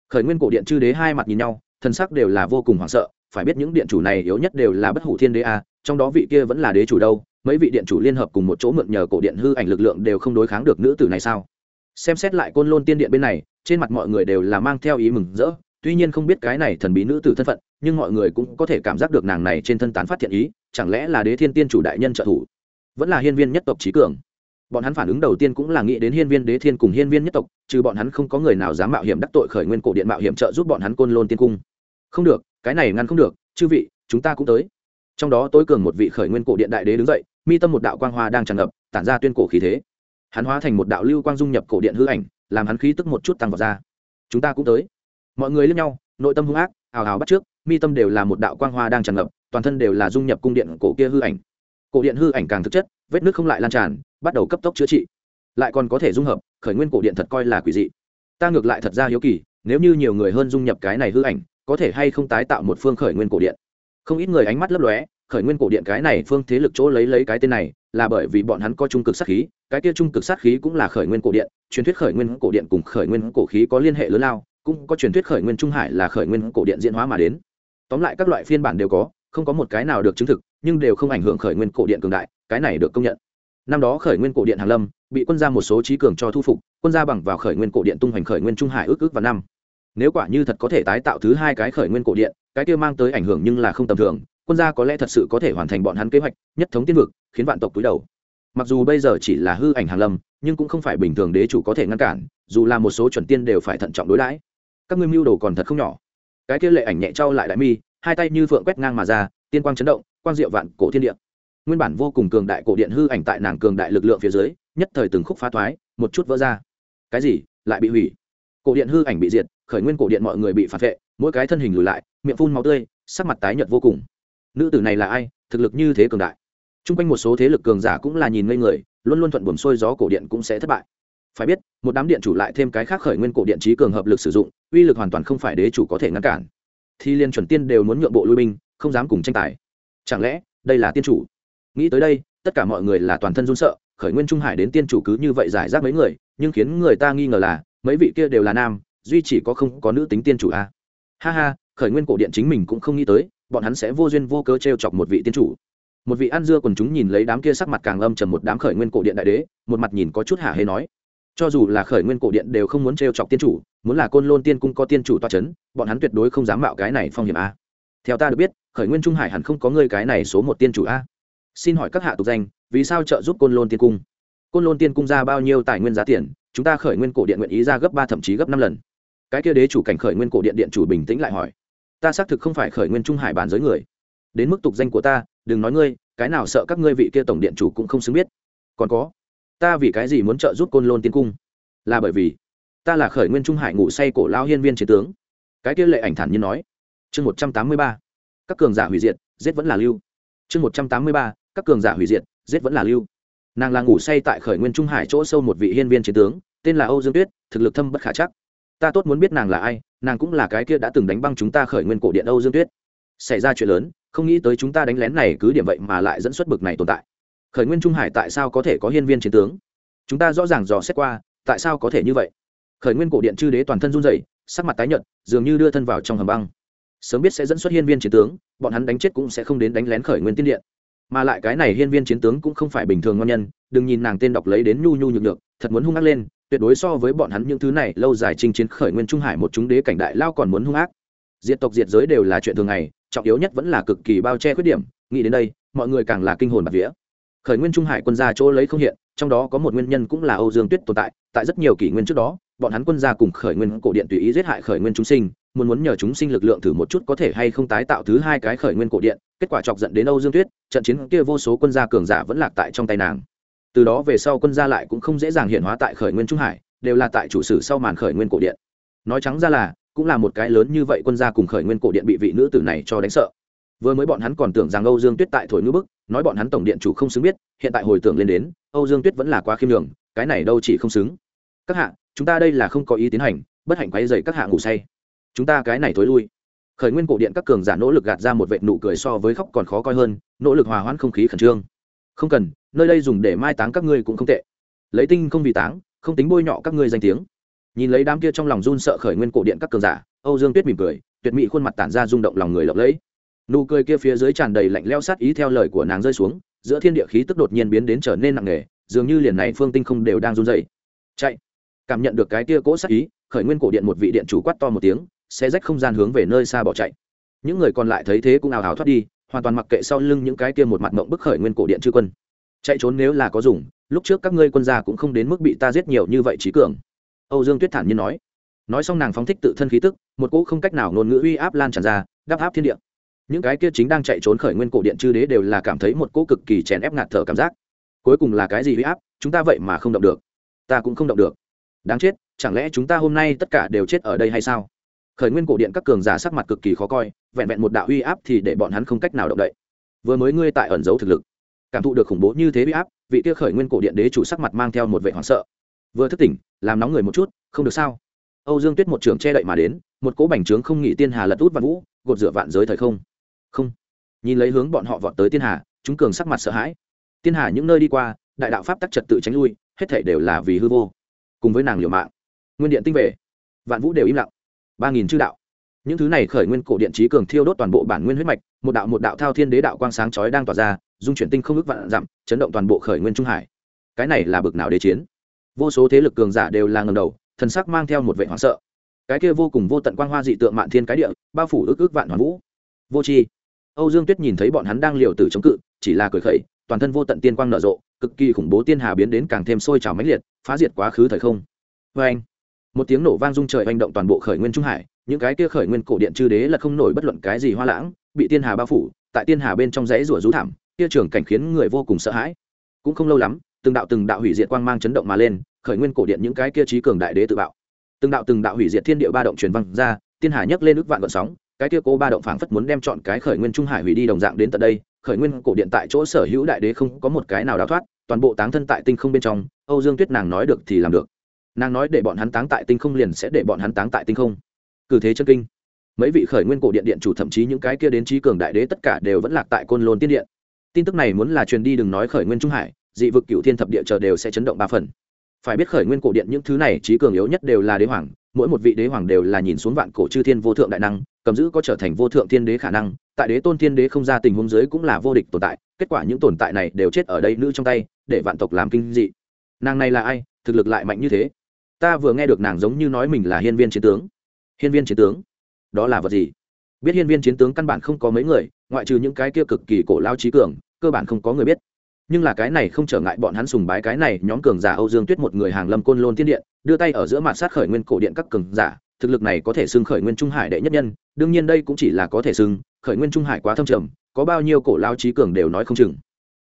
Speaker 1: Khởi nguyên cổ điện chư đế hai mặt nhìn nhau, thân sắc đều là vô cùng hoảng sợ, phải biết những điện chủ này yếu nhất đều là bất hủ thiên đế a, trong đó vị kia vẫn là đế chủ đâu, mấy vị điện chủ liên hợp cùng một chỗ mượn nhờ cổ điện hư ảnh lực lượng đều không đối kháng được nữ tử này sao? Xem xét lại côn lôn tiên điện bên này, trên mặt mọi người đều là mang theo ý mừng rỡ tuy nhiên không biết cái này thần bí nữ tử thân phận, nhưng mọi người cũng có thể cảm giác được nàng này trên thân tán phát thiện ý, chẳng lẽ là đế thiên tiên chủ đại nhân trợ thủ? Vẫn là hiên viên nhất tộc trí cường. Bọn hắn phản ứng đầu tiên cũng là nghĩ đến hiên viên đế thiên cùng hiên viên nhất tộc, trừ bọn hắn không có người nào dám mạo hiểm đắc tội khởi nguyên cổ điện mạo hiểm trợ giúp bọn hắn côn lôn tiên cung. Không được, cái này ngăn không được, chư vị, chúng ta cũng tới. Trong đó tối cường một vị khởi nguyên cổ điện đại đế đứng dậy, mi tâm một đạo quang hoa đang tràn ngập, tản ra tuyên cổ khí thế. Hắn hóa thành một đạo lưu quang dung nhập cổ điện hư ảnh, làm hắn khí tức một chút tăng vào ra. Chúng ta cũng tới mọi người lẫn nhau, nội tâm hung ác hào hào bắt trước, mi tâm đều là một đạo quang hoa đang tràn ngập, toàn thân đều là dung nhập cung điện cổ kia hư ảnh. Cổ điện hư ảnh càng thực chất, vết nước không lại lan tràn, bắt đầu cấp tốc chữa trị. Lại còn có thể dung hợp, khởi nguyên cổ điện thật coi là quỷ dị. Ta ngược lại thật ra hiếu kỳ, nếu như nhiều người hơn dung nhập cái này hư ảnh, có thể hay không tái tạo một phương khởi nguyên cổ điện? Không ít người ánh mắt lấp lóe, khởi nguyên cổ điện cái này phương thế lực chỗ lấy lấy cái tên này, là bởi vì bọn hắn có trung cực sát khí, cái kia trung cực sát khí cũng là khởi nguyên cổ điện, truyền thuyết khởi nguyên cổ điện cùng khởi nguyên cổ khí có liên hệ lớn lao cũng có truyền thuyết khởi nguyên trung hải là khởi nguyên cổ điện diễn hóa mà đến. Tóm lại các loại phiên bản đều có, không có một cái nào được chứng thực, nhưng đều không ảnh hưởng khởi nguyên cổ điện cường đại, cái này được công nhận. Năm đó khởi nguyên cổ điện hàn lâm, bị quân gia một số trí cường cho thu phục, quân gia bằng vào khởi nguyên cổ điện tung hoành khởi nguyên trung hải ước ước vào năm. Nếu quả như thật có thể tái tạo thứ hai cái khởi nguyên cổ điện, cái kia mang tới ảnh hưởng nhưng là không tầm thường, quân gia có lẽ thật sự có thể hoàn thành bọn hắn kế hoạch, nhất thống tiên vực, khiến vạn tộc túi đầu. Mặc dù bây giờ chỉ là hư ảnh hàn lâm, nhưng cũng không phải bình thường đế chủ có thể ngăn cản, dù là một số chuẩn tiên đều phải thận trọng đối đãi các ngươi mưu đồ còn thật không nhỏ. Cái kia lệ ảnh nhẹ trao lại đại mi, hai tay như phượng quét ngang mà ra, tiên quang chấn động, quang diệu vạn cổ thiên địa. Nguyên bản vô cùng cường đại cổ điện hư ảnh tại nàng cường đại lực lượng phía dưới, nhất thời từng khúc phá thoái, một chút vỡ ra. Cái gì? Lại bị hủy. Cổ điện hư ảnh bị diệt, khởi nguyên cổ điện mọi người bị phản vệ, mỗi cái thân hình lùi lại, miệng phun máu tươi, sắc mặt tái nhợt vô cùng. Nữ tử này là ai? Thực lực như thế cường đại. T r u n g quanh một số thế lực cường giả cũng là nhìn ngây người, luôn luôn thuận buồm xuôi gió cổ điện cũng sẽ thất bại. Phải biết, một đám điện chủ lại thêm cái khác khởi nguyên cổ điện trí cường hợp lực sử dụng uy lực hoàn toàn không phải đế chủ có thể ngăn cản. Thì liên chuẩn tiên đều muốn nhượng bộ lui binh, không dám cùng tranh tài. Chẳng lẽ, đây là tiên chủ? Nghĩ tới đây, tất cả mọi người là toàn thân run sợ, khởi nguyên trung hải đến tiên chủ cứ như vậy giải rác mấy người, nhưng khiến người ta nghi ngờ là, mấy vị kia đều là nam, duy chỉ có không có nữ tính tiên chủ a. À? ha ha, khởi nguyên cổ điện chính mình cũng không nghĩ tới, bọn hắn sẽ vô duyên vô cớ t r e o chọc một vị tiên chủ. Một vị ăn dưa quần chúng nhìn lấy đám kia sắc mặt càng âm trầm một đám khởi nguyên cổ điện đại đế, một mặt nhìn có chút hả hê nói. Cho dù là khởi nguyên cổ điện đều không muốn t r e o chọc tiên chủ muốn là côn lôn tiên cung có tiên chủ toa c h ấ n bọn hắn tuyệt đối không dám mạo cái này phong hiểm a. Theo ta được biết, khởi nguyên trung hải hẳn không có người cái này số một tiên chủ a. Xin hỏi các hạ tục danh, vì sao trợ giúp côn lôn tiên cung? Côn lôn tiên cung ra bao nhiêu tài nguyên giá tiền, chúng ta khởi nguyên cổ điện nguyện ý ra gấp ba thậm chí gấp năm lần. Cái kia đế chủ cảnh khởi nguyên cổ điện điện chủ bình tĩnh lại hỏi. Ta xác thực không phải khởi nguyên trung hải bàn giới người. Đến mức tục danh của ta, đừng nói ngươi, cái nào sợ các ngươi vị kia tổng điện chủ cũng không xứng biết. Còn có, ta vì cái gì muốn trợ giúp côn lôn tiên cung? Là bởi vì ta là khởi nguyên trung hải ngủ say cổ lao hiên viên chiến tướng. Cái kia lệ ảnh thản nhiên nói. Chương một trăm tám mươi ba. Các cường giả hủy diệt, giết vẫn là lưu. Chương một trăm tám mươi ba. Các cường giả hủy diệt, giết vẫn là lưu. Nàng là ngủ say tại khởi nguyên trung hải chỗ sâu một vị hiên viên chiến tướng, tên là âu dương tuyết, thực lực thâm bất khả chắc. Ta tốt muốn biết nàng là ai, nàng cũng là cái kia đã từng đánh băng chúng ta khởi nguyên cổ điện âu dương tuyết. Xảy ra chuyện lớn, không nghĩ tới chúng ta đánh lén này cứ điểm vậy mà lại dẫn xuất bực này tồn tại. Khởi nguyên trung hải tại sao có thể có hiên viên chiến tướng? Chúng ta rõ ràng dò xét qua, tại sao có thể như vậy? Khởi nguyên cổ điện chư đế toàn thân run rẩy, sắc mặt tái nhợt, dường như đưa thân vào trong hầm băng. Sớm biết sẽ dẫn xuất hiên viên chiến tướng, bọn hắn đánh chết cũng sẽ không đến đánh lén khởi nguyên tiên điện. Mà lại cái này hiên viên chiến tướng cũng không phải bình thường ngon nhân, đừng nhìn nàng tên đọc lấy đến nhu nhu nhược nhược, thật muốn hung ác lên, tuyệt đối so với bọn hắn những thứ này lâu dài chinh chiến khởi nguyên trung hải một chúng đế cảnh đại lao còn muốn hung ác. Diệt tộc diệt giới đều là chuyện thường ngày, trọng yếu nhất vẫn là cực kỳ bao che khuyết điểm, nghĩ đến đây, mọi người càng là kinh hồn bạc vía. Khởi nguyên trung hải quân gia chỗ lấy không hiện, trong đó có một nguyên nhân cũng là âu dương tuyết tồn tại tại rất nhiều kỷ nguyên trước đó bọn hắn quân gia cùng khởi nguyên cổ điện tùy ý giết hại khởi nguyên chúng sinh, muốn muốn nhờ chúng sinh lực lượng thử một chút có thể hay không tái tạo thứ hai cái khởi nguyên cổ điện, kết quả chọc dẫn đến âu dương tuyết, trận chiến kia vô số quân gia cường giả vẫn lạc tại trong tay nàng. Từ đó về sau quân gia lại cũng không dễ dàng hiện hóa tại khởi nguyên trung hải, đều là tại chủ sử sau màn khởi nguyên cổ điện. Nói trắng ra là, cũng là một cái lớn như vậy quân gia cùng khởi nguyên cổ điện bị vị nữ tử này cho đánh sợ. Vừa mới bọn hắn còn tưởng rằng âu dương tuyết tại thổi ngữ bức, nói bọn hắn tổng điện chủ không xứng biết, hiện tại hồi tưởng lên đến, âu dương tuyết vẫn là quá khiêm đường cái này đâu chỉ không xứng các hạ, chúng ta đây là không có ý tiến hành, bất hạnh quay dày các hạ ngủ say. Chúng ta cái này thối lui. Khởi nguyên cổ điện các cường giả nỗ lực gạt ra một vệ nụ cười so với khóc còn khó coi hơn, nỗ lực hòa hoãn không khí khẩn trương. Không cần, nơi đây dùng để mai táng các ngươi cũng không tệ. Lấy tinh không vì táng, không tính bôi nhọ các ngươi danh tiếng. Nhìn lấy đám kia trong lòng run sợ khởi nguyên cổ điện các cường giả, âu dương tuyết mỉm cười, tuyệt mỹ khuôn mặt tản ra rung động lòng người lộng lẫy. Nụ cười kia phía dưới tràn đầy lạnh leo sát ý theo lời của nàng rơi xuống, giữa thiên địa khí tức đột nhiên biến đến trở nên nặng nề, dường như liền này phương tinh không đều đang run dậy chạy! Cảm nhận được cái kia cỗ sát ý, khởi nguyên cổ điện một vị điện chủ quát to một tiếng xe rách không gian hướng về nơi xa bỏ chạy. Những người còn lại thấy thế cũng ào ào thoát đi, hoàn toàn mặc kệ sau lưng những cái kia một mặt mộng bức khởi nguyên cổ điện chư quân. Chạy trốn nếu là có dùng, lúc trước các ngươi quân gia cũng không đến mức bị ta giết nhiều như vậy trí cường. Âu dương tuyết thản nhiên nói. Nói xong nàng phóng thích tự thân khí tức, một cỗ không cách nào ngôn ngữ uy áp lan tràn ra, đáp áp thiên địa. Những cái kia chính đang chạy trốn khởi nguyên cổ điện chư đế đều là cảm thấy một cỗ cực kỳ chèn ép ngạt thở cảm giác. Cuối cùng là cái gì uy áp, chúng ta vậy mà không động được. Ta cũng không động được đáng chết, chẳng lẽ chúng ta hôm nay tất cả đều chết ở đây hay sao? Khởi nguyên cổ điện các cường giả sắc mặt cực kỳ khó coi, vẹn vẹn một đạo uy áp thì để bọn hắn không cách nào động đậy. Vừa mới ngươi tại ẩn giấu thực lực, cảm thụ được khủng bố như thế uy áp, vị kia khởi nguyên cổ điện đế chủ sắc mặt mang theo một vệ hoảng sợ. Vừa thức tỉnh, làm nóng người một chút, không được sao? Âu dương tuyết một trường che đậy mà đến, một cỗ bành trướng không nghĩ tiên hà lật út vạn vũ, gột rửa vạn giới thời không. Không. Nhìn lấy hướng bọn họ vọt tới tiên hà, chúng cường sắc mặt sợ hãi. Tiên hà những nơi đi qua, đại đạo pháp tắc trật tự tránh lui, hết thể đều là vì hư vô cùng với nàng liều mạng. Nguyên điện tinh vệ vạn vũ đều im lặng. Ba nghìn chư đạo. Những thứ này khởi nguyên cổ điện trí cường thiêu đốt toàn bộ bản nguyên huyết mạch, một đạo một đạo thao thiên đế đạo quang sáng chói đang tỏa ra, dung chuyển tinh không ước vạn dặm, chấn động toàn bộ khởi nguyên trung hải. Cái này là bực nào đế chiến? Vô số thế lực cường giả đều là ngầm đầu, thần sắc mang theo một vệ hoảng sợ. Cái kia vô cùng vô tận quang hoa dị tượng mạn thiên cái địa, bao phủ ước ước vạn hoàn vũ. Vô tri. Âu dương tuyết nhìn thấy bọn hắn đang liều tử chống cự, chỉ là cười khẩy, toàn thân vô tận tiên quang nở rộ, cực kỳ khủng bố tiên hà biến đến càng thêm sôi trào mãnh liệt phá diệt quá khứ thời không. Vê anh, một tiếng nổ vang rung trời hành động toàn bộ khởi nguyên trung hải, những cái kia khởi nguyên cổ điện chư đế là không nổi bất luận cái gì hoa lãng, bị tiên hà bao phủ, tại tiên hà bên trong dãy rủa rú thảm, kia trường cảnh khiến người vô cùng sợ hãi. Cũng không lâu lắm, từng đạo từng đạo hủy diệt quang mang chấn động mà lên, khởi nguyên cổ điện những cái kia trí cường đại đế tự bạo. Từng đạo từng đạo hủy diệt thiên địa ba động truyền văng ra, tiên hà nhấc lên ước vạn gọn sóng, cái kia cố ba động phảng phất muốn đem chọn cái khởi nguyên trung hải hủy đi đồng dạng đến tận đây khởi nguyên cổ điện tại chỗ sở hữu đại đế không có một cái nào đào thoát, toàn bộ táng thân tại tinh không bên trong, âu dương tuyết nàng nói được thì làm được. Nàng nói để bọn hắn táng tại tinh không liền sẽ để bọn hắn táng tại tinh không. Cử thế chân kinh. Mấy vị khởi nguyên cổ điện điện chủ thậm chí những cái kia đến trí cường đại đế tất cả đều vẫn lạc tại côn lôn tiên điện. Tin tức này muốn là truyền đi đừng nói khởi nguyên trung hải, dị vực cựu thiên thập địa chờ đều sẽ chấn động ba phần. Phải biết khởi nguyên cổ điện những thứ này trí cường yếu nhất đều là đế hoàng mỗi một vị đế hoàng đều là nhìn xuống vạn cổ chư thiên vô thượng đại năng, cầm giữ có trở thành vô thượng thiên đế khả năng, tại đế tôn thiên đế không ra tình huống giới cũng là vô địch tồn tại, kết quả những tồn tại này đều chết ở đây nữ trong tay, để vạn tộc làm kinh dị. Nàng này là ai? Thực lực lại mạnh như thế. Ta vừa nghe được nàng giống như nói mình là hiên viên chiến tướng. Hiên viên chiến tướng? Đó là vật gì? Biết hiên viên chiến tướng căn bản không có mấy người, ngoại trừ những cái kia cực kỳ cổ lao trí cường, cơ bản không có người biết nhưng là cái này không trở ngại bọn hắn sùng bái cái này, nhóm cường giả âu dương tuyết một người hàng lâm côn lôn tiên điện, đưa tay ở giữa mặt sát khởi nguyên cổ điện các cường giả, thực lực này có thể xưng khởi nguyên trung hải đệ nhất nhân, đương nhiên đây cũng chỉ là có thể xưng, khởi nguyên trung hải quá thâm trầm, có bao nhiêu cổ lao trí cường đều nói không chừng.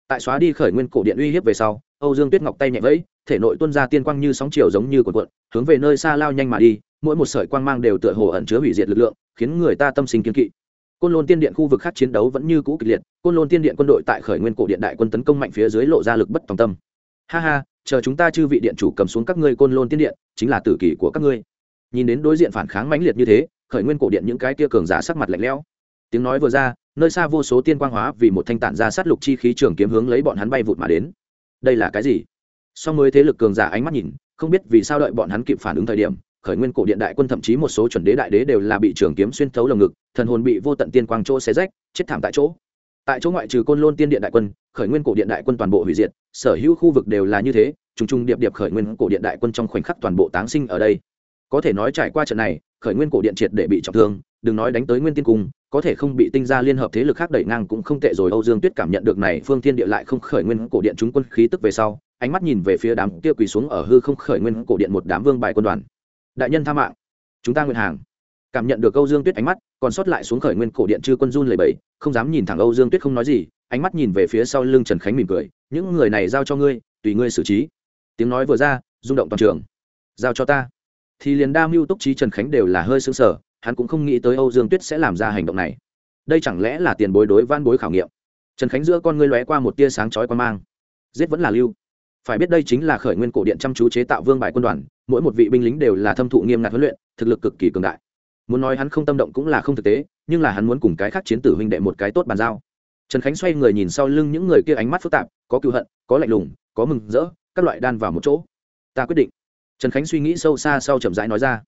Speaker 1: Tại xóa đi khởi nguyên cổ điện uy hiếp về sau, âu dương tuyết ngọc tay nhẹ vẫy, thể nội tuôn ra tiên quang như sóng chiều giống như cuộn cuộn, hướng về nơi xa lao nhanh mà đi, mỗi một sợi quang mang đều tựa hồ ẩn chứa hủy diệt lực lượng, khiến người ta tâm sinh kiên kỵ. Côn lôn tiên điện khu vực khác chiến đấu vẫn như cũ kịch liệt côn lôn tiên điện quân đội tại khởi nguyên cổ điện đại quân tấn công mạnh phía dưới lộ ra lực bất tòng tâm. Ha ha, chờ chúng ta chư vị điện chủ cầm xuống các ngươi côn lôn tiên điện, chính là tử kỷ của các ngươi. Nhìn đến đối diện phản kháng mãnh liệt như thế, khởi nguyên cổ điện những cái kia cường giả sắc mặt lạnh lẽo. Tiếng nói vừa ra, nơi xa vô số tiên quang hóa vì một thanh tản ra sát lục chi khí trường kiếm hướng lấy bọn hắn bay vụt mà đến. Đây là cái gì? Song mới thế lực cường giả ánh mắt nhìn, không biết vì sao đợi bọn hắn kịp phản ứng thời điểm, khởi nguyên cổ điện đại quân thậm chí một số chuẩn đế đại đế đều là bị trường kiếm xuyên thấu lồng ngực, thần hồn bị vô tận tiên quang chỗ xé rách, chết thảm tại chỗ tại chỗ ngoại trừ côn lôn tiên điện đại quân, khởi nguyên cổ điện đại quân toàn bộ hủy diệt, sở hữu khu vực đều là như thế, trùng trùng điệp điệp khởi nguyên cổ điện đại quân trong khoảnh khắc toàn bộ táng sinh ở đây. Có thể nói trải qua trận này, khởi nguyên cổ điện triệt để bị trọng thương, đừng nói đánh tới nguyên tiên cung, có thể không bị tinh ra liên hợp thế lực khác đẩy ngang cũng không tệ rồi. Âu dương tuyết cảm nhận được này, phương thiên địa lại không khởi nguyên cổ điện chúng quân khí tức về sau, ánh mắt nhìn về phía đám kia quỳ xuống ở hư không khởi nguyên cổ điện một đám vương bài quân đoàn. Đại nhân tha mạng. Chúng ta nguyện hàng cảm nhận được âu dương tuyết ánh mắt, còn sót lại xuống khởi nguyên cổ điện chư quân run lầy bẫy không dám nhìn thẳng âu dương tuyết không nói gì, ánh mắt nhìn về phía sau lưng trần khánh mỉm cười, những người này giao cho ngươi, tùy ngươi xử trí. Tiếng nói vừa ra, rung động toàn trường. Giao cho ta. Thì liền đa mưu túc trí trần khánh đều là hơi sững sờ, hắn cũng không nghĩ tới âu dương tuyết sẽ làm ra hành động này. Đây chẳng lẽ là tiền bối đối van bối khảo nghiệm? Trần khánh giữa con ngươi lóe qua một tia sáng chói quan mang. Giết vẫn là lưu. Phải biết đây chính là khởi nguyên cổ điện chăm chú chế tạo vương bài quân đoàn, mỗi một vị binh lính đều là thâm thụ nghiêm ngặt huấn luyện, thực lực cực kỳ cường đại muốn nói hắn không tâm động cũng là không thực tế, nhưng là hắn muốn cùng cái khác chiến tử huynh đệ một cái tốt bàn giao. Trần khánh xoay người nhìn sau lưng những người kia ánh mắt phức tạp, có cựu hận, có lạnh lùng, có mừng rỡ, các loại đan vào một chỗ. Ta quyết định. Trần khánh suy nghĩ sâu xa sau chậm rãi nói ra.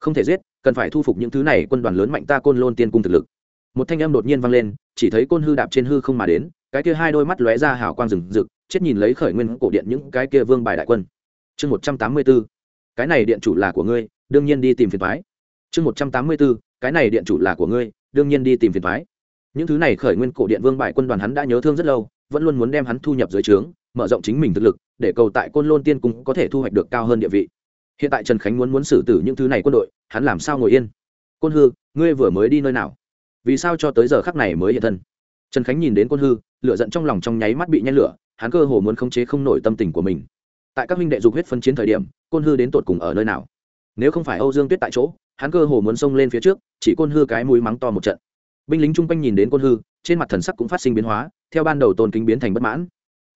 Speaker 1: Không thể giết, cần phải thu phục những thứ này, quân đoàn lớn mạnh ta côn lôn tiên cung thực lực. Một thanh âm đột nhiên vang lên, chỉ thấy côn hư đạp trên hư không mà đến, cái kia hai đôi mắt lóe ra hào quang rừng rực, chết nhìn lấy khởi nguyên cổ điện những cái kia vương bài đại quân. Chương một trăm tám mươi b ố cái này điện chủ là của ngươi, đương nhiên đi tìm phiền thoái chương một trăm tám mươi bốn cái này điện chủ là của ngươi, đương nhiên đi tìm phiền thoái. Những thứ này khởi nguyên cổ điện vương bại quân đoàn hắn đã nhớ thương rất lâu, vẫn luôn muốn đem hắn thu nhập dưới trướng, mở rộng chính mình thực lực, để cầu tại côn lôn tiên cung có thể thu hoạch được cao hơn địa vị. Hiện tại trần khánh muốn muốn xử tử những thứ này quân đội, hắn làm sao ngồi yên? Côn hư, ngươi vừa mới đi nơi nào? Vì sao cho tới giờ khắc này mới hiện thân? Trần khánh nhìn đến côn hư, lửa giận trong lòng trong nháy mắt bị nhen lửa, hắn cơ hồ muốn khống chế không nổi tâm tình của mình. Tại các minh đệ dục huyết phân chiến thời điểm, côn hư đến tột cùng ở nơi nào? Nếu không phải âu dương tuyết tại chỗ hắn cơ hồ muốn xông lên phía trước chỉ côn hư cái mũi mắng to một trận. Binh lính chung quanh nhìn đến côn hư trên mặt thần sắc cũng phát sinh biến hóa theo ban đầu tôn kính biến thành bất mãn.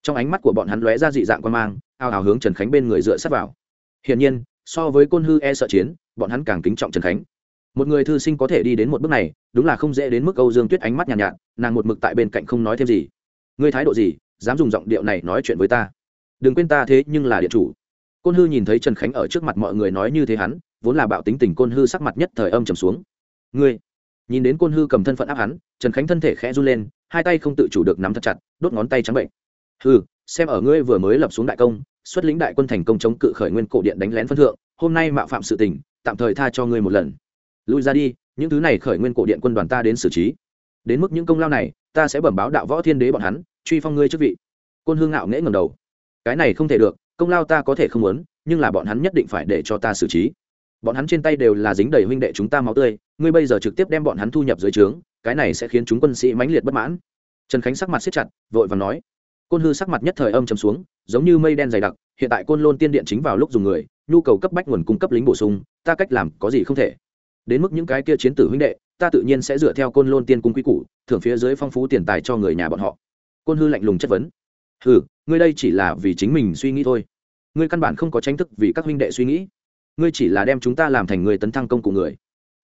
Speaker 1: Trong ánh mắt của bọn hắn lóe ra dị dạng quan mang ao ào hướng trần khánh bên người dựa sát vào. Hiển nhiên so với côn hư e sợ chiến bọn hắn càng kính trọng trần khánh. Một người thư sinh có thể đi đến một bước này đúng là không dễ đến mức âu dương tuyết ánh mắt nhàn nhạt, nhạt nàng một mực tại bên cạnh không nói thêm gì. Ngươi thái độ gì dám dùng giọng điệu này nói chuyện với ta? Đừng quên ta thế nhưng là điện chủ. Côn hư nhìn thấy trần khánh ở trước mặt mọi người nói như thế hắn vốn là bạo tính tình côn hư sắc mặt nhất thời âm trầm xuống. Ngươi, nhìn đến côn hư cầm thân phận áp hắn, trần khánh thân thể khẽ run lên, hai tay không tự chủ được nắm thật chặt, đốt ngón tay trắng bệnh. Hư xem ở ngươi vừa mới lập xuống đại công, xuất lĩnh đại quân thành công chống cự khởi nguyên cổ điện đánh lén phân thượng, hôm nay mạo phạm sự tình, tạm thời tha cho ngươi một lần. Lui ra đi, những thứ này khởi nguyên cổ điện quân đoàn ta đến xử trí. Đến mức những công lao này, ta sẽ bẩm báo đạo võ thiên đế bọn hắn, truy phong ngươi chức vị. Côn hương ngạo nghễ ngầm đầu. Cái này không thể được, công lao ta có thể không muốn, nhưng là bọn hắn nhất định phải để cho ta xử trí bọn hắn trên tay đều là dính đầy huynh đệ chúng ta máu tươi, ngươi bây giờ trực tiếp đem bọn hắn thu nhập dưới trướng, cái này sẽ khiến chúng quân sĩ mãnh liệt bất mãn. Trần khánh sắc mặt siết chặt, vội và nói. Côn hư sắc mặt nhất thời âm chầm xuống, giống như mây đen dày đặc, hiện tại côn lôn tiên điện chính vào lúc dùng người, nhu cầu cấp bách nguồn cung cấp lính bổ sung, ta cách làm có gì không thể. Đến mức những cái kia chiến tử huynh đệ, ta tự nhiên sẽ dựa theo côn lôn tiên cung quy củ, thưởng phía dưới phong phú tiền tài cho người nhà bọn họ. Côn hư lạnh lùng chất vấn. Ừ ngươi đây chỉ là vì chính mình suy nghĩ thôi. Ngươi căn bản không có tranh thức vì các huynh đệ suy nghĩ ngươi chỉ là đem chúng ta làm thành người tấn thăng công cụ người.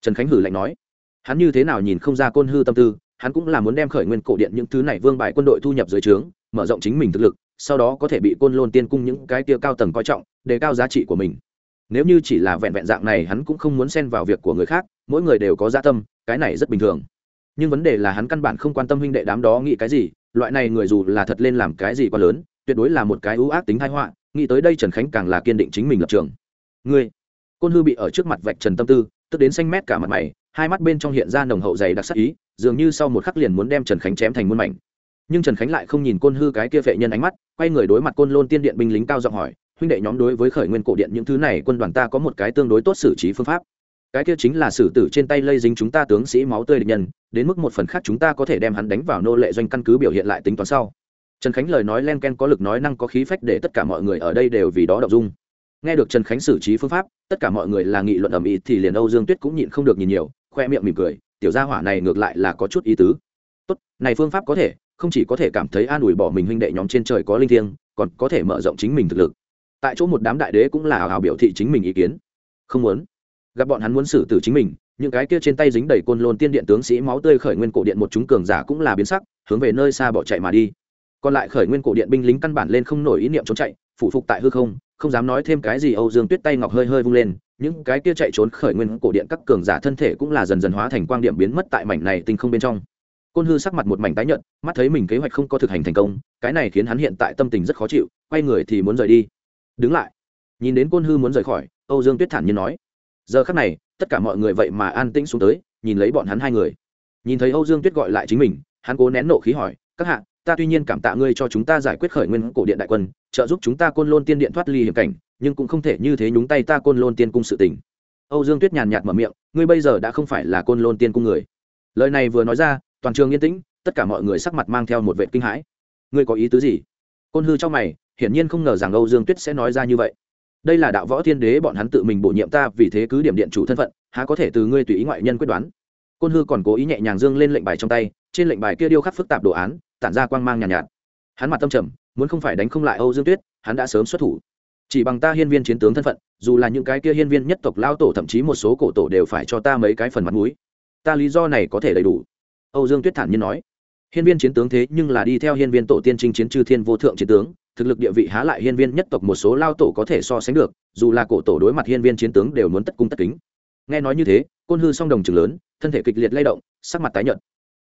Speaker 1: Trần khánh hử lạnh nói. Hắn như thế nào nhìn không ra côn hư tâm tư, hắn cũng là muốn đem khởi nguyên cổ điện những thứ này vương bại quân đội thu nhập dưới trướng, mở rộng chính mình thực lực, sau đó có thể bị côn lôn tiên cung những cái tia cao tầng coi trọng, đề cao giá trị của mình. Nếu như chỉ là vẹn vẹn dạng này, hắn cũng không muốn xen vào việc của người khác, mỗi người đều có gia tâm, cái này rất bình thường. Nhưng vấn đề là hắn căn bản không quan tâm huynh đệ đám đó nghĩ cái gì, loại này người dù là thật lên làm cái gì quá lớn, tuyệt đối là một cái ưu ác tính thái họa, nghĩ tới đây trần khánh càng là kiên định chính mình lập trường. Ngươi côn hư bị ở trước mặt vạch trần tâm tư, tức đến xanh mét cả mặt mày, hai mắt bên trong hiện ra nồng hậu dày đặc sắc ý, dường như sau một khắc liền muốn đem trần khánh chém thành muôn mảnh. Nhưng trần khánh lại không nhìn côn hư cái kia vệ nhân ánh mắt, quay người đối mặt côn lôn tiên điện binh lính cao giọng hỏi, huynh đệ nhóm đối với khởi nguyên cổ điện những thứ này, quân đoàn ta có một cái tương đối tốt xử trí phương pháp. Cái kia chính là xử tử trên tay lây dính chúng ta tướng sĩ máu tươi địch nhân, đến mức một phần khác chúng ta có thể đem hắn đánh vào nô lệ doanh căn cứ biểu hiện lại tính toán sau. Trần khánh lời nói len ken có lực nói năng có khí phách để tất cả mọi người ở đây đều vì đó đọc dung nghe được trần khánh xử trí phương pháp, tất cả mọi người là nghị luận ầm ĩ thì liền âu dương tuyết cũng nhịn không được nhìn nhiều, khoe miệng mỉm cười, tiểu gia hỏa này ngược lại là có chút ý tứ. Tốt, này phương pháp có thể, không chỉ có thể cảm thấy an ủi bỏ mình huynh đệ nhóm trên trời có linh thiêng, còn có thể mở rộng chính mình thực lực. Tại chỗ một đám đại đế cũng là hào hào biểu thị chính mình ý kiến. Không muốn. Gặp bọn hắn muốn xử tử chính mình, những cái kia trên tay dính đầy côn lôn tiên điện tướng sĩ máu tươi khởi nguyên cổ điện một chúng cường giả cũng là biến sắc, hướng về nơi xa bỏ chạy mà đi. Còn lại khởi nguyên cổ điện binh lính căn bản lên không nổi ý niệm trốn chạy phụ phục tại hư không không dám nói thêm cái gì, âu dương tuyết tay ngọc hơi hơi vung lên, những cái kia chạy trốn khởi nguyên cổ điện các cường giả thân thể cũng là dần dần hóa thành quang điểm biến mất tại mảnh này tinh không bên trong. Côn hư sắc mặt một mảnh tái nhợt, mắt thấy mình kế hoạch không có thực hành thành công, cái này khiến hắn hiện tại tâm tình rất khó chịu, quay người thì muốn rời đi. Đứng lại. Nhìn đến côn hư muốn rời khỏi, âu dương tuyết thản nhiên nói. Giờ khắc này, tất cả mọi người vậy mà an tĩnh xuống tới, nhìn lấy bọn hắn hai người. Nhìn thấy âu dương tuyết gọi lại chính mình, hắn cố nén nộ khí hỏi, các hạ ta tuy nhiên cảm tạ ngươi cho chúng ta giải quyết khởi nguyên cổ điện đại quân, trợ giúp chúng ta côn lôn tiên điện thoát ly hiểm cảnh, nhưng cũng không thể như thế nhúng tay ta côn lôn tiên cung sự tình. Âu dương tuyết nhàn nhạt mở miệng, ngươi bây giờ đã không phải là côn lôn tiên cung người. Lời này vừa nói ra, toàn trường yên tĩnh, tất cả mọi người sắc mặt mang theo một vệ kinh hãi. Ngươi có ý tứ gì? Côn hư trong mày, hiển nhiên không ngờ rằng âu dương tuyết sẽ nói ra như vậy. Đây là đạo võ thiên đế bọn hắn tự mình bổ nhiệm ta vì thế cứ điểm điện chủ thân phận, há có thể từ ngươi tùy ý ngoại nhân quyết đoán? Côn hư còn cố ý nhẹ nhàng dương lên lệnh bài trong tay, trên lệnh bài kia điêu khắc phức tạp đồ án tản ra quang mang nhàn nhạt, nhạt. Hắn mặt tâm trầm muốn không phải đánh không lại âu dương tuyết hắn đã sớm xuất thủ. Chỉ bằng ta hiên viên chiến tướng thân phận dù là những cái kia hiên viên nhất tộc lao tổ thậm chí một số cổ tổ đều phải cho ta mấy cái phần mặt mũi. Ta lý do này có thể đầy đủ. Âu dương tuyết thản nhiên nói. Hiên viên chiến tướng thế nhưng là đi theo hiên viên tổ tiên chinh chiến chư thiên vô thượng chiến tướng thực lực địa vị há lại hiên viên nhất tộc một số lao tổ có thể so sánh được dù là cổ tổ đối mặt hiên viên chiến tướng đều muốn tất cung tất kính. Nghe nói như thế côn hư song đồng chừng lớn thân thể kịch liệt lay động sắc mặt tái nhợt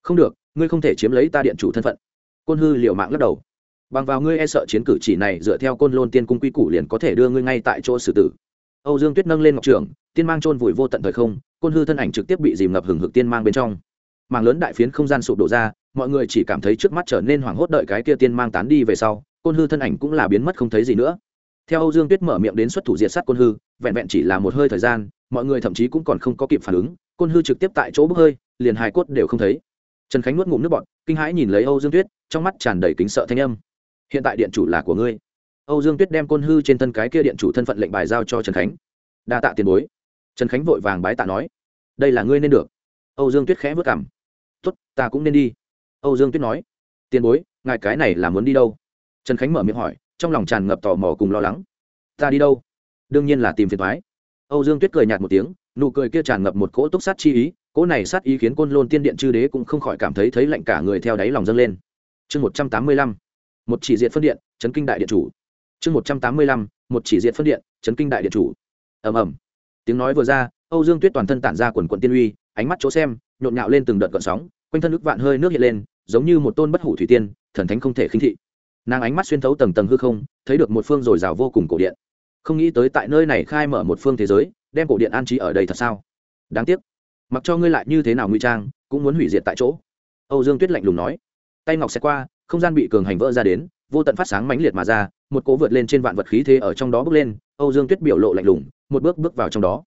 Speaker 1: không được, ngươi không thể chiếm lấy ta điện chủ thân phận. Côn hư liệu mạng lắc đầu. Bằng vào ngươi e sợ chiến cử chỉ này, dựa theo côn lôn tiên cung quy củ liền có thể đưa ngươi ngay tại chỗ xử tử. Âu dương tuyết nâng lên ngọc trường, tiên mang trôn vùi vô tận thời không, côn hư thân ảnh trực tiếp bị dìm ngập hừng hực tiên mang bên trong. Màng lớn đại phiến không gian sụp đổ ra, mọi người chỉ cảm thấy trước mắt trở nên hoảng hốt đợi cái kia tiên mang tán đi về sau, côn hư thân ảnh cũng là biến mất không thấy gì nữa. Theo âu dương tuyết mở miệng đến xuất thủ diệt sát côn hư, vẹn vẹn chỉ là một hơi thời gian, mọi người thậm chí cũng còn không có kịp phản ứng, côn hư trực tiếp tại chỗ bốc hơi, liền hài cốt đều không thấy trần khánh nuốt ngụm nước bọt, kinh hãi nhìn lấy âu dương tuyết, trong mắt tràn đầy kính sợ thanh âm. Hiện tại điện chủ là của ngươi. Âu dương tuyết đem côn hư trên thân cái kia điện chủ thân phận lệnh bài giao cho trần khánh. Đa tạ tiền bối. Trần khánh vội vàng bái tạ nói. Đây là ngươi nên được. Âu dương tuyết khẽ vất cảm tốt, ta cũng nên đi. Âu dương tuyết nói. Tiền bối, ngài cái này là muốn đi đâu? Trần khánh mở miệng hỏi, trong lòng tràn ngập tò mò cùng lo lắng. Ta đi đâu? Đương nhiên là tìm phiền thoái âu dương tuyết cười nhạt một tiếng, nụ cười kia tràn ngập một cỗ túc sát chi ý cỗ này sát ý khiến côn lôn tiên điện chư đế cũng không khỏi cảm thấy thấy lạnh cả người theo đáy lòng dâng lên. Chương một trăm tám mươi lăm, một chỉ diện phân điện, chấn kinh đại điện chủ. Chương một trăm tám mươi lăm, một chỉ diện phân điện, chấn kinh đại điện chủ. Ầm ầm. Tiếng nói vừa ra, âu dương tuyết toàn thân tản ra quần quận tiên uy, ánh mắt chỗ xem, nhộn nhạo lên từng đợt gợn sóng, quanh thân nước vạn hơi nước hiện lên, giống như một tôn bất hủ thủy tiên, thần thánh không thể khinh thị. Nàng ánh mắt xuyên thấu tầng tầng hư không, thấy được một phương dồi dào vô cùng cổ điện. Không nghĩ tới tại nơi này khai mở một phương thế giới, đem cổ điện an trí ở đây thật sao? Đáng tiếc mặc cho ngươi lại như thế nào nguy trang, cũng muốn hủy diệt tại chỗ. Âu dương tuyết lạnh lùng nói. Tay ngọc sẽ qua, không gian bị cường hành vỡ ra đến, vô tận phát sáng mãnh liệt mà ra, một cố vượt lên trên vạn vật khí thế ở trong đó bước lên, âu dương tuyết biểu lộ lạnh lùng, một bước bước vào trong đó.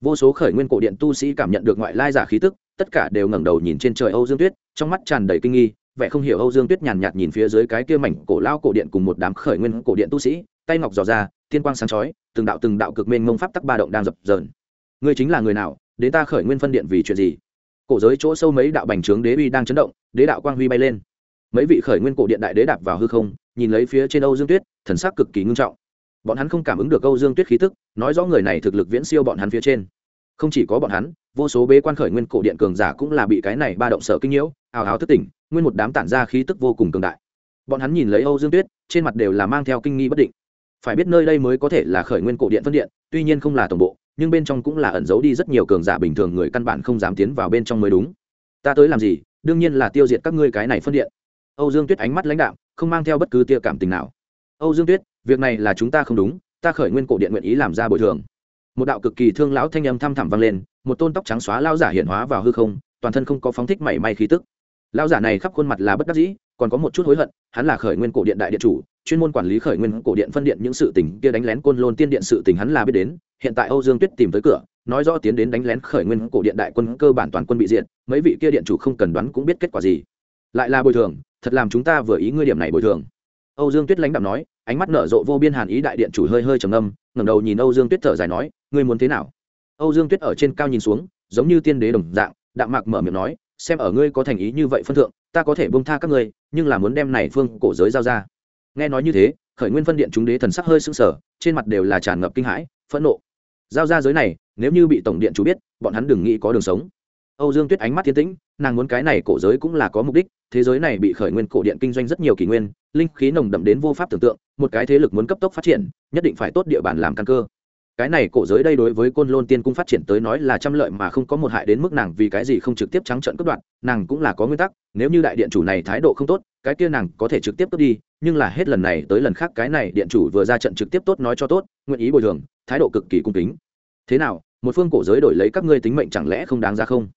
Speaker 1: Vô số khởi nguyên cổ điện tu sĩ cảm nhận được ngoại lai giả khí tức, tất cả đều ngẩng đầu nhìn trên trời âu dương tuyết, trong mắt tràn đầy kinh nghi, vẻ không hiểu âu dương tuyết nhàn nhạt nhìn phía dưới cái kia mảnh cổ lao cổ điện cùng một đám khởi nguyên cổ điện tu sĩ, tay ngọc dò ra, tiên quang sáng chói, từng đạo từng đạo cực mênh mông pháp tắc ba động đang dập dờn. Ngươi chính là người nào đến ta khởi nguyên phân điện vì chuyện gì? Cổ giới chỗ sâu mấy đạo bành trướng đế uy đang chấn động, đế đạo quang huy bay lên. Mấy vị khởi nguyên cổ điện đại đế đạp vào hư không, nhìn lấy phía trên âu dương tuyết, thần sắc cực kỳ ngưng trọng. Bọn hắn không cảm ứng được âu dương tuyết khí tức, nói rõ người này thực lực viễn siêu bọn hắn phía trên. Không chỉ có bọn hắn, vô số bế quan khởi nguyên cổ điện cường giả cũng là bị cái này ba động sở kinh nhiễu, ào ào thất tỉnh, nguyên một đám tản ra khí tức vô cùng cường đại. Bọn hắn nhìn lấy âu dương tuyết, trên mặt đều là mang theo kinh nghi bất định. Phải biết nơi đây mới có thể là khởi nguyên cổ điện phân điện, tuy nhiên không là tổng bộ nhưng bên trong cũng là ẩn giấu đi rất nhiều cường giả bình thường người căn bản không dám tiến vào bên trong mới đúng. Ta tới làm gì? Đương nhiên là tiêu diệt các ngươi cái này phân điện. Âu dương tuyết ánh mắt lãnh đạo không mang theo bất cứ tia cảm tình nào. Âu dương tuyết, việc này là chúng ta không đúng, ta khởi nguyên cổ điện nguyện ý làm ra bồi thường. Một đạo cực kỳ thương lão thanh âm thăm thẳm vang lên, một tôn tóc trắng xóa lao giả hiện hóa vào hư không, toàn thân không có phóng thích mảy may khí tức. Lao giả này khắp khuôn mặt là bất đắc dĩ, còn có một chút hối hận, hắn là khởi nguyên cổ điện đại điện chủ, chuyên môn quản lý khởi nguyên cổ điện phân điện những sự tình kia đánh lén côn lôn tiên điện sự tình hắn là biết đến hiện tại âu dương tuyết tìm tới cửa nói rõ tiến đến đánh lén khởi nguyên cổ điện đại quân cơ bản toàn quân bị diện mấy vị kia điện chủ không cần đoán cũng biết kết quả gì. Lại là bồi thường thật làm chúng ta vừa ý ngươi điểm này bồi thường. Âu dương tuyết lãnh đạm nói ánh mắt nở rộ vô biên hàn ý đại điện chủ hơi hơi trầm ngâm, ngẩng đầu nhìn âu dương tuyết thở dài nói ngươi muốn thế nào? Âu dương tuyết ở trên cao nhìn xuống giống như tiên đế đồng dạng đạm mạc mở miệng nói xem ở ngươi có thành ý như vậy phân thượng ta có thể buông tha các ngươi nhưng là muốn đem này phương cổ giới giao ra. Nghe nói như thế khởi nguyên phân điện chúng đế thần sắc hơi sững sờ, trên mặt đều là tràn ngập kinh hãi phẫn nộ giao ra giới này, nếu như bị tổng điện chủ biết, bọn hắn đừng nghĩ có đường sống. Âu dương tuyết ánh mắt thiên tĩnh, nàng muốn cái này cổ giới cũng là có mục đích, thế giới này bị khởi nguyên cổ điện kinh doanh rất nhiều kỷ nguyên, linh khí nồng đậm đến vô pháp tưởng tượng, một cái thế lực muốn cấp tốc phát triển, nhất định phải tốt địa bàn làm căn cơ. Cái này cổ giới đây đối với côn lôn tiên cung phát triển tới nói là trăm lợi mà không có một hại đến mức nàng vì cái gì không trực tiếp trắng trận cướp đoạt, nàng cũng là có nguyên tắc, nếu như đại điện chủ này thái độ không tốt, cái kia nàng có thể trực tiếp cướp đi, nhưng là hết lần này tới lần khác cái này điện chủ vừa ra trận trực tiếp tốt nói cho tốt, nguyện ý bồi thường thái độ cực kỳ cung kính. Thế nào, một phương cổ giới đổi lấy các ngươi tính mệnh chẳng lẽ không đáng ra không?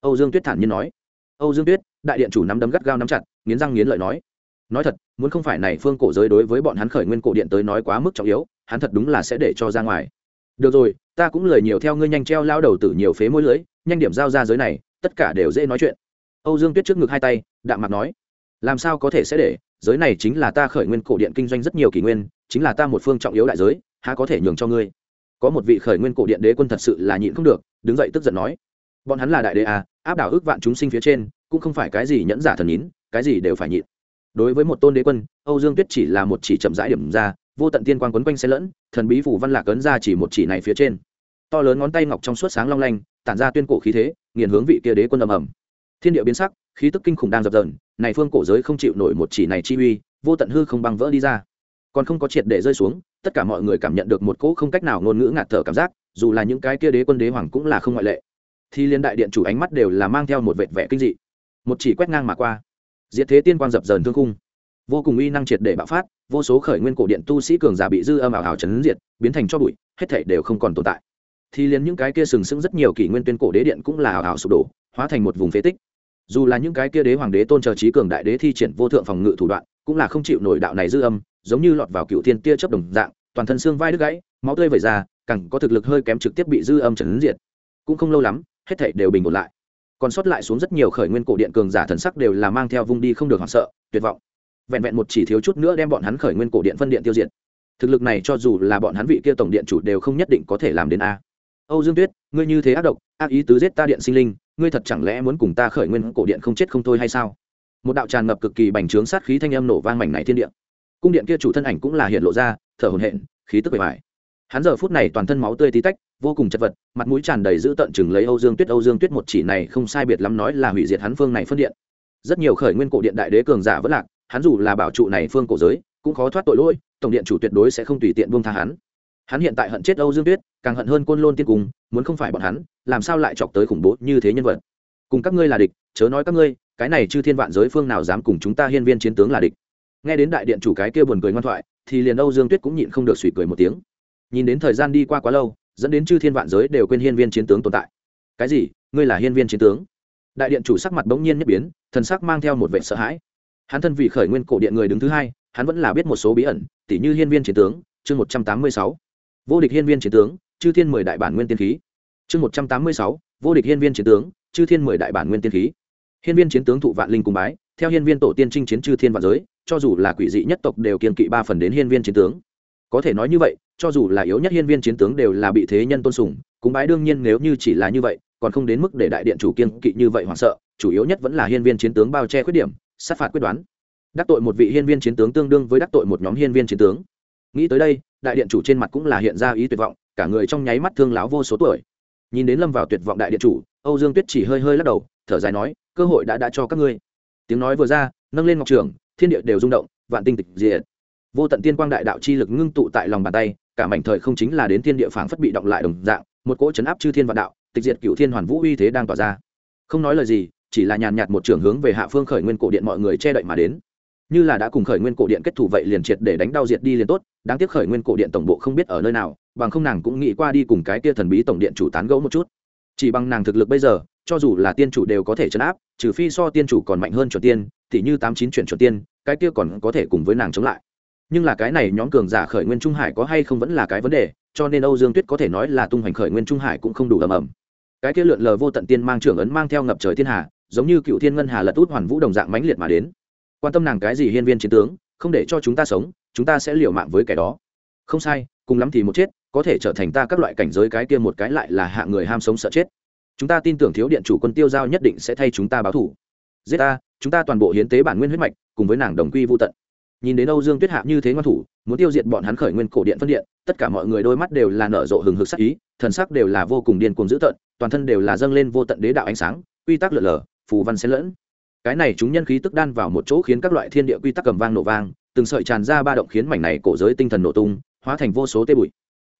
Speaker 1: Âu dương tuyết thản nhiên nói. Âu dương tuyết, đại điện chủ nắm đấm gắt gao nắm chặt, nghiến răng nghiến lợi nói. Nói thật, muốn không phải này phương cổ giới đối với bọn hắn khởi nguyên cổ điện tới nói quá mức trọng yếu, hắn thật đúng là sẽ để cho ra ngoài. Được rồi, ta cũng lời nhiều theo ngươi nhanh treo lao đầu tử nhiều phế môi lưới, nhanh điểm giao ra giới này, tất cả đều dễ nói chuyện. Âu dương tuyết trước ngực hai tay, đạm mặt nói. Làm sao có thể sẽ để, giới này chính là ta khởi nguyên cổ điện kinh doanh rất nhiều kỷ nguyên, chính là ta một phương trọng yếu đại giới há có thể nhường cho ngươi. Có một vị khởi nguyên cổ điện đế quân thật sự là nhịn không được, đứng dậy tức giận nói. Bọn hắn là đại đế à áp đảo ước vạn chúng sinh phía trên, cũng không phải cái gì nhẫn giả thần nhín cái gì đều phải nhịn. Đối với một tôn đế quân, âu dương tuyết chỉ là một chỉ chậm rãi điểm ra, vô tận tiên quan quấn quanh xe lẫn, thần bí phủ văn lạc ấn ra chỉ một chỉ này phía trên. To lớn ngón tay ngọc trong suốt sáng long lanh, tản ra tuyên cổ khí thế, nghiền hướng vị kia đế quân ầm ầm. Thiên địa biến sắc, khí tức kinh khủng đang dập dờn, này phương cổ giới không chịu nổi một chỉ này chi uy, vô tận hư không băng vỡ đi ra. Còn không có triệt để rơi xuống tất cả mọi người cảm nhận được một cỗ không cách nào ngôn ngữ ngạt thở cảm giác, dù là những cái kia đế quân đế hoàng cũng là không ngoại lệ. Thì liên đại điện chủ ánh mắt đều là mang theo một vệt vẻ kinh dị. Một chỉ quét ngang mà qua. Diệt thế tiên quang dập dờn thương khung. Vô cùng uy năng triệt để bạo phát, vô số khởi nguyên cổ điện tu sĩ cường giả bị dư âm ảo ảo chấn diệt, biến thành cho bụi, hết thảy đều không còn tồn tại. Thì liền những cái kia sừng sững rất nhiều kỷ nguyên tuyên cổ đế điện cũng là ảo ảo sụp đổ, hóa thành một vùng phế tích. Dù là những cái kia đế hoàng đế tôn chờ trí cường đại đế thi triển vô thượng phòng ngự thủ đoạn cũng là không chịu nổi đạo này dư âm, giống như lọt vào cựu thiên tia chớp đồng dạng, toàn thân xương vai đứt gãy, máu tươi vẩy ra, càng có thực lực hơi kém trực tiếp bị dư âm chấn diệt. Cũng không lâu lắm, hết thảy đều bình ổn lại. Còn sót lại xuống rất nhiều khởi nguyên cổ điện cường giả thần sắc đều là mang theo vung đi không được hoảng sợ, tuyệt vọng. Vẹn vẹn một chỉ thiếu chút nữa đem bọn hắn khởi nguyên cổ điện phân điện tiêu diệt. Thực lực này cho dù là bọn hắn vị kia tổng điện chủ đều không nhất định có thể làm đến a. Âu dương tuyết, ngươi như thế ác độc, ác ý tứ giết ta điện sinh linh, ngươi thật chẳng lẽ muốn cùng ta khởi nguyên cổ điện không chết không thôi hay sao? Một đạo tràn ngập cực kỳ bành trướng sát khí thanh âm nổ vang mảnh này thiên địa. Cung điện kia chủ thân ảnh cũng là hiện lộ ra, thở hổn hển, khí tức bề bài hắn giờ phút này toàn thân máu tươi tí tách, vô cùng chật vật, mặt mũi tràn đầy giữ tận chừng lấy âu dương tuyết. Âu dương tuyết một chỉ này không sai biệt lắm nói là hủy diệt hắn phương này phân điện. Rất nhiều khởi nguyên cổ điện đại đế cường giả vẫn lạc, hắn dù là bảo trụ này phương cổ giới, cũng khó thoát tội lỗi, tổng điện chủ tuyệt đối sẽ không tùy tiện buông tha hắn. Hắn hiện tại hận chết âu dương tuyết, càng hận hơn côn lôn tiên cung, muốn không phải bọn hắn, làm sao lại chọc tới khủng bố như thế nhân vật. Cùng các ngươi là địch, chớ nói các ngươi cái này chư thiên vạn giới phương nào dám cùng chúng ta hiên viên chiến tướng là địch? Nghe đến đại điện chủ cái kia buồn cười ngoan thoại, thì liền âu dương tuyết cũng nhịn không được suy cười một tiếng. Nhìn đến thời gian đi qua quá lâu, dẫn đến chư thiên vạn giới đều quên hiên viên chiến tướng tồn tại. Cái gì? Ngươi là hiên viên chiến tướng? Đại điện chủ sắc mặt bỗng nhiên nhất biến, thần sắc mang theo một vệ sợ hãi. Hắn thân vị khởi nguyên cổ điện người đứng thứ hai, hắn vẫn là biết một số bí ẩn tỷ như hiên viên chiến tướng, chương một trăm tám mươi sáu. Vô địch hiên viên chiến tướng, chư thiên mười đại bản nguyên tiên khí. Chương một trăm tám mươi sáu, vô địch hiên viên chiến tướng, chư thiên mười đại bản nguyên tiên khí hiên viên chiến tướng thụ vạn linh cung bái, theo hiên viên tổ tiên chinh chiến chư thiên vạn giới, cho dù là quỷ dị nhất tộc đều kiên kỵ ba phần đến hiên viên chiến tướng. Có thể nói như vậy, cho dù là yếu nhất hiên viên chiến tướng đều là bị thế nhân tôn sùng cúng bái đương nhiên nếu như chỉ là như vậy, còn không đến mức để đại điện chủ kiên kỵ như vậy hoảng sợ, chủ yếu nhất vẫn là hiên viên chiến tướng bao che khuyết điểm, sát phạt quyết đoán. Đắc tội một vị hiên viên chiến tướng tương đương với đắc tội một nhóm hiên viên chiến tướng. Nghĩ tới đây, đại điện chủ trên mặt cũng là hiện ra ý tuyệt vọng, cả người trong nháy mắt thương láo vô số tuổi. Nhìn đến lâm vào tuyệt vọng đại điện chủ, âu dương tuyết chỉ hơi hơi lắc đầu, thở dài nói cơ hội đã đã cho các ngươi. Tiếng nói vừa ra, nâng lên ngọc trường, thiên địa đều rung động, vạn tinh tịch diệt. Vô tận tiên quang đại đạo chi lực ngưng tụ tại lòng bàn tay, cả mảnh thời không chính là đến thiên địa phảng phất bị động lại đồng dạng, một cỗ chấn áp chư thiên vạn đạo, tịch diệt cựu thiên hoàn vũ uy thế đang tỏa ra. Không nói lời gì, chỉ là nhàn nhạt một trường hướng về hạ phương khởi nguyên cổ điện mọi người che đậy mà đến. Như là đã cùng khởi nguyên cổ điện kết thủ vậy liền triệt để đánh đau diệt đi liền tốt, đáng tiếc khởi nguyên cổ điện tổng bộ không biết ở nơi nào, bằng không nàng cũng nghĩ qua đi cùng cái tia thần bí tổng điện chủ tán gẫu một chút. Chỉ bằng nàng thực lực bây giờ cho dù là tiên chủ đều có thể chấn áp, trừ phi so tiên chủ còn mạnh hơn chuẩn tiên, thì như tám chín chuyển chuẩn tiên, cái kia còn có thể cùng với nàng chống lại. Nhưng là cái này nhóm cường giả khởi nguyên trung hải có hay không vẫn là cái vấn đề, cho nên âu dương tuyết có thể nói là tung hoành khởi nguyên trung hải cũng không đủ ầm ầm. Cái kia lượn lờ vô tận tiên mang trưởng ấn mang theo ngập trời thiên hà, giống như cựu thiên ngân hà lật út hoàn vũ đồng dạng mãnh liệt mà đến. Quan tâm nàng cái gì hiên viên chiến tướng, không để cho chúng ta sống, chúng ta sẽ liều mạng với kẻ đó. Không sai, cùng lắm thì một chết, có thể trở thành ta các loại cảnh giới cái kia một cái lại là hạ người ham sống sợ chết chúng ta tin tưởng thiếu điện chủ quân tiêu giao nhất định sẽ thay chúng ta báo thủ. Giết ta, chúng ta toàn bộ hiến tế bản nguyên huyết mạch, cùng với nàng đồng quy vô tận. Nhìn đến âu dương tuyết hạ như thế ngoan thủ, muốn tiêu diệt bọn hắn khởi nguyên cổ điện phân điện, tất cả mọi người đôi mắt đều là nở rộ hừng hực sắc ý, thần sắc đều là vô cùng điên cuồng dữ tợn, toàn thân đều là dâng lên vô tận đế đạo ánh sáng, quy tắc lượn lờ, phù văn xen lẫn. Cái này chúng nhân khí tức đan vào một chỗ khiến các loại thiên địa quy tắc cầm vang nổ vang, từng sợi tràn ra ba động khiến mảnh này cổ giới tinh thần nổ tung, hóa thành vô số tê bụi.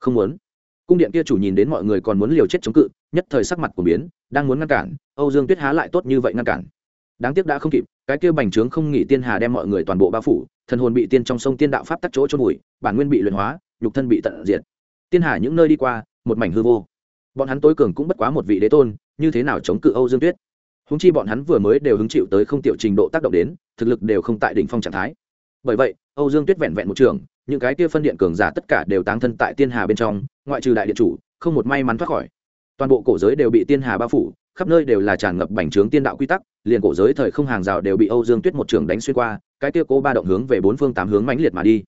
Speaker 1: Không muốn cung điện kia chủ nhìn đến mọi người còn muốn liều chết chống cự, nhất thời sắc mặt của biến, đang muốn ngăn cản, âu dương tuyết há lại tốt như vậy ngăn cản. Đáng tiếc đã không kịp, cái kia bành trướng không nghỉ tiên hà đem mọi người toàn bộ bao phủ, thần hồn bị tiên trong sông tiên đạo pháp tắc chỗ trôn bụi bản nguyên bị luyện hóa, nhục thân bị tận diệt. Tiên hà những nơi đi qua, một mảnh hư vô. Bọn hắn tối cường cũng bất quá một vị đế tôn, như thế nào chống cự âu dương tuyết? Húng chi bọn hắn vừa mới đều hứng chịu tới không tiểu trình độ tác động đến, thực lực đều không tại đỉnh phong trạng thái. Bởi vậy, âu dương tuyết vẹn vẹn một trường những cái kia phân điện cường giả tất cả đều táng thân tại tiên hà bên trong, ngoại trừ đại điện chủ, không một may mắn thoát khỏi. Toàn bộ cổ giới đều bị tiên hà bao phủ, khắp nơi đều là tràn ngập bành trướng tiên đạo quy tắc, liền cổ giới thời không hàng rào đều bị âu dương tuyết một trường đánh xuyên qua, cái kia cố ba động hướng về bốn phương tám hướng mãnh liệt mà đi.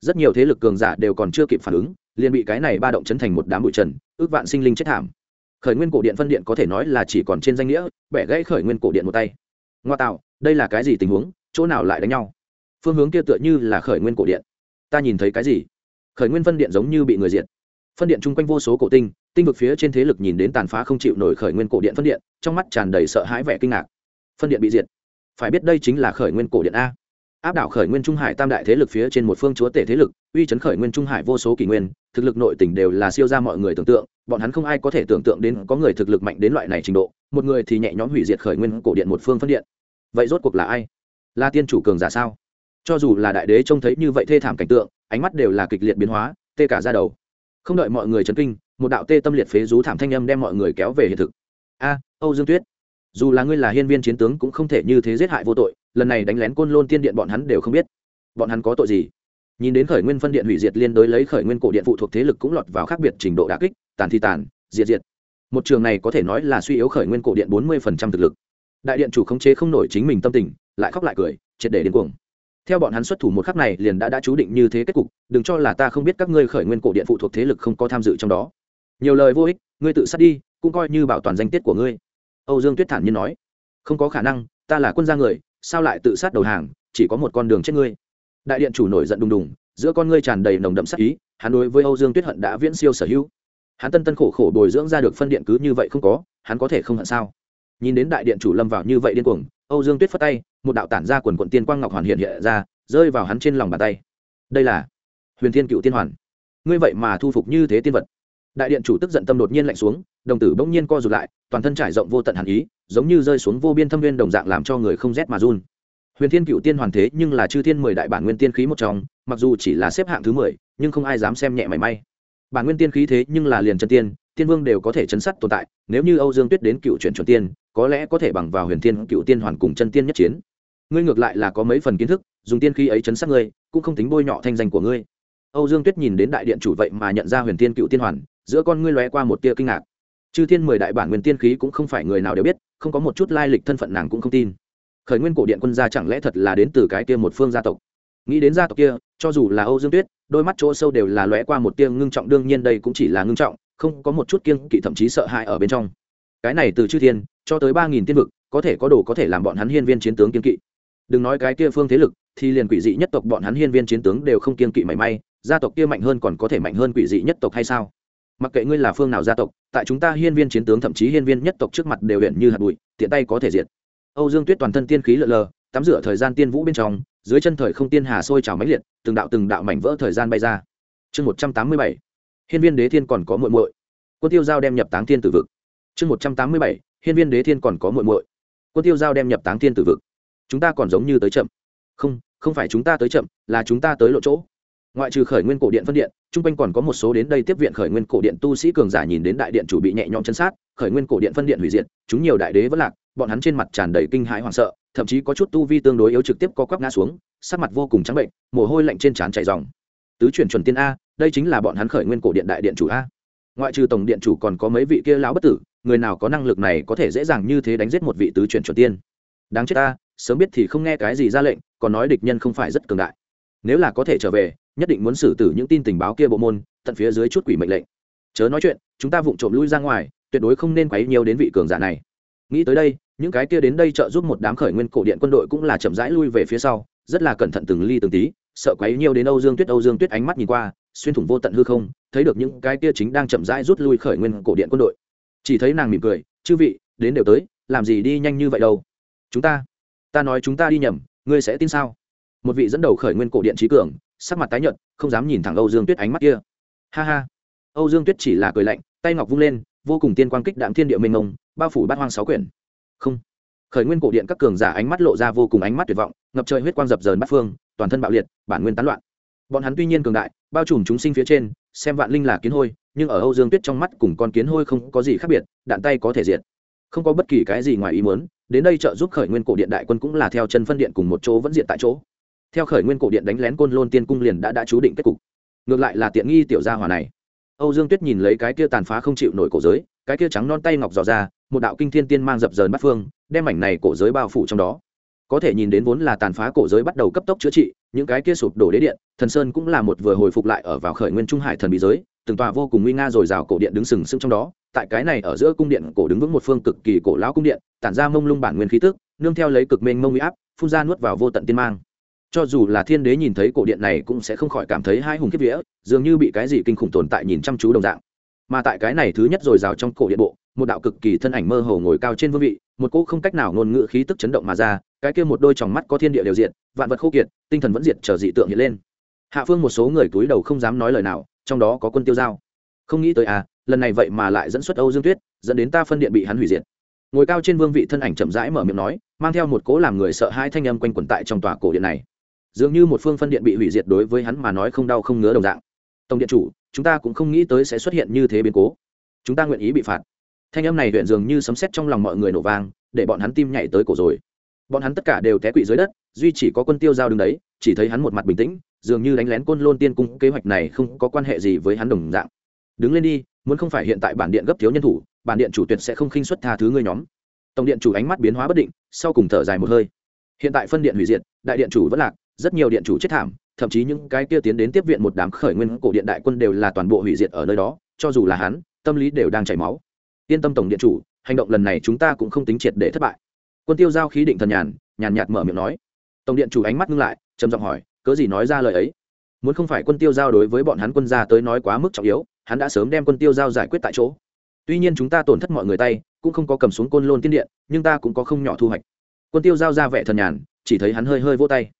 Speaker 1: Rất nhiều thế lực cường giả đều còn chưa kịp phản ứng, liền bị cái này ba động chấn thành một đám bụi trần, ước vạn sinh linh chết thảm. Khởi nguyên cổ điện phân điện có thể nói là chỉ còn trên danh nghĩa, bẻ gãy khởi nguyên cổ điện một tay. Ngoa tạo, đây là cái gì tình huống? Chỗ nào lại đánh nhau? Phương hướng kia tựa như là khởi nguyên cổ điện ta nhìn thấy cái gì? Khởi nguyên phân điện giống như bị người diệt. Phân điện chung quanh vô số cổ tinh tinh vực phía trên thế lực nhìn đến tàn phá không chịu nổi khởi nguyên cổ điện phân điện, trong mắt tràn đầy sợ hãi vẻ kinh ngạc. Phân điện bị diệt. Phải biết đây chính là khởi nguyên cổ điện a. Áp đảo khởi nguyên trung hải tam đại thế lực phía trên một phương chúa tể thế lực, uy chấn khởi nguyên trung hải vô số kỷ nguyên, thực lực nội tỉnh đều là siêu ra mọi người tưởng tượng, bọn hắn không ai có thể tưởng tượng đến có người thực lực mạnh đến loại này trình độ, một người thì nhẹ nhõm hủy diệt khởi nguyên cổ điện một phương phân điện. Vậy rốt cuộc là ai? Là tiên chủ cường giả sao? Cho dù là đại đế trông thấy như vậy thê thảm cảnh tượng, ánh mắt đều là kịch liệt biến hóa, tê cả ra đầu. Không đợi mọi người chấn kinh, một đạo tê tâm liệt phế rú thảm thanh âm đem mọi người kéo về hiện thực. A, âu dương tuyết, dù là ngươi là hiên viên chiến tướng cũng không thể như thế giết hại vô tội, lần này đánh lén côn lôn tiên điện bọn hắn đều không biết. Bọn hắn có tội gì? Nhìn đến khởi nguyên phân điện hủy diệt liên đối lấy khởi nguyên cổ điện phụ thuộc thế lực cũng lọt vào khác biệt trình độ đà kích, tàn thi tàn, diệt diệt. Một trường này có thể nói là suy yếu khởi nguyên cổ điện bốn mươi thực lực. Đại điện chủ khống chế không nổi chính mình tâm tình, lại khóc lại cười, triệt để đến cuồng theo bọn hắn xuất thủ một khắc này liền đã đã chú định như thế kết cục, đừng cho là ta không biết các ngươi khởi nguyên cổ điện phụ thuộc thế lực không có tham dự trong đó. Nhiều lời vô ích, ngươi tự sát đi, cũng coi như bảo toàn danh tiết của ngươi. Âu dương tuyết thản nhiên nói. Không có khả năng, ta là quân gia người, sao lại tự sát đầu hàng, chỉ có một con đường chết ngươi. Đại điện chủ nổi giận đùng đùng, giữa con ngươi tràn đầy nồng đậm sát ý, hắn đối với âu dương tuyết hận đã viễn siêu sở hữu. Hắn tân tân khổ khổ bồi dưỡng ra được phân điện cứ như vậy không có, hắn có thể không hận sao? Nhìn đến đại điện chủ lâm vào như vậy điên cuồng, âu dương tuyết phất tay, một đạo tản ra quần quận tiên quang ngọc hoàn hiện hiện ra, rơi vào hắn trên lòng bàn tay. Đây là huyền thiên cựu tiên hoàn. Ngươi vậy mà thu phục như thế tiên vật. Đại điện chủ tức giận tâm đột nhiên lạnh xuống, đồng tử bỗng nhiên co rụt lại, toàn thân trải rộng vô tận hàn ý, giống như rơi xuống vô biên thâm viên đồng dạng làm cho người không rét mà run. Huyền thiên cựu tiên hoàn thế nhưng là chư thiên mười đại bản nguyên tiên khí một trong, mặc dù chỉ là xếp hạng thứ mười, nhưng không ai dám xem nhẹ mảy may. Bản nguyên tiên khí thế nhưng là liền chân tiên tiên vương đều có thể chấn sát tồn tại, nếu như âu dương tuyết đến cựu chuyển chuẩn tiên có lẽ có thể bằng vào huyền thiên cựu tiên hoàn cùng chân tiên nhất chiến. Ngươi ngược lại là có mấy phần kiến thức, dùng tiên khí ấy chấn sát ngươi, cũng không tính bôi nhọ thanh danh của ngươi. Âu dương tuyết nhìn đến đại điện chủ vậy mà nhận ra huyền thiên cựu tiên hoàn, giữa con ngươi lóe qua một tia kinh ngạc. Chư thiên mười đại bản nguyên tiên khí cũng không phải người nào đều biết, không có một chút lai lịch thân phận nàng cũng không tin. Khởi nguyên cổ điện quân gia chẳng lẽ thật là đến từ cái kia một phương gia tộc? Nghĩ đến gia tộc kia, cho dù là âu dương tuyết, đôi mắt chỗ sâu đều là lóe qua một tia ngưng trọng, đương nhiên đây cũng chỉ là ngưng trọng, không có một chút kiêng kỵ, thậm chí sợ hãi ở bên trong cái này từ chư thiên cho tới ba nghìn tiên vực, có thể có đồ có thể làm bọn hắn hiên viên chiến tướng kiên kỵ. Đừng nói cái kia phương thế lực, thì liền quỷ dị nhất tộc bọn hắn hiên viên chiến tướng đều không kiên kỵ mảy may, gia tộc kia mạnh hơn còn có thể mạnh hơn quỷ dị nhất tộc hay sao? Mặc kệ ngươi là phương nào gia tộc, tại chúng ta hiên viên chiến tướng thậm chí hiên viên nhất tộc trước mặt đều hiện như hạt bụi, tiện tay có thể diệt. Âu dương tuyết toàn thân tiên khí lợ lờ, tắm rửa thời gian tiên vũ bên trong, dưới chân thời không tiên hà sôi trào máy liệt, từng đạo từng đạo mảnh vỡ thời gian bay ra. Chương một trăm tám mươi bảy, hiên viên đế thiên còn có muội muội. Quân tiêu giao đem nhập táng thiên tử vực chương một trăm tám mươi bảy, hiên viên đế thiên còn có muội muội. Quân tiêu giao đem nhập táng thiên tử vực. Chúng ta còn giống như tới chậm. Không không phải chúng ta tới chậm, là chúng ta tới lộ chỗ. Ngoại trừ khởi nguyên cổ điện phân điện chung quanh còn có một số đến đây tiếp viện khởi nguyên cổ điện tu sĩ cường giả nhìn đến đại điện chủ bị nhẹ nhõm chân sát, khởi nguyên cổ điện phân điện hủy diệt, chúng nhiều đại đế vẫn lạc, bọn hắn trên mặt tràn đầy kinh hãi hoảng sợ, thậm chí có chút tu vi tương đối yếu trực tiếp có quắp ngã xuống, sắc mặt vô cùng trắng bệnh, mồ hôi lạnh trên trán chảy dòng tứ chuyển chuẩn tiên a, đây chính là bọn hắn khởi nguyên cổ điện đại điện chủ a. Ngoại trừ tổng điện chủ còn có mấy vị kia lão bất tử người nào có năng lực này có thể dễ dàng như thế đánh giết một vị tứ chuyển chuẩn tiên. Đáng chết ta, sớm biết thì không nghe cái gì ra lệnh, còn nói địch nhân không phải rất cường đại. Nếu là có thể trở về, nhất định muốn xử tử những tin tình báo kia bộ môn, tận phía dưới chút quỷ mệnh lệnh. Chớ nói chuyện, chúng ta vụng trộm lui ra ngoài, tuyệt đối không nên quấy nhiều đến vị cường giả này. Nghĩ tới đây, những cái kia đến đây trợ giúp một đám khởi nguyên cổ điện quân đội cũng là chậm rãi lui về phía sau, rất là cẩn thận từng ly từng tí, sợ quấy nhiều đến âu dương tuyết, âu dương tuyết ánh mắt nhìn qua, xuyên thủng vô tận hư không, thấy được những cái kia chính đang chậm rãi rút lui khởi nguyên cổ điện quân đội chỉ thấy nàng mỉm cười, chư vị, đến đều tới, làm gì đi nhanh như vậy đâu? Chúng ta ta nói chúng ta đi nhầm, ngươi sẽ tin sao? Một vị dẫn đầu khởi nguyên cổ điện trí cường, sắc mặt tái nhợt, không dám nhìn thẳng âu dương tuyết ánh mắt kia. Ha ha. Âu dương tuyết chỉ là cười lạnh, tay ngọc vung lên, vô cùng tiên quang kích đạm thiên địa mênh mông, bao phủ bát hoang sáu quyển. Không. Khởi nguyên cổ điện các cường giả ánh mắt lộ ra vô cùng ánh mắt tuyệt vọng, ngập trời huyết quang dập dờn bát phương, toàn thân bạo liệt, bản nguyên tán loạn. Bọn hắn tuy nhiên cường đại, bao trùm chúng sinh phía trên xem vạn linh là kiến hôi, nhưng ở âu dương tuyết trong mắt cùng con kiến hôi không có gì khác biệt, đạn tay có thể diệt. Không có bất kỳ cái gì ngoài ý muốn, đến đây trợ giúp khởi nguyên cổ điện đại quân cũng là theo chân phân điện cùng một chỗ vẫn diện tại chỗ. Theo khởi nguyên cổ điện đánh lén côn lôn tiên cung liền đã đã chú định kết cục. Ngược lại là tiện nghi tiểu gia hòa này. Âu dương tuyết nhìn lấy cái kia tàn phá không chịu nổi cổ giới, cái kia trắng non tay ngọc dò ra, một đạo kinh thiên tiên mang dập dờn bắt phương, đem mảnh này cổ giới bao phủ trong đó. Có thể nhìn đến vốn là tàn phá cổ giới bắt đầu cấp tốc chữa trị những cái kia sụp đổ đế điện, thần sơn cũng là một vừa hồi phục lại ở vào khởi nguyên trung hải thần bí giới, từng tòa vô cùng nguy nga rồi rào cổ điện đứng sừng sững trong đó, tại cái này ở giữa cung điện cổ đứng vững một phương cực kỳ cổ lão cung điện, tản ra mông lung bản nguyên khí tức, nương theo lấy cực mênh mông uy áp, phun ra nuốt vào vô tận tiên mang. Cho dù là thiên đế nhìn thấy cổ điện này cũng sẽ không khỏi cảm thấy hai hùng kiếp vía, dường như bị cái gì kinh khủng tồn tại nhìn chăm chú đồng dạng. Mà tại cái này thứ nhất rồi rào trong cổ điện bộ một đạo cực kỳ thân ảnh mơ hồ ngồi cao trên vương vị, một cỗ không cách nào ngôn ngữ khí tức chấn động mà ra, cái kia một đôi tròng mắt có thiên địa đều diện vạn vật khô kiệt, tinh thần vẫn diệt chờ dị tượng hiện lên. Hạ phương một số người túi đầu không dám nói lời nào, trong đó có quân tiêu giao. Không nghĩ tới à lần này vậy mà lại dẫn xuất âu dương tuyết, dẫn đến ta phân điện bị hắn hủy diệt. Ngồi cao trên vương vị thân ảnh chậm rãi mở miệng nói, mang theo một cỗ làm người sợ hai thanh âm quanh quẩn tại trong tòa cổ điện này. Dường như một phương phân điện bị hủy diệt đối với hắn mà nói không đau không ngứa đồng dạng. Tổng điện chủ, chúng ta cũng không nghĩ tới sẽ xuất hiện như thế biến cố. Chúng ta nguyện ý bị phạt thanh âm này huyện dường như sấm sét trong lòng mọi người nổ vang, để bọn hắn tim nhảy tới cổ rồi. Bọn hắn tất cả đều té quỵ dưới đất, duy chỉ có quân tiêu giao đứng đấy, chỉ thấy hắn một mặt bình tĩnh, dường như đánh lén côn lôn tiên cung, kế hoạch này không có quan hệ gì với hắn đồng dạng. Đứng lên đi, muốn không phải hiện tại bản điện gấp thiếu nhân thủ, bản điện chủ tuyệt sẽ không khinh xuất tha thứ ngươi nhóm. Tổng điện chủ ánh mắt biến hóa bất định, sau cùng thở dài một hơi. Hiện tại phân điện hủy diệt, đại điện chủ vẫn lạc, rất nhiều điện chủ chết thảm, thậm chí những cái kia tiến đến tiếp viện một đám khởi nguyên cổ điện đại quân đều là toàn bộ hủy diệt ở nơi đó, cho dù là hắn, tâm lý đều đang chảy máu yên tâm tổng điện chủ, hành động lần này chúng ta cũng không tính triệt để thất bại. Quân tiêu giao khí định thần nhàn nhàn nhạt mở miệng nói. Tổng điện chủ ánh mắt ngưng lại, trầm giọng hỏi, cớ gì nói ra lời ấy? Muốn không phải quân tiêu giao đối với bọn hắn quân gia tới nói quá mức trọng yếu, hắn đã sớm đem quân tiêu giao giải quyết tại chỗ. Tuy nhiên chúng ta tổn thất mọi người tay, cũng không có cầm xuống côn lôn tiên điện, nhưng ta cũng có không nhỏ thu hoạch. Quân tiêu giao ra vẻ thần nhàn, chỉ thấy hắn hơi hơi vô tay.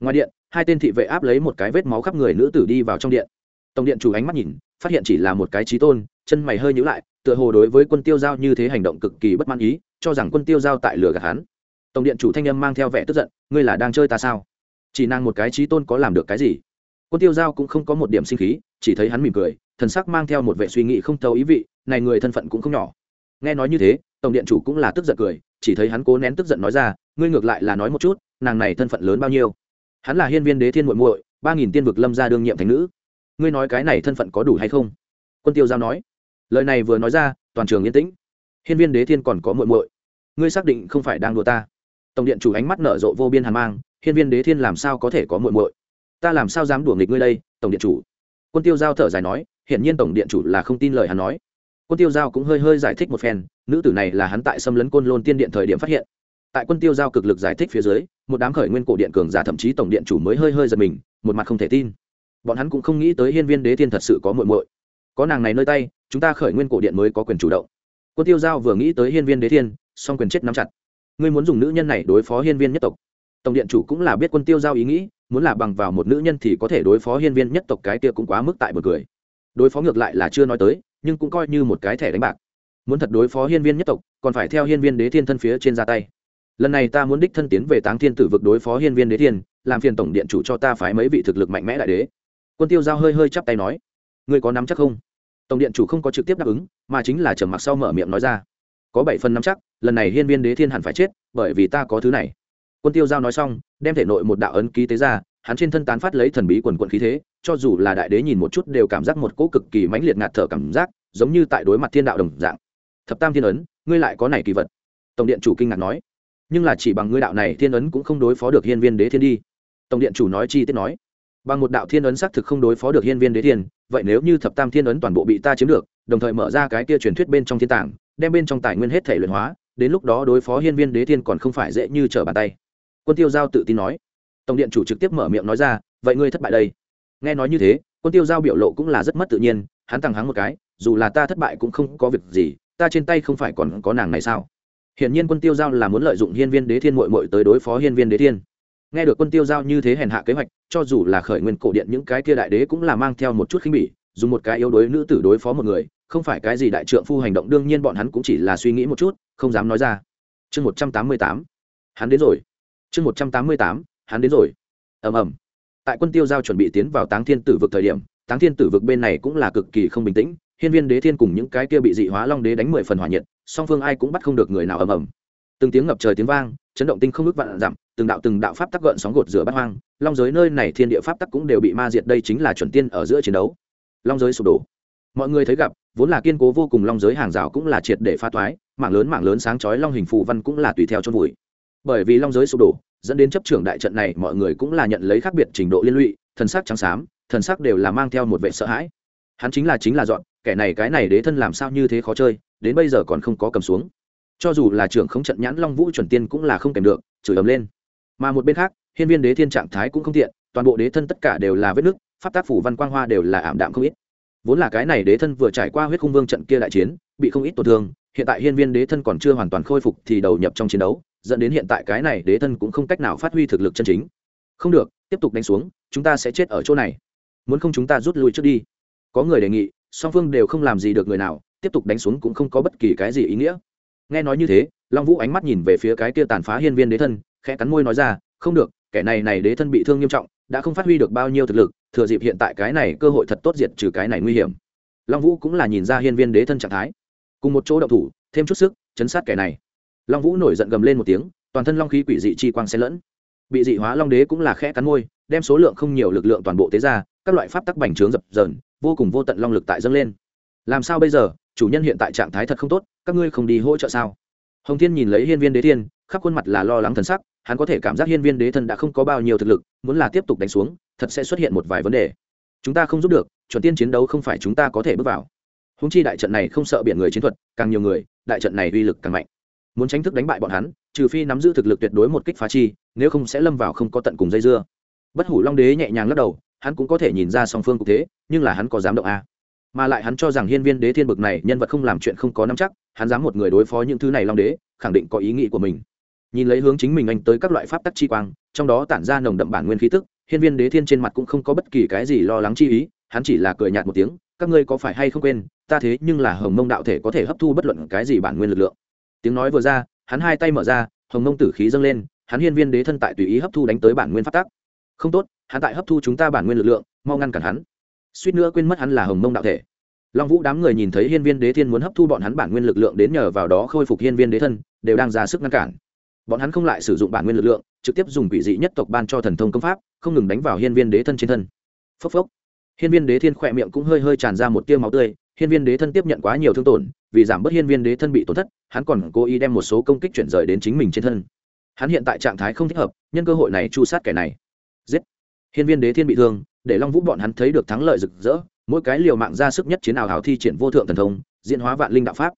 Speaker 1: Ngoài điện, hai tên thị vệ áp lấy một cái vết máu khắp người nữ tử đi vào trong điện. Tổng điện chủ ánh mắt nhìn, phát hiện chỉ là một cái trí tôn, chân mày hơi nhữ lại tựa hồ đối với quân tiêu giao như thế hành động cực kỳ bất mãn ý, cho rằng quân tiêu giao tại lửa gạt hắn. Tổng điện chủ thanh âm mang theo vẻ tức giận, ngươi là đang chơi ta sao? Chỉ nàng một cái trí tôn có làm được cái gì? Quân tiêu giao cũng không có một điểm sinh khí, chỉ thấy hắn mỉm cười, thần sắc mang theo một vẻ suy nghĩ không thấu ý vị, này người thân phận cũng không nhỏ. Nghe nói như thế, tổng điện chủ cũng là tức giận cười, chỉ thấy hắn cố nén tức giận nói ra, ngươi ngược lại là nói một chút, nàng này thân phận lớn bao nhiêu? Hắn là hiên viên đế thiên muội muội, ba nghìn tiên vực lâm gia đương nhiệm thành nữ. Ngươi nói cái này thân phận có đủ hay không? Quân tiêu giao nói lời này vừa nói ra, toàn trường yên tĩnh. Hiên viên đế thiên còn có muội muội. Ngươi xác định không phải đang đùa ta? Tổng điện chủ ánh mắt nở rộ vô biên hàn mang, hiên viên đế thiên làm sao có thể có muội muội? Ta làm sao dám đùa nghịch ngươi đây, tổng điện chủ? Quân tiêu giao thở dài nói, hiển nhiên tổng điện chủ là không tin lời hắn nói. Quân tiêu giao cũng hơi hơi giải thích một phen, nữ tử này là hắn tại xâm lấn côn lôn tiên điện thời điểm phát hiện. Tại quân tiêu giao cực lực giải thích phía dưới, một đám khởi nguyên cổ điện cường giả thậm chí tổng điện chủ mới hơi hơi giật mình, một mặt không thể tin. Bọn hắn cũng không nghĩ tới hiên viên đế thiên thật sự có muội muội có nàng này nơi tay, chúng ta khởi nguyên cổ điện mới có quyền chủ động. Quân tiêu giao vừa nghĩ tới hiên viên đế thiên, song quyền chết nắm chặt. Ngươi muốn dùng nữ nhân này đối phó hiên viên nhất tộc. Tổng điện chủ cũng là biết quân tiêu giao ý nghĩ, muốn là bằng vào một nữ nhân thì có thể đối phó hiên viên nhất tộc cái kia cũng quá mức tại một cười. Đối phó ngược lại là chưa nói tới, nhưng cũng coi như một cái thẻ đánh bạc. Muốn thật đối phó hiên viên nhất tộc, còn phải theo hiên viên đế thiên thân phía trên ra tay. Lần này ta muốn đích thân tiến về táng thiên tử vực đối phó hiên viên đế thiên, làm phiền tổng điện chủ cho ta phái mấy vị thực lực mạnh mẽ đại đế. Quân tiêu giao hơi hơi chắp tay nói, ngươi có nắm chắc không? Tổng điện chủ không có trực tiếp đáp ứng, mà chính là trầm mặc sau mở miệng nói ra. Có bảy phần nắm chắc, lần này hiên viên đế thiên hẳn phải chết, bởi vì ta có thứ này. Quân tiêu giao nói xong, đem thể nội một đạo ấn ký tế ra, hắn trên thân tán phát lấy thần bí quần quận khí thế, cho dù là đại đế nhìn một chút đều cảm giác một cỗ cực kỳ mãnh liệt ngạt thở cảm giác, giống như tại đối mặt thiên đạo đồng dạng. Thập tam thiên ấn, ngươi lại có này kỳ vật. Tổng điện chủ kinh ngạc nói. Nhưng là chỉ bằng ngươi đạo này thiên ấn cũng không đối phó được hiên viên đế thiên đi. Tổng điện chủ nói chi tiết nói bằng một đạo thiên ấn xác thực không đối phó được hiên viên đế thiên, vậy nếu như thập tam thiên ấn toàn bộ bị ta chiếm được, đồng thời mở ra cái kia truyền thuyết bên trong thiên tảng, đem bên trong tài nguyên hết thể luyện hóa, đến lúc đó đối phó hiên viên đế thiên còn không phải dễ như trở bàn tay. Quân tiêu giao tự tin nói. Tổng điện chủ trực tiếp mở miệng nói ra, vậy ngươi thất bại đây. Nghe nói như thế, quân tiêu giao biểu lộ cũng là rất mất tự nhiên, hắn thẳng hắn một cái, dù là ta thất bại cũng không có việc gì, ta trên tay không phải còn có nàng này sao? Hiển nhiên quân tiêu giao là muốn lợi dụng hiên viên đế thiên mội mội tới đối phó hiên viên đế thiên. Nghe được quân tiêu giao như thế hèn hạ kế hoạch cho dù là khởi nguyên cổ điện những cái kia đại đế cũng là mang theo một chút khinh bỉ, dùng một cái yếu đuối nữ tử đối phó một người, không phải cái gì đại trượng phu hành động, đương nhiên bọn hắn cũng chỉ là suy nghĩ một chút, không dám nói ra. Chương một trăm tám mươi tám. Hắn đến rồi. Chương một trăm tám mươi tám, hắn đến rồi. Ầm ầm. Tại quân tiêu giao chuẩn bị tiến vào táng thiên tử vực thời điểm, táng thiên tử vực bên này cũng là cực kỳ không bình tĩnh, hiên viên đế thiên cùng những cái kia bị dị hóa long đế đánh mười phần hỏa nhiệt, song phương ai cũng bắt không được người nào ầm ầm. Từng tiếng ngập trời tiếng vang, chấn động tinh không ước vạn dặm từng đạo từng đạo pháp tắc gợn sóng gột rửa bát hoang, long giới nơi này thiên địa pháp tắc cũng đều bị ma diệt, đây chính là chuẩn tiên ở giữa chiến đấu. Long giới sụp đổ. Mọi người thấy gặp, vốn là kiên cố vô cùng long giới hàng rào cũng là triệt để pha toái mảng lớn mảng lớn sáng chói long hình phù văn cũng là tùy theo chôn vùi. Bởi vì long giới sụp đổ, dẫn đến chấp trưởng đại trận này, mọi người cũng là nhận lấy khác biệt trình độ liên lụy, thần sắc trắng xám, thần sắc đều là mang theo một vẻ sợ hãi. Hắn chính là chính là dọn, kẻ này cái này đế thân làm sao như thế khó chơi, đến bây giờ còn không có cầm xuống. Cho dù là trưởng không trận nhãn long vũ chuẩn tiên cũng là không kèm được, chửi ầm lên mà một bên khác, hiên viên đế thiên trạng thái cũng không tiện, toàn bộ đế thân tất cả đều là vết nứt, pháp tác phủ văn quang hoa đều là ảm đạm không ít. Vốn là cái này đế thân vừa trải qua huyết khung vương trận kia đại chiến, bị không ít tổn thương, hiện tại hiên viên đế thân còn chưa hoàn toàn khôi phục thì đầu nhập trong chiến đấu, dẫn đến hiện tại cái này đế thân cũng không cách nào phát huy thực lực chân chính. Không được, tiếp tục đánh xuống, chúng ta sẽ chết ở chỗ này. Muốn không chúng ta rút lui trước đi. Có người đề nghị, song phương đều không làm gì được người nào, tiếp tục đánh xuống cũng không có bất kỳ cái gì ý nghĩa. Nghe nói như thế, long vũ ánh mắt nhìn về phía cái kia tàn phá hiên viên đế thân khẽ cắn môi nói ra, không được, kẻ này này đế thân bị thương nghiêm trọng, đã không phát huy được bao nhiêu thực lực, thừa dịp hiện tại cái này cơ hội thật tốt diệt trừ cái này nguy hiểm. Long vũ cũng là nhìn ra hiên viên đế thân trạng thái. Cùng một chỗ động thủ, thêm chút sức, chấn sát kẻ này. Long vũ nổi giận gầm lên một tiếng, toàn thân long khí quỷ dị chi quang xen lẫn. Bị dị hóa long đế cũng là khẽ cắn môi, đem số lượng không nhiều lực lượng toàn bộ tế ra, các loại pháp tắc bành trướng dập dờn, vô cùng vô tận long lực tại dâng lên. Làm sao bây giờ? Chủ nhân hiện tại trạng thái thật không tốt, các ngươi không đi hỗ trợ sao? Hồng thiên nhìn lấy hiên viên đế thiên khắp khuôn mặt là lo lắng thần sắc, hắn có thể cảm giác hiên viên đế thân đã không có bao nhiêu thực lực, muốn là tiếp tục đánh xuống, thật sẽ xuất hiện một vài vấn đề. Chúng ta không giúp được, chuẩn tiên chiến đấu không phải chúng ta có thể bước vào. Húng chi đại trận này không sợ biển người chiến thuật, càng nhiều người, đại trận này uy lực càng mạnh. Muốn tránh thức đánh bại bọn hắn, trừ phi nắm giữ thực lực tuyệt đối một kích phá chi, nếu không sẽ lâm vào không có tận cùng dây dưa. Bất hủ long đế nhẹ nhàng lắc đầu, hắn cũng có thể nhìn ra song phương cục thế, nhưng là hắn có dám động a. Mà lại hắn cho rằng hiên viên đế thiên bực này, nhân vật không làm chuyện không có nắm chắc, hắn dám một người đối phó những thứ này long đế, khẳng định có ý nghĩ của mình nhìn lấy hướng chính mình anh tới các loại pháp tắc chi quang, trong đó tản ra nồng đậm bản nguyên khí tức, hiên viên đế thiên trên mặt cũng không có bất kỳ cái gì lo lắng chi ý, hắn chỉ là cười nhạt một tiếng, các ngươi có phải hay không quên, ta thế nhưng là hồng mông đạo thể có thể hấp thu bất luận cái gì bản nguyên lực lượng. Tiếng nói vừa ra, hắn hai tay mở ra, hồng mông tử khí dâng lên, hắn hiên viên đế thân tại tùy ý hấp thu đánh tới bản nguyên pháp tắc. Không tốt, hắn tại hấp thu chúng ta bản nguyên lực lượng, mau ngăn cản hắn. Suýt nữa quên mất hắn là hồng mông đạo thể. Long vũ đám người nhìn thấy hiên viên đế thiên muốn hấp thu bọn hắn bản nguyên lực lượng đến nhờ vào đó khôi phục hiên viên đế thân, đều đang ra sức ngăn cản bọn hắn không lại sử dụng bản nguyên lực lượng, trực tiếp dùng quỷ dị nhất tộc ban cho thần thông công pháp, không ngừng đánh vào hiên viên đế thân trên thân. Phốc phốc. Hiên viên đế thiên khỏe miệng cũng hơi hơi tràn ra một tia máu tươi, hiên viên đế thân tiếp nhận quá nhiều thương tổn, vì giảm bớt hiên viên đế thân bị tổn thất, hắn còn cố ý đem một số công kích chuyển rời đến chính mình trên thân. Hắn hiện tại trạng thái không thích hợp, nhân cơ hội này chu sát kẻ này. Giết. Hiên viên đế thiên bị thương, để long vũ bọn hắn thấy được thắng lợi rực rỡ, mỗi cái liều mạng ra sức nhất chiến ảo hào thi triển vô thượng thần thông, diễn hóa vạn linh đạo pháp.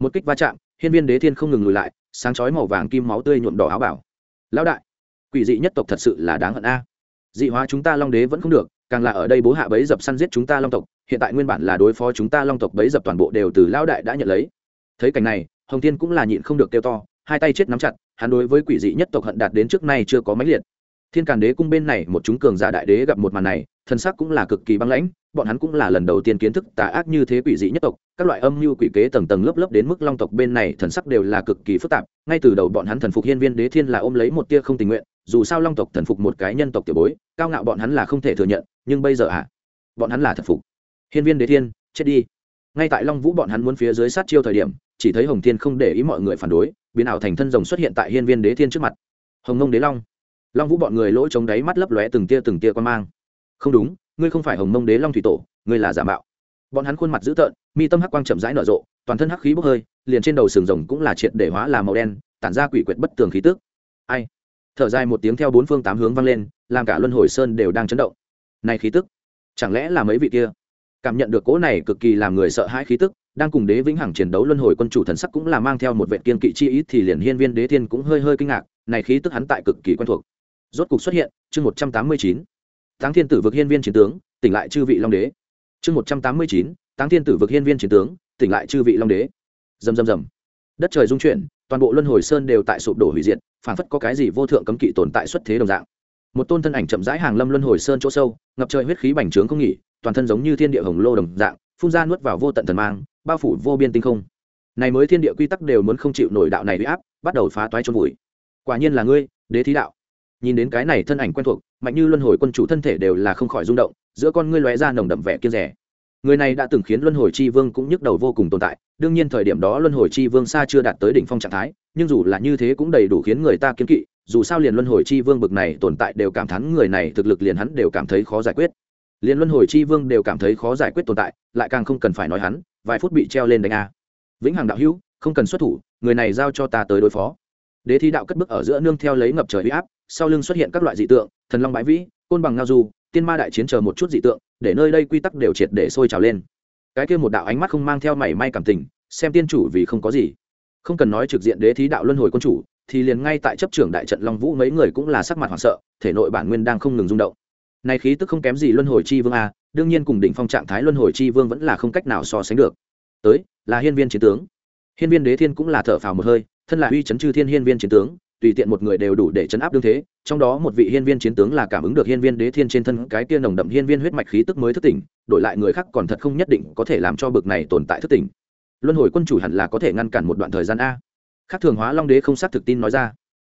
Speaker 1: Một kích va chạm hiên viên đế thiên không ngừng lùi lại, sáng chói màu vàng kim máu tươi nhuộm đỏ áo bảo. Lão đại, quỷ dị nhất tộc thật sự là đáng hận a. Dị hóa chúng ta long đế vẫn không được, càng là ở đây bố hạ bấy dập săn giết chúng ta long tộc, hiện tại nguyên bản là đối phó chúng ta long tộc bấy dập toàn bộ đều từ lão đại đã nhận lấy. Thấy cảnh này, hồng thiên cũng là nhịn không được kêu to, hai tay chết nắm chặt, hắn đối với quỷ dị nhất tộc hận đạt đến trước nay chưa có máy liệt thiên càn đế cung bên này một chúng cường giả đại đế gặp một màn này thân sắc cũng là cực kỳ băng lãnh bọn hắn cũng là lần đầu tiên kiến thức tà ác như thế quỷ dị nhất tộc các loại âm mưu quỷ kế tầng tầng lớp lớp đến mức long tộc bên này thần sắc đều là cực kỳ phức tạp ngay từ đầu bọn hắn thần phục hiên viên đế thiên là ôm lấy một tia không tình nguyện dù sao long tộc thần phục một cái nhân tộc tiểu bối cao ngạo bọn hắn là không thể thừa nhận nhưng bây giờ ạ à, bọn hắn là thần phục. Hiên viên đế thiên chết đi. Ngay tại long vũ bọn hắn muốn phía dưới sát chiêu thời điểm chỉ thấy hồng thiên không để ý mọi người phản đối biến ảo thành thân rồng xuất hiện tại hiên viên đế thiên trước mặt. Hồng nông đế long long vũ bọn người lỗ chống đáy mắt lấp lóe từng tia từng tia quan mang. Không đúng, ngươi không phải hồng mông đế long thủy tổ, ngươi là giả mạo. Bọn hắn khuôn mặt dữ tợn, mi tâm hắc quang chậm rãi nở rộ, toàn thân hắc khí bốc hơi, liền trên đầu sừng rồng cũng là triệt để hóa là màu đen, tản ra quỷ quyệt bất tường khí tức. Ai? Thở dài một tiếng theo bốn phương tám hướng vang lên, làm cả luân hồi sơn đều đang chấn động. Này khí tức, chẳng lẽ là mấy vị kia? Cảm nhận được cỗ này cực kỳ làm người sợ hãi khí tức, đang cùng đế vĩnh hằng chiến đấu luân hồi quân chủ thần sắc cũng là mang theo một vệ kiên kỵ chi ý thì liền hiên viên đế thiên cũng hơi hơi kinh ngạc, này khí tức hắn tại cực kỳ quen thuộc rốt cục xuất hiện, chương một trăm tám mươi chín. Táng thiên tử vực hiên viên chiến tướng, tỉnh lại chư vị long đế. Chương một trăm tám mươi chín, táng thiên tử vực hiên viên chiến tướng, tỉnh lại chư vị long đế. Dầm dầm dầm đất trời dung chuyển, toàn bộ luân hồi sơn đều tại sụp đổ hủy diệt phản phất có cái gì vô thượng cấm kỵ tồn tại xuất thế đồng dạng. Một tôn thân ảnh chậm rãi hàng lâm luân hồi sơn chỗ sâu, ngập trời huyết khí bành trướng không nghỉ, toàn thân giống như thiên địa hồng lô đồng dạng, phun ra nuốt vào vô tận thần mang, bao phủ vô biên tinh không. Này mới thiên địa quy tắc đều muốn không chịu nổi đạo này bị áp, bắt đầu phá toái trôn vùi. Quả nhiên là ngươi, đế thí đạo nhìn đến cái này thân ảnh quen thuộc, mạnh như luân hồi quân chủ thân thể đều là không khỏi rung động, giữa con ngươi lóe ra nồng đậm vẻ kiên rẻ. Người này đã từng khiến luân hồi chi vương cũng nhức đầu vô cùng tồn tại, đương nhiên thời điểm đó luân hồi chi vương xa chưa đạt tới đỉnh phong trạng thái, nhưng dù là như thế cũng đầy đủ khiến người ta kiến kỵ, dù sao liền luân hồi chi vương bực này tồn tại đều cảm thán người này thực lực liền hắn đều cảm thấy khó giải quyết. Liền luân hồi chi vương đều cảm thấy khó giải quyết tồn tại, lại càng không cần phải nói hắn, vài phút bị treo lên đánh a. Vĩnh hằng đạo hữu, không cần xuất thủ, người này giao cho ta tới đối phó. Đế thi đạo cất bước ở giữa nương theo lấy ngập trời huy áp sau lưng xuất hiện các loại dị tượng, thần long bãi vĩ, côn bằng ngao du, tiên ma đại chiến chờ một chút dị tượng, để nơi đây quy tắc đều triệt để sôi trào lên. Cái kia một đạo ánh mắt không mang theo mảy may cảm tình, xem tiên chủ vì không có gì. Không cần nói trực diện đế thí đạo luân hồi quân chủ, thì liền ngay tại chấp trưởng đại trận long vũ mấy người cũng là sắc mặt hoảng sợ, thể nội bản nguyên đang không ngừng rung động. Này khí tức không kém gì luân hồi chi vương a, đương nhiên cùng đỉnh phong trạng thái luân hồi chi vương vẫn là không cách nào so sánh được. Tới, là hiên viên chiến tướng. Hiên viên đế thiên cũng là thở phào một hơi, thân là uy chấn chư thiên hiên viên chiến tướng tùy tiện một người đều đủ để chấn áp đương thế trong đó một vị hiên viên chiến tướng là cảm ứng được hiên viên đế thiên trên thân cái kia nồng đậm hiên viên huyết mạch khí tức mới thức tỉnh đổi lại người khác còn thật không nhất định có thể làm cho bực này tồn tại thức tỉnh. Luân hồi quân chủ hẳn là có thể ngăn cản một đoạn thời gian a. Khác thường hóa long đế không xác thực tin nói ra.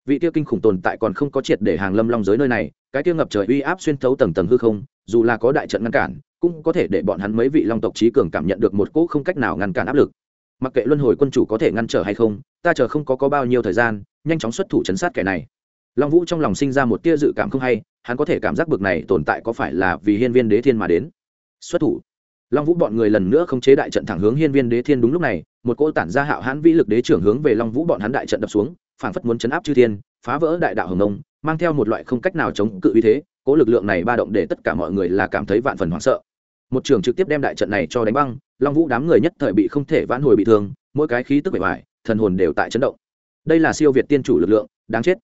Speaker 1: Vị kia kinh khủng tồn tại còn không có triệt để hàng lâm long giới nơi này cái kia ngập trời uy áp xuyên thấu tầng tầng hư không dù là có đại trận ngăn cản cũng có thể để bọn hắn mấy vị long tộc trí cường cảm nhận được một cỗ không cách nào ngăn cản áp lực. Mặc kệ luân hồi quân chủ có thể ngăn trở hay không ta chờ không có, có bao nhiêu thời gian nhanh chóng xuất thủ chấn sát kẻ này. Long vũ trong lòng sinh ra một tia dự cảm không hay hắn có thể cảm giác bực này tồn tại có phải là vì hiên viên đế thiên mà đến. Xuất thủ. Long vũ bọn người lần nữa không chế đại trận thẳng hướng hiên viên đế thiên đúng lúc này một cỗ tản ra hạo hãn vĩ lực đế trưởng hướng về long vũ bọn hắn đại trận đập xuống phảng phất muốn chấn áp chư thiên phá vỡ đại đạo hồng nông mang theo một loại không cách nào chống cự uy thế cỗ lực lượng này ba động để tất cả mọi người là cảm thấy vạn phần hoảng sợ. Một trường trực tiếp đem đại trận này cho đánh băng long vũ đám người nhất thời bị không thể vãn hồi bị thương mỗi cái khí tức bề bại, thần hồn đều tại chấn động đây là siêu việt tiên chủ lực lượng, đáng chết.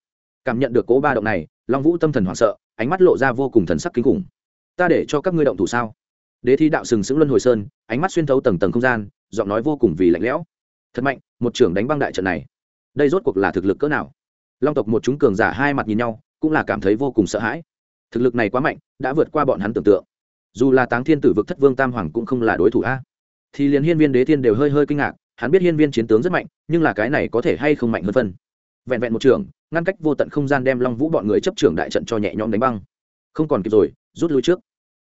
Speaker 1: Cảm nhận được cố ba động này, long vũ tâm thần hoảng sợ, ánh mắt lộ ra vô cùng thần sắc kinh khủng. Ta để cho các ngươi động thủ sao? Đế thi đạo sừng sững luân hồi sơn, ánh mắt xuyên thấu tầng tầng không gian, giọng nói vô cùng vì lạnh lẽo. Thật mạnh, một trưởng đánh băng đại trận này. Đây rốt cuộc là thực lực cỡ nào? Long tộc một chúng cường giả hai mặt nhìn nhau, cũng là cảm thấy vô cùng sợ hãi. Thực lực này quá mạnh, đã vượt qua bọn hắn tưởng tượng. Dù là táng thiên tử vực thất vương tam hoàng cũng không là đối thủ a. Thì liền hiên viên đế thiên đều hơi hơi kinh ngạc hắn biết hiên viên chiến tướng rất mạnh, nhưng là cái này có thể hay không mạnh hơn phân. Vẹn vẹn một trường, ngăn cách vô tận không gian đem long vũ bọn người chấp trưởng đại trận cho nhẹ nhõm đánh băng. Không còn kịp rồi, rút lui trước.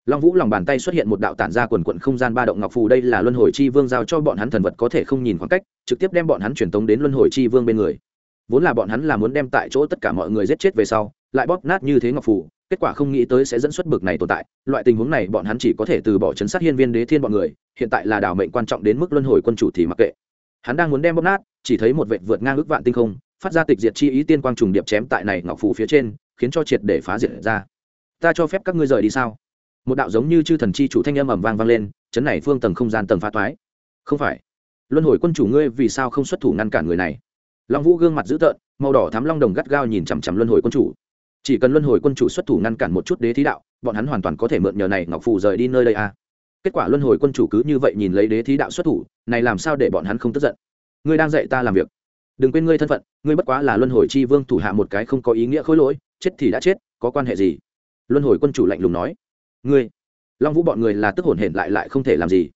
Speaker 1: Long vũ lòng bàn tay xuất hiện một đạo tản ra quần quận không gian ba động ngọc phù, đây là luân hồi chi vương giao cho bọn hắn thần vật có thể không nhìn khoảng cách, trực tiếp đem bọn hắn truyền tống đến luân hồi chi vương bên người. Vốn là bọn hắn là muốn đem tại chỗ tất cả mọi người giết chết về sau, lại bóp nát như thế ngọc phù kết quả không nghĩ tới sẽ dẫn xuất bực này tồn tại, loại tình huống này bọn hắn chỉ có thể từ bỏ chấn sát hiên viên đế thiên bọn người, hiện tại là đảo mệnh quan trọng đến mức luân hồi quân chủ thì mặc kệ. Hắn đang muốn đem bóp nát, chỉ thấy một vệ vượt ngang ước vạn tinh không, phát ra tịch diệt chi ý tiên quang trùng điệp chém tại này ngọc phù phía trên, khiến cho triệt để phá diệt ra. Ta cho phép các ngươi rời đi sao? Một đạo giống như chư thần chi chủ thanh âm ầm vang vang lên, chấn này phương tầng không gian tầng phá toái. Không phải. Luân hồi quân chủ ngươi vì sao không xuất thủ ngăn cản người này? Long vũ gương mặt dữ tợn, màu đỏ thắm long đồng gắt gao nhìn chằm chằm luân hồi quân chủ chỉ cần luân hồi quân chủ xuất thủ ngăn cản một chút đế thí đạo, bọn hắn hoàn toàn có thể mượn nhờ này ngọc phù rời đi nơi đây a à. kết quả luân hồi quân chủ cứ như vậy nhìn lấy đế thí đạo xuất thủ, này làm sao để bọn hắn không tức giận? Ngươi đang dạy ta làm việc. Đừng quên ngươi thân phận, ngươi bất quá là luân hồi chi vương thủ hạ một cái không có ý nghĩa khối lỗi, chết thì đã chết, có quan hệ gì? Luân hồi quân chủ lạnh lùng nói. Ngươi, long vũ bọn người là tức hồn hển lại lại không thể làm gì.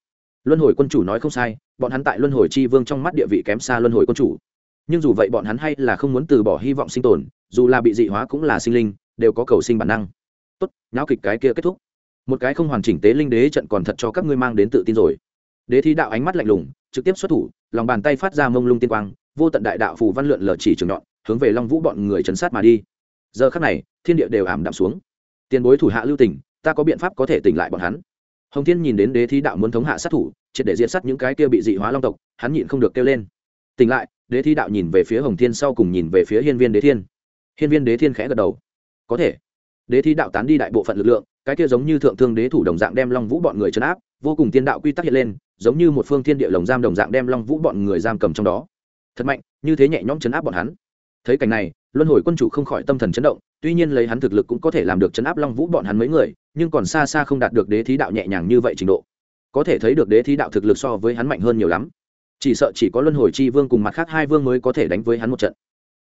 Speaker 1: Luân hồi quân chủ nói không sai, bọn hắn tại luân hồi chi vương trong mắt địa vị kém xa luân hồi quân chủ. Nhưng dù vậy bọn hắn hay là không muốn từ bỏ hy vọng sinh tồn dù là bị dị hóa cũng là sinh linh, đều có cầu sinh bản năng. Tốt, nháo kịch cái kia kết thúc. Một cái không hoàn chỉnh tế linh đế trận còn thật cho các ngươi mang đến tự tin rồi. Đế thi đạo ánh mắt lạnh lùng, trực tiếp xuất thủ, lòng bàn tay phát ra mông lung tiên quang, vô tận đại đạo phù văn lượn lờ chỉ trường nhọn, hướng về long vũ bọn người chấn sát mà đi. Giờ khắc này, thiên địa đều ảm đạm xuống. Tiền bối thủ hạ lưu tỉnh ta có biện pháp có thể tỉnh lại bọn hắn. Hồng thiên nhìn đến đế thi đạo muốn thống hạ sát thủ, triệt để diệt sát những cái kia bị dị hóa long tộc, hắn nhịn không được kêu lên. Tỉnh lại, đế thi đạo nhìn về phía hồng thiên sau cùng nhìn về phía hiên viên đế thiên hiên viên đế thiên khẽ gật đầu. Có thể. Đế thi đạo tán đi đại bộ phận lực lượng, cái kia giống như thượng thương đế thủ đồng dạng đem long vũ bọn người chấn áp, vô cùng tiên đạo quy tắc hiện lên, giống như một phương thiên địa lồng giam đồng dạng đem long vũ bọn người giam cầm trong đó. Thật mạnh, như thế nhẹ nhõm chấn áp bọn hắn. Thấy cảnh này, luân hồi quân chủ không khỏi tâm thần chấn động, tuy nhiên lấy hắn thực lực cũng có thể làm được chấn áp long vũ bọn hắn mấy người, nhưng còn xa xa không đạt được đế thí đạo nhẹ nhàng như vậy trình độ. Có thể thấy được đế thí đạo thực lực so với hắn mạnh hơn nhiều lắm. Chỉ sợ chỉ có luân hồi chi vương cùng mặt khác hai vương mới có thể đánh với hắn một trận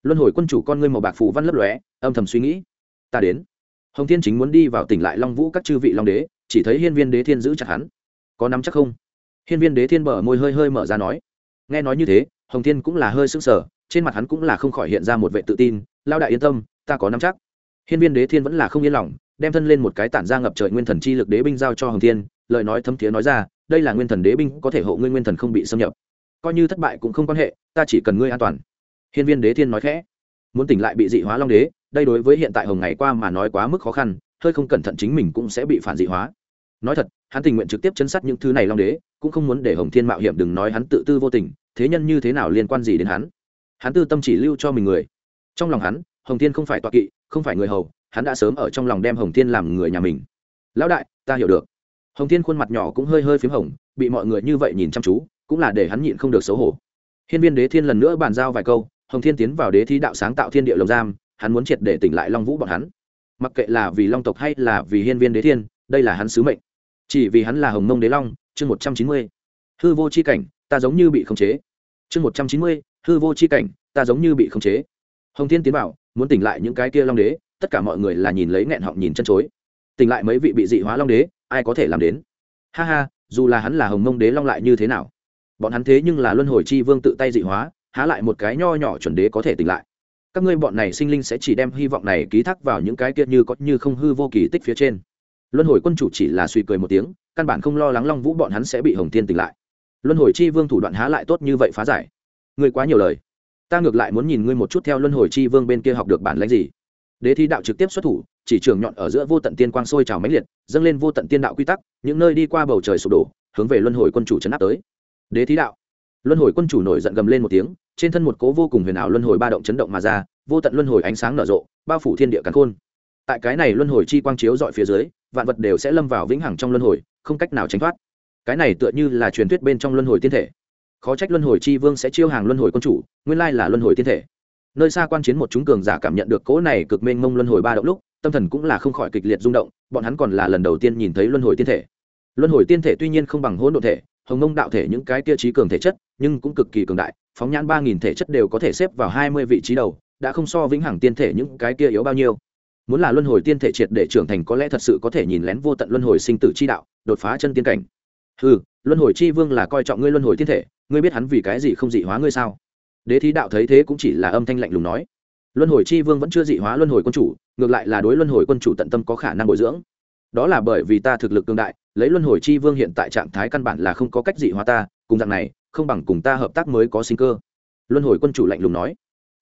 Speaker 1: luân hồi quân chủ con ngươi màu bạc phủ văn lấp lóe, âm thầm suy nghĩ. Ta đến. Hồng thiên chính muốn đi vào tỉnh lại long vũ các chư vị long đế, chỉ thấy hiên viên đế thiên giữ chặt hắn. Có nắm chắc không? Hiên viên đế thiên bờ môi hơi hơi mở ra nói. Nghe nói như thế, hồng thiên cũng là hơi sững sờ, trên mặt hắn cũng là không khỏi hiện ra một vệ tự tin. Lao đại yên tâm, ta có nắm chắc. Hiên viên đế thiên vẫn là không yên lòng, đem thân lên một cái tản ra ngập trời nguyên thần chi lực đế binh giao cho hồng thiên, lời nói thấm thiế nói ra, đây là nguyên thần đế binh, có thể hộ ngươi nguyên thần không bị xâm nhập. Coi như thất bại cũng không quan hệ, ta chỉ cần ngươi an toàn hiên viên đế thiên nói khẽ. Muốn tỉnh lại bị dị hóa long đế, đây đối với hiện tại hồng ngày qua mà nói quá mức khó khăn, hơi không cẩn thận chính mình cũng sẽ bị phản dị hóa. Nói thật, hắn tình nguyện trực tiếp chấn sát những thứ này long đế, cũng không muốn để hồng thiên mạo hiểm đừng nói hắn tự tư vô tình, thế nhân như thế nào liên quan gì đến hắn? Hắn tư tâm chỉ lưu cho mình người. Trong lòng hắn, hồng thiên không phải tọa kỵ, không phải người hầu, hắn đã sớm ở trong lòng đem hồng thiên làm người nhà mình. Lão đại, ta hiểu được. Hồng thiên khuôn mặt nhỏ cũng hơi hơi p h í m hồng, bị mọi người như vậy nhìn chăm chú, cũng là để hắn nhịn không được xấu hổ. Hiên viên đế thiên lần nữa bàn giao vài câu hồng thiên tiến vào đế thi đạo sáng tạo thiên địa lồng giam, hắn muốn triệt để tỉnh lại long vũ bọn hắn. Mặc kệ là vì long tộc hay là vì hiên viên đế thiên, đây là hắn sứ mệnh. Chỉ vì hắn là hồng mông đế long, chương một trăm chín mươi. Hư vô c h i cảnh, ta giống như bị khống chế. Chương một trăm chín mươi, hư vô c h i cảnh, ta giống như bị khống chế. Hồng thiên tiến bảo muốn tỉnh lại những cái kia long đế, tất cả mọi người là nhìn lấy nghẹn họng nhìn chân chối. Tỉnh lại mấy vị bị dị hóa long đế, ai có thể làm đến? Ha ha, dù là hắn là hồng mông đế long lại như thế nào? Bọn hắn thế nhưng là luân hồi chi vương tự tay dị hóa há lại một cái nho nhỏ chuẩn đế có thể tỉnh lại. Các ngươi bọn này sinh linh sẽ chỉ đem hy vọng này ký thác vào những cái kia như có như không hư vô kỳ tích phía trên. Luân hồi quân chủ chỉ là suy cười một tiếng, căn bản không lo lắng long vũ bọn hắn sẽ bị hồng thiên tỉnh lại. Luân hồi chi vương thủ đoạn há lại tốt như vậy phá giải. Ngươi quá nhiều lời. Ta ngược lại muốn nhìn ngươi một chút theo luân hồi chi vương bên kia học được bản lãnh gì. Đế thi đạo trực tiếp xuất thủ, chỉ trường nhọn ở giữa vô tận tiên quang sôi trào mãnh liệt, dâng lên vô tận tiên đạo quy tắc, những nơi đi qua bầu trời sụp đổ, hướng về luân hồi quân chủ chấn áp tới. Đế thí đạo luân hồi quân chủ nổi giận gầm lên một tiếng, trên thân một cố vô cùng huyền ảo luân hồi ba động chấn động mà ra, vô tận luân hồi ánh sáng nở rộ, bao phủ thiên địa cắn khôn. Tại cái này luân hồi chi quang chiếu dọi phía dưới, vạn vật đều sẽ lâm vào vĩnh hằng trong luân hồi, không cách nào tránh thoát. Cái này tựa như là truyền thuyết bên trong luân hồi tiên thể. Khó trách luân hồi chi vương sẽ chiêu hàng luân hồi quân chủ, nguyên lai là luân hồi tiên thể. Nơi xa quan chiến một chúng cường giả cảm nhận được cỗ này cực mênh mông luân hồi ba động lúc, tâm thần cũng là không khỏi kịch liệt rung động, bọn hắn còn là lần đầu tiên nhìn thấy luân hồi tiên thể. Luân hồi tiên thể tuy nhiên không bằng hỗn độn thể hồng Nông đạo thể những cái kia trí cường thể chất, nhưng cũng cực kỳ cường đại, phóng nhãn ba nghìn thể chất đều có thể xếp vào hai mươi vị trí đầu, đã không so vĩnh hằng tiên thể những cái kia yếu bao nhiêu. Muốn là luân hồi tiên thể triệt để trưởng thành có lẽ thật sự có thể nhìn lén vô tận luân hồi sinh tử chi đạo, đột phá chân tiên cảnh. Ừ luân hồi chi vương là coi trọng ngươi luân hồi tiên thể, ngươi biết hắn vì cái gì không dị hóa ngươi sao? Đế thí đạo thấy thế cũng chỉ là âm thanh lạnh lùng nói. Luân hồi chi vương vẫn chưa dị hóa luân hồi quân chủ, ngược lại là đối luân hồi quân chủ tận tâm có khả năng bồi dưỡng đó là bởi vì ta thực lực cương đại, lấy luân hồi chi vương hiện tại trạng thái căn bản là không có cách dị hóa ta, cùng dạng này, không bằng cùng ta hợp tác mới có sinh cơ. Luân hồi quân chủ lạnh lùng nói.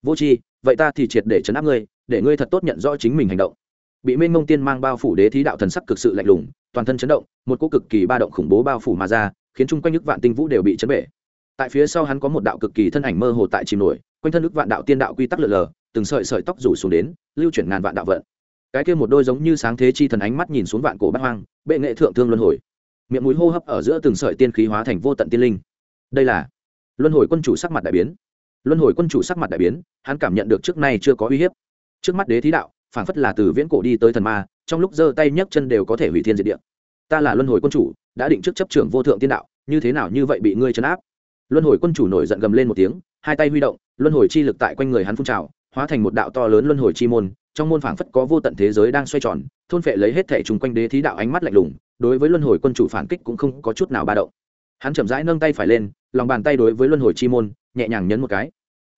Speaker 1: Vô chi vậy ta thì triệt để chấn áp ngươi, để ngươi thật tốt nhận rõ chính mình hành động. Bị minh mông tiên mang bao phủ đế thí đạo thần sắc cực sự lạnh lùng, toàn thân chấn động, một cỗ cực kỳ ba động khủng bố bao phủ mà ra, khiến chung quanh nước vạn tinh vũ đều bị chấn bể. Tại phía sau hắn có một đạo cực kỳ thân ảnh mơ hồ tại chìm nổi, quanh thân nước vạn đạo tiên đạo quy tắc lờ lờ, từng sợi sợi tóc rủ xuống đến, lưu chuyển ngàn vạn đạo vận cái kia một đôi giống như sáng thế chi thần ánh mắt nhìn xuống vạn cổ bát hoang, bệ nghệ thượng thương luân hồi. Miệng mũi hô hấp ở giữa từng sợi tiên khí hóa thành vô tận tiên linh. Đây là luân hồi quân chủ sắc mặt đại biến. Luân hồi quân chủ sắc mặt đại biến, hắn cảm nhận được trước nay chưa có uy hiếp. Trước mắt đế thí đạo, phảng phất là từ viễn cổ đi tới thần ma, trong lúc giơ tay nhấc chân đều có thể hủy thiên diệt địa. Ta là luân hồi quân chủ, đã định trước chấp trưởng vô thượng tiên đạo, như thế nào như vậy bị ngươi chấn áp? Luân hồi quân chủ nổi giận gầm lên một tiếng, hai tay huy động, luân hồi chi lực tại quanh người hắn phun trào, hóa thành một đạo to lớn luân hồi chi môn trong môn phảng phất có vô tận thế giới đang xoay tròn, thôn phệ lấy hết thể chung quanh đế thí đạo ánh mắt lạnh lùng, đối với luân hồi quân chủ phản kích cũng không có chút nào ba động. Hắn chậm rãi nâng tay phải lên, lòng bàn tay đối với luân hồi chi môn, nhẹ nhàng nhấn một cái.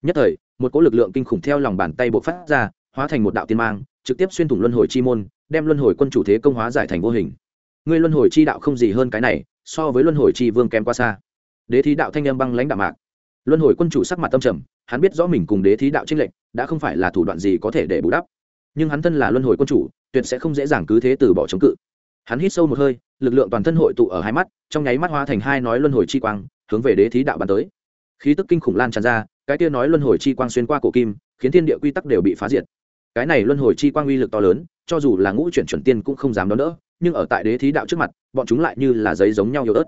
Speaker 1: Nhất thời, một cỗ lực lượng kinh khủng theo lòng bàn tay bộc phát ra, hóa thành một đạo tiên mang, trực tiếp xuyên thủng luân hồi chi môn, đem luân hồi quân chủ thế công hóa giải thành vô hình. Ngươi luân hồi chi đạo không gì hơn cái này, so với luân hồi chi vương kém quá xa. Đế thí đạo thanh âm băng lãnh đạo mạc. Luân hồi quân chủ sắc mặt tâm trầm, hắn biết rõ mình cùng đế thí đạo trinh lệch, đã không phải là thủ đoạn gì có thể để bù đắp nhưng hắn thân là luân hồi quân chủ, tuyệt sẽ không dễ dàng cứ thế từ bỏ chống cự. Hắn hít sâu một hơi, lực lượng toàn thân hội tụ ở hai mắt, trong nháy mắt hóa thành hai nói luân hồi chi quang, hướng về đế thí đạo bàn tới. Khí tức kinh khủng lan tràn ra, cái kia nói luân hồi chi quang xuyên qua cổ kim, khiến thiên địa quy tắc đều bị phá diệt. Cái này luân hồi chi quang uy lực to lớn, cho dù là ngũ chuyển chuẩn tiên cũng không dám đón đỡ, nhưng ở tại đế thí đạo trước mặt, bọn chúng lại như là giấy giống nhau yếu ớt.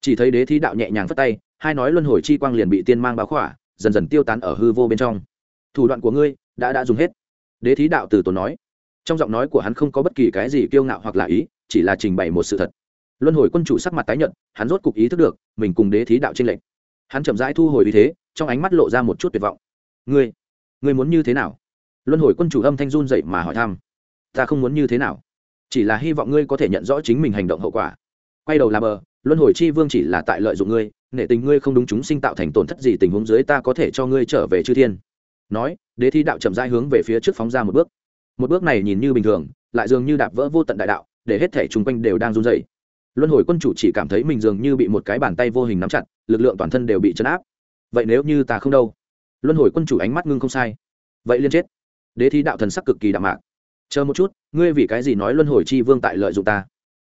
Speaker 1: Chỉ thấy đế thí đạo nhẹ nhàng phất tay, hai nói luân hồi chi quang liền bị tiên mang báo khỏa, dần dần tiêu tán ở hư vô bên trong. Thủ đoạn của ngươi đã đã dùng hết đế thí đạo từ tốn nói. Trong giọng nói của hắn không có bất kỳ cái gì kiêu ngạo hoặc là ý, chỉ là trình bày một sự thật. Luân hồi quân chủ sắc mặt tái nhận hắn rốt cục ý thức được mình cùng đế thí đạo tranh lệch. Hắn chậm rãi thu hồi ý thế, trong ánh mắt lộ ra một chút tuyệt vọng. Ngươi ngươi muốn như thế nào? Luân hồi quân chủ âm thanh run dậy mà hỏi thăm. Ta không muốn như thế nào. Chỉ là hy vọng ngươi có thể nhận rõ chính mình hành động hậu quả. Quay đầu làm bờ, luân hồi chi vương chỉ là tại lợi dụng ngươi, nể tình ngươi không đúng chúng sinh tạo thành tổn thất gì tình huống dưới ta có thể cho ngươi trở về chư thiên nói, đế thi đạo chậm rãi hướng về phía trước phóng ra một bước. Một bước này nhìn như bình thường, lại dường như đạp vỡ vô tận đại đạo, để hết thể chung quanh đều đang run dày luân hồi quân chủ chỉ cảm thấy mình dường như bị một cái bàn tay vô hình nắm chặt, lực lượng toàn thân đều bị chấn áp. Vậy nếu như ta không đâu? Luân hồi quân chủ ánh mắt ngưng không sai. Vậy liên chết. Đế thi đạo thần sắc cực kỳ đạm mạc. Chờ một chút, ngươi vì cái gì nói luân hồi chi vương tại lợi dụng ta?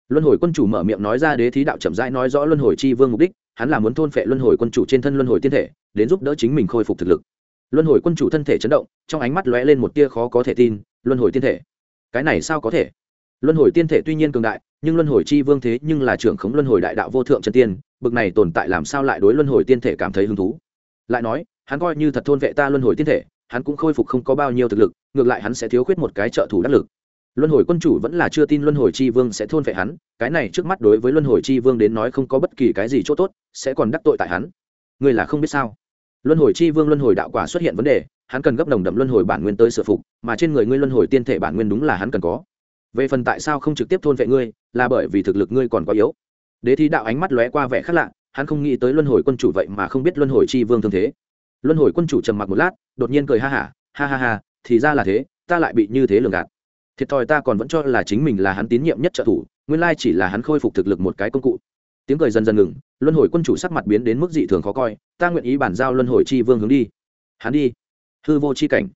Speaker 1: Luân hồi quân chủ mở miệng nói ra đế thí đạo chậm rãi nói rõ luân hồi chi vương mục đích, hắn là muốn thôn phệ luân hồi quân chủ trên thân luân hồi tiên thể, đến giúp đỡ chính mình khôi phục thực lực luân hồi quân chủ thân thể chấn động, trong ánh mắt lóe lên một tia khó có thể tin, luân hồi tiên thể? Cái này sao có thể? Luân hồi tiên thể tuy nhiên cường đại, nhưng luân hồi chi vương thế nhưng là trưởng khống luân hồi đại đạo vô thượng chân tiên, bực này tồn tại làm sao lại đối luân hồi tiên thể cảm thấy hứng thú? Lại nói, hắn coi như thật thôn vệ ta luân hồi tiên thể, hắn cũng khôi phục không có bao nhiêu thực lực, ngược lại hắn sẽ thiếu khuyết một cái trợ thủ đắc lực. Luân hồi quân chủ vẫn là chưa tin luân hồi chi vương sẽ thôn vệ hắn, cái này trước mắt đối với luân hồi chi vương đến nói không có bất kỳ cái gì chỗ tốt, sẽ còn đắc tội tại hắn. Người là không biết sao? Luân hồi chi vương luân hồi đạo quả xuất hiện vấn đề hắn cần gấp nồng đậm luân hồi bản nguyên tới sửa phục mà trên người ngươi luân hồi tiên thể bản nguyên đúng là hắn cần có. Về phần tại sao không trực tiếp thôn vệ ngươi là bởi vì thực lực ngươi còn quá yếu. Đế thi đạo ánh mắt lóe qua vẻ khác lạ hắn không nghĩ tới luân hồi quân chủ vậy mà không biết luân hồi chi vương thương thế. Luân hồi quân chủ trầm mặc một lát đột nhiên cười ha hả ha, ha ha ha thì ra là thế ta lại bị như thế lường gạt. Thiệt thòi ta còn vẫn cho là chính mình là hắn tín nhiệm nhất trợ thủ nguyên lai chỉ là hắn khôi phục thực lực một cái công cụ tiếng cười dần dần ngừng, luân hồi quân chủ sắc mặt biến đến mức dị thường khó coi, ta nguyện ý bản giao luân hồi chi vương hướng đi. Hắn đi. Hư vô chi cảnh.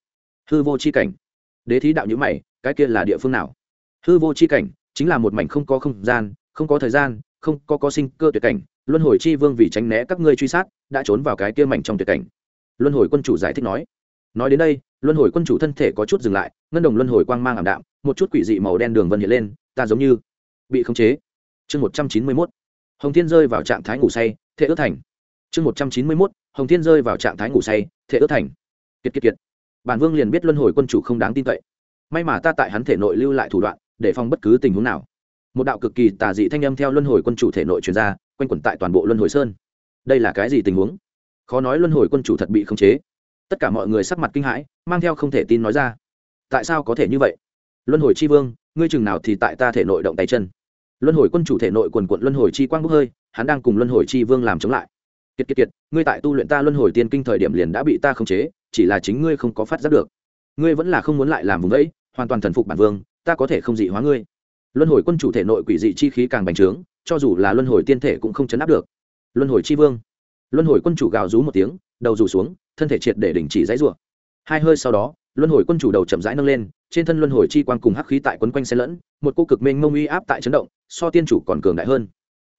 Speaker 1: Hư vô chi cảnh. Đế thí đạo nhữ mày, cái kia là địa phương nào? Hư vô chi cảnh, chính là một mảnh không có không gian, không có thời gian, không có có sinh cơ tuyệt cảnh, luân hồi chi vương vì tránh né các ngươi truy sát, đã trốn vào cái kia mảnh trong tuyệt cảnh. Luân hồi quân chủ giải thích nói. Nói đến đây, luân hồi quân chủ thân thể có chút dừng lại, ngân đồng luân hồi quang mang ảm đạm, một chút quỷ dị màu đen đường vân hiện lên, ta giống như bị khống chế. Chương một trăm chín mươi mốt hồng thiên rơi vào trạng thái ngủ say thể ước thành. Chương một trăm chín mươi mốt, hồng thiên rơi vào trạng thái ngủ say thể ước thành. Kiệt kiệt kiệt. Bản vương liền biết luân hồi quân chủ không đáng tin cậy. May mà ta tại hắn thể nội lưu lại thủ đoạn, để phòng bất cứ tình huống nào. Một đạo cực kỳ tà dị thanh âm theo luân hồi quân chủ thể nội truyền ra, quanh quẩn tại toàn bộ luân hồi sơn. Đây là cái gì tình huống? Khó nói luân hồi quân chủ thật bị khống chế. Tất cả mọi người sắc mặt kinh hãi, mang theo không thể tin nói ra. Tại sao có thể như vậy? Luân hồi chi vương, ngươi chừng nào thì tại ta thể nội động tay chân? Luân hồi quân chủ thể nội quần quận luân hồi chi quang bốc hơi, hắn đang cùng luân hồi chi vương làm chống lại. Kiệt kiệt kiệt, ngươi tại tu luyện ta luân hồi tiên kinh thời điểm liền đã bị ta khống chế, chỉ là chính ngươi không có phát giác được. Ngươi vẫn là không muốn lại làm vùng đấy hoàn toàn thần phục bản vương, ta có thể không dị hóa ngươi. Luân hồi quân chủ thể nội quỷ dị chi khí càng bành trướng, cho dù là luân hồi tiên thể cũng không chấn áp được. Luân hồi chi vương. Luân hồi quân chủ gào rú một tiếng, đầu rủ xuống, thân thể triệt để đình chỉ dãy rủa. Hai hơi sau đó, luân hồi quân chủ đầu chậm rãi nâng lên trên thân luân hồi chi quang cùng hắc khí tại quấn quanh xen lẫn, một cô cực mênh mông uy áp tại chấn động, so tiên chủ còn cường đại hơn.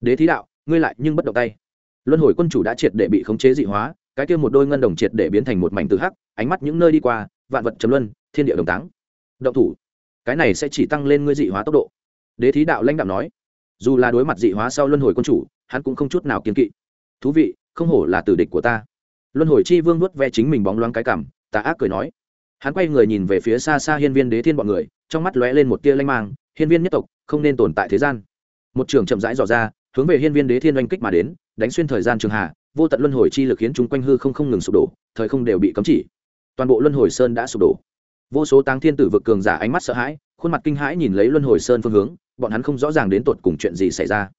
Speaker 1: Đế thí đạo, ngươi lại nhưng bất động tay. Luân hồi quân chủ đã triệt để bị khống chế dị hóa, cái kia một đôi ngân đồng triệt để biến thành một mảnh từ hắc, ánh mắt những nơi đi qua, vạn vật chấm luân, thiên địa đồng táng. Động thủ. Cái này sẽ chỉ tăng lên ngươi dị hóa tốc độ. Đế thí đạo lãnh đạo nói. Dù là đối mặt dị hóa sau luân hồi quân chủ, hắn cũng không chút nào kiên kỵ. Thú vị, không hổ là tử địch của ta. Luân hồi chi vương nuốt ve chính mình bóng loáng cái cảm, tà ác cười nói hắn quay người nhìn về phía xa xa hiên viên đế thiên bọn người, trong mắt lóe lên một tia lanh mang, hiên viên nhất tộc, không nên tồn tại thế gian. Một trường chậm rãi dò ra, hướng về hiên viên đế thiên oanh kích mà đến, đánh xuyên thời gian trường hạ, vô tận luân hồi chi lực khiến chúng quanh hư không không ngừng sụp đổ, thời không đều bị cấm chỉ. Toàn bộ luân hồi sơn đã sụp đổ. Vô số táng thiên tử vực cường giả ánh mắt sợ hãi, khuôn mặt kinh hãi nhìn lấy luân hồi sơn phương hướng, bọn hắn không rõ ràng đến tột cùng chuyện gì xảy ra.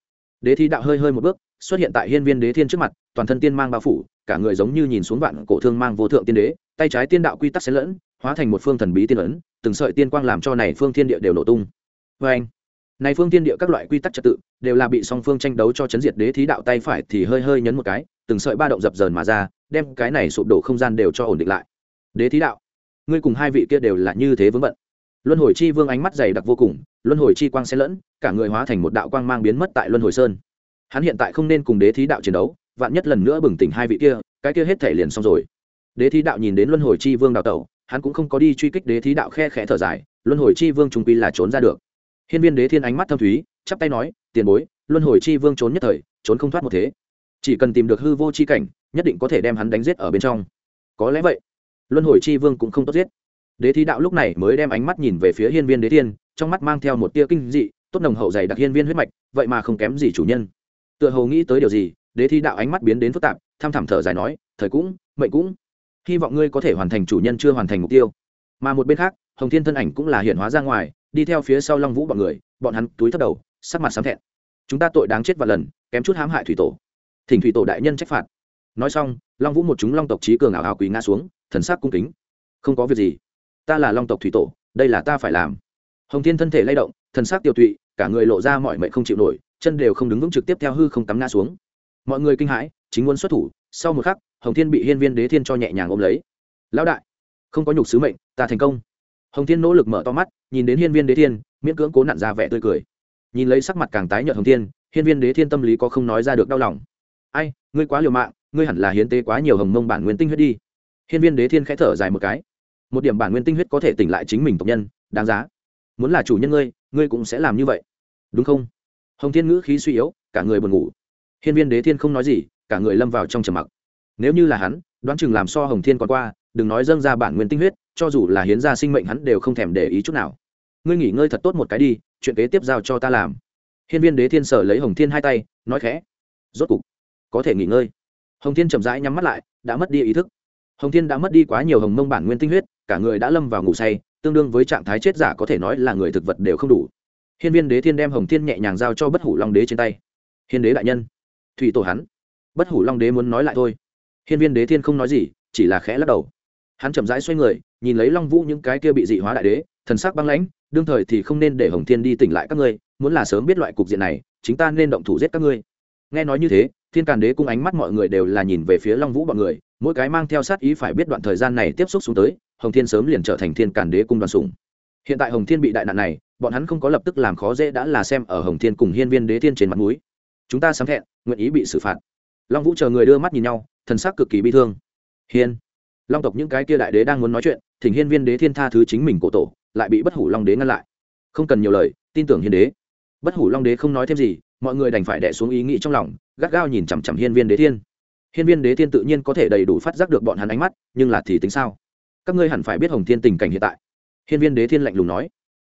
Speaker 1: Đế thi đạo hơi hơi một bước, xuất hiện tại hiên viên đế thiên trước mặt, toàn thân tiên mang bao phủ, cả người giống như nhìn xuống vạn cổ thương mang vô thượng tiên đế, tay trái tiên đạo quy tắc xen lẫn hóa thành một phương thần bí tiên ấn, từng sợi tiên quang làm cho này phương thiên địa đều nổ tung. Vê anh, này phương thiên địa các loại quy tắc trật tự đều là bị song phương tranh đấu cho chấn diệt đế thí đạo tay phải thì hơi hơi nhấn một cái, từng sợi ba động dập dờn mà ra, đem cái này sụp đổ không gian đều cho ổn định lại. Đế thí đạo, ngươi cùng hai vị kia đều là như thế vướng bận. Luân hồi chi vương ánh mắt dày đặc vô cùng, luân hồi chi quang xen lẫn, cả người hóa thành một đạo quang mang biến mất tại luân hồi sơn. Hắn hiện tại không nên cùng đế thí đạo chiến đấu, vạn nhất lần nữa bừng tỉnh hai vị kia, cái kia hết thể liền xong rồi. Đế thí đạo nhìn đến luân hồi chi vương đào tẩu hắn cũng không có đi truy kích đế thí đạo khe khẽ thở dài, luân hồi chi vương trung quy là trốn ra được. Hiên viên đế thiên ánh mắt thâm thúy, chắp tay nói, tiền bối, luân hồi chi vương trốn nhất thời, trốn không thoát một thế. Chỉ cần tìm được hư vô chi cảnh, nhất định có thể đem hắn đánh giết ở bên trong. Có lẽ vậy, luân hồi chi vương cũng không tốt giết. Đế thí đạo lúc này mới đem ánh mắt nhìn về phía hiên viên đế thiên, trong mắt mang theo một tia kinh dị, tốt nồng hậu dày đặc hiên viên huyết mạch, vậy mà không kém gì chủ nhân. Tựa hồ nghĩ tới điều gì, đế thí đạo ánh mắt biến đến phức tạp, tham thảm thở dài nói, thời cũng, mệnh cũng hy vọng ngươi có thể hoàn thành chủ nhân chưa hoàn thành mục tiêu. Mà một bên khác, hồng thiên thân ảnh cũng là hiện hóa ra ngoài, đi theo phía sau long vũ bọn người, bọn hắn túi thất đầu, sắc mặt sám thẹn. Chúng ta tội đáng chết và lần, kém chút hãm hại thủy tổ. Thỉnh thủy tổ đại nhân trách phạt. Nói xong, long vũ một chúng long tộc trí cường ảo ảo quỳ ngã xuống, thần sắc cung kính. Không có việc gì. Ta là long tộc thủy tổ, đây là ta phải làm. Hồng thiên thân thể lay động, thần sắc tiêu tụy, cả người lộ ra mọi mệnh không chịu nổi, chân đều không đứng vững trực tiếp theo hư không tắm ngã xuống. Mọi người kinh hãi, chính muốn xuất thủ sau một khắc, hồng thiên bị hiên viên đế thiên cho nhẹ nhàng ôm lấy. Lão đại, không có nhục sứ mệnh, ta thành công. Hồng thiên nỗ lực mở to mắt, nhìn đến hiên viên đế thiên, miễn cưỡng cố nặn ra vẻ tươi cười. Nhìn lấy sắc mặt càng tái nhợt hồng thiên, hiên viên đế thiên tâm lý có không nói ra được đau lòng. Ai, ngươi quá liều mạng, ngươi hẳn là hiến tế quá nhiều hồng mông bản nguyên tinh huyết đi. Hiên viên đế thiên khẽ thở dài một cái. Một điểm bản nguyên tinh huyết có thể tỉnh lại chính mình tộc nhân, đáng giá. Muốn là chủ nhân ngươi ngươi cũng sẽ làm như vậy. Đúng không? Hồng thiên ngữ khí suy yếu, cả người buồn ngủ. Hiên viên đế thiên không nói gì cả người lâm vào trong trầm mặc. Nếu như là hắn, đoán chừng làm so hồng thiên còn qua, đừng nói dâng ra bản nguyên tinh huyết, cho dù là hiến ra sinh mệnh hắn đều không thèm để ý chút nào. Ngươi nghỉ ngơi thật tốt một cái đi, chuyện kế tiếp giao cho ta làm. Hiên viên đế thiên sở lấy hồng thiên hai tay, nói khẽ. Rốt cục, có thể nghỉ ngơi. Hồng thiên chậm rãi nhắm mắt lại, đã mất đi ý thức. Hồng thiên đã mất đi quá nhiều hồng mông bản nguyên tinh huyết, cả người đã lâm vào ngủ say, tương đương với trạng thái chết giả có thể nói là người thực vật đều không đủ. Hiên viên đế thiên đem hồng thiên nhẹ nhàng giao cho bất hủ long đế trên tay. Hiên đế đại nhân, thủy tổ hắn bất hủ long đế muốn nói lại thôi. Hiên viên đế thiên không nói gì, chỉ là khẽ lắc đầu. Hắn chậm rãi xoay người, nhìn lấy long vũ những cái kia bị dị hóa đại đế, thần sắc băng lãnh, đương thời thì không nên để hồng thiên đi tỉnh lại các ngươi, muốn là sớm biết loại cục diện này chính ta nên động thủ giết các ngươi. Nghe nói như thế, thiên càn đế cung ánh mắt mọi người đều là nhìn về phía long vũ bọn người, mỗi cái mang theo sát ý phải biết đoạn thời gian này tiếp xúc xuống tới, hồng thiên sớm liền trở thành thiên càn đế cung đoàn sùng hiện tại hồng thiên bị đại nạn này, bọn hắn không có lập tức làm khó dễ đã là xem ở hồng thiên cùng hiên viên đế thiên trên mặt núi chúng ta sám thẹn, nguyện ý bị xử phạt long vũ chờ người đưa mắt nhìn nhau, thần sắc cực kỳ bi thương. Hiên. Long tộc những cái kia đại đế đang muốn nói chuyện, thỉnh hiên viên đế thiên tha thứ chính mình cổ tổ, lại bị bất hủ long đế ngăn lại. Không cần nhiều lời, tin tưởng hiên đế. Bất hủ long đế không nói thêm gì, mọi người đành phải đẻ xuống ý nghĩ trong lòng, gắt gao nhìn chằm chằm hiên viên đế thiên. Hiên viên đế thiên tự nhiên có thể đầy đủ phát giác được bọn hắn ánh mắt, nhưng là thì tính sao? Các ngươi hẳn phải biết hồng thiên tình cảnh hiện tại. Hiên viên đế thiên lạnh lùng nói.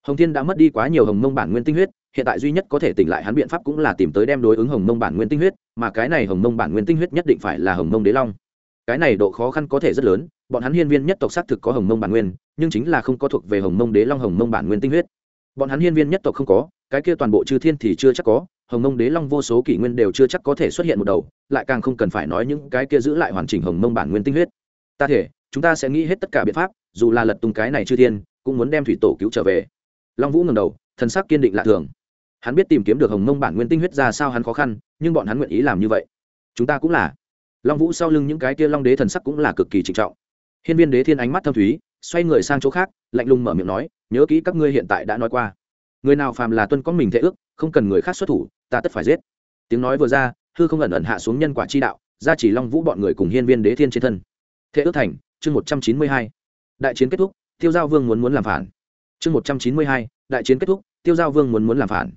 Speaker 1: Hồng thiên đã mất đi quá nhiều hồng mông bản nguyên tinh huyết hiện tại duy nhất có thể tỉnh lại hắn biện pháp cũng là tìm tới đem đối ứng hồng mông bản nguyên tinh huyết, mà cái này hồng mông bản nguyên tinh huyết nhất định phải là hồng mông đế long. Cái này độ khó khăn có thể rất lớn, bọn hắn hiên viên nhất tộc xác thực có hồng mông bản nguyên, nhưng chính là không có thuộc về hồng mông đế long hồng mông bản nguyên tinh huyết. Bọn hắn hiên viên nhất tộc không có, cái kia toàn bộ chư thiên thì chưa chắc có, hồng mông đế long vô số kỷ nguyên đều chưa chắc có thể xuất hiện một đầu, lại càng không cần phải nói những cái kia giữ lại hoàn chỉnh hồng mông bản nguyên tinh huyết. Ta thể, chúng ta sẽ nghĩ hết tất cả biện pháp, dù là lật tung cái này chư thiên, cũng muốn đem thủy tổ cứu trở về. Long vũ ngầm đầu, thần sắc kiên định lạ thường hắn biết tìm kiếm được hồng mông bản nguyên tinh huyết ra sao hắn khó khăn, nhưng bọn hắn nguyện ý làm như vậy. Chúng ta cũng là. Long vũ sau lưng những cái kia long đế thần sắc cũng là cực kỳ trịnh trọng. Hiên viên đế thiên ánh mắt thâm thúy, xoay người sang chỗ khác, lạnh lùng mở miệng nói, nhớ kỹ các ngươi hiện tại đã nói qua. Người nào phàm là tuân có mình thể ước, không cần người khác xuất thủ, ta tất phải giết. Tiếng nói vừa ra, hư không ẩn ẩn hạ xuống nhân quả chi đạo, ra chỉ long vũ bọn người cùng hiên viên đế thiên trên thân. Thế ước thành, chương một trăm chín mươi hai. Đại chiến kết thúc, tiêu giao vương muốn muốn làm phản. Chương một trăm chín mươi hai, đại chiến kết thúc, tiêu giao vương muốn muốn làm phản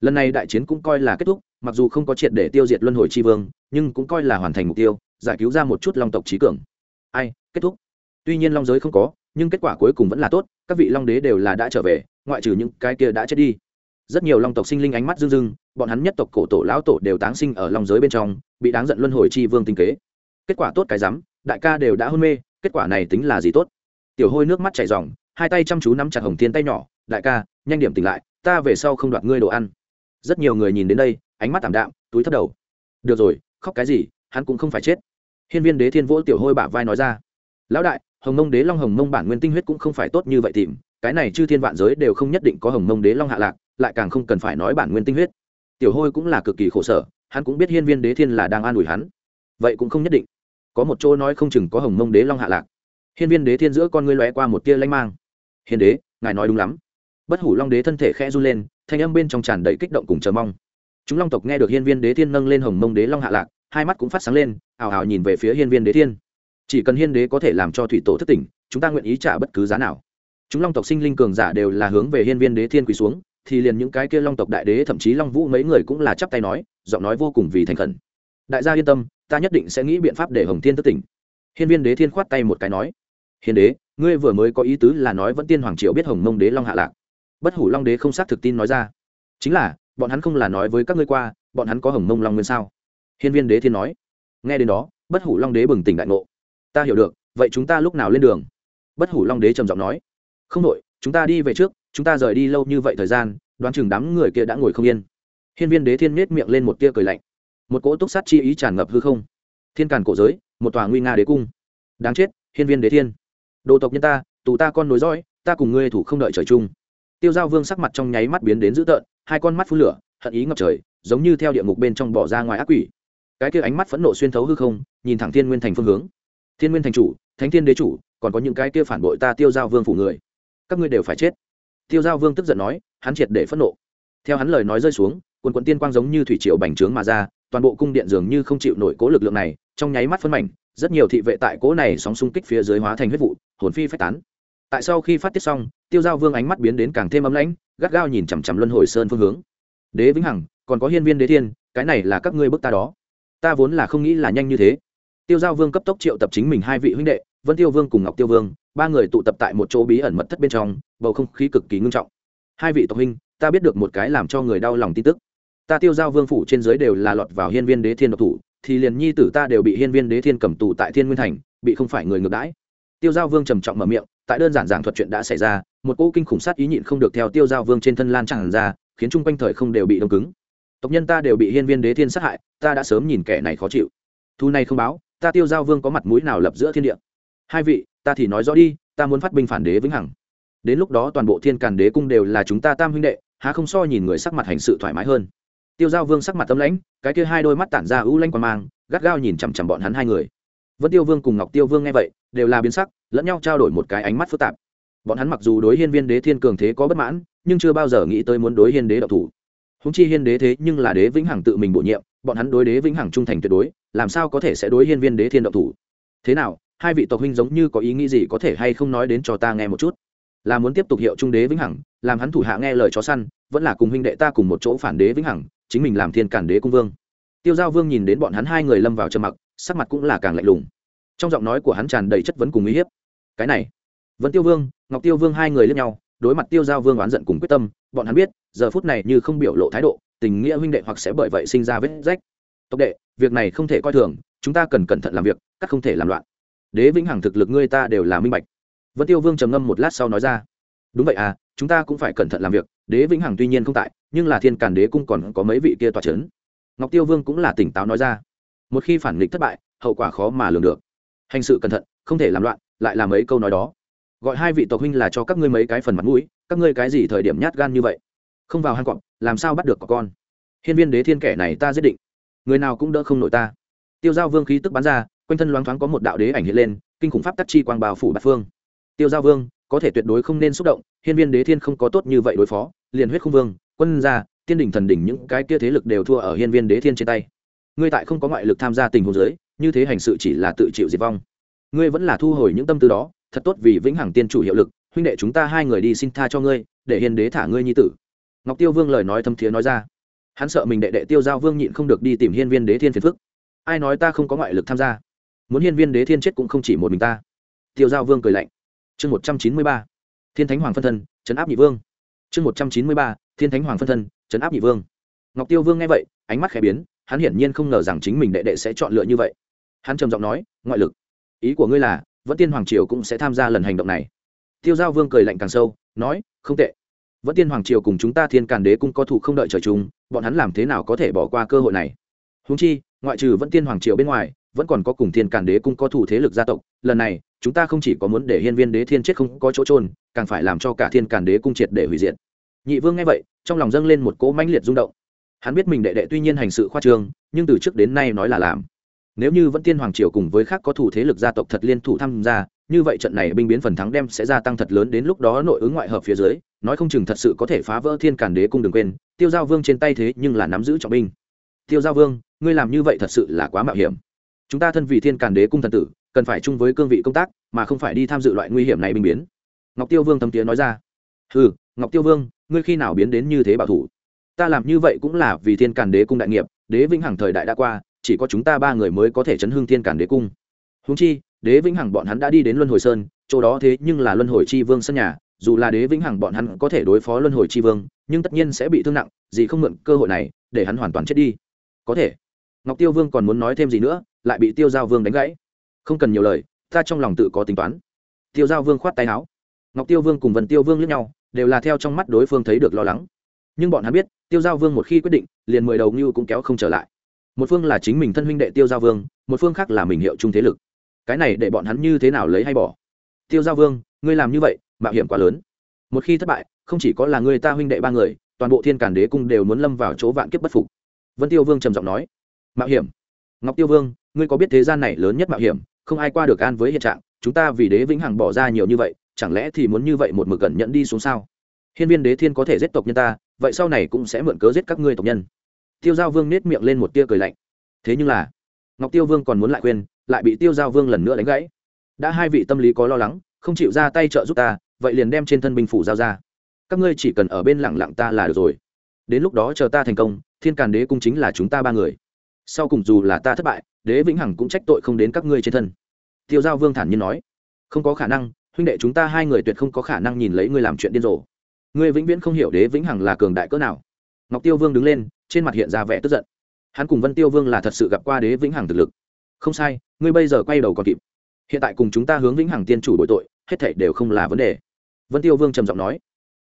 Speaker 1: lần này đại chiến cũng coi là kết thúc, mặc dù không có triệt để tiêu diệt luân hồi tri vương, nhưng cũng coi là hoàn thành mục tiêu, giải cứu ra một chút long tộc trí cường. Ai, kết thúc. Tuy nhiên long giới không có, nhưng kết quả cuối cùng vẫn là tốt, các vị long đế đều là đã trở về, ngoại trừ những cái kia đã chết đi. Rất nhiều long tộc sinh linh ánh mắt rưng rưng, bọn hắn nhất tộc cổ tổ lão tổ đều táng sinh ở long giới bên trong, bị đáng giận luân hồi chi vương tinh kế. Kết quả tốt cái rắm, đại ca đều đã hôn mê, kết quả này tính là gì tốt? Tiểu hôi nước mắt chảy ròng, hai tay chăm chú nắm chặt hồng thiên tay nhỏ, đại ca, nhanh điểm tỉnh lại, ta về sau không đoạt ngươi đồ ăn rất nhiều người nhìn đến đây, ánh mắt tảm đạm, túi thất đầu. Được rồi, khóc cái gì, hắn cũng không phải chết. Hiên viên đế thiên vỗ tiểu hôi bả vai nói ra. Lão đại, hồng mông đế long hồng mông bản nguyên tinh huyết cũng không phải tốt như vậy tìm. Cái này chư thiên vạn giới đều không nhất định có hồng mông đế long hạ lạc, lại càng không cần phải nói bản nguyên tinh huyết. Tiểu hôi cũng là cực kỳ khổ sở, hắn cũng biết hiên viên đế thiên là đang an ủi hắn. Vậy cũng không nhất định. Có một chỗ nói không chừng có hồng mông đế long hạ lạc. Hiên viên đế thiên giữa con ngươi lóe qua một tia lanh mang. Hiên đế, ngài nói đúng lắm. Bất hủ long đế thân thể khẽ run lên thanh âm bên trong tràn đầy kích động cùng chờ mong. Chúng long tộc nghe được hiên viên đế thiên nâng lên hồng mông đế long hạ lạc, hai mắt cũng phát sáng lên, ào ào nhìn về phía hiên viên đế thiên. Chỉ cần hiên đế có thể làm cho thủy tổ thất tỉnh, chúng ta nguyện ý trả bất cứ giá nào. Chúng long tộc sinh linh cường giả đều là hướng về hiên viên đế thiên quỳ xuống, thì liền những cái kia long tộc đại đế, thậm chí long vũ mấy người cũng là chắp tay nói, giọng nói vô cùng vì thành khẩn. Đại gia yên tâm, ta nhất định sẽ nghĩ biện pháp để hồng thiên thất tỉnh. Hiên viên đế thiên khoát tay một cái nói, hiên đế, ngươi vừa mới có ý tứ là nói vẫn tiên hoàng triều biết hồng mông đế long hạ lạc bất hủ long đế không xác thực tin nói ra. Chính là, bọn hắn không là nói với các ngươi qua, bọn hắn có hồng mông long nguyên sao? Hiên viên đế thiên nói. Nghe đến đó, bất hủ long đế bừng tỉnh đại ngộ. Ta hiểu được, vậy chúng ta lúc nào lên đường? Bất hủ long đế trầm giọng nói. Không đội chúng ta đi về trước, chúng ta rời đi lâu như vậy thời gian, đoán chừng đám người kia đã ngồi không yên. Hiên viên đế thiên miết miệng lên một tia cười lạnh. Một cỗ túc sát chi ý tràn ngập hư không. Thiên càn cổ giới, một tòa nguy nga đế cung. Đáng chết, hiên viên đế thiên. Đồ tộc nhân ta, tù ta con nối dõi, ta cùng ngươi thủ không đợi trời chung tiêu giao vương sắc mặt trong nháy mắt biến đến dữ tợn, hai con mắt phun lửa, hận ý ngập trời, giống như theo địa ngục bên trong bỏ ra ngoài ác quỷ. Cái kia ánh mắt phẫn nộ xuyên thấu hư không, nhìn thẳng thiên nguyên thành phương hướng. Thiên nguyên thành chủ, thánh thiên đế chủ, còn có những cái kia phản bội ta tiêu giao vương phủ người. Các ngươi đều phải chết. Tiêu giao vương tức giận nói, hắn triệt để phẫn nộ. Theo hắn lời nói rơi xuống, quần quận tiên quang giống như thủy triều bành trướng mà ra, toàn bộ cung điện dường như không chịu nổi cố lực lượng này, trong nháy mắt phân mảnh, rất nhiều thị vệ tại cố này sóng xung kích phía dưới hóa thành huyết vụ, hồn phi phách tán tại sau khi phát tiết xong, tiêu giao vương ánh mắt biến đến càng thêm ấm lãnh, gắt gao nhìn chằm chằm luân hồi sơn phương hướng. Đế vĩnh hằng, còn có hiên viên đế thiên, cái này là các ngươi bức ta đó. Ta vốn là không nghĩ là nhanh như thế. Tiêu giao vương cấp tốc triệu tập chính mình hai vị huynh đệ, vân tiêu vương cùng ngọc tiêu vương, ba người tụ tập tại một chỗ bí ẩn mật thất bên trong, bầu không khí cực kỳ ngưng trọng. Hai vị tộc huynh, ta biết được một cái làm cho người đau lòng tin tức. Ta tiêu giao vương phủ trên giới đều là lọt vào hiên viên đế thiên độc thủ, thì liền nhi tử ta đều bị hiên viên đế thiên cầm tù tại thiên nguyên thành, bị không phải người ngược đãi. Tiêu giao vương trầm trọng mở miệng tại đơn giản giảng thuật chuyện đã xảy ra, một cỗ kinh khủng sát ý nhịn không được theo tiêu giao vương trên thân lan tràn ra, khiến chung quanh thời không đều bị đông cứng. Tộc nhân ta đều bị hiên viên đế thiên sát hại, ta đã sớm nhìn kẻ này khó chịu. Thu này không báo, ta tiêu giao vương có mặt mũi nào lập giữa thiên địa? Hai vị, ta thì nói rõ đi, ta muốn phát binh phản đế vĩnh hằng. Đến lúc đó toàn bộ thiên càn đế cung đều là chúng ta tam huynh đệ, há không so nhìn người sắc mặt hành sự thoải mái hơn. Tiêu giao vương sắc mặt tâm lãnh, cái kia hai đôi mắt tản ra ưu lanh qua mang, gắt gao nhìn chằm chằm bọn hắn hai người. Vân tiêu vương cùng ngọc tiêu vương nghe vậy, đều là biến sắc lẫn nhau trao đổi một cái ánh mắt phức tạp. Bọn hắn mặc dù đối hiên viên đế thiên cường thế có bất mãn, nhưng chưa bao giờ nghĩ tới muốn đối hiên đế độc thủ. Húng chi hiên đế thế nhưng là đế vĩnh hằng tự mình bổ nhiệm, bọn hắn đối đế vĩnh hằng trung thành tuyệt đối, làm sao có thể sẽ đối hiên viên đế thiên độc thủ? Thế nào, hai vị tộc huynh giống như có ý nghĩ gì có thể hay không nói đến cho ta nghe một chút? Là muốn tiếp tục hiệu trung đế vĩnh hằng, làm hắn thủ hạ nghe lời chó săn, vẫn là cùng huynh đệ ta cùng một chỗ phản đế vĩnh hằng, chính mình làm thiên cản đế cung vương. Tiêu giao vương nhìn đến bọn hắn hai người lâm vào trầm mặc, sắc mặt cũng là càng lạnh lùng. Trong giọng nói của hắn tràn đầy chất vấn cùng uy hiếp cái này. Vẫn tiêu vương, ngọc tiêu vương hai người lên nhau, đối mặt tiêu giao vương oán giận cùng quyết tâm, bọn hắn biết, giờ phút này như không biểu lộ thái độ, tình nghĩa huynh đệ hoặc sẽ bởi vậy sinh ra vết rách. Tộc đệ, việc này không thể coi thường, chúng ta cần cẩn thận làm việc các không thể làm loạn. Đế vĩnh hằng thực lực ngươi ta đều là minh bạch. Vân tiêu vương trầm ngâm một lát sau nói ra, đúng vậy à chúng ta cũng phải cẩn thận làm việc, đế vĩnh hằng tuy nhiên không tại, nhưng là thiên càn đế cung còn có mấy vị kia tòa c h ấ n ngọc tiêu vương cũng là tỉnh táo nói ra, một khi phản nghịch thất bại, hậu quả khó mà lường được. Hành sự cẩn thận, không thể làm loạn lại là mấy câu nói đó. Gọi hai vị tộc huynh là cho các ngươi mấy cái phần mặt mũi, các ngươi cái gì thời điểm nhát gan như vậy? Không vào hang cọp, làm sao bắt được có con? Hiên viên đế thiên kẻ này ta giết định. Người nào cũng đỡ không nổi ta. Tiêu giao vương khí tức bắn ra, quanh thân loáng thoáng có một đạo đế ảnh hiện lên, kinh khủng pháp tắc chi quang bào phủ bát phương. Tiêu giao vương, có thể tuyệt đối không nên xúc động, hiên viên đế thiên không có tốt như vậy đối phó, liền huyết không vương, quân gia, tiên đỉnh thần đỉnh những cái kia thế lực đều thua ở hiên viên đế thiên trên tay. Ngươi tại không có ngoại lực tham gia tình huống giới như thế hành sự chỉ là tự chịu diệt vong ngươi vẫn là thu hồi những tâm tư đó, thật tốt vì vĩnh hằng tiên chủ hiệu lực, huynh đệ chúng ta hai người đi xin tha cho ngươi, để hiền đế thả ngươi nhi tử. Ngọc tiêu vương lời nói thâm thiế nói ra. Hắn sợ mình đệ đệ tiêu giao vương nhịn không được đi tìm hiên viên đế thiên phiền phức. Ai nói ta không có ngoại lực tham gia? Muốn hiên viên đế thiên chết cũng không chỉ một mình ta. Tiêu giao vương cười lạnh. Chương một trăm chín mươi ba. Thiên thánh hoàng phân thân chấn áp nhị vương. Chương một trăm chín mươi ba. Thiên thánh hoàng phân thân chấn áp nhị vương. Ngọc tiêu vương nghe vậy, ánh mắt khẽ biến, hắn hiển nhiên không ngờ rằng chính mình đệ đệ sẽ chọn lựa như vậy. Hắn trầm giọng nói, ngoại lực ý của ngươi là, vẫn tiên hoàng triều cũng sẽ tham gia lần hành động này. Tiêu giao vương cười lạnh càng sâu, nói, không tệ. Vẫn tiên hoàng triều cùng chúng ta thiên càn đế cũng có thủ không đợi trời chung, bọn hắn làm thế nào có thể bỏ qua cơ hội này? Húng chi, ngoại trừ vẫn tiên hoàng triều bên ngoài, vẫn còn có cùng thiên càn đế cung có thủ thế lực gia tộc. Lần này, chúng ta không chỉ có muốn để hiên viên đế thiên chết không có chỗ trôn càng phải làm cho cả thiên càn đế cung triệt để hủy diệt. Nhị vương nghe vậy, trong lòng dâng lên một cỗ mãnh liệt rung động. Hắn biết mình đệ đệ tuy nhiên hành sự khoa trương, nhưng từ trước đến nay nói là làm nếu như vẫn tiên hoàng triều cùng với khác có thủ thế lực gia tộc thật liên thủ tham gia, như vậy trận này binh biến phần thắng đem sẽ gia tăng thật lớn đến lúc đó nội ứng ngoại hợp phía dưới, nói không chừng thật sự có thể phá vỡ thiên càn đế cung đừng quên, tiêu giao vương trên tay thế nhưng là nắm giữ trọng binh. Tiêu giao vương, ngươi làm như vậy thật sự là quá mạo hiểm. Chúng ta thân vị thiên càn đế cung thần tử, cần phải chung với cương vị công tác, mà không phải đi tham dự loại nguy hiểm này binh biến. Ngọc tiêu vương thâm tiến nói ra. Ừ ngọc tiêu vương, ngươi khi nào biến đến như thế bảo thủ? Ta làm như vậy cũng là vì thiên càn đế cung đại nghiệp, đế vĩnh hằng thời đại đã qua chỉ có chúng ta ba người mới có thể chấn hương thiên càn đế cung. Húng chi, đế vĩnh hằng bọn hắn đã đi đến luân hồi sơn, chỗ đó thế nhưng là luân hồi chi vương sân nhà, dù là đế vĩnh hằng bọn hắn có thể đối phó luân hồi chi vương, nhưng tất nhiên sẽ bị thương nặng, gì không mượn cơ hội này, để hắn hoàn toàn chết đi. Có thể. Ngọc tiêu vương còn muốn nói thêm gì nữa, lại bị tiêu giao vương đánh gãy. Không cần nhiều lời, ta trong lòng tự có tính toán. Tiêu giao vương khoát tay áo. Ngọc tiêu vương cùng vần tiêu vương lẫn nhau, đều là theo trong mắt đối phương thấy được lo lắng. Nhưng bọn hắn biết, tiêu giao vương một khi quyết định, liền mười đầu ngưu cũng kéo không trở lại một phương là chính mình thân huynh đệ tiêu giao vương một phương khác là mình hiệu chung thế lực cái này để bọn hắn như thế nào lấy hay bỏ tiêu giao vương ngươi làm như vậy mạo hiểm quá lớn một khi thất bại không chỉ có là ngươi ta huynh đệ ba người toàn bộ thiên cản đế cung đều muốn lâm vào chỗ vạn kiếp bất phục vân tiêu vương trầm giọng nói mạo hiểm ngọc tiêu vương ngươi có biết thế gian này lớn nhất mạo hiểm không ai qua được an với hiện trạng chúng ta vì đế vĩnh hằng bỏ ra nhiều như vậy chẳng lẽ thì muốn như vậy một mực cẩn nhận đi xuống sao hiên viên đế thiên có thể giết tộc nhân ta vậy sau này cũng sẽ mượn cớ giết các ngươi tộc nhân tiêu giao vương nết miệng lên một tia cười lạnh. Thế nhưng là ngọc tiêu vương còn muốn lại khuyên, lại bị tiêu giao vương lần nữa đánh gãy. Đã hai vị tâm lý có lo lắng không chịu ra tay trợ giúp ta vậy liền đem trên thân binh phủ giao ra. Các ngươi chỉ cần ở bên lẳng lặng ta là được rồi. Đến lúc đó chờ ta thành công thiên càn đế cung chính là chúng ta ba người. Sau cùng dù là ta thất bại đế vĩnh hằng cũng trách tội không đến các ngươi trên thân. Tiêu giao vương thản nhiên nói. Không có khả năng huynh đệ chúng ta hai người tuyệt không có khả năng nhìn lấy ngươi làm chuyện điên rồ. Ngươi vĩnh viễn không hiểu đế vĩnh hằng là cường đại cỡ nào ngọc tiêu vương đứng lên, trên mặt hiện ra vẻ tức giận. Hắn cùng vân tiêu vương là thật sự gặp qua đế vĩnh hằng thực lực. Không sai, ngươi bây giờ quay đầu còn kịp. Hiện tại cùng chúng ta hướng vĩnh hằng tiên chủ bội tội, hết thảy đều không là vấn đề. Vân tiêu vương trầm giọng nói.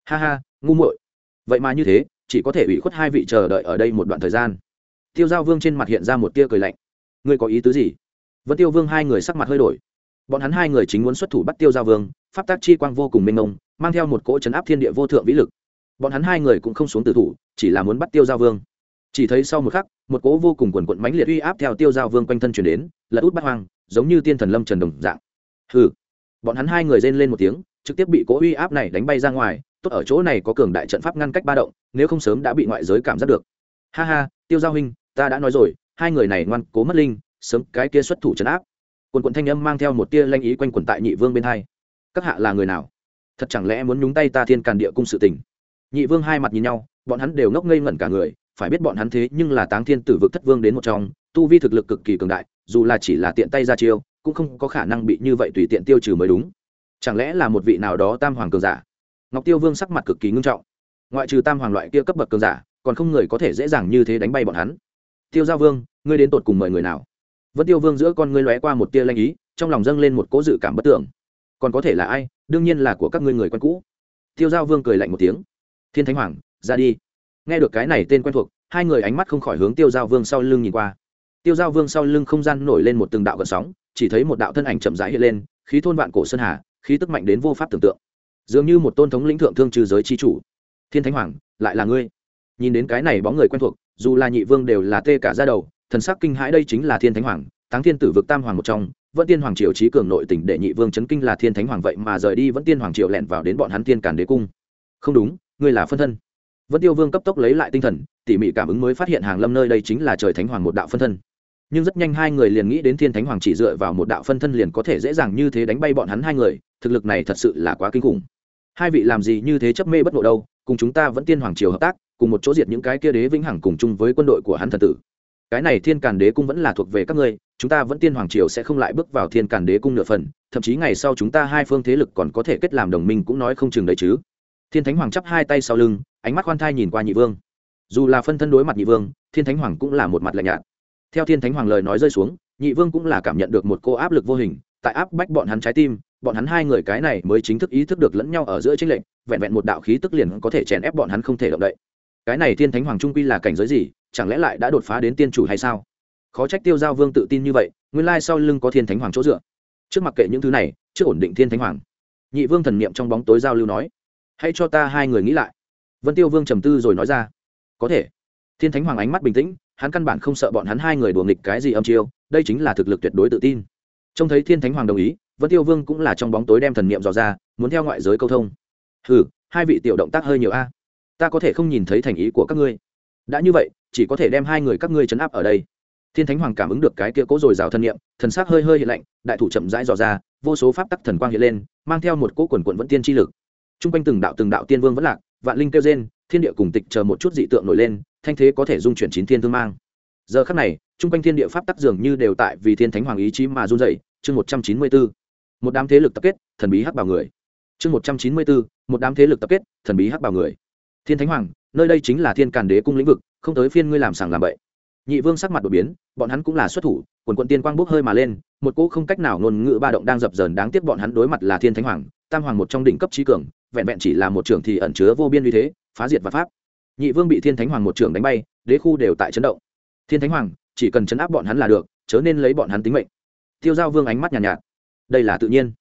Speaker 1: Ha ha, ngu muội. Vậy mà như thế, chỉ có thể ủy khuất hai vị chờ đợi ở đây một đoạn thời gian. Tiêu giao vương trên mặt hiện ra một tia cười lạnh. Ngươi có ý tứ gì? Vân tiêu vương hai người sắc mặt hơi đổi. Bọn hắn hai người chính muốn xuất thủ bắt tiêu giao vương, pháp tác chi quang vô cùng mênh mông, mang theo một cỗ chấn áp thiên địa vô thượng vĩ lực bọn hắn hai người cũng không xuống tử thủ, chỉ là muốn bắt tiêu giao vương. Chỉ thấy sau một khắc, một cỗ vô cùng quần quận mãnh liệt uy áp theo tiêu giao vương quanh thân chuyển đến, lật út bắt hoang, giống như tiên thần lâm trần đồng dạng. Hừ. Bọn hắn hai người rên lên một tiếng, trực tiếp bị cỗ uy áp này đánh bay ra ngoài, tốt ở chỗ này có cường đại trận pháp ngăn cách ba động, nếu không sớm đã bị ngoại giới cảm giác được. Ha ha, tiêu giao huynh, ta đã nói rồi, hai người này ngoan cố mất linh, sớm cái kia xuất thủ trấn áp. Quần quận thanh âm mang theo một tia lanh ý quanh quần tại nhị vương bên hai. Các hạ là người nào? Thật chẳng lẽ muốn nhúng tay ta thiên càn địa cung sự tình? Nhị vương hai mặt nhìn nhau, bọn hắn đều ngốc ngây ngẩn cả người, phải biết bọn hắn thế nhưng là táng thiên tử vực thất vương đến một trong, tu vi thực lực cực kỳ cường đại, dù là chỉ là tiện tay ra chiêu, cũng không có khả năng bị như vậy tùy tiện tiêu trừ mới đúng. Chẳng lẽ là một vị nào đó tam hoàng cường giả? Ngọc tiêu vương sắc mặt cực kỳ ngưng trọng. Ngoại trừ tam hoàng loại kia cấp bậc cường giả, còn không người có thể dễ dàng như thế đánh bay bọn hắn. Tiêu giao vương, ngươi đến tột cùng mời người nào? Vân tiêu vương giữa con ngươi lóe qua một tia lanh ý, trong lòng dâng lên một cố dự cảm bất tưởng còn có thể là ai? Đương nhiên là của các ngươi người quen cũ. Tiêu giao vương cười lạnh một tiếng thiên thánh hoàng, ra đi. Nghe được cái này tên quen thuộc, hai người ánh mắt không khỏi hướng tiêu giao vương sau lưng nhìn qua. Tiêu giao vương sau lưng không gian nổi lên một từng đạo gợn sóng, chỉ thấy một đạo thân ảnh chậm rãi hiện lên, khí thôn vạn cổ sơn hà, khí tức mạnh đến vô pháp tưởng tượng. Dường như một tôn thống lĩnh thượng thương trừ giới chi chủ. Thiên thánh hoàng, lại là ngươi. Nhìn đến cái này bóng người quen thuộc, dù là nhị vương đều là tê cả ra đầu, thần sắc kinh hãi đây chính là thiên thánh hoàng, táng thiên tử vực tam hoàng một trong, vẫn tiên hoàng triều trí cường nội tỉnh đệ nhị vương chấn kinh là thiên thánh hoàng vậy mà rời đi vẫn tiên hoàng triều lẹn vào đến bọn hắn tiên càn đế cung. Không đúng ngươi là phân thân. Vân tiêu vương cấp tốc lấy lại tinh thần, tỉ mỉ cảm ứng mới phát hiện hàng lâm nơi đây chính là trời thánh hoàng một đạo phân thân. Nhưng rất nhanh hai người liền nghĩ đến thiên thánh hoàng chỉ dựa vào một đạo phân thân liền có thể dễ dàng như thế đánh bay bọn hắn hai người, thực lực này thật sự là quá kinh khủng. Hai vị làm gì như thế chấp mê bất ngộ đâu, cùng chúng ta vẫn tiên hoàng triều hợp tác, cùng một chỗ diệt những cái kia đế vĩnh hằng cùng chung với quân đội của hắn thần tử. Cái này thiên càn đế cung vẫn là thuộc về các ngươi, chúng ta vẫn tiên hoàng triều sẽ không lại bước vào thiên càn đế cung nửa phần, thậm chí ngày sau chúng ta hai phương thế lực còn có thể kết làm đồng minh cũng nói không chừng đấy chứ thiên thánh hoàng chắp hai tay sau lưng, ánh mắt khoan thai nhìn qua nhị vương. Dù là phân thân đối mặt nhị vương, thiên thánh hoàng cũng là một mặt lạnh nhạt. Theo thiên thánh hoàng lời nói rơi xuống, nhị vương cũng là cảm nhận được một cô áp lực vô hình, tại áp bách bọn hắn trái tim, bọn hắn hai người cái này mới chính thức ý thức được lẫn nhau ở giữa tranh lệnh vẹn vẹn một đạo khí tức liền có thể chèn ép bọn hắn không thể động đậy. Cái này thiên thánh hoàng trung quy là cảnh giới gì, chẳng lẽ lại đã đột phá đến tiên chủ hay sao? Khó trách tiêu giao vương tự tin như vậy, nguyên lai sau lưng có thiên thánh hoàng chỗ dựa. Trước mặc kệ những thứ này trước ổn định thiên thánh hoàng. Nhị vương thần niệm trong bóng tối giao lưu nói hãy cho ta hai người nghĩ lại. Vân tiêu vương trầm tư rồi nói ra. Có thể. Thiên thánh hoàng ánh mắt bình tĩnh, hắn căn bản không sợ bọn hắn hai người đùa nghịch cái gì âm chiêu, đây chính là thực lực tuyệt đối tự tin. Trông thấy thiên thánh hoàng đồng ý, vân tiêu vương cũng là trong bóng tối đem thần niệm dò ra, muốn theo ngoại giới câu thông. Hừ, hai vị tiểu động tác hơi nhiều a. Ta có thể không nhìn thấy thành ý của các ngươi. Đã như vậy, chỉ có thể đem hai người các ngươi chấn áp ở đây. Thiên thánh hoàng cảm ứng được cái kia cố rồi rào thân niệm, thần sắc hơi hơi hiện lạnh, đại thủ chậm rãi dò ra, vô số pháp tắc thần quang hiện lên, mang theo một cỗ quần quận vẫn tiên chi lực t r u n g quanh từng đạo từng đạo tiên vương vẫn lạc, vạn linh kêu trên thiên địa cùng tịch chờ một chút dị tượng nổi lên, thanh thế có thể dung chuyển chín thiên thương mang. Giờ khắc này t r u n g quanh thiên địa pháp tắc dường như đều tại vì thiên thánh hoàng ý chí mà run dậy chương một trăm chín mươi bốn. Một đám thế lực tập kết, thần bí hắc bảo người. Chương một trăm chín mươi bốn, một đám thế lực tập kết, thần bí hắc bảo người. Thiên thánh hoàng, nơi đây chính là thiên càn đế cung lĩnh vực, không tới phiên ngươi làm sàng làm bậy. Nhị vương sắc mặt đột biến, bọn hắn cũng là xuất thủ, quần quận tiên quang bốc hơi mà lên, một cỗ không cách nào ngôn ngữ ba động đang dập dờn đáng tiếc bọn hắn đối mặt là thiên thánh hoàng tam hoàng một trong đỉnh cấp trí cường vẹn vẹn chỉ là một trưởng thì ẩn chứa vô biên uy thế phá diệt và pháp. Nhị vương bị thiên thánh hoàng một trưởng đánh bay đế khu đều tại chấn động. Thiên thánh hoàng chỉ cần chấn áp bọn hắn là được chớ nên lấy bọn hắn tính mệnh. Tiêu giao vương ánh mắt nhàn nhạt, nhạt. Đây là tự nhiên.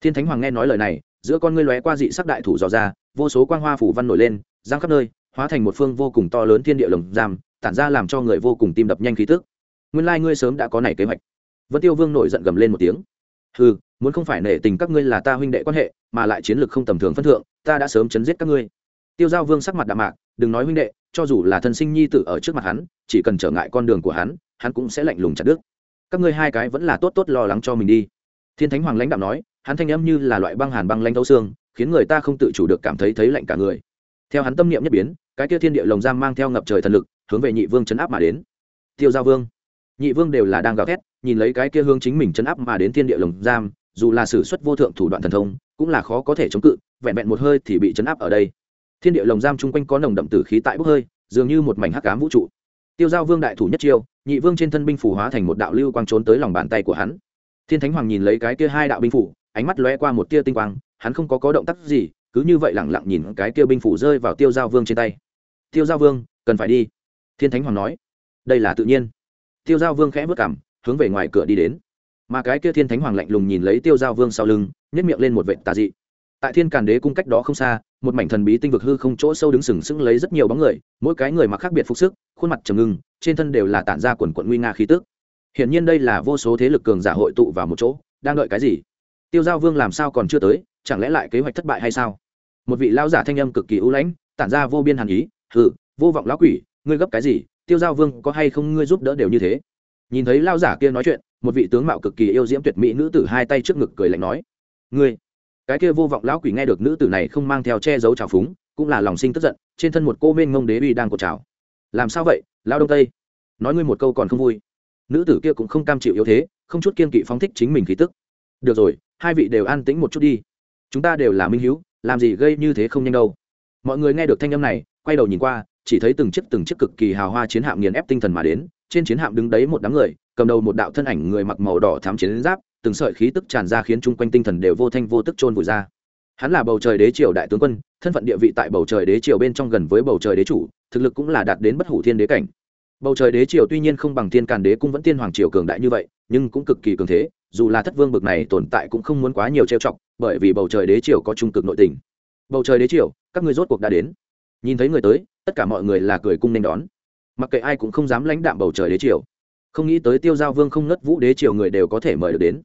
Speaker 1: Thiên thánh hoàng nghe nói lời này giữa con ngươi lóe qua dị sắc đại thủ dò ra vô số quang hoa phủ văn nổi lên giang khắp nơi hóa thành một phương vô cùng to lớn thiên địa lồng giam tản ra làm cho người vô cùng tim đập nhanh khí tức. Nguyên lai ngươi sớm đã có này kế hoạch. Vân tiêu vương nổi giận gầm lên một tiếng. Hừ muốn không phải nể tình các ngươi là ta huynh đệ quan hệ, mà lại chiến lược không tầm thường phân thượng, ta đã sớm chấn giết các ngươi. Tiêu giao vương sắc mặt đạm mạc, đừng nói huynh đệ, cho dù là thân sinh nhi tử ở trước mặt hắn, chỉ cần trở ngại con đường của hắn hắn cũng sẽ lạnh lùng chặt đứt. Các ngươi hai cái vẫn là tốt tốt lo lắng cho mình đi. Thiên thánh hoàng lãnh đạo nói, hắn thanh âm như là loại băng hàn băng lanh thấu xương, khiến người ta không tự chủ được cảm thấy thấy lạnh cả người. Theo hắn tâm niệm nhất biến, cái kia thiên địa lồng giam mang theo ngập trời thần lực, hướng về nhị vương chấn áp mà đến. Tiêu giao vương, nhị vương đều là đang gào thét, nhìn lấy cái kia hướng chính mình chấn áp mà đến thiên địa lồng giam dù là sử xuất vô thượng thủ đoạn thần thông, cũng là khó có thể chống cự, vẹn vẹn một hơi thì bị chấn áp ở đây. Thiên địa lồng giam chung quanh có nồng đậm tử khí tại bốc hơi, dường như một mảnh hắc cám vũ trụ. Tiêu giao vương đại thủ nhất chiêu, nhị vương trên thân binh phủ hóa thành một đạo lưu quang trốn tới lòng bàn tay của hắn. Thiên thánh hoàng nhìn lấy cái kia hai đạo binh phủ, ánh mắt lóe qua một tia tinh quang, hắn không có có động tác gì, cứ như vậy lẳng lặng nhìn cái kia binh phủ rơi vào tiêu giao vương trên tay. Tiêu giao vương, cần phải đi. Thiên thánh hoàng nói. Đây là tự nhiên. Tiêu giao vương khẽ vất cảm hướng về ngoài cửa đi đến mà cái kia thiên thánh hoàng lạnh lùng nhìn lấy tiêu giao vương sau lưng nhét miệng lên một vệ tà dị. Tại thiên càn đế cung cách đó không xa, một mảnh thần bí tinh vực hư không chỗ sâu đứng sừng sững lấy rất nhiều bóng người, mỗi cái người mặc khác biệt phục sức, khuôn mặt trầm ngưng, trên thân đều là tản ra quần quận nguy nga khí tức. Hiển nhiên đây là vô số thế lực cường giả hội tụ vào một chỗ, đang đợi cái gì? Tiêu giao vương làm sao còn chưa tới, chẳng lẽ lại kế hoạch thất bại hay sao? Một vị lão giả thanh âm cực kỳ ưu lãnh, tản ra vô biên hàn ý, hừ, vô vọng lão quỷ, ngươi gấp cái gì? Tiêu giao vương có hay không ngươi giúp đỡ đều như thế? Nhìn thấy lao giả kia nói chuyện một vị tướng mạo cực kỳ yêu diễm tuyệt mỹ nữ tử hai tay trước ngực cười lạnh nói, ngươi. Cái kia vô vọng lão quỷ nghe được nữ tử này không mang theo che giấu trào phúng, cũng là lòng sinh tức giận, trên thân một cô mênh ngông đế uy đang cột trào. Làm sao vậy lao đông tây? Nói ngươi một câu còn không vui. Nữ tử kia cũng không cam chịu yếu thế, không chút kiên kỵ phóng thích chính mình khí tức. Được rồi, hai vị đều an tĩnh một chút đi. Chúng ta đều là minh hữu làm gì gây như thế không nhanh đâu. Mọi người nghe được thanh âm này, quay đầu nhìn qua, chỉ thấy từng chiếc từng chiếc cực kỳ hào hoa chiến hạm nghiền ép tinh thần mà đến trên chiến hạm đứng đấy một đám người, cầm đầu một đạo thân ảnh người mặc màu đỏ thám chiến giáp, từng sợi khí tức tràn ra khiến chung quanh tinh thần đều vô thanh vô tức trôn vùi ra. Hắn là bầu trời đế triều đại tướng quân, thân phận địa vị tại bầu trời đế triều bên trong gần với bầu trời đế chủ, thực lực cũng là đạt đến bất hủ thiên đế cảnh. Bầu trời đế triều tuy nhiên không bằng thiên càn đế cung vẫn tiên hoàng triều cường đại như vậy, nhưng cũng cực kỳ cường thế, dù là thất vương bực này tồn tại cũng không muốn quá nhiều trêu chọc, bởi vì bầu trời đế triều có trung cực nội tình. Bầu trời đế triều, các ngươi rốt cuộc đã đến. Nhìn thấy người tới, tất cả mọi người là cười cung nên đón mặc kệ ai cũng không dám lãnh đạm bầu trời đế triều. Không nghĩ tới tiêu giao vương không ngất vũ đế triều người đều có thể mời được đến.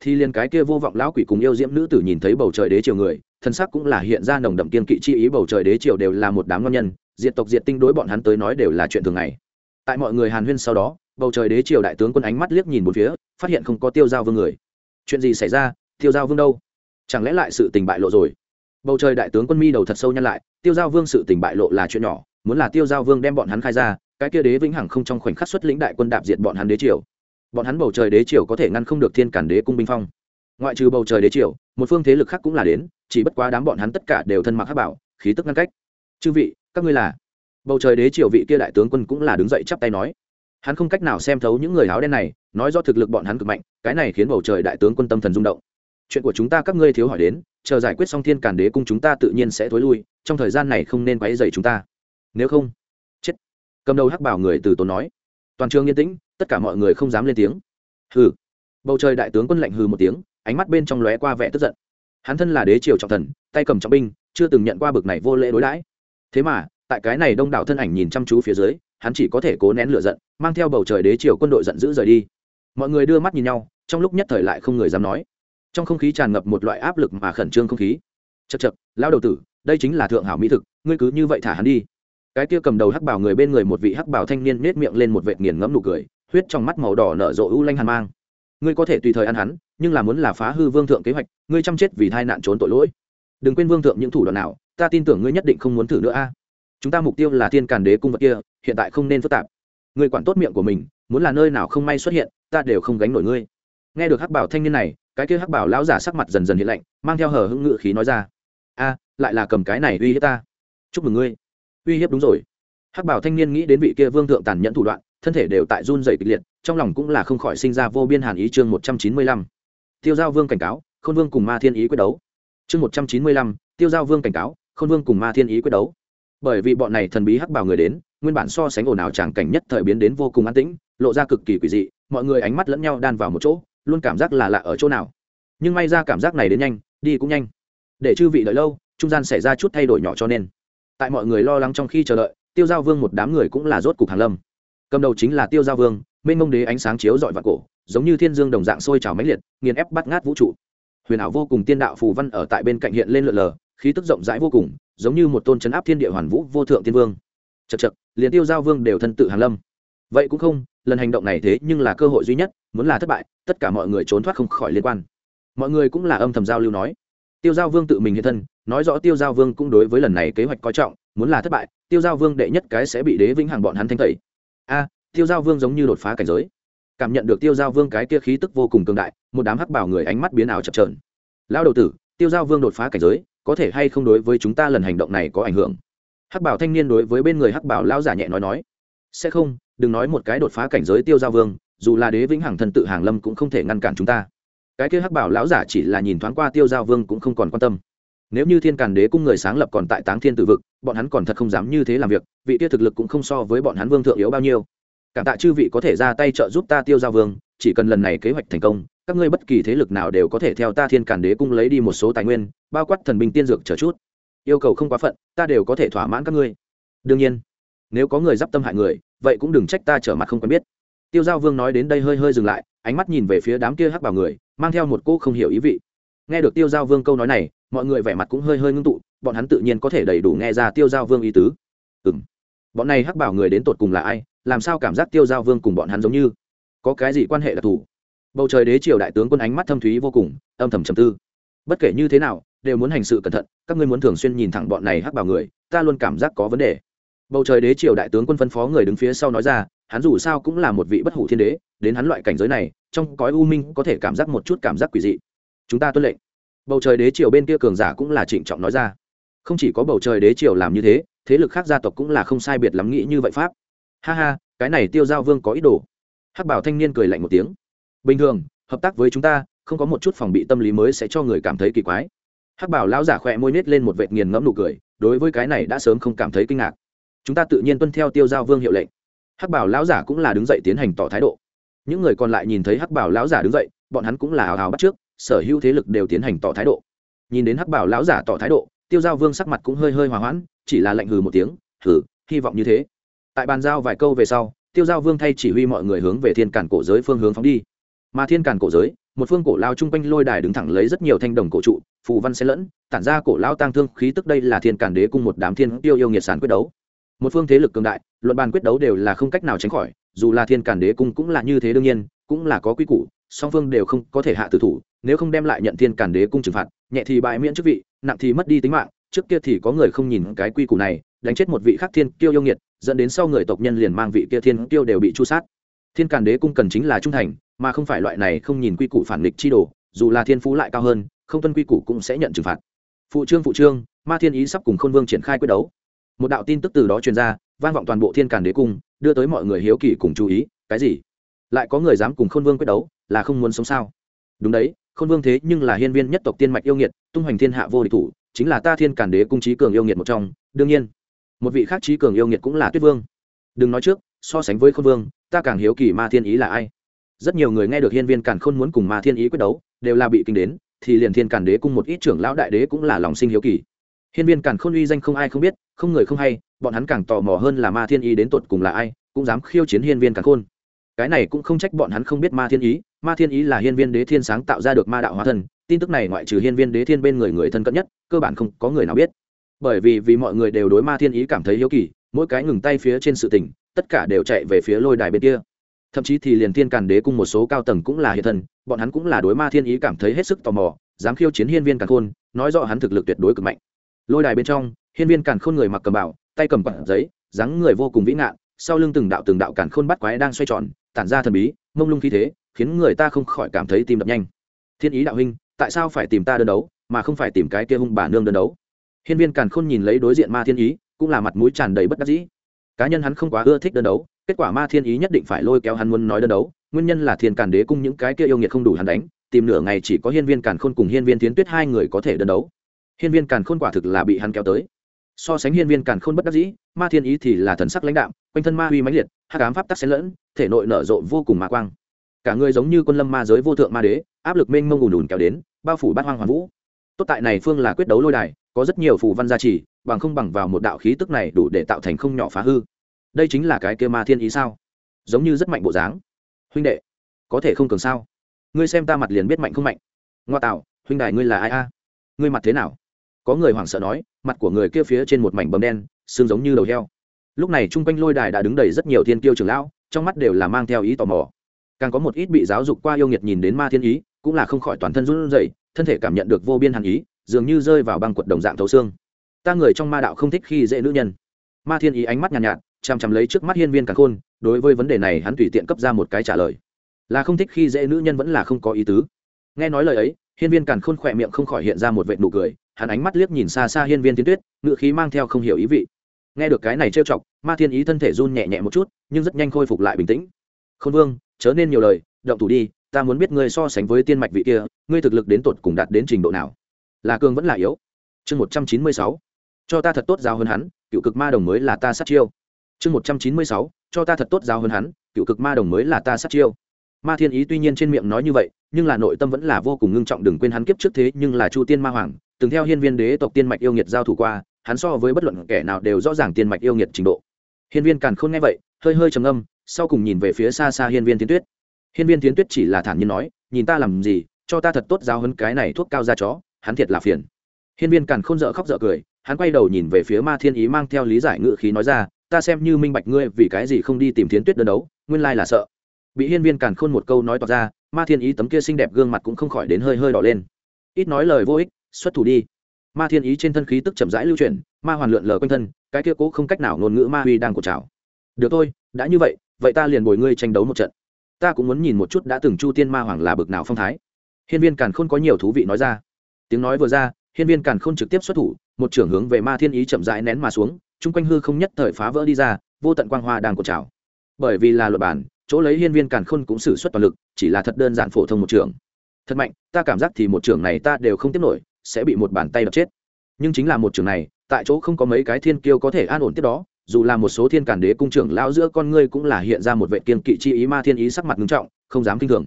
Speaker 1: Thì liền cái kia vô vọng lão quỷ cùng yêu diễm nữ tử nhìn thấy bầu trời đế triều người, thân sắc cũng là hiện ra nồng đậm kiên kỵ chi ý, bầu trời đế triều đều là một đám ngon nhân, diệt tộc diệt tinh đối bọn hắn tới nói đều là chuyện thường ngày. Tại mọi người hàn huyên sau đó, bầu trời đế triều đại tướng quân ánh mắt liếc nhìn một phía, phát hiện không có tiêu giao vương người. Chuyện gì xảy ra? Tiêu giao vương đâu? Chẳng lẽ lại sự tình bại lộ rồi? Bầu trời đại tướng quân mi đầu thật sâu nhăn lại, tiêu giao vương sự tình bại lộ là chuyện nhỏ, muốn là tiêu giao vương đem bọn hắn khai ra cái kia đế vĩnh hằng không trong khoảnh khắc xuất lĩnh đại quân đạp diệt bọn hắn đế triều. Bọn hắn bầu trời đế triều có thể ngăn không được thiên cản đế cung binh phong. Ngoại trừ bầu trời đế triều, một phương thế lực khác cũng là đến, chỉ bất quá đám bọn hắn tất cả đều thân mặc hắc bảo, khí tức ngăn cách. Chư vị, các ngươi là? Bầu trời đế triều vị kia đại tướng quân cũng là đứng dậy chắp tay nói. Hắn không cách nào xem thấu những người áo đen này, nói do thực lực bọn hắn cực mạnh, cái này khiến bầu trời đại tướng quân tâm thần rung động. Chuyện của chúng ta các ngươi thiếu hỏi đến, chờ giải quyết xong thiên cản đế cung chúng ta tự nhiên sẽ thối lui, trong thời gian này không nên quấy dày chúng ta. Nếu không cầm đầu hắc bảo người từ tốn nói. Toàn trường yên tĩnh, tất cả mọi người không dám lên tiếng. Hừ. Bầu trời đại tướng quân lạnh hừ một tiếng, ánh mắt bên trong lóe qua vẻ tức giận. Hắn thân là đế triều trọng thần, tay cầm trọng binh, chưa từng nhận qua bực này vô lễ đối đãi. Thế mà, tại cái này đông đảo thân ảnh nhìn chăm chú phía dưới, hắn chỉ có thể cố nén lửa giận, mang theo bầu trời đế triều quân đội giận dữ rời đi. Mọi người đưa mắt nhìn nhau, trong lúc nhất thời lại không người dám nói. Trong không khí tràn ngập một loại áp lực mà khẩn trương không khí. Chật chật lao đầu tử, đây chính là thượng hảo mỹ thực, ngươi cứ như vậy thả hắn đi cái kia cầm đầu hắc bảo người bên người một vị hắc bảo thanh niên nết miệng lên một vệt nghiền ngẫm nụ cười, huyết trong mắt màu đỏ nở rộ u lanh hàn mang. Ngươi có thể tùy thời ăn hắn, nhưng là muốn là phá hư vương thượng kế hoạch, ngươi chăm chết vì tai nạn trốn tội lỗi. Đừng quên vương thượng những thủ đoạn nào, ta tin tưởng ngươi nhất định không muốn thử nữa a. Chúng ta mục tiêu là thiên càn đế cung vật kia, hiện tại không nên phức tạp. Ngươi quản tốt miệng của mình, muốn là nơi nào không may xuất hiện, ta đều không gánh nổi ngươi. Nghe được hắc bảo thanh niên này, cái kia hắc bảo lão giả sắc mặt dần dần hiện lạnh, mang theo hờ hững ngự khí nói ra. A, lại là cầm cái này uy hiếp ta. Chúc mừng ngươi uy hiếp đúng rồi. Hắc bảo thanh niên nghĩ đến vị kia vương thượng tàn nhẫn thủ đoạn, thân thể đều tại run dày kịch liệt, trong lòng cũng là không khỏi sinh ra vô biên hàn ý chương một trăm chín mươi lăm. Tiêu giao vương cảnh cáo, khôn vương cùng ma thiên ý quyết đấu. Chương một trăm chín mươi lăm, tiêu giao vương cảnh cáo, khôn vương cùng ma thiên ý quyết đấu. Bởi vì bọn này thần bí hắc bảo người đến, nguyên bản so sánh ồn ào tràng cảnh nhất thời biến đến vô cùng an tĩnh, lộ ra cực kỳ quỷ dị, mọi người ánh mắt lẫn nhau đan vào một chỗ, luôn cảm giác là lạ ở chỗ nào. Nhưng may ra cảm giác này đến nhanh, đi cũng nhanh. Để chư vị đợi lâu, trung gian xảy ra chút thay đổi nhỏ cho nên tại mọi người lo lắng trong khi chờ đợi, tiêu giao vương một đám người cũng là rốt cục hàn lâm. Cầm đầu chính là tiêu giao vương, mênh mông đế ánh sáng chiếu dọi vào cổ, giống như thiên dương đồng dạng sôi trào máy liệt, nghiền ép bắt ngát vũ trụ. Huyền ảo vô cùng tiên đạo phù văn ở tại bên cạnh hiện lên lượn lờ, khí tức rộng rãi vô cùng, giống như một tôn chấn áp thiên địa hoàn vũ vô thượng tiên vương. Chật chật liền tiêu giao vương đều thân tự hàn lâm. Vậy cũng không, lần hành động này thế nhưng là cơ hội duy nhất, muốn là thất bại, tất cả mọi người trốn thoát không khỏi liên quan. Mọi người cũng là âm thầm giao lưu nói tiêu giao vương tự mình hiện thân, nói rõ tiêu giao vương cũng đối với lần này kế hoạch coi trọng, muốn là thất bại, tiêu giao vương đệ nhất cái sẽ bị đế vĩnh hằng bọn hắn thanh tẩy. A, tiêu giao vương giống như đột phá cảnh giới. Cảm nhận được tiêu giao vương cái kia khí tức vô cùng cường đại, một đám hắc bảo người ánh mắt biến ảo chập trờn lao đầu tử, tiêu giao vương đột phá cảnh giới, có thể hay không đối với chúng ta lần hành động này có ảnh hưởng? Hắc bảo thanh niên đối với bên người hắc bảo lao giả nhẹ nói nói. Sẽ không, đừng nói một cái đột phá cảnh giới tiêu giao vương, dù là đế vĩnh hằng thần tự hàng lâm cũng không thể ngăn cản chúng ta cái kia hắc bảo lão giả chỉ là nhìn thoáng qua tiêu giao vương cũng không còn quan tâm. Nếu như thiên càn đế cung người sáng lập còn tại táng thiên tử vực, bọn hắn còn thật không dám như thế làm việc, vị kia thực lực cũng không so với bọn hắn vương thượng yếu bao nhiêu. Cảm tạ chư vị có thể ra tay trợ giúp ta tiêu giao vương, chỉ cần lần này kế hoạch thành công, các ngươi bất kỳ thế lực nào đều có thể theo ta thiên càn đế cung lấy đi một số tài nguyên, bao quát thần binh tiên dược chờ chút. Yêu cầu không quá phận, ta đều có thể thỏa mãn các ngươi. Đương nhiên, nếu có người d i p tâm hại người, vậy cũng đừng trách ta trở mặt không quen biết. Tiêu giao vương nói đến đây hơi hơi dừng lại, ánh mắt nhìn về phía đám kia hắc bảo người mang theo một cô không hiểu ý vị. Nghe được tiêu giao vương câu nói này, mọi người vẻ mặt cũng hơi hơi ngưng tụ, bọn hắn tự nhiên có thể đầy đủ nghe ra tiêu giao vương ý tứ. Ừ m bọn này hắc bảo người đến tột cùng là ai, làm sao cảm giác tiêu giao vương cùng bọn hắn giống như? Có cái gì quan hệ đặc thù? Bầu trời đế triều đại tướng quân ánh mắt thâm thúy vô cùng, âm thầm trầm tư. Bất kể như thế nào, đều muốn hành sự cẩn thận, các ngươi muốn thường xuyên nhìn thẳng bọn này hắc bảo người, ta luôn cảm giác có vấn đề. Bầu trời đế triều đại tướng quân phân phó người đứng phía sau nói ra hắn dù sao cũng là một vị bất hủ thiên đế, đến hắn loại cảnh giới này, trong cõi u minh có thể cảm giác một chút cảm giác quỷ dị. Chúng ta tuân lệnh. Bầu trời đế triều bên kia cường giả cũng là trịnh trọng nói ra. Không chỉ có bầu trời đế triều làm như thế thế lực khác gia tộc cũng là không sai biệt lắm nghĩ như vậy pháp. Ha ha, cái này tiêu giao vương có ý đồ. Hắc bảo thanh niên cười lạnh một tiếng. Bình thường, hợp tác với chúng ta, không có một chút phòng bị tâm lý mới sẽ cho người cảm thấy kỳ quái. Hắc bảo lão giả khỏe môi nết lên một vệt nghiền ngẫm nụ cười, đối với cái này đã sớm không cảm thấy kinh ngạc. Chúng ta tự nhiên tuân theo tiêu giao vương hiệu lệnh hắc bảo lão giả cũng là đứng dậy tiến hành tỏ thái độ. Những người còn lại nhìn thấy hắc bảo lão giả đứng dậy, bọn hắn cũng là hào hào bắt trước, sở hữu thế lực đều tiến hành tỏ thái độ. Nhìn đến hắc bảo lão giả tỏ thái độ, tiêu giao vương sắc mặt cũng hơi hơi hòa hoãn, chỉ là lạnh hừ một tiếng, hừ, hy vọng như thế. Tại bàn giao vài câu về sau, tiêu giao vương thay chỉ huy mọi người hướng về thiên cản cổ giới phương hướng phóng đi. Mà thiên cản cổ giới, một phương cổ lao chung quanh lôi đài đứng thẳng lấy rất nhiều thanh đồng cổ trụ, phù văn xen lẫn, tản ra cổ lao tăng thương khí tức đây là thiên cản đế cung một đám thiên tiêu yêu nghiệt sản quyết đấu một phương thế lực cường đại, luận bàn quyết đấu đều là không cách nào tránh khỏi, dù là thiên cản đế cung cũng là như thế đương nhiên, cũng là có quy củ, song phương đều không có thể hạ tử thủ, nếu không đem lại nhận thiên cản đế cung trừng phạt, nhẹ thì bại miễn chức vị, nặng thì mất đi tính mạng, trước kia thì có người không nhìn cái quy củ này, đánh chết một vị khắc thiên kiêu yêu nghiệt, dẫn đến sau người tộc nhân liền mang vị kia thiên kiêu đều bị chu sát. Thiên càn đế cung cần chính là trung thành, mà không phải loại này không nhìn quy củ phản nghịch chi đồ, dù là thiên phú lại cao hơn, không tuân quy củ cũng sẽ nhận trừng phạt. Phụ trương phụ trương, ma thiên ý sắp cùng khôn vương triển khai quyết đấu một đạo tin tức từ đó truyền ra, vang vọng toàn bộ thiên càn đế cung, đưa tới mọi người hiếu kỳ cùng chú ý, cái gì? Lại có người dám cùng khôn vương quyết đấu, là không muốn sống sao? Đúng đấy, khôn vương thế nhưng là hiên viên nhất tộc tiên mạch yêu nghiệt, tung hoành thiên hạ vô địch thủ, chính là ta thiên càn đế cung trí cường yêu nghiệt một trong, đương nhiên. Một vị khác trí cường yêu nghiệt cũng là tuyết vương. Đừng nói trước, so sánh với khôn vương, ta càng hiếu kỳ ma thiên ý là ai? Rất nhiều người nghe được hiên viên càn khôn muốn cùng ma thiên ý quyết đấu, đều là bị kinh đến, thì liền thiên càn đế cung một ít trưởng lão đại đế cũng là lòng sinh hiếu kỳ hiên viên càn khôn uy danh không ai không biết, không người không hay, bọn hắn càng tò mò hơn là ma thiên ý đến tột cùng là ai, cũng dám khiêu chiến hiên viên càn khôn. Cái này cũng không trách bọn hắn không biết ma thiên ý, ma thiên ý là hiên viên đế thiên sáng tạo ra được ma đạo hóa thân tin tức này ngoại trừ hiên viên đế thiên bên người người thân cận nhất, cơ bản không có người nào biết. Bởi vì vì mọi người đều đối ma thiên ý cảm thấy hiếu kỳ, mỗi cái ngừng tay phía trên sự tình, tất cả đều chạy về phía lôi đài bên kia. Thậm chí thì liền thiên càn đế cùng một số cao tầng cũng là hiện thân, bọn hắn cũng là đối ma thiên ý cảm thấy hết sức tò mò, dám khiêu chiến hiên viên càn khôn, nói rõ hắn thực lực tuyệt đối cực mạnh lôi đài bên trong, hiên viên càn khôn người mặc cầm bảo, tay cầm quản giấy, dáng người vô cùng vĩ ngạn, sau lưng từng đạo từng đạo càn khôn bắt quái đang xoay tròn, tản ra thần bí, mông lung khí thế, khiến người ta không khỏi cảm thấy tim đập nhanh. Thiên ý đạo huynh, tại sao phải tìm ta đơn đấu, mà không phải tìm cái kia hung bà nương đơn đấu? Hiên viên càn khôn nhìn lấy đối diện ma thiên ý, cũng là mặt mũi tràn đầy bất đắc dĩ. Cá nhân hắn không quá ưa thích đơn đấu, kết quả ma thiên ý nhất định phải lôi kéo hắn muốn nói đơn đấu, nguyên nhân là thiên càn đế cung những cái kia yêu nghiệt không đủ hắn đánh, tìm nửa ngày chỉ có hiên viên càn khôn cùng hiên viên tiến tuyết hai người có thể đơn đấu hiên viên càn khôn quả thực là bị hắn kéo tới. So sánh hiên viên càn khôn bất đắc dĩ, ma thiên ý thì là thần sắc lãnh đạo quanh thân ma huy mãnh liệt, hắc ám pháp tắc xen lẫn, thể nội nở rộ vô cùng ma quang. Cả người giống như quân lâm ma giới vô thượng ma đế, áp lực mênh mông ùn ùn kéo đến, bao phủ bát hoang hoàn vũ. Tốt tại này phương là quyết đấu lôi đài, có rất nhiều phù văn gia trì, bằng không bằng vào một đạo khí tức này đủ để tạo thành không nhỏ phá hư. Đây chính là cái kia ma thiên ý sao? Giống như rất mạnh bộ dáng. Huynh đệ, có thể không cường sao? Ngươi xem ta mặt liền biết mạnh không mạnh. Ngoa tạo, huynh đài ngươi là ai a? Ngươi mặt thế nào? Có người hoảng sợ nói mặt của người kia phía trên một mảnh bầm đen xương giống như đầu heo. Lúc này chung quanh lôi đài đã đứng đầy rất nhiều thiên tiêu trưởng lão trong mắt đều là mang theo ý tò mò. Càng có một ít bị giáo dục qua yêu nghiệt nhìn đến ma thiên ý cũng là không khỏi toàn thân run rẩy thân thể cảm nhận được vô biên hàn ý dường như rơi vào băng quật đồng dạng thấu xương. Ta người trong ma đạo không thích khi dễ nữ nhân. Ma thiên ý ánh mắt nhàn nhạt, nhạt chằm chằm lấy trước mắt hiên viên càng khôn đối với vấn đề này hắn tùy tiện cấp ra một cái trả lời. Là không thích khi dễ nữ nhân vẫn là không có ý tứ. Nghe nói lời ấy hiên viên càng khôn khỏe miệng không khỏi hiện ra một vệ nụ cười hắn ánh mắt liếc nhìn xa xa hiên viên tiến tuyết ngự khí mang theo không hiểu ý vị. Nghe được cái này trêu chọc, ma thiên ý thân thể run nhẹ nhẹ một chút, nhưng rất nhanh khôi phục lại bình tĩnh. Khôn vương, chớ nên nhiều lời, động thủ đi, ta muốn biết ngươi so sánh với tiên mạch vị kia, ngươi thực lực đến tột cùng đạt đến trình độ nào? Là cường vẫn là yếu. Chương một trăm chín mươi sáu. Cho ta thật tốt giáo hơn hắn, cựu cực ma đồng mới là ta sát chiêu. Chương một trăm chín mươi sáu. Cho ta thật tốt giáo hơn hắn, cựu cực ma đồng mới là ta sát chiêu. Ma thiên ý tuy nhiên trên miệng nói như vậy, nhưng là nội tâm vẫn là vô cùng ngưng trọng, đừng quên hắn kiếp trước thế nhưng là chu tiên ma hoàng từng theo hiên viên đế tộc tiên mạch yêu nghiệt giao thủ qua, hắn so với bất luận kẻ nào đều rõ ràng tiên mạch yêu nghiệt trình độ. Hiên viên càn khôn nghe vậy, hơi hơi trầm âm sau cùng nhìn về phía xa xa hiên viên tiến tuyết. Hiên viên tiến tuyết chỉ là thản nhiên nói, nhìn ta làm gì, cho ta thật tốt giao hấn cái này thuốc cao ra chó, hắn thiệt là phiền. Hiên viên càn khôn dợ khóc dợ cười, hắn quay đầu nhìn về phía ma thiên ý mang theo lý giải ngự khí nói ra, ta xem như minh bạch ngươi vì cái gì không đi tìm thiến tuyết đơn đấu, nguyên lai là sợ. Bị hiên viên càn khôn một câu nói toạc ra, ma thiên ý tấm kia xinh đẹp gương mặt cũng không khỏi đến hơi hơi đỏ lên. Ít nói lời vô ích xuất thủ đi. Ma thiên ý trên thân khí tức chậm rãi lưu chuyển, ma hoàn lượn lờ quanh thân, cái kia cố không cách nào ngôn ngữ ma huy đang cột trào. Được thôi, đã như vậy vậy ta liền bồi ngươi tranh đấu một trận. Ta cũng muốn nhìn một chút đã từng chu tiên ma hoàng là bực nào phong thái. Hiên viên càn khôn có nhiều thú vị nói ra. Tiếng nói vừa ra, hiên viên càn khôn trực tiếp xuất thủ, một trưởng hướng về ma thiên ý chậm rãi nén mà xuống, chung quanh hư không nhất thời phá vỡ đi ra, vô tận quang hoa đang cột trào. Bởi vì là luật bản, chỗ lấy hiên viên càn khôn cũng xử suất toàn lực, chỉ là thật đơn giản phổ thông một trường thật mạnh, ta cảm giác thì một trường này ta đều không tiếp nổi sẽ bị một bàn tay đập chết. Nhưng chính là một trường này, tại chỗ không có mấy cái thiên kiêu có thể an ổn tiếp đó, dù là một số thiên càn đế cung trưởng lão giữa con ngươi cũng là hiện ra một vệ kiên kỵ chi ý ma thiên ý sắc mặt nghiêm trọng, không dám kinh thường.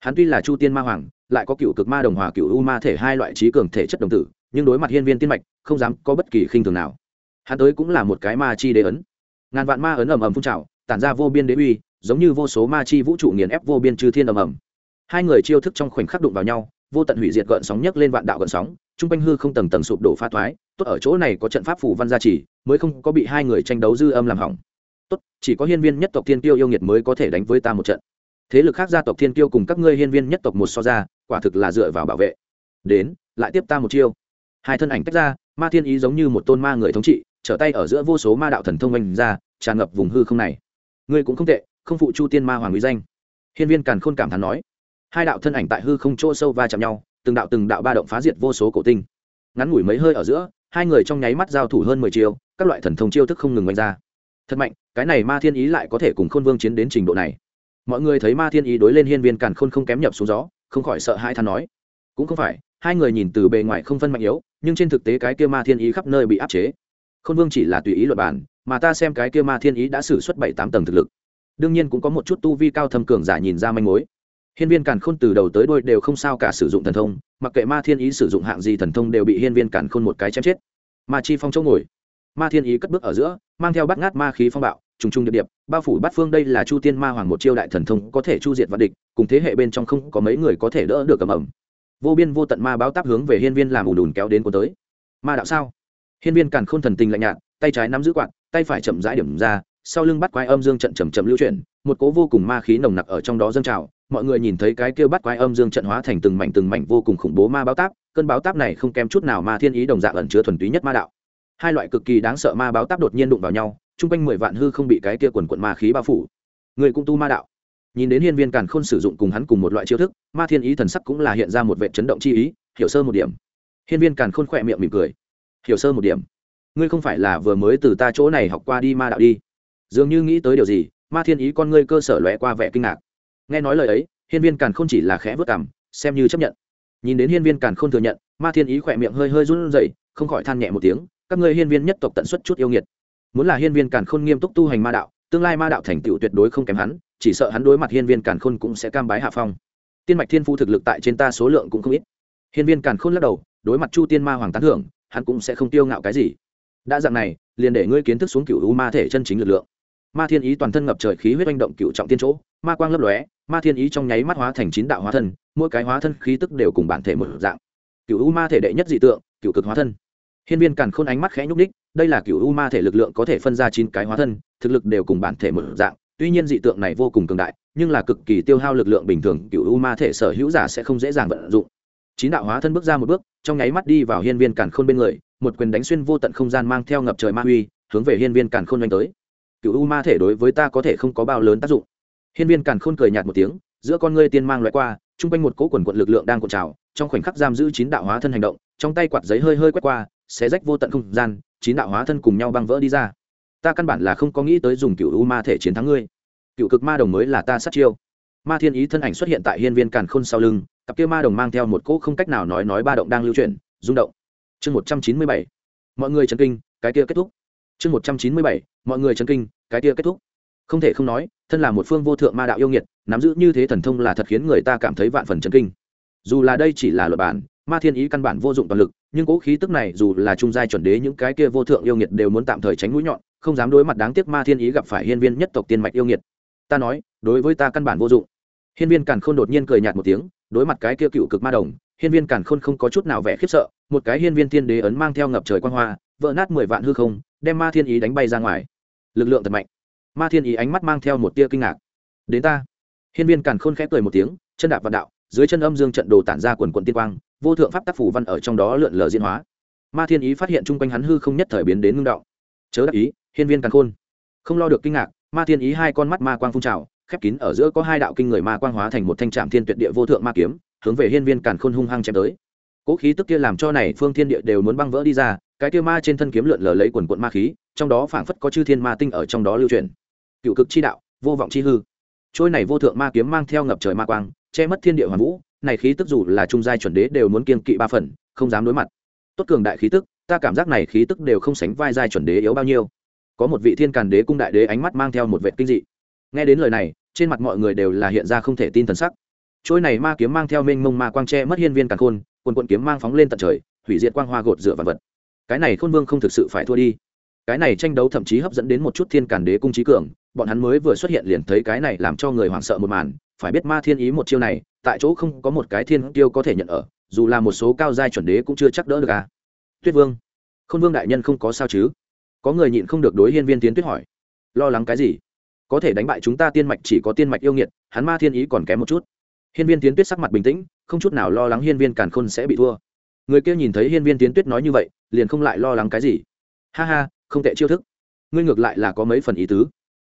Speaker 1: Hắn tuy là chu tiên ma hoàng, lại có cựu cực ma đồng hòa cựu u ma thể hai loại trí cường thể chất đồng tử, nhưng đối mặt hiên viên tiên mạch, không dám có bất kỳ khinh thường nào. Hắn tới cũng là một cái ma chi đế ấn. Ngàn vạn ma ấn ầm ầm phun trào, tản ra vô biên đế uy, giống như vô số ma chi vũ trụ nghiền ép vô biên chư thiên ầm ầm. Hai người chiêu thức trong khoảnh khắc đụng vào nhau vô tận hủy diệt gợn sóng nhấc lên vạn đạo gợn sóng trung quanh hư không tầng tầng sụp đổ pha thoái, tốt ở chỗ này có trận pháp phủ văn gia trì, mới không có bị hai người tranh đấu dư âm làm hỏng. Tốt, chỉ có hiên viên nhất tộc thiên tiêu yêu nghiệt mới có thể đánh với ta một trận. Thế lực khác gia tộc thiên tiêu cùng các ngươi hiên viên nhất tộc một so ra, quả thực là dựa vào bảo vệ. Đến, lại tiếp ta một chiêu. Hai thân ảnh tách ra, ma thiên ý giống như một tôn ma người thống trị, trở tay ở giữa vô số ma đạo thần thông anh ra, tràn ngập vùng hư không này. Ngươi cũng không tệ, không phụ chu tiên ma hoàng quý danh. Hiên viên càn khôn cảm thán nói hai đạo thân ảnh tại hư không chỗ sâu va chạm nhau, từng đạo từng đạo ba động phá diệt vô số cổ tinh. Ngắn ngủi mấy hơi ở giữa, hai người trong nháy mắt giao thủ hơn mười chiêu, các loại thần thông chiêu thức không ngừng oanh ra. Thật mạnh, cái này ma thiên ý lại có thể cùng khôn vương chiến đến trình độ này. Mọi người thấy ma thiên ý đối lên hiên viên càn khôn không kém nhập xuống gió, không khỏi sợ hai than nói. Cũng không phải, hai người nhìn từ bề ngoài không phân mạnh yếu, nhưng trên thực tế cái kia ma thiên ý khắp nơi bị áp chế. Khôn vương chỉ là tùy ý luật bản mà ta xem cái kia ma thiên ý đã xử suất bảy tám tầng thực lực. Đương nhiên cũng có một chút tu vi cao thâm cường giả nhìn ra manh mối hiên viên càn khôn từ đầu tới đuôi đều không sao cả sử dụng thần thông, mặc kệ ma thiên ý sử dụng hạng gì thần thông đều bị hiên viên càn khôn một cái chém chết. Ma chi phong chỗ ngồi. Ma thiên ý cất bước ở giữa, mang theo bát ngát ma khí phong bạo, trùng trùng điệp điệp, bao phủ bát phương đây là chu tiên ma hoàng một chiêu đại thần thông có thể chu diệt vạn địch, cùng thế hệ bên trong không có mấy người có thể đỡ được cầm ẩm vô biên vô tận ma báo táp hướng về hiên viên làm ùn ùn kéo đến cuốn tới. Ma đạo sao? Hiên viên càn khôn thần tình lạnh nhạt, tay trái nắm giữ quạt, tay phải chậm rãi điểm ra, sau lưng bắt quái âm dương trận chậm chậm lưu chuyển một cố vô cùng ma khí nồng nặc ở trong đó dâng trào, mọi người nhìn thấy cái kêu bắt quái âm dương trận hóa thành từng mảnh từng mảnh vô cùng khủng bố ma báo táp, cơn báo táp này không kém chút nào ma thiên ý đồng dạng ẩn chứa thuần túy nhất ma đạo. Hai loại cực kỳ đáng sợ ma báo táp đột nhiên đụng vào nhau, chung quanh mười vạn hư không bị cái kia quần quận ma khí bao phủ. Người cũng tu ma đạo. Nhìn đến hiên viên càn khôn sử dụng cùng hắn cùng một loại chiêu thức, ma thiên ý thần sắc cũng là hiện ra một vệ chấn động chi ý, hiểu sơ một điểm. Hiên viên càn khôn khỏe miệng mỉm cười. Hiểu sơ một điểm. Ngươi không phải là vừa mới từ ta chỗ này học qua đi ma đạo đi. Dường như nghĩ tới điều gì ma thiên ý con ngươi cơ sở lóe qua vẻ kinh ngạc. Nghe nói lời ấy, hiên viên càn khôn chỉ là khẽ vớt cảm xem như chấp nhận. Nhìn đến hiên viên càn khôn thừa nhận, ma thiên ý khỏe miệng hơi hơi run rẩy, không khỏi than nhẹ một tiếng, các ngươi hiên viên nhất tộc tận xuất chút yêu nghiệt. Muốn là hiên viên càn khôn nghiêm túc tu hành ma đạo, tương lai ma đạo thành tựu tuyệt đối không kém hắn, chỉ sợ hắn đối mặt hiên viên càn khôn cũng sẽ cam bái hạ phong. Tiên mạch thiên phu thực lực tại trên ta số lượng cũng không ít. Hiên viên càn khôn lắc đầu, đối mặt chu tiên ma hoàng tán thưởng, hắn cũng sẽ không tiêu ngạo cái gì. Đã dạng này, liền để ngươi kiến thức xuống cựu u ma thể chân chính lực lượng ma thiên ý toàn thân ngập trời khí huyết oanh động cựu trọng tiên chỗ, ma quang lấp lóe, ma thiên ý trong nháy mắt hóa thành chín đạo hóa thân, mỗi cái hóa thân khí tức đều cùng bản thể một dạng. Cựu u ma thể đệ nhất dị tượng, cựu cực hóa thân. Hiên viên càn khôn ánh mắt khẽ nhúc ních đây là cựu u ma thể lực lượng có thể phân ra chín cái hóa thân, thực lực đều cùng bản thể một dạng, tuy nhiên dị tượng này vô cùng cường đại, nhưng là cực kỳ tiêu hao lực lượng bình thường, cựu u ma thể sở hữu giả sẽ không dễ dàng vận dụng. Chín đạo hóa thân bước ra một bước, trong nháy mắt đi vào hiên viên càn khôn bên người, một quyền đánh xuyên vô tận không gian mang theo ngập trời ma uy hướng về hiên viên càn khôn đánh tới cựu u ma thể đối với ta có thể không có bao lớn tác dụng. Hiên viên càn khôn cười nhạt một tiếng, giữa con ngươi tiên mang loại qua, chung quanh một cỗ quần quận lực lượng đang cuộn trào, trong khoảnh khắc giam giữ chín đạo hóa thân hành động, trong tay quạt giấy hơi hơi quét qua, xé rách vô tận không gian, chín đạo hóa thân cùng nhau băng vỡ đi ra. Ta căn bản là không có nghĩ tới dùng cựu u ma thể chiến thắng ngươi. Cựu cực ma đồng mới là ta sát chiêu. Ma thiên ý thân ảnh xuất hiện tại hiên viên càn khôn sau lưng, cặp kia ma đồng mang theo một cỗ không cách nào nói nói ba động đang lưu chuyển, rung động. Chương một trăm chín mươi bảy. Mọi người chấn kinh, cái kia kết thúc chương một trăm chín mươi bảy, mọi người chấn kinh, cái kia kết thúc. Không thể không nói, thân là một phương vô thượng ma đạo yêu nghiệt, nắm giữ như thế thần thông là thật khiến người ta cảm thấy vạn phần chấn kinh. Dù là đây chỉ là luật bản, ma thiên ý căn bản vô dụng toàn lực, nhưng cố khí tức này dù là trung giai chuẩn đế những cái kia vô thượng yêu nghiệt đều muốn tạm thời tránh mũi nhọn, không dám đối mặt đáng tiếc ma thiên ý gặp phải hiên viên nhất tộc tiên mạch yêu nghiệt. Ta nói, đối với ta căn bản vô dụng. Hiên viên càn khôn đột nhiên cười nhạt một tiếng, đối mặt cái kia cựu cực ma đồng, hiên viên càn khôn không có chút nào vẻ khiếp sợ, một cái hiên viên thiên đế ấn mang theo ngập trời quan hoa vỡ nát mười vạn hư không, đem ma thiên ý đánh bay ra ngoài. Lực lượng thật mạnh. Ma thiên ý ánh mắt mang theo một tia kinh ngạc. Đến ta. Hiên viên càn khôn khẽ cười một tiếng, chân đạp vạn đạo, dưới chân âm dương trận đồ tản ra quần quận tiên quang, vô thượng pháp tác phủ văn ở trong đó lượn lờ diễn hóa. Ma thiên ý phát hiện chung quanh hắn hư không nhất thời biến đến ngưng đạo chớ đắc ý, hiên viên càn khôn. Không lo được kinh ngạc, ma thiên ý hai con mắt ma quang phun trào, khép kín ở giữa có hai đạo kinh người ma quang hóa thành một thanh trạm thiên tuyệt địa vô thượng ma kiếm, hướng về hiên viên càn khôn hung hăng chém tới. Cố khí tức kia làm cho này phương thiên địa đều muốn băng vỡ đi ra cái kia ma trên thân kiếm lượn lờ lấy quần quận ma khí, trong đó phảng phất có chư thiên ma tinh ở trong đó lưu truyền cựu cực chi đạo, vô vọng chi hư. Trôi này vô thượng ma kiếm mang theo ngập trời ma quang, che mất thiên địa hoàn vũ, này khí tức dù là trung giai chuẩn đế đều muốn kiên kỵ ba phần, không dám đối mặt. Tốt cường đại khí tức, ta cảm giác này khí tức đều không sánh vai giai chuẩn đế yếu bao nhiêu. Có một vị thiên càn đế cung đại đế ánh mắt mang theo một vệ kinh dị. Nghe đến lời này, trên mặt mọi người đều là hiện ra không thể tin thần sắc. Trôi này ma kiếm mang theo mênh mông ma quang tre mất hiên viên càn khôn, quần quận kiếm mang phóng lên tận trời, hủy diệt quang hoa gột rửa vật vật cái này khôn vương không thực sự phải thua đi. Cái này tranh đấu thậm chí hấp dẫn đến một chút thiên càn đế cung trí cường, bọn hắn mới vừa xuất hiện liền thấy cái này làm cho người hoảng sợ một màn, phải biết ma thiên ý một chiêu này, tại chỗ không có một cái thiên tiêu có thể nhận ở, dù là một số cao giai chuẩn đế cũng chưa chắc đỡ được à. Tuyết vương, khôn vương đại nhân không có sao chứ? Có người nhịn không được đối hiên viên tiến tuyết hỏi. Lo lắng cái gì? Có thể đánh bại chúng ta tiên mạch chỉ có tiên mạch yêu nghiệt, hắn ma thiên ý còn kém một chút. Hiên viên tiến tuyết sắc mặt bình tĩnh, không chút nào lo lắng hiên viên càn khôn sẽ bị thua người kia nhìn thấy hiên viên tiến tuyết nói như vậy, liền không lại lo lắng cái gì. Ha ha, không tệ chiêu thức. Ngươi ngược lại là có mấy phần ý tứ.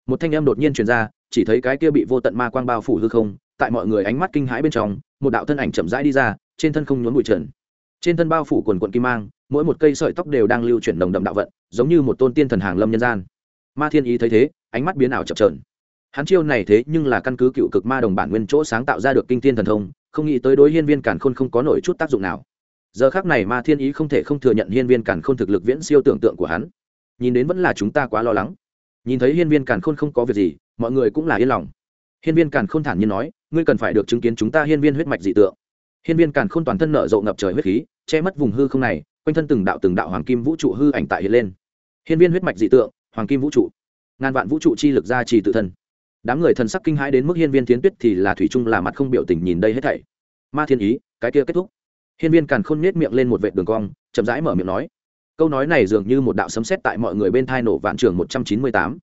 Speaker 1: Một thanh em đột nhiên truyền ra, chỉ thấy cái kia bị vô tận ma quang bao phủ hư không, tại mọi người ánh mắt kinh hãi bên trong, một đạo thân ảnh chậm rãi đi ra, trên thân không nhốn bụi trần. Trên thân bao phủ quần quận kim mang, mỗi một cây sợi tóc đều đang lưu chuyển đồng đậm đạo vận, giống như một tôn tiên thần hàng lâm nhân gian. Ma thiên ý thấy thế, ánh mắt biến ảo chập trờn hắn chiêu này thế nhưng là căn cứ cựu cực ma đồng bản nguyên chỗ sáng tạo ra được kinh tiên thần thông, không nghĩ tới đối hiên viên cản khôn không có nổi chút tác dụng nào giờ khác này ma thiên ý không thể không thừa nhận hiên viên càn khôn thực lực viễn siêu tưởng tượng của hắn. Nhìn đến vẫn là chúng ta quá lo lắng. Nhìn thấy hiên viên càn khôn không có việc gì, mọi người cũng là yên lòng. Hiên viên càn khôn thản nhiên nói, ngươi cần phải được chứng kiến chúng ta hiên viên huyết mạch dị tượng. Hiên viên càn khôn toàn thân nở rộ ngập trời huyết khí, che mất vùng hư không này, quanh thân từng đạo từng đạo hoàng kim vũ trụ hư ảnh tại hiện lên. Hiên viên huyết mạch dị tượng, hoàng kim vũ trụ. Ngàn vạn vũ trụ chi lực ra trì tự thân. Đám người thần sắc kinh hãi đến mức hiên viên tiến tuyết thì là thủy chung là mặt không biểu tình nhìn đây hết thảy. Ma thiên ý, cái kia kết thúc hiên viên càn khôn nhếch miệng lên một vệt đường cong, chậm rãi mở miệng nói, câu nói này dường như một đạo sấm sét tại mọi người bên thai nổ vạn trường một trăm chín mươi tám.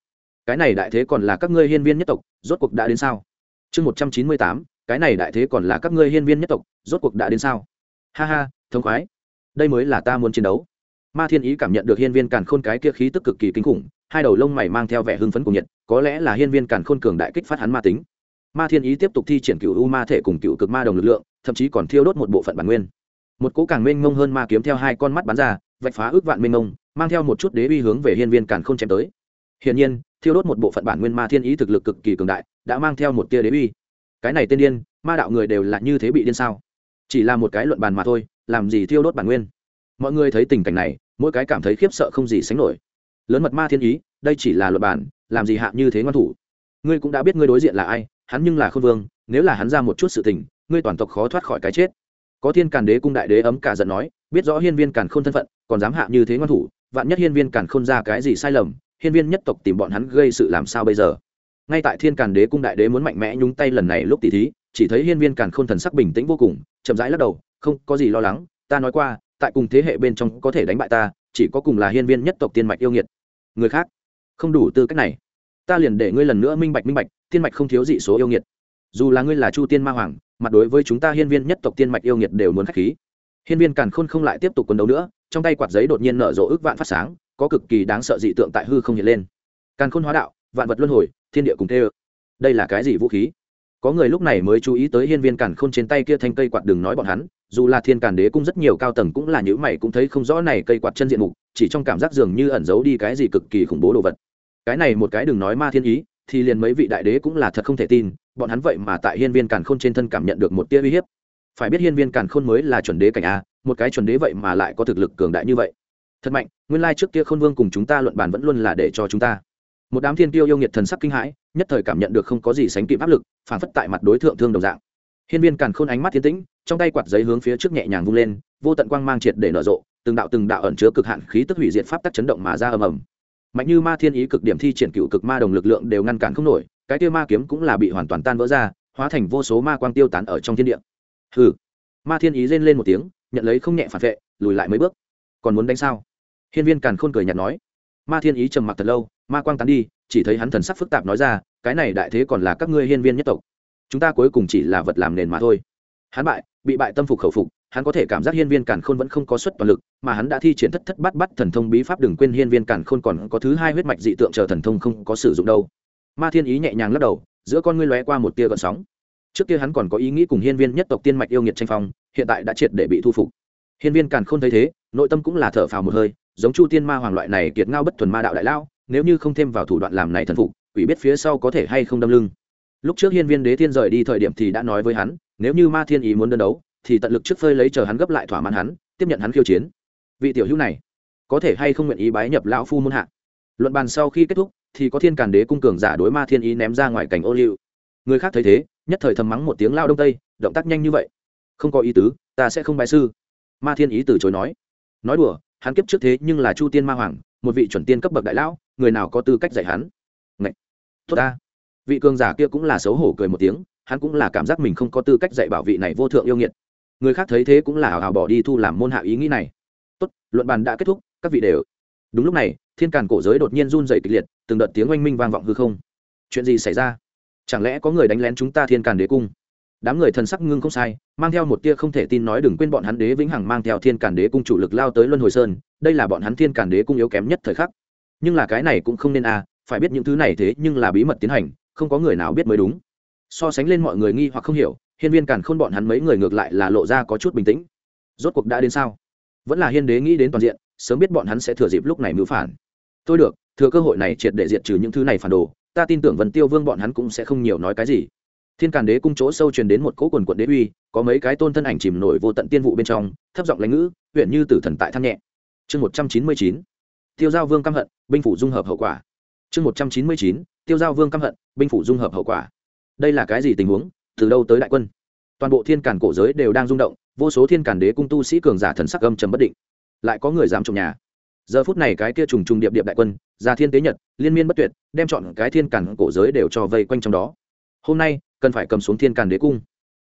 Speaker 1: Cái này đại thế còn là các ngươi hiên viên nhất tộc, rốt cuộc đã đến sao? Chương một trăm chín mươi tám, cái này đại thế còn là các ngươi hiên viên nhất tộc, rốt cuộc đã đến sao? Ha ha, thông khoái. Đây mới là ta muốn chiến đấu. Ma thiên ý cảm nhận được hiên viên càn khôn cái kia khí tức cực kỳ kinh khủng, hai đầu lông mày mang theo vẻ hưng phấn của nhiệt, có lẽ là hiên viên càn khôn cường đại kích phát hắn ma tính. Ma thiên ý tiếp tục thi triển cựu u ma thể cùng cựu cực ma đồng lực lượng, thậm chí còn thiêu đốt một bộ phận bản nguyên một cỗ càng mênh mông hơn ma kiếm theo hai con mắt bắn ra, vạch phá ước vạn mênh mông, mang theo một chút đế uy hướng về hiên viên càn không chém tới. Hiển nhiên, thiêu đốt một bộ phận bản nguyên ma thiên ý thực lực cực kỳ cường đại, đã mang theo một tia đế uy. Cái này tên điên, ma đạo người đều là như thế bị điên sao? Chỉ là một cái luận bàn mà thôi, làm gì thiêu đốt bản nguyên? Mọi người thấy tình cảnh này, mỗi cái cảm thấy khiếp sợ không gì sánh nổi. Lớn mật ma thiên ý, đây chỉ là luật bản làm gì hạ như thế ngoan thủ? Ngươi cũng đã biết ngươi đối diện là ai, hắn nhưng là khôn vương, nếu là hắn ra một chút sự tình, ngươi toàn tộc khó thoát khỏi cái chết có thiên càn đế cung đại đế ấm cả giận nói, biết rõ hiên viên càn khôn thân phận, còn dám hạ như thế ngoan thủ, vạn nhất hiên viên càn khôn ra cái gì sai lầm, hiên viên nhất tộc tìm bọn hắn gây sự làm sao bây giờ? Ngay tại thiên càn đế cung đại đế muốn mạnh mẽ nhúng tay lần này lúc tỷ thí, chỉ thấy hiên viên càn khôn thần sắc bình tĩnh vô cùng, chậm rãi lắc đầu, không, có gì lo lắng, ta nói qua, tại cùng thế hệ bên trong có thể đánh bại ta, chỉ có cùng là hiên viên nhất tộc tiên mạch yêu nghiệt. Người khác, không đủ tư cách này. Ta liền để ngươi lần nữa minh bạch minh bạch, tiên mạch không thiếu dị số yêu nghiệt dù là ngươi là chu tiên ma hoàng mặt đối với chúng ta hiên viên nhất tộc tiên mạch yêu nghiệt đều muốn k h á c h khí hiên viên càn khôn không lại tiếp tục quần đấu nữa trong tay quạt giấy đột nhiên nở rộ ước vạn phát sáng có cực kỳ đáng sợ dị tượng tại hư không hiện lên càn khôn hóa đạo vạn vật luân hồi thiên địa cùng tê ơ đây là cái gì vũ khí có người lúc này mới chú ý tới hiên viên càn khôn trên tay kia thanh cây quạt đừng nói bọn hắn dù là thiên càn đế cung rất nhiều cao tầng cũng là những mày cũng thấy không rõ này cây quạt chân diện mục chỉ trong cảm giác dường như ẩn giấu đi cái gì cực kỳ khủng bố đồ vật cái này một cái đừng nói ma thiên ý thì liền mấy vị đại đế cũng là thật không thể tin, bọn hắn vậy mà tại hiên viên càn khôn trên thân cảm nhận được một tia uy hiếp. Phải biết hiên viên càn khôn mới là chuẩn đế cảnh a, một cái chuẩn đế vậy mà lại có thực lực cường đại như vậy. Thật mạnh, nguyên lai trước kia khôn vương cùng chúng ta luận bàn vẫn luôn là để cho chúng ta. Một đám thiên tiêu yêu nghiệt thần sắc kinh hãi, nhất thời cảm nhận được không có gì sánh kịp áp lực, phản phất tại mặt đối tượng thương đồng dạng. Hiên viên càn khôn ánh mắt thiên tĩnh, trong tay quạt giấy hướng phía trước nhẹ nhàng vung lên, vô tận quang mang triệt để nở rộ, từng đạo từng đạo ẩn chứa cực hạn khí tức hủy diệt pháp tắc chấn động mà ra ầm ầm mạnh như ma thiên ý cực điểm thi triển cựu cực ma đồng lực lượng đều ngăn cản không nổi, cái tia ma kiếm cũng là bị hoàn toàn tan vỡ ra, hóa thành vô số ma quang tiêu tán ở trong thiên địa. Hừ. Ma thiên ý rên lên một tiếng, nhận lấy không nhẹ phản vệ, lùi lại mấy bước. Còn muốn đánh sao? Hiên viên càn khôn cười nhạt nói. Ma thiên ý trầm mặc thật lâu, ma quang tán đi, chỉ thấy hắn thần sắc phức tạp nói ra, cái này đại thế còn là các ngươi hiên viên nhất tộc. Chúng ta cuối cùng chỉ là vật làm nền mà thôi. Hắn bại, bị bại tâm phục khẩu phục hắn có thể cảm giác hiên viên càn khôn vẫn không có suất toàn lực, mà hắn đã thi triển thất thất bắt bắt thần thông bí pháp đừng quên hiên viên càn khôn còn có thứ hai huyết mạch dị tượng chờ thần thông không có sử dụng đâu. Ma thiên ý nhẹ nhàng lắc đầu, giữa con ngươi lóe qua một tia gợn sóng. Trước kia hắn còn có ý nghĩ cùng hiên viên nhất tộc tiên mạch yêu nghiệt tranh phong, hiện tại đã triệt để bị thu phục. Hiên viên càn khôn thấy thế, nội tâm cũng là thở phào một hơi, giống chu tiên ma hoàng loại này kiệt ngao bất thuần ma đạo đại lao nếu như không thêm vào thủ đoạn làm này thần phục, quỷ biết phía sau có thể hay không đâm lưng. Lúc trước hiên viên đế thiên rời đi thời điểm thì đã nói với hắn, nếu như ma thiên ý muốn đơn đấu thì tận lực trước phơi lấy chờ hắn gấp lại thỏa mãn hắn, tiếp nhận hắn khiêu chiến. Vị tiểu hữu này, có thể hay không nguyện ý bái nhập lão phu môn hạ? Luận bàn sau khi kết thúc, thì có thiên càn đế cung cường giả đối ma thiên ý ném ra ngoài cảnh ô liu. Người khác thấy thế, nhất thời thầm mắng một tiếng lao đông tây, động tác nhanh như vậy. Không có ý tứ, ta sẽ không bài sư. Ma thiên ý từ chối nói. Nói đùa, hắn kiếp trước thế nhưng là chu tiên ma hoàng, một vị chuẩn tiên cấp bậc đại lão, người nào có tư cách dạy hắn? Ngậy! tốt ta. Vị cường giả kia cũng là xấu hổ cười một tiếng, hắn cũng là cảm giác mình không có tư cách dạy bảo vị này vô thượng yêu nghiệt người khác thấy thế cũng là hào hào bỏ đi thu làm môn hạ ý nghĩ này. Tốt, luận bàn đã kết thúc, các vị đều. Đúng lúc này, thiên càn cổ giới đột nhiên run dày kịch liệt, từng đợt tiếng oanh minh vang vọng hư không. Chuyện gì xảy ra? Chẳng lẽ có người đánh lén chúng ta thiên càn đế cung? Đám người thần sắc ngưng không sai, mang theo một tia không thể tin nói đừng quên bọn hắn đế vĩnh hằng mang theo thiên càn đế cung chủ lực lao tới luân hồi sơn, đây là bọn hắn thiên càn đế cung yếu kém nhất thời khắc. Nhưng là cái này cũng không nên à phải biết những thứ này thế nhưng là bí mật tiến hành, không có người nào biết mới đúng. So sánh lên mọi người nghi hoặc không hiểu hiên viên càn khôn bọn hắn mấy người ngược lại là lộ ra có chút bình tĩnh. Rốt cuộc đã đến sao? Vẫn là hiên đế nghĩ đến toàn diện, sớm biết bọn hắn sẽ thừa dịp lúc này mưu phản. Tôi được, thừa cơ hội này triệt để diệt trừ những thứ này phản đồ, ta tin tưởng vân tiêu vương bọn hắn cũng sẽ không nhiều nói cái gì. Thiên càn đế cung chỗ sâu truyền đến một cỗ quần quận đế uy, có mấy cái tôn thân ảnh chìm nổi vô tận tiên vụ bên trong, thấp giọng lãnh ngữ, huyện như tử thần tại thăng nhẹ. Chương một trăm chín mươi chín, tiêu giao vương căm hận, binh phủ dung hợp hậu quả. Chương một trăm chín mươi chín, tiêu giao vương căm hận, binh phủ dung hợp hậu quả. Đây là cái gì tình huống? Từ đâu tới đại quân? Toàn bộ thiên càn cổ giới đều đang rung động, vô số thiên càn đế cung tu sĩ cường giả thần sắc âm trầm bất định. Lại có người dám trồng nhà. Giờ phút này cái kia trùng trùng điệp điệp đại quân ra thiên tế nhật, liên miên bất tuyệt, đem chọn cái thiên càn cổ giới đều cho vây quanh trong đó. Hôm nay, cần phải cầm xuống thiên càn đế cung.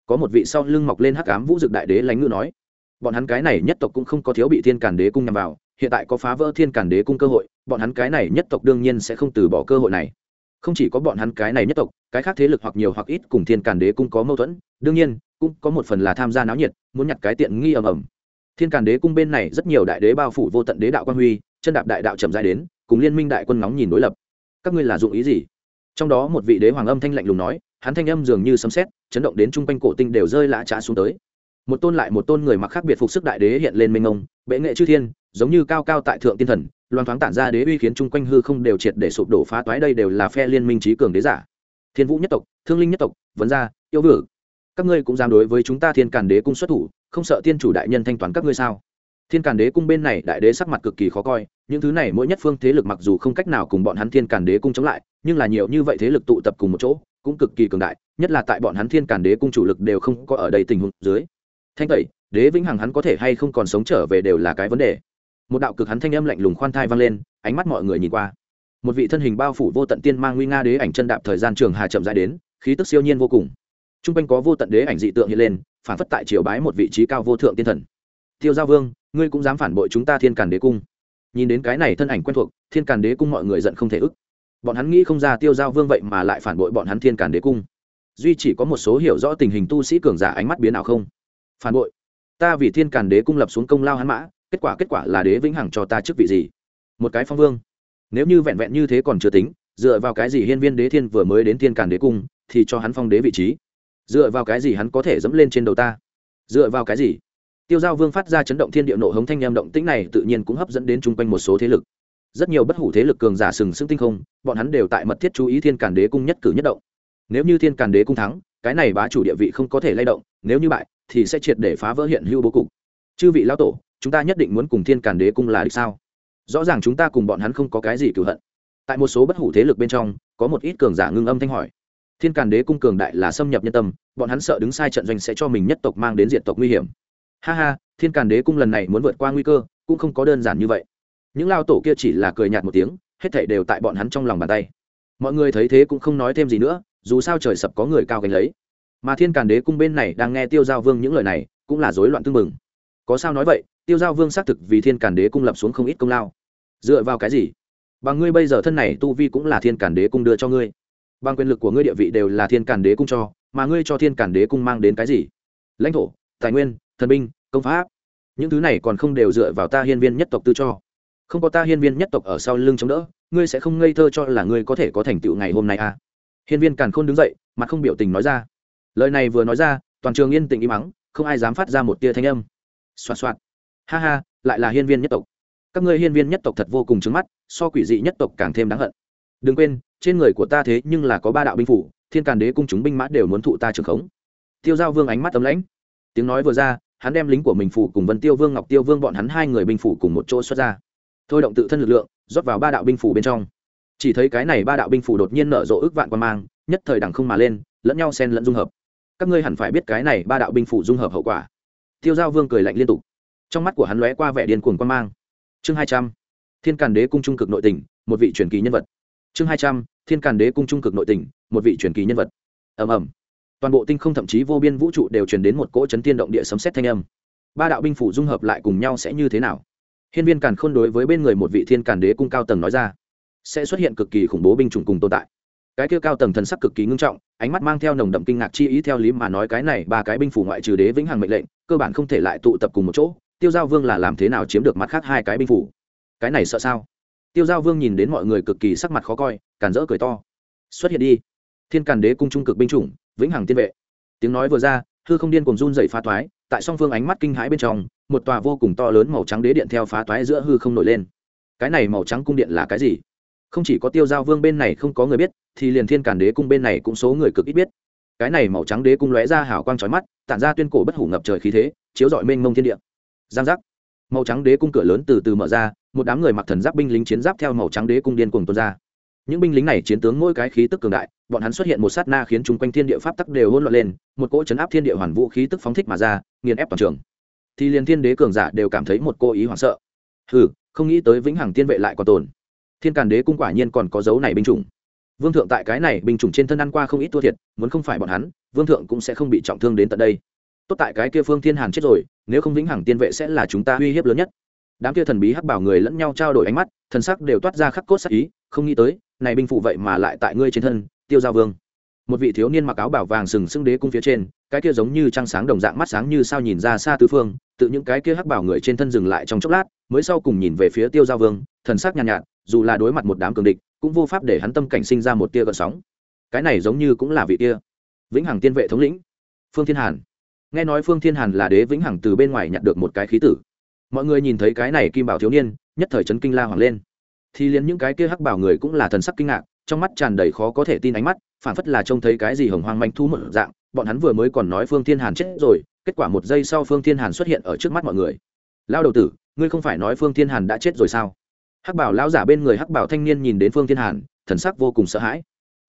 Speaker 1: Có một vị sau lưng mọc lên hắc ám vũ dực đại đế lánh ngữ nói, bọn hắn cái này nhất tộc cũng không có thiếu bị thiên càn đế cung nhằm vào, hiện tại có phá vỡ thiên càn đế cung cơ hội, bọn hắn cái này nhất tộc đương nhiên sẽ không từ bỏ cơ hội này không chỉ có bọn hắn cái này nhất tộc, cái khác thế lực hoặc nhiều hoặc ít cùng thiên càn đế cung có mâu thuẫn, đương nhiên, cũng có một phần là tham gia náo nhiệt, muốn nhặt cái tiện nghi ầm ầm. Thiên càn đế cung bên này rất nhiều đại đế bao phủ vô tận đế đạo quan huy, chân đạp đại đạo chậm dài đến, cùng liên minh đại quân nóng nhìn đối lập. Các ngươi là dụng ý gì? Trong đó một vị đế hoàng âm thanh lạnh lùng nói, hắn thanh âm dường như sấm sét, chấn động đến chung quanh cổ tinh đều rơi lã trá xuống tới. Một tôn lại một tôn người mặc khác biệt phục sức đại đế hiện lên mênh ngông bệ nghệ chư thiên, giống như cao cao tại thượng tiên thần loan thoáng tản ra đế uy khiến chung quanh hư không đều triệt để sụp đổ phá toái, đây đều là phe liên minh trí cường đế giả. Thiên vũ nhất tộc, thương linh nhất tộc, vấn gia, yêu vử các ngươi cũng dám đối với chúng ta thiên càn đế cung xuất thủ, không sợ tiên chủ đại nhân thanh toán các ngươi sao? Thiên càn đế cung bên này đại đế sắc mặt cực kỳ khó coi, những thứ này mỗi nhất phương thế lực mặc dù không cách nào cùng bọn hắn thiên càn đế cung chống lại, nhưng là nhiều như vậy thế lực tụ tập cùng một chỗ, cũng cực kỳ cường đại, nhất là tại bọn hắn thiên càn đế cung chủ lực đều không có ở đây tình huống dưới. Thanh tẩy, đế vĩnh hằng hắn có thể hay không còn sống trở về đều là cái vấn đề một đạo cực hắn thanh âm lạnh lùng khoan thai vang lên, ánh mắt mọi người nhìn qua. Một vị thân hình bao phủ vô tận tiên mang nguy nga đế ảnh chân đạp thời gian trường hà chậm dài đến, khí tức siêu nhiên vô cùng. T r u n g quanh có vô tận đế ảnh dị tượng hiện lên, phản phất tại triều bái một vị trí cao vô thượng tiên thần. Tiêu giao vương, ngươi cũng dám phản bội chúng ta thiên càn đế cung. Nhìn đến cái này thân ảnh quen thuộc, thiên càn đế cung mọi người giận không thể ức. Bọn hắn nghĩ không ra tiêu giao vương vậy mà lại phản bội bọn hắn thiên càn đế cung. Duy chỉ có một số hiểu rõ tình hình tu sĩ cường giả ánh mắt biến nào không? Phản bội. Ta vì thiên càn đế cung lập xuống công lao hắn mã kết quả kết quả là đế vĩnh hằng cho ta chức vị gì? Một cái phong vương. Nếu như vẹn vẹn như thế còn chưa tính, dựa vào cái gì hiên viên đế thiên vừa mới đến thiên càn đế cung, thì cho hắn phong đế vị trí? Dựa vào cái gì hắn có thể dẫm lên trên đầu ta? Dựa vào cái gì? Tiêu giao vương phát ra chấn động thiên địa nộ hống thanh em động tĩnh này tự nhiên cũng hấp dẫn đến chung quanh một số thế lực. Rất nhiều bất hủ thế lực cường giả sừng sững tinh không, bọn hắn đều tại mật thiết chú ý thiên càn đế cung nhất cử nhất động. Nếu như thiên càn đế cung thắng, cái này bá chủ địa vị không có thể lay động, nếu như bại, thì sẽ triệt để phá vỡ hiện hữu bố cục. Chư vị lão tổ chúng ta nhất định muốn cùng thiên càn đế cung là địch sao? Rõ ràng chúng ta cùng bọn hắn không có cái gì cựu hận. Tại một số bất hủ thế lực bên trong, có một ít cường giả ngưng âm thanh hỏi. Thiên càn đế cung cường đại là xâm nhập nhân tâm, bọn hắn sợ đứng sai trận doanh sẽ cho mình nhất tộc mang đến diện tộc nguy hiểm. Ha ha, thiên càn đế cung lần này muốn vượt qua nguy cơ, cũng không có đơn giản như vậy. Những lao tổ kia chỉ là cười nhạt một tiếng, hết thảy đều tại bọn hắn trong lòng bàn tay. Mọi người thấy thế cũng không nói thêm gì nữa, dù sao trời sập có người cao gánh lấy. Mà thiên càn đế cung bên này đang nghe tiêu giao vương những lời này, cũng là rối loạn tương mừng có sao nói vậy tiêu giao vương xác thực vì thiên càn đế cung lập xuống không ít công lao. Dựa vào cái gì? Bằng ngươi bây giờ thân này tu vi cũng là thiên càn đế cung đưa cho ngươi. Bằng quyền lực của ngươi địa vị đều là thiên càn đế cung cho, mà ngươi cho thiên càn đế cung mang đến cái gì? Lãnh thổ, tài nguyên, thần binh, công pháp. Những thứ này còn không đều dựa vào ta hiên viên nhất tộc tư cho. Không có ta hiên viên nhất tộc ở sau lưng chống đỡ, ngươi sẽ không ngây thơ cho là ngươi có thể có thành tựu ngày hôm nay à? Hiên viên càn khôn đứng dậy mà không biểu tình nói ra. Lời này vừa nói ra, toàn trường yên tĩnh im mắng không ai dám phát ra một tia thanh âm. Xoạt xoạt ha ha, lại là hiên viên nhất tộc. Các ngươi hiên viên nhất tộc thật vô cùng trứng mắt, so quỷ dị nhất tộc càng thêm đáng hận. Đừng quên, trên người của ta thế nhưng là có ba đạo binh phủ, thiên càn đế cung chúng binh mã đều muốn thụ ta trường khống. Tiêu giao vương ánh mắt tấm lãnh. Tiếng nói vừa ra, hắn đem lính của mình phủ cùng vân tiêu vương, ngọc tiêu vương bọn hắn hai người binh phủ cùng một chỗ xuất ra. Thôi động tự thân lực lượng, rót vào ba đạo binh phủ bên trong. Chỉ thấy cái này ba đạo binh phủ đột nhiên nở rộ ước vạn quan mang, nhất thời đẳng không mà lên, lẫn nhau xen lẫn dung hợp. Các ngươi hẳn phải biết cái này ba đạo binh phủ dung hợp hậu quả. Tiêu giao vương cười lạnh liên tục trong mắt của hắn lóe qua vẻ điên cuồng quan mang. Chương hai trăm. Thiên càn đế cung trung cực nội tỉnh một vị truyền kỳ nhân vật. Chương hai trăm. Thiên càn đế cung trung cực nội tỉnh một vị truyền kỳ nhân vật. Ầm ầm. Toàn bộ tinh không thậm chí vô biên vũ trụ đều truyền đến một cỗ chấn tiên động địa sấm xét thanh âm. Ba đạo binh phủ dung hợp lại cùng nhau sẽ như thế nào? Hiên viên càn khôn đối với bên người một vị thiên càn đế cung cao tầng nói ra, sẽ xuất hiện cực kỳ khủng bố binh chủng cùng tồn tại. Cái kia cao tầng thần sắc cực kỳ ngưng trọng, ánh mắt mang theo nồng đậm kinh ngạc chi ý theo lý mà nói cái này ba cái binh phủ ngoại trừ đế vĩnh hằng mệnh lệnh, cơ bản không thể lại tụ tập cùng một chỗ tiêu giao vương là làm thế nào chiếm được mặt khác hai cái binh phủ? Cái này sợ sao? Tiêu giao vương nhìn đến mọi người cực kỳ sắc mặt khó coi, càn rỡ cười to. Xuất hiện đi. Thiên càn đế cung trung cực binh chủng, vĩnh hằng tiên vệ. Tiếng nói vừa ra, hư không điên cùng run dậy phá toái, tại song phương ánh mắt kinh hãi bên trong, một tòa vô cùng to lớn màu trắng đế điện theo phá toái giữa hư không nổi lên. Cái này màu trắng cung điện là cái gì? Không chỉ có tiêu giao vương bên này không có người biết, thì liền thiên càn đế cung bên này cũng số người cực ít biết. Cái này màu trắng đế cung lóe ra hào quang trói mắt, tản ra tuyên cổ bất hủ ngập trời khí thế, chiếu dọi mênh mông thiên địa giang giác. Màu trắng đế cung cửa lớn từ từ mở ra, một đám người mặc thần giáp binh lính chiến giáp theo màu trắng đế cung điên cuồng tuôn ra. Những binh lính này chiến tướng mỗi cái khí tức cường đại, bọn hắn xuất hiện một sát na khiến chung quanh thiên địa pháp tắc đều hỗn loạn lên, một cỗ chấn áp thiên địa hoàn vũ khí tức phóng thích mà ra, nghiền ép toàn trường. Thì liền thiên đế cường giả đều cảm thấy một cô ý hoảng sợ. Hừ, không nghĩ tới vĩnh hằng tiên vệ lại còn tồn. Thiên càn đế cung quả nhiên còn có dấu này binh chủng. Vương thượng tại cái này binh chủng trên thân ăn qua không ít thua thiệt, muốn không phải bọn hắn, vương thượng cũng sẽ không bị trọng thương đến tận đây tốt tại cái kia phương thiên hàn chết rồi nếu không vĩnh hằng tiên vệ sẽ là chúng ta uy hiếp lớn nhất. Đám kia thần bí hắc bảo người lẫn nhau trao đổi ánh mắt thần sắc đều toát ra khắc cốt sắc ý không nghĩ tới này binh phụ vậy mà lại tại ngươi trên thân tiêu giao vương. Một vị thiếu niên mặc áo bảo vàng sừng sững đế cung phía trên cái kia giống như trăng sáng đồng dạng mắt sáng như sao nhìn ra xa tứ phương tự những cái kia hắc bảo người trên thân dừng lại trong chốc lát mới sau cùng nhìn về phía tiêu giao vương thần sắc nhàn nhạt, nhạt dù là đối mặt một đám cường địch cũng vô pháp để hắn tâm cảnh sinh ra một tia gợn sóng. Cái này giống như cũng là vị kia vĩnh hằng tiên vệ thống lĩnh. Phương thiên hàn nghe nói phương thiên hàn là đế vĩnh hằng từ bên ngoài nhặt được một cái khí tử. Mọi người nhìn thấy cái này kim bảo thiếu niên, nhất thời chấn kinh la hoàng lên. Thì liền những cái kia hắc bảo người cũng là thần sắc kinh ngạc, trong mắt tràn đầy khó có thể tin ánh mắt phản phất là trông thấy cái gì hồng hoang manh thu một dạng, bọn hắn vừa mới còn nói phương thiên hàn chết rồi, kết quả một giây sau phương thiên hàn xuất hiện ở trước mắt mọi người. Lao đầu tử, ngươi không phải nói phương thiên hàn đã chết rồi sao? Hắc bảo lao giả bên người hắc bảo thanh niên nhìn đến phương thiên hàn, thần sắc vô cùng sợ hãi.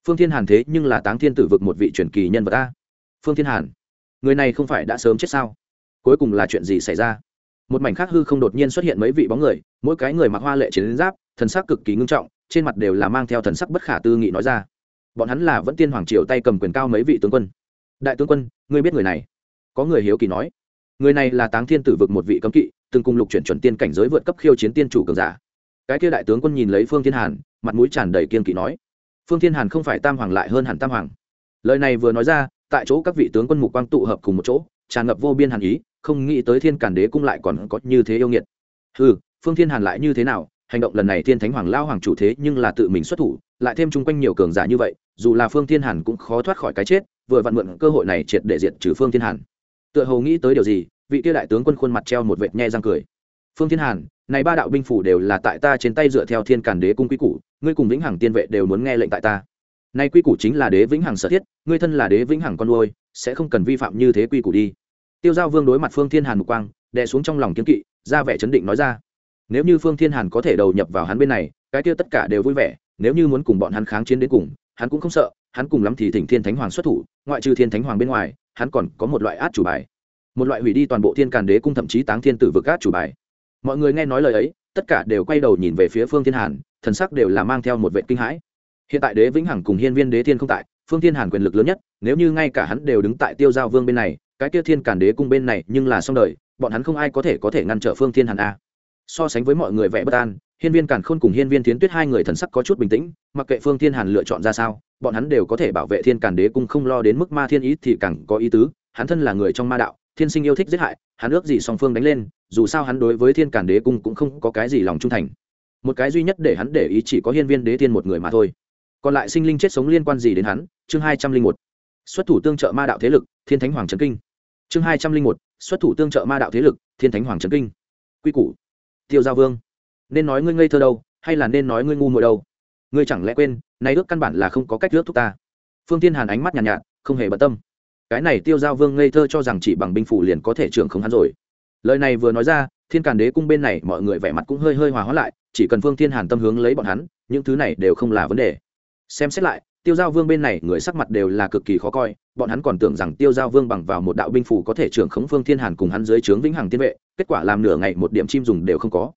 Speaker 1: Phương thiên hàn thế nhưng là táng thiên tử vực một vị truyền kỳ nhân vật ta phương thiên hàn người này không phải đã sớm chết sao? Cuối cùng là chuyện gì xảy ra? Một mảnh khác hư không đột nhiên xuất hiện mấy vị bóng người, mỗi cái người mặc hoa lệ chiến giáp, thần sắc cực kỳ ngưng trọng, trên mặt đều là mang theo thần sắc bất khả tư nghị nói ra. Bọn hắn là vẫn tiên hoàng triều tay cầm quyền cao mấy vị tướng quân. Đại tướng quân, ngươi biết người này? Có người hiếu kỳ nói. Người này là táng thiên tử vực một vị cấm kỵ, từng cùng lục chuyển chuẩn tiên cảnh giới vượt cấp khiêu chiến tiên chủ cường giả. Cái kia đại tướng quân nhìn lấy phương thiên hàn, mặt mũi tràn đầy kiên kỵ nói. Phương thiên hàn không phải tam hoàng lại hơn hẳn tam hoàng. Lời này vừa nói ra tại chỗ các vị tướng quân mục quang tụ hợp cùng một chỗ, tràn ngập vô biên hàn ý, không nghĩ tới thiên cản đế cung lại còn có như thế yêu nghiệt. Ừ phương thiên hàn lại như thế nào? Hành động lần này thiên thánh hoàng lao hoàng chủ thế nhưng là tự mình xuất thủ, lại thêm chung quanh nhiều cường giả như vậy, dù là phương thiên hàn cũng khó thoát khỏi cái chết, vừa vặn mượn cơ hội này triệt để diệt trừ phương thiên hàn. Tựa hồ nghĩ tới điều gì, vị tiêu đại tướng quân khuôn mặt treo một vệt nhe răng cười. Phương thiên hàn, này ba đạo binh phủ đều là tại ta trên tay dựa theo thiên cản đế cung quy củ, ngươi cùng vĩnh hằng tiên vệ đều muốn nghe lệnh tại ta nay quy củ chính là đế vĩnh hằng sở thiết, ngươi thân là đế vĩnh hằng con nuôi, sẽ không cần vi phạm như thế quy củ đi. Tiêu giao vương đối mặt phương thiên hàn mục quang, đè xuống trong lòng kiếm kỵ, ra vẻ chấn định nói ra. Nếu như phương thiên hàn có thể đầu nhập vào hắn bên này, cái kia tất cả đều vui vẻ, nếu như muốn cùng bọn hắn kháng chiến đến cùng, hắn cũng không sợ, hắn cùng lắm thì thỉnh thiên thánh hoàng xuất thủ, ngoại trừ thiên thánh hoàng bên ngoài, hắn còn có một loại át chủ bài. Một loại hủy đi toàn bộ thiên càn đế cung thậm chí táng thiên tử vực át chủ bài. Mọi người nghe nói lời ấy, tất cả đều quay đầu nhìn về phía phương thiên hàn, thần sắc đều là mang theo một vệ kinh hãi hiện tại đế vĩnh hằng cùng hiên viên đế thiên không tại, phương thiên hàn quyền lực lớn nhất, nếu như ngay cả hắn đều đứng tại tiêu giao vương bên này, cái kia thiên càn đế cung bên này nhưng là xong đời, bọn hắn không ai có thể có thể ngăn trở phương thiên hàn a. So sánh với mọi người vẻ bất an, hiên viên càn khôn cùng hiên viên tiến tuyết hai người thần sắc có chút bình tĩnh, mặc kệ phương thiên hàn lựa chọn ra sao, bọn hắn đều có thể bảo vệ thiên càn đế cung không lo đến mức ma thiên ý thì càng có ý tứ, hắn thân là người trong ma đạo, thiên sinh yêu thích giết hại, hắn ước gì song phương đánh lên, dù sao hắn đối với thiên càn đế cung cũng không có cái gì lòng trung thành. Một cái duy nhất để hắn để ý chỉ có hiên viên đế thiên một người mà thôi còn lại sinh linh chết sống liên quan gì đến hắn? Chương hai trăm linh một. Xuất thủ tương trợ ma đạo thế lực thiên thánh hoàng trấn kinh. Chương hai trăm linh một. Xuất thủ tương trợ ma đạo thế lực thiên thánh hoàng trấn kinh. Quy củ. Tiêu giao vương. Nên nói ngươi ngây thơ đâu hay là nên nói ngươi ngu muội đâu? Ngươi chẳng lẽ quên nay ước căn bản là không có cách ước thúc ta? Phương tiên hàn ánh mắt nhàn nhạt, nhạt không hề bận tâm. Cái này tiêu giao vương ngây thơ cho rằng chỉ bằng binh phủ liền có thể trưởng không hắn rồi. Lời này vừa nói ra thiên càn đế cung bên này mọi người vẻ mặt cũng hơi hơi hòa hóa lại chỉ cần phương thiên hàn tâm hướng lấy bọn hắn những thứ này đều không là vấn đề xem xét lại, tiêu giao vương bên này người sắc mặt đều là cực kỳ khó coi, bọn hắn còn tưởng rằng tiêu giao vương bằng vào một đạo binh phủ có thể trưởng khống phương thiên hàn cùng hắn dưới trướng vĩnh hằng tiên vệ, kết quả làm nửa ngày một điểm chim dùng đều không có.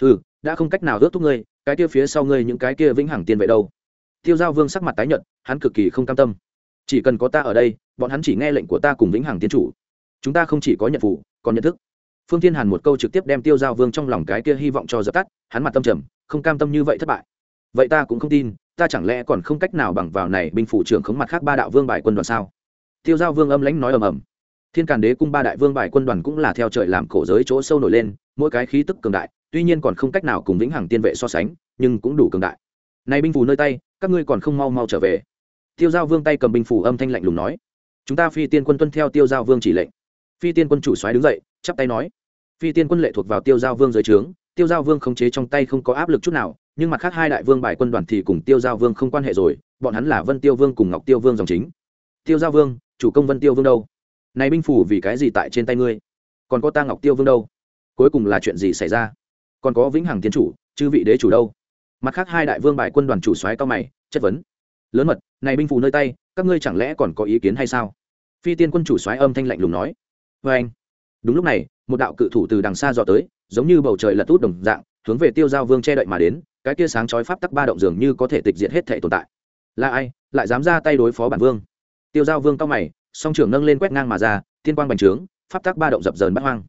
Speaker 1: Ừ đã không cách nào ước thúc ngươi, cái kia phía sau ngươi những cái kia vĩnh hằng tiên vệ đâu? Tiêu giao vương sắc mặt tái nhợt, hắn cực kỳ không cam tâm. Chỉ cần có ta ở đây, bọn hắn chỉ nghe lệnh của ta cùng vĩnh hằng tiên chủ. Chúng ta không chỉ có nhận phủ còn nhận thức. Phương thiên hàn một câu trực tiếp đem tiêu giao vương trong lòng cái kia hy vọng cho dập tắt, hắn mặt tâm trầm, không cam tâm như vậy thất bại. Vậy ta cũng không tin ta chẳng lẽ còn không cách nào bằng vào này binh phủ trưởng khống mặt khác ba đạo vương bài quân đoàn sao? Tiêu giao vương âm lãnh nói ầm ầm. Thiên càn đế cung ba đại vương bài quân đoàn cũng là theo trời làm cổ giới chỗ sâu nổi lên, mỗi cái khí tức cường đại, tuy nhiên còn không cách nào cùng vĩnh hằng tiên vệ so sánh, nhưng cũng đủ cường đại. Này binh phủ nơi tay, các ngươi còn không mau mau trở về. Tiêu giao vương tay cầm binh phủ âm thanh lạnh lùng nói. Chúng ta phi tiên quân tuân theo tiêu giao vương chỉ lệnh. Phi tiên quân chủ soái đứng dậy, chắp tay nói. Phi tiên quân lệ thuộc vào tiêu giao vương dưới trướng, tiêu giao vương khống chế trong tay không có áp lực chút nào nhưng mặt khác hai đại vương bài quân đoàn thì cùng tiêu giao vương không quan hệ rồi, bọn hắn là vân tiêu vương cùng ngọc tiêu vương dòng chính. Tiêu giao vương, chủ công vân tiêu vương đâu? Này binh phủ vì cái gì tại trên tay ngươi? Còn có ta ngọc tiêu vương đâu? Cuối cùng là chuyện gì xảy ra? Còn có vĩnh hằng tiến chủ, chư vị đế chủ đâu? Mặt khác hai đại vương bài quân đoàn chủ soái cao mày, chất vấn. Lớn mật, này binh phủ nơi tay, các ngươi chẳng lẽ còn có ý kiến hay sao? Phi tiên quân chủ soái âm thanh lạnh lùng nói. Vê anh. Đúng lúc này, một đạo cự thủ từ đằng xa dọ tới, giống như bầu trời lật út đồng dạng, hướng về tiêu giao vương che đậy mà đến cái kia sáng chói pháp tắc ba động dường như có thể tịch diệt hết thể tồn tại. Là ai? Lại dám ra tay đối phó bản vương? Tiêu giao vương cao mày, song trưởng nâng lên quét ngang mà ra, tiên quang bành trướng, pháp tắc ba động dập dờn bắt hoang.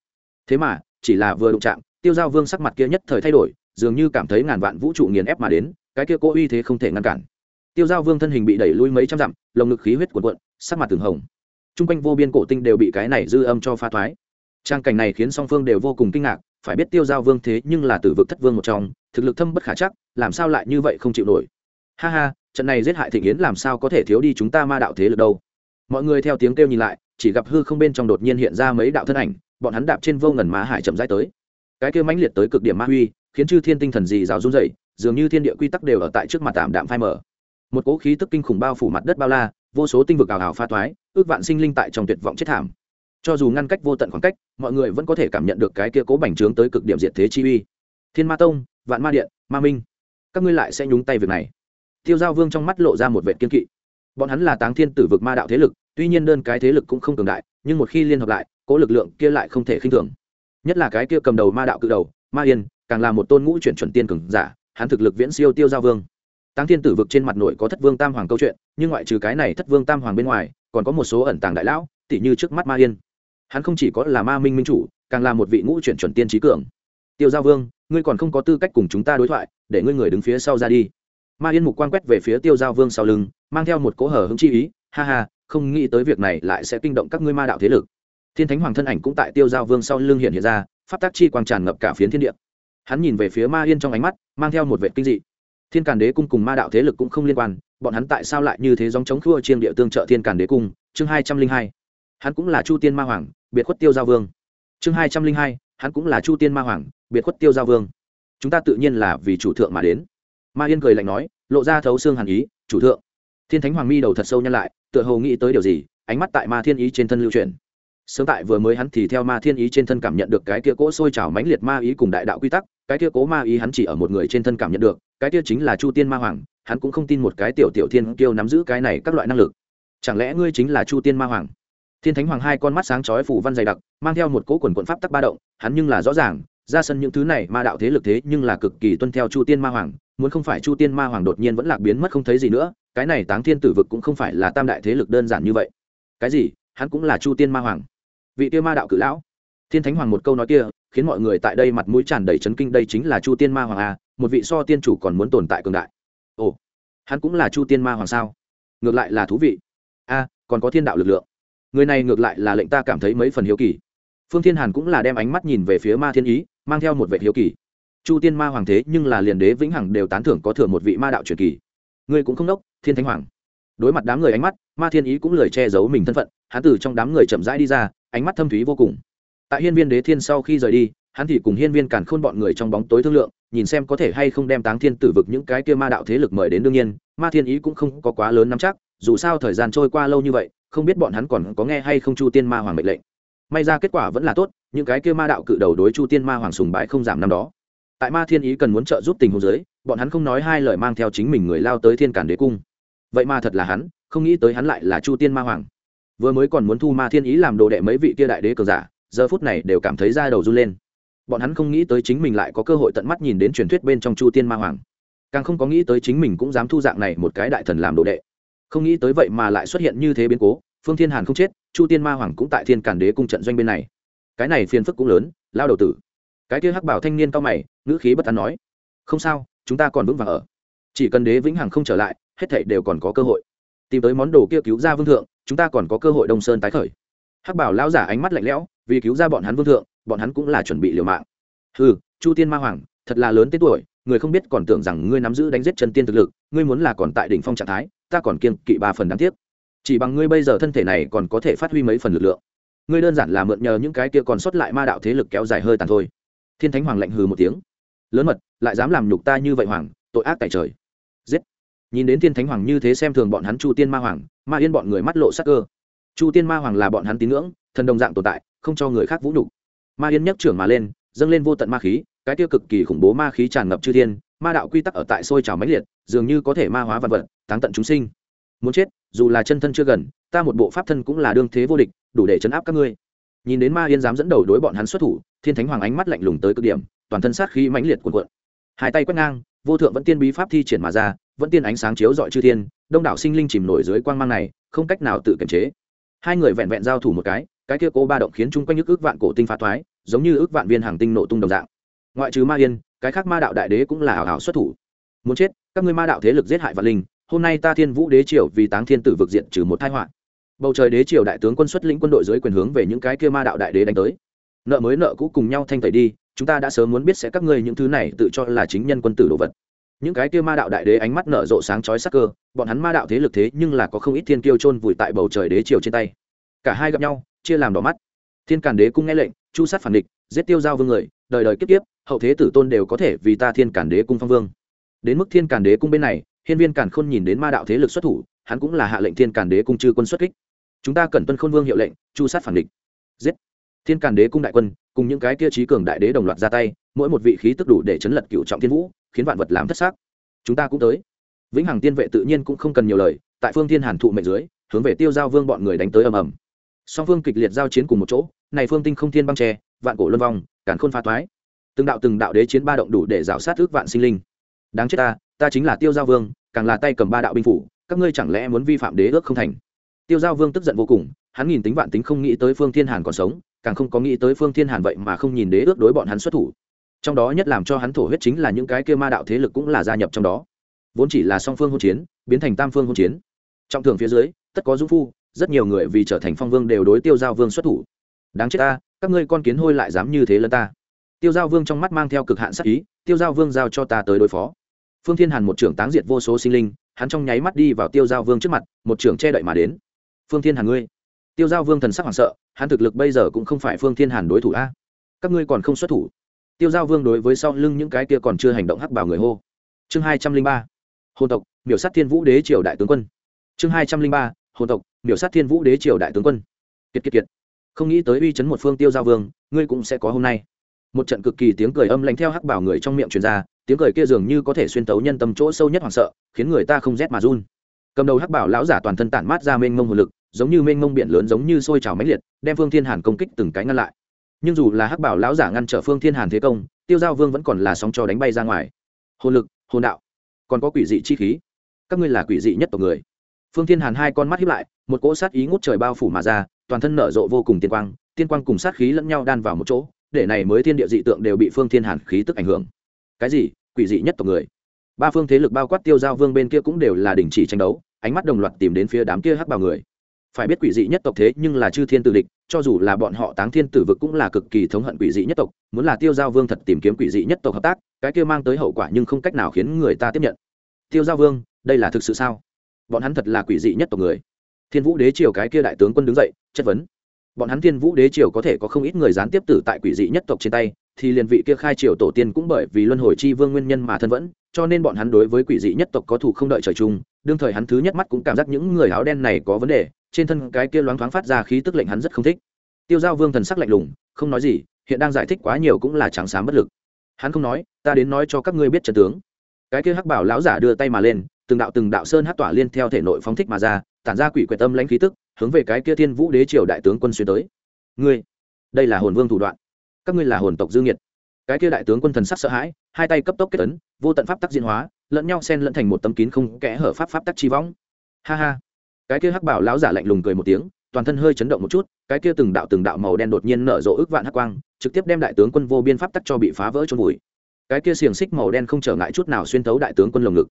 Speaker 1: Thế mà, chỉ là vừa đụng chạm, tiêu giao vương sắc mặt kia nhất thời thay đổi, dường như cảm thấy ngàn vạn vũ trụ nghiền ép mà đến, cái kia cố uy thế không thể ngăn cản. Tiêu giao vương thân hình bị đẩy lui mấy trăm dặm, lồng ngực khí huyết cuộn cuộn, sắc mặt từng hồng. T r u n g quanh vô biên cổ tinh đều bị cái này dư âm cho pha thoái. Trang cảnh này khiến song phương đều vô cùng kinh ngạc phải biết tiêu giao vương thế nhưng là tử vực thất vương một trong, thực lực thâm bất khả chắc, làm sao lại như vậy không chịu nổi? Ha ha, trận này giết hại thịnh yến làm sao có thể thiếu đi chúng ta ma đạo thế lực đâu? Mọi người theo tiếng kêu nhìn lại, chỉ gặp hư không bên trong đột nhiên hiện ra mấy đạo thân ảnh, bọn hắn đạp trên vô ngần má hải chậm rãi tới. Cái kêu mãnh liệt tới cực điểm ma huy, khiến chư thiên tinh thần gì rào run dậy dường như thiên địa quy tắc đều ở tại trước mặt tạm đạm phai mở một cỗ khí tức kinh khủng bao phủ mặt đất bao la, vô số tinh vực ảo ảo pha thoái ước vạn sinh linh tại trong tuyệt vọng chết thảm cho dù ngăn cách vô tận khoảng cách, mọi người vẫn có thể cảm nhận được cái kia cố bành trướng tới cực điểm diện thế chi uy. Thiên ma tông, vạn ma điện, ma minh, các ngươi lại sẽ nhúng tay việc này. Tiêu giao vương trong mắt lộ ra một vệ kiên kỵ. Bọn hắn là táng thiên tử vực ma đạo thế lực, tuy nhiên đơn cái thế lực cũng không cường đại, nhưng một khi liên hợp lại, cố lực lượng kia lại không thể khinh thường. Nhất là cái kia cầm đầu ma đạo cự đầu, ma yên, càng là một tôn ngũ chuyển chuẩn tiên cường giả, hắn thực lực viễn siêu tiêu giao vương. Táng thiên tử vực trên mặt nội có thất vương tam hoàng câu chuyện, nhưng ngoại trừ cái này thất vương tam hoàng bên ngoài, còn có một số ẩn tàng đại lão tỷ như trước mắt ma yên hắn không chỉ có là ma minh minh chủ, càng là một vị ngũ chuyển chuẩn tiên trí cường. Tiêu giao vương, ngươi còn không có tư cách cùng chúng ta đối thoại, để ngươi người đứng phía sau ra đi. Ma yên mục quan quét về phía tiêu giao vương sau lưng, mang theo một cỗ hở hứng chi ý, ha ha, không nghĩ tới việc này lại sẽ kinh động các ngươi ma đạo thế lực. Thiên thánh hoàng thân ảnh cũng tại tiêu giao vương sau lưng hiện hiện ra, pháp tác chi quang tràn ngập cả phiến thiên địa. Hắn nhìn về phía ma yên trong ánh mắt, mang theo một vệ kinh dị. Thiên càn đế cung cùng ma đạo thế lực cũng không liên quan, bọn hắn tại sao lại như thế dòng chống khua chiêng địa tương trợ thiên càn đế cung? Chương hai trăm linh hai hắn cũng là chu tiên ma hoàng, biệt khuất tiêu giao vương. Chương hai trăm linh hai, hắn cũng là chu tiên ma hoàng, biệt khuất tiêu giao vương. Chúng ta tự nhiên là vì chủ thượng mà đến. Ma yên cười lạnh nói, lộ ra thấu xương hàn ý, chủ thượng. Thiên thánh hoàng mi đầu thật sâu nhăn lại, tựa hồ nghĩ tới điều gì, ánh mắt tại ma thiên ý trên thân lưu truyền sớm tại vừa mới hắn thì theo ma thiên ý trên thân cảm nhận được cái kia cỗ sôi trào mãnh liệt ma ý cùng đại đạo quy tắc, cái kia cố ma ý hắn chỉ ở một người trên thân cảm nhận được, cái kia chính là chu tiên ma hoàng, hắn cũng không tin một cái tiểu tiểu thiên kiêu nắm giữ cái này các loại năng lực. Chẳng lẽ ngươi chính là chu tiên ma hoàng? Thiên thánh hoàng hai con mắt sáng chói phủ văn dày đặc, mang theo một cỗ quần quận pháp tắc ba động, hắn nhưng là rõ ràng, ra sân những thứ này ma đạo thế lực thế nhưng là cực kỳ tuân theo chu tiên ma hoàng, muốn không phải chu tiên ma hoàng đột nhiên vẫn lạc biến mất không thấy gì nữa, cái này táng thiên tử vực cũng không phải là tam đại thế lực đơn giản như vậy. Cái gì? Hắn cũng là chu tiên ma hoàng. Vị tiêu ma đạo cự lão. Thiên thánh hoàng một câu nói kia, khiến mọi người tại đây mặt mũi tràn đầy chấn kinh, đây chính là chu tiên ma hoàng a một vị so tiên chủ còn muốn tồn tại cường đại. Ồ, hắn cũng là chu tiên ma hoàng sao? Ngược lại là thú vị. A còn có thiên đạo lực lượng người này ngược lại là lệnh ta cảm thấy mấy phần hiếu kỳ. Phương thiên hàn cũng là đem ánh mắt nhìn về phía ma thiên ý, mang theo một vệ hiếu kỳ. Chu tiên ma hoàng thế nhưng là liền đế vĩnh hằng đều tán thưởng có thừa một vị ma đạo truyền kỳ. Ngươi cũng không đốc, thiên thánh hoàng. Đối mặt đám người ánh mắt, ma thiên ý cũng lời che giấu mình thân phận, hắn từ trong đám người chậm rãi đi ra, ánh mắt thâm thúy vô cùng. Tại hiên viên đế thiên sau khi rời đi, hắn thì cùng hiên viên càn khôn bọn người trong bóng tối thương lượng, nhìn xem có thể hay không đem táng thiên tử vực những cái kia ma đạo thế lực mời đến đương nhiên, ma thiên ý cũng không có quá lớn nắm chắc dù sao thời gian trôi qua lâu như vậy, không biết bọn hắn còn có nghe hay không chu tiên ma hoàng mệnh lệnh. May ra kết quả vẫn là tốt, những cái kia ma đạo cự đầu đối chu tiên ma hoàng sùng bãi không giảm năm đó. Tại ma thiên ý cần muốn trợ giúp tình huống giới bọn hắn không nói hai lời mang theo chính mình người lao tới thiên cản đế cung. Vậy mà thật là hắn, không nghĩ tới hắn lại là chu tiên ma hoàng. Vừa mới còn muốn thu ma thiên ý làm đồ đệ mấy vị kia đại đế cờ giả, giờ phút này đều cảm thấy da đầu run lên. Bọn hắn không nghĩ tới chính mình lại có cơ hội tận mắt nhìn đến truyền thuyết bên trong chu tiên ma hoàng. Càng không có nghĩ tới chính mình cũng dám thu dạng này một cái đại thần làm đồ đệ không nghĩ tới vậy mà lại xuất hiện như thế biến cố, phương thiên hàn không chết, chu tiên ma hoàng cũng tại thiên cản đế cung trận doanh bên này. Cái này phiền phức cũng lớn, lao đầu tử. Cái kia hắc bảo thanh niên cao mày, ngữ khí bất tán nói. Không sao, chúng ta còn vững vàng ở. Chỉ cần đế vĩnh hằng không trở lại, hết thảy đều còn có cơ hội. Tìm tới món đồ kia cứu ra vương thượng, chúng ta còn có cơ hội đông sơn tái khởi. Hắc bảo lão giả ánh mắt lạnh lẽo, vì cứu ra bọn hắn vương thượng, bọn hắn cũng là chuẩn bị liều mạng. Ừ chu tiên ma hoàng, thật là lớn tên tuổi, người không biết còn tưởng rằng ngươi nắm giữ đánh giết chân tiên thực lực, ngươi muốn là còn tại đỉnh phong trạng thái ta còn kiên kỵ ba phần đáng tiếc. Chỉ bằng ngươi bây giờ thân thể này còn có thể phát huy mấy phần lực lượng. Ngươi đơn giản là mượn nhờ những cái kia còn sót lại ma đạo thế lực kéo dài hơi tàn thôi. Thiên thánh hoàng lạnh hừ một tiếng. Lớn mật, lại dám làm nhục ta như vậy hoàng, tội ác tại trời. Giết. Nhìn đến thiên thánh hoàng như thế xem thường bọn hắn chu tiên ma hoàng, ma yên bọn người mắt lộ sắc cơ. Chu tiên ma hoàng là bọn hắn tín ngưỡng, thần đồng dạng tồn tại, không cho người khác vũ nhục. Ma yên nhấc trưởng mà lên, dâng lên vô tận ma khí, cái tiêu cực kỳ khủng bố ma khí tràn ngập chư thiên, ma đạo quy tắc ở tại sôi trào mãnh liệt, dường như có thể ma hóa vật vật táng tận chúng sinh. Muốn chết, dù là chân thân chưa gần, ta một bộ pháp thân cũng là đương thế vô địch, đủ để chấn áp các ngươi. Nhìn đến ma yên dám dẫn đầu đối bọn hắn xuất thủ, thiên thánh hoàng ánh mắt lạnh lùng tới cực điểm, toàn thân sát khí mãnh liệt cuộn cuộn. Hai tay quét ngang, vô thượng vẫn tiên bí pháp thi triển mà ra, vẫn tiên ánh sáng chiếu dọi chư thiên, đông đảo sinh linh chìm nổi dưới quang mang này, không cách nào tự kiềm chế. Hai người vẹn vẹn giao thủ một cái cái kia cố ba động khiến chung quanh nhức ước vạn cổ tinh phá thoái, giống như ước vạn viên hàng tinh nổ tung đồng dạng. Ngoại trừ ma yên, cái khác ma đạo đại đế cũng là hảo hảo xuất thủ. Muốn chết, các ngươi ma đạo thế lực giết hại vạn linh hôm nay ta thiên vũ đế triều vì táng thiên tử vực diện trừ một tai họa. Bầu trời đế triều đại tướng quân xuất lĩnh quân đội dưới quyền hướng về những cái kia ma đạo đại đế đánh tới. Nợ mới nợ cũ cùng nhau thanh tẩy đi, chúng ta đã sớm muốn biết sẽ các ngươi những thứ này tự cho là chính nhân quân tử đồ vật. Những cái kia ma đạo đại đế ánh mắt nở rộ sáng chói sắc cơ, bọn hắn ma đạo thế lực thế nhưng là có không ít thiên kiêu chôn vùi tại bầu trời đế triều trên tay. Cả hai gặp nhau, chia làm đỏ mắt. Thiên càn đế cung nghe lệnh, chu sát phản địch, giết tiêu giao vương người, đời đời kiếp kiếp, hậu thế tử tôn đều có thể vì ta thiên càn đế cung phong vương. Đến mức thiên càn đế cung bên này hiên viên càn khôn nhìn đến ma đạo thế lực xuất thủ, hắn cũng là hạ lệnh thiên càn đế cung chư quân xuất kích. Chúng ta cần tuân khôn vương hiệu lệnh, chu sát phản địch. Giết. Thiên càn đế cung đại quân, cùng những cái kia trí cường đại đế đồng loạt ra tay, mỗi một vị khí tức đủ để chấn lật cựu trọng thiên vũ, khiến vạn vật làm thất xác. Chúng ta cũng tới. Vĩnh hằng tiên vệ tự nhiên cũng không cần nhiều lời, tại phương thiên hàn thụ mệnh dưới, hướng về tiêu giao vương bọn người đánh tới ầm ầm. Song phương kịch liệt giao chiến cùng một chỗ, này phương tinh không thiên băng tre, vạn cổ luân vong cản khôn phá toái từng đạo từng đạo đế chiến ba động đủ để rào sát ước vạn sinh linh. Đáng chết ta ta chính là tiêu giao vương càng là tay cầm ba đạo binh phủ các ngươi chẳng lẽ muốn vi phạm đế ước không thành tiêu giao vương tức giận vô cùng hắn nhìn tính vạn tính không nghĩ tới phương thiên hàn còn sống càng không có nghĩ tới phương thiên hàn vậy mà không nhìn đế ước đối bọn hắn xuất thủ trong đó nhất làm cho hắn thổ huyết chính là những cái kia ma đạo thế lực cũng là gia nhập trong đó vốn chỉ là song phương hôn chiến biến thành tam phương hôn chiến trong thường phía dưới tất có dũng phu rất nhiều người vì trở thành phong vương đều đối tiêu giao vương xuất thủ đáng chết ta các ngươi con kiến hôi lại dám như thế lân ta tiêu giao vương trong mắt mang theo cực hạn sắc ý tiêu giao vương giao cho ta tới đối phó phương thiên hàn một trưởng táng diệt vô số sinh linh, hắn trong nháy mắt đi vào tiêu giao vương trước mặt, một trưởng che đậy mà đến. Phương thiên hàn ngươi. Tiêu giao vương thần sắc hoảng sợ, hắn thực lực bây giờ cũng không phải phương thiên hàn đối thủ a. Các ngươi còn không xuất thủ. Tiêu giao vương đối với sau lưng những cái kia còn chưa hành động hắc bảo người hô. Chương hai trăm linh ba. Hồn tộc, miểu sát thiên vũ đế triều đại tướng quân. Chương hai trăm linh ba. Hồn tộc, miểu sát thiên vũ đế triều đại tướng quân. Kiệt kiệt kiệt. Không nghĩ tới uy chấn một phương tiêu giao vương, ngươi cũng sẽ có hôm nay. Một trận cực kỳ tiếng cười âm lạnh theo hắc bảo người trong miệng truyền ra tiếng cười kia dường như có thể xuyên tấu nhân tâm chỗ sâu nhất hoảng sợ, khiến người ta không rét mà run. Cầm đầu hắc bảo lão giả toàn thân tản mát ra mênh mông hồn lực, giống như mênh mông biển lớn giống như sôi trào mãnh liệt, đem phương thiên hàn công kích từng cái ngăn lại. Nhưng dù là hắc bảo lão giả ngăn trở phương thiên hàn thế công, tiêu giao vương vẫn còn là sóng cho đánh bay ra ngoài. Hồn lực, hồn đạo, còn có quỷ dị chi khí. Các ngươi là quỷ dị nhất tộc người. Phương thiên hàn hai con mắt hiếp lại, một cỗ sát ý ngút trời bao phủ mà ra, toàn thân nở rộ vô cùng tiên quang tiên quang cùng sát khí lẫn nhau đan vào một chỗ, để này mới thiên địa dị tượng đều bị phương thiên hàn khí tức ảnh hưởng cái gì, quỷ dị nhất tộc người. Ba phương thế lực bao quát tiêu giao vương bên kia cũng đều là đình chỉ tranh đấu, ánh mắt đồng loạt tìm đến phía đám kia hắc bào người. Phải biết quỷ dị nhất tộc thế nhưng là chư thiên tử địch, cho dù là bọn họ táng thiên tử vực cũng là cực kỳ thống hận quỷ dị nhất tộc, muốn là tiêu giao vương thật tìm kiếm quỷ dị nhất tộc hợp tác, cái kia mang tới hậu quả nhưng không cách nào khiến người ta tiếp nhận. Tiêu giao vương, đây là thực sự sao? Bọn hắn thật là quỷ dị nhất tộc người. Thiên vũ đế triều cái kia đại tướng quân đứng dậy, chất vấn bọn hắn thiên vũ đế triều có thể có không ít người gián tiếp tử tại quỷ dị nhất tộc trên tay, thì liền vị kia khai triều tổ tiên cũng bởi vì luân hồi chi vương nguyên nhân mà thân vẫn, cho nên bọn hắn đối với quỷ dị nhất tộc có thủ không đợi trời chung, đương thời hắn thứ nhất mắt cũng cảm giác những người áo đen này có vấn đề, trên thân cái kia loáng thoáng phát ra khí tức lệnh hắn rất không thích. Tiêu giao vương thần sắc lạnh lùng, không nói gì, hiện đang giải thích quá nhiều cũng là trắng sáng bất lực. Hắn không nói, ta đến nói cho các ngươi biết trận tướng. Cái kia hắc bảo lão giả đưa tay mà lên, từng đạo từng đạo sơn hát tỏa liên theo thể nội phóng thích mà ra tản ra quỷ quyệt tâm lãnh khí tức, hướng về cái kia thiên vũ đế triều đại tướng quân xuyên tới. Ngươi, đây là hồn vương thủ đoạn. Các ngươi là hồn tộc dương nhiệt cái kia đại tướng quân thần sắc sợ hãi, hai tay cấp tốc kết tấn vô tận pháp tắc diễn hóa, lẫn nhau xen lẫn thành một tấm kín không kẽ hở pháp pháp tắc chi võng. Ha ha. Cái kia hắc bảo lão giả lạnh lùng cười một tiếng, toàn thân hơi chấn động một chút, cái kia từng đạo từng đạo màu đen đột nhiên nở rộ ức vạn hắc quang, trực tiếp đem đại tướng quân vô biên pháp tắc cho bị phá vỡ trôn vùi. Cái kia xiềng xích màu đen không trở ngại chút nào xuyên thấu đại tướng quân lồng ngực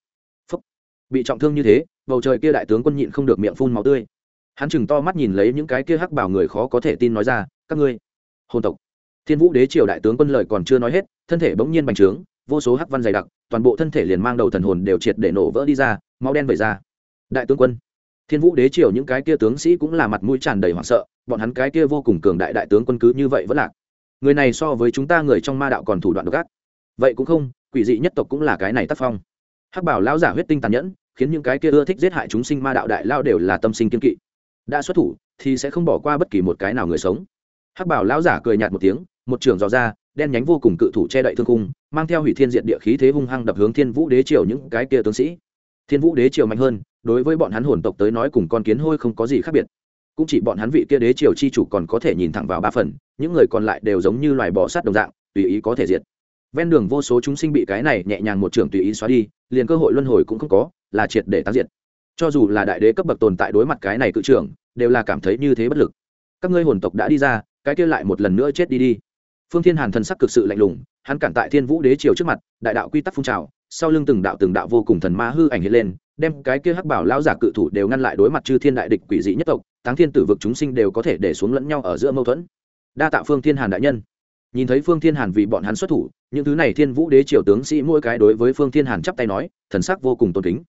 Speaker 1: bị trọng thương như thế, bầu trời kia đại tướng quân nhịn không được miệng phun máu tươi. Hắn chừng to mắt nhìn lấy những cái kia hắc bảo người khó có thể tin nói ra, các ngươi hôn tộc. Thiên vũ đế triều đại tướng quân lời còn chưa nói hết, thân thể bỗng nhiên bành trướng, vô số hắc văn dày đặc, toàn bộ thân thể liền mang đầu thần hồn đều triệt để nổ vỡ đi ra, máu đen vẩy ra. Đại tướng quân, thiên vũ đế triều những cái kia tướng sĩ cũng là mặt mũi tràn đầy hoảng sợ, bọn hắn cái kia vô cùng cường đại đại tướng quân cứ như vậy vẫn lạc. Người này so với chúng ta người trong ma đạo còn thủ đoạn độc ác. Vậy cũng không, quỷ dị nhất tộc cũng là cái này tác phong hắc bảo lão giả huyết tinh tàn nhẫn, khiến những cái kia ưa thích giết hại chúng sinh ma đạo đại lao đều là tâm sinh kiên kỵ. Đã xuất thủ, thì sẽ không bỏ qua bất kỳ một cái nào người sống. Hắc bảo lão giả cười nhạt một tiếng, một trường dò ra, đen nhánh vô cùng cự thủ che đậy thương cung mang theo hủy thiên diện địa khí thế hung hăng đập hướng thiên vũ đế triều những cái kia tướng sĩ. Thiên vũ đế triều mạnh hơn, đối với bọn hắn hồn tộc tới nói cùng con kiến hôi không có gì khác biệt. Cũng chỉ bọn hắn vị kia đế triều chi chủ còn có thể nhìn thẳng vào ba phần, những người còn lại đều giống như loài bò sát đồng dạng, tùy ý có thể diệt ven đường vô số chúng sinh bị cái này nhẹ nhàng một trường tùy ý xóa đi, liền cơ hội luân hồi cũng không có, là triệt để tán diện. cho dù là đại đế cấp bậc tồn tại đối mặt cái này cự trưởng, đều là cảm thấy như thế bất lực. Các ngươi hồn tộc đã đi ra, cái kia lại một lần nữa chết đi đi. Phương thiên hàn thần sắc cực sự lạnh lùng, hắn cản tại thiên vũ đế triều trước mặt, đại đạo quy tắc phun trào, sau lưng từng đạo từng đạo vô cùng thần ma hư ảnh hiện lên, đem cái kia hắc bảo lão giả cự thủ đều ngăn lại đối mặt chư thiên đại địch quỷ dị nhất tộc, táng thiên tử vực chúng sinh đều có thể để xuống lẫn nhau ở giữa mâu thuẫn. Đa tạ phương thiên hàn đại nhân nhìn thấy phương thiên hàn vì bọn hắn xuất thủ, những thứ này thiên vũ đế triều tướng sĩ mỗi cái đối với phương thiên hàn chắp tay nói, thần sắc vô cùng tôn kính.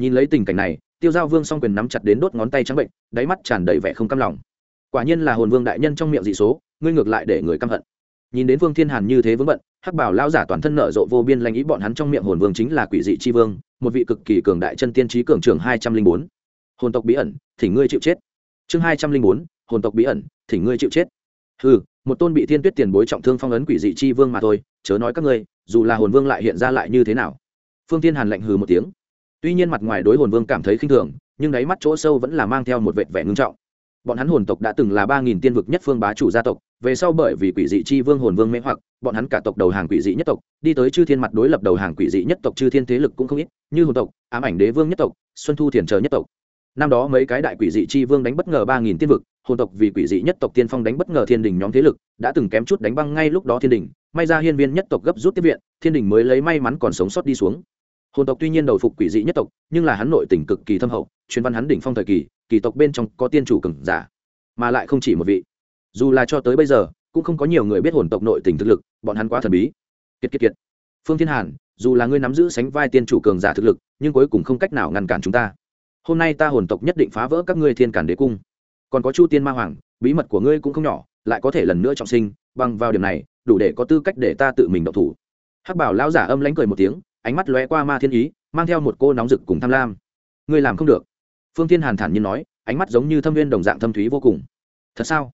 Speaker 1: Nhìn lấy tình cảnh này, tiêu giao vương song quyền nắm chặt đến đốt ngón tay trắng bệnh, đáy mắt tràn đầy vẻ không căm lòng. Quả nhiên là hồn vương đại nhân trong miệng dị số, ngươi ngược lại để người căm hận. Nhìn đến phương thiên hàn như thế vững bận, hắc bảo lao giả toàn thân nở rộ vô biên lanh ý bọn hắn trong miệng hồn vương chính là quỷ dị chi vương, một vị cực kỳ cường đại chân tiên trí cường trường hai trăm linh bốn. Hồn tộc bí ẩn thì ngươi chịu chết. Chương hai trăm linh bốn, hồn tộc bí ẩn thì ngươi chịu chết. Ừ một tôn bị thiên tuyết tiền bối trọng thương phong ấn quỷ dị chi vương mà thôi, chớ nói các ngươi, dù là hồn vương lại hiện ra lại như thế nào. Phương thiên hàn lạnh hừ một tiếng. Tuy nhiên mặt ngoài đối hồn vương cảm thấy khinh thường, nhưng đáy mắt chỗ sâu vẫn là mang theo một vệt vẻ ngưng trọng. Bọn hắn hồn tộc đã từng là ba nghìn tiên vực nhất phương bá chủ gia tộc, về sau bởi vì quỷ dị chi vương hồn vương mê hoặc, bọn hắn cả tộc đầu hàng quỷ dị nhất tộc, đi tới chư thiên mặt đối lập đầu hàng quỷ dị nhất tộc chư thiên thế lực cũng không ít, như hồn tộc, ám ảnh đế vương nhất tộc, xuân thu thiền chờ nhất tộc năm đó mấy cái đại quỷ dị chi vương đánh bất ngờ ba nghìn tiên vực, hồn tộc vì quỷ dị nhất tộc tiên phong đánh bất ngờ thiên đình nhóm thế lực, đã từng kém chút đánh băng ngay lúc đó thiên đình, may ra hiên viên nhất tộc gấp rút tiếp viện, thiên đình mới lấy may mắn còn sống sót đi xuống. Hồn tộc tuy nhiên đầu phục quỷ dị nhất tộc, nhưng là hắn nội tình cực kỳ thâm hậu chuyên văn hắn đỉnh phong thời kỳ kỳ tộc bên trong có tiên chủ cường giả, mà lại không chỉ một vị. Dù là cho tới bây giờ, cũng không có nhiều người biết hồn tộc nội tình thực lực, bọn hắn quá thần bí. Kiệt kiệt kiệt. Phương thiên hàn, dù là ngươi nắm giữ sánh vai tiên chủ cường giả thực lực, nhưng cuối cùng không cách nào ngăn cản chúng ta hôm nay ta hồn tộc nhất định phá vỡ các ngươi thiên cản đế cung. Còn có chu tiên ma hoàng, bí mật của ngươi cũng không nhỏ, lại có thể lần nữa trọng sinh, bằng vào điểm này, đủ để có tư cách để ta tự mình độc thủ. Hắc bảo lão giả âm lánh cười một tiếng, ánh mắt lóe qua ma thiên ý, mang theo một cô nóng rực cùng tham lam. Ngươi làm không được. Phương thiên hàn thản nhiên nói, ánh mắt giống như thâm viên đồng dạng thâm thúy vô cùng. Thật sao?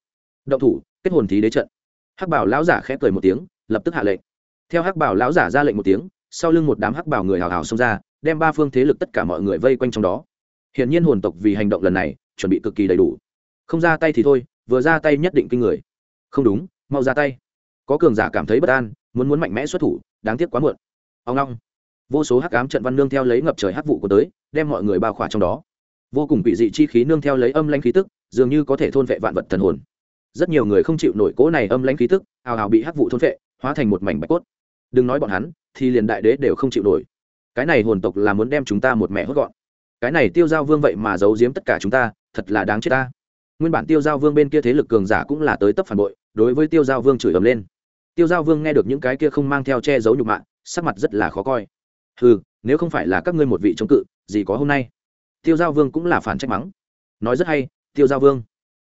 Speaker 1: Động thủ, kết hồn thí đế trận. Hắc bảo lão giả khẽ cười một tiếng, lập tức hạ lệnh. Theo hắc bảo lão giả ra lệnh một tiếng, sau lưng một đám hắc bảo người hào hào xông ra, đem ba phương thế lực tất cả mọi người vây quanh trong đó hiển nhiên hồn tộc vì hành động lần này, chuẩn bị cực kỳ đầy đủ. Không ra tay thì thôi, vừa ra tay nhất định kinh người. Không đúng, mau ra tay. Có cường giả cảm thấy bất an, muốn muốn mạnh mẽ xuất thủ, đáng tiếc quá muộn. Ông long vô số hắc ám trận văn nương theo lấy ngập trời hắc vụ của tới, đem mọi người bao khỏa trong đó. Vô cùng quỷ dị chi khí nương theo lấy âm lanh khí tức, dường như có thể thôn vệ vạn vật thần hồn. Rất nhiều người không chịu nổi cỗ này âm lanh khí tức, ào ào bị hắc vụ thôn vệ, hóa thành một mảnh bạch cốt. Đừng nói bọn hắn, thì liền đại đế đều không chịu nổi. Cái này hồn tộc là muốn đem chúng ta một mẹ hốt gọn cái này tiêu giao vương vậy mà giấu giếm tất cả chúng ta, thật là đáng chết ta. Nguyên bản tiêu giao vương bên kia thế lực cường giả cũng là tới tấp phản bội, đối với tiêu giao vương chửi ầm lên. Tiêu giao vương nghe được những cái kia không mang theo che giấu nhục mạ, sắc mặt rất là khó coi. Ừ nếu không phải là các ngươi một vị chống cự, gì có hôm nay. Tiêu giao vương cũng là phản trách mắng. Nói rất hay, tiêu giao vương.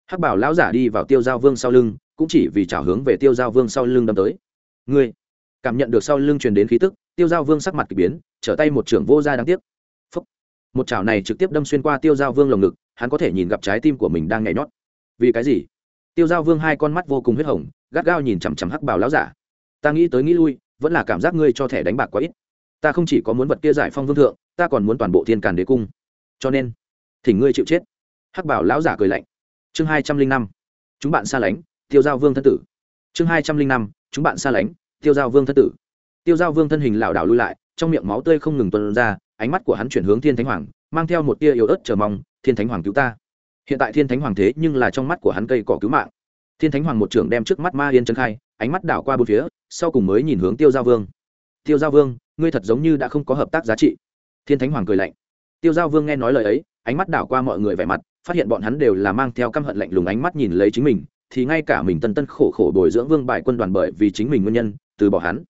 Speaker 1: Hắc bảo lão giả đi vào tiêu giao vương sau lưng, cũng chỉ vì trào hướng về tiêu giao vương sau lưng đâm tới. Ngươi cảm nhận được sau lưng truyền đến khí tức, tiêu giao vương sắc mặt k ỳ biến, trở tay một trưởng vô r đáng tiếc một chảo này trực tiếp đâm xuyên qua tiêu giao vương lồng ngực, hắn có thể nhìn gặp trái tim của mình đang nhảy nhót. Vì cái gì? Tiêu giao vương hai con mắt vô cùng huyết hồng, gắt gao nhìn chằm chằm hắc bảo lão giả. Ta nghĩ tới nghĩ lui, vẫn là cảm giác ngươi cho thẻ đánh bạc quá ít. Ta không chỉ có muốn vật kia giải phong vương thượng, ta còn muốn toàn bộ thiên càn đế cung. Cho nên, thỉnh ngươi chịu chết. Hắc bảo lão giả cười lạnh. Chương hai trăm linh năm, chúng bạn xa lánh, tiêu giao vương thân tử. Chương hai trăm linh năm, chúng bạn xa lánh, tiêu giao vương thân tử. Tiêu giao vương thân hình lảo đảo lui lại, trong miệng máu tươi không ngừng tuân ra ánh mắt của hắn chuyển hướng thiên thánh hoàng, mang theo một tia yếu ớt chờ mong, thiên thánh hoàng cứu ta. Hiện tại thiên thánh hoàng thế nhưng là trong mắt của hắn cây cỏ cứu mạng. Thiên thánh hoàng một trưởng đem trước mắt ma yên trấn khai, ánh mắt đảo qua bốn phía, sau cùng mới nhìn hướng tiêu giao vương. Tiêu giao vương, ngươi thật giống như đã không có hợp tác giá trị. Thiên thánh hoàng cười lạnh. Tiêu giao vương nghe nói lời ấy, ánh mắt đảo qua mọi người vẻ mặt, phát hiện bọn hắn đều là mang theo căm hận lạnh lùng ánh mắt nhìn lấy chính mình, thì ngay cả mình tân tân khổ khổ bồi dưỡng vương bại quân đoàn bởi vì chính mình nguyên nhân, từ bỏ hắn.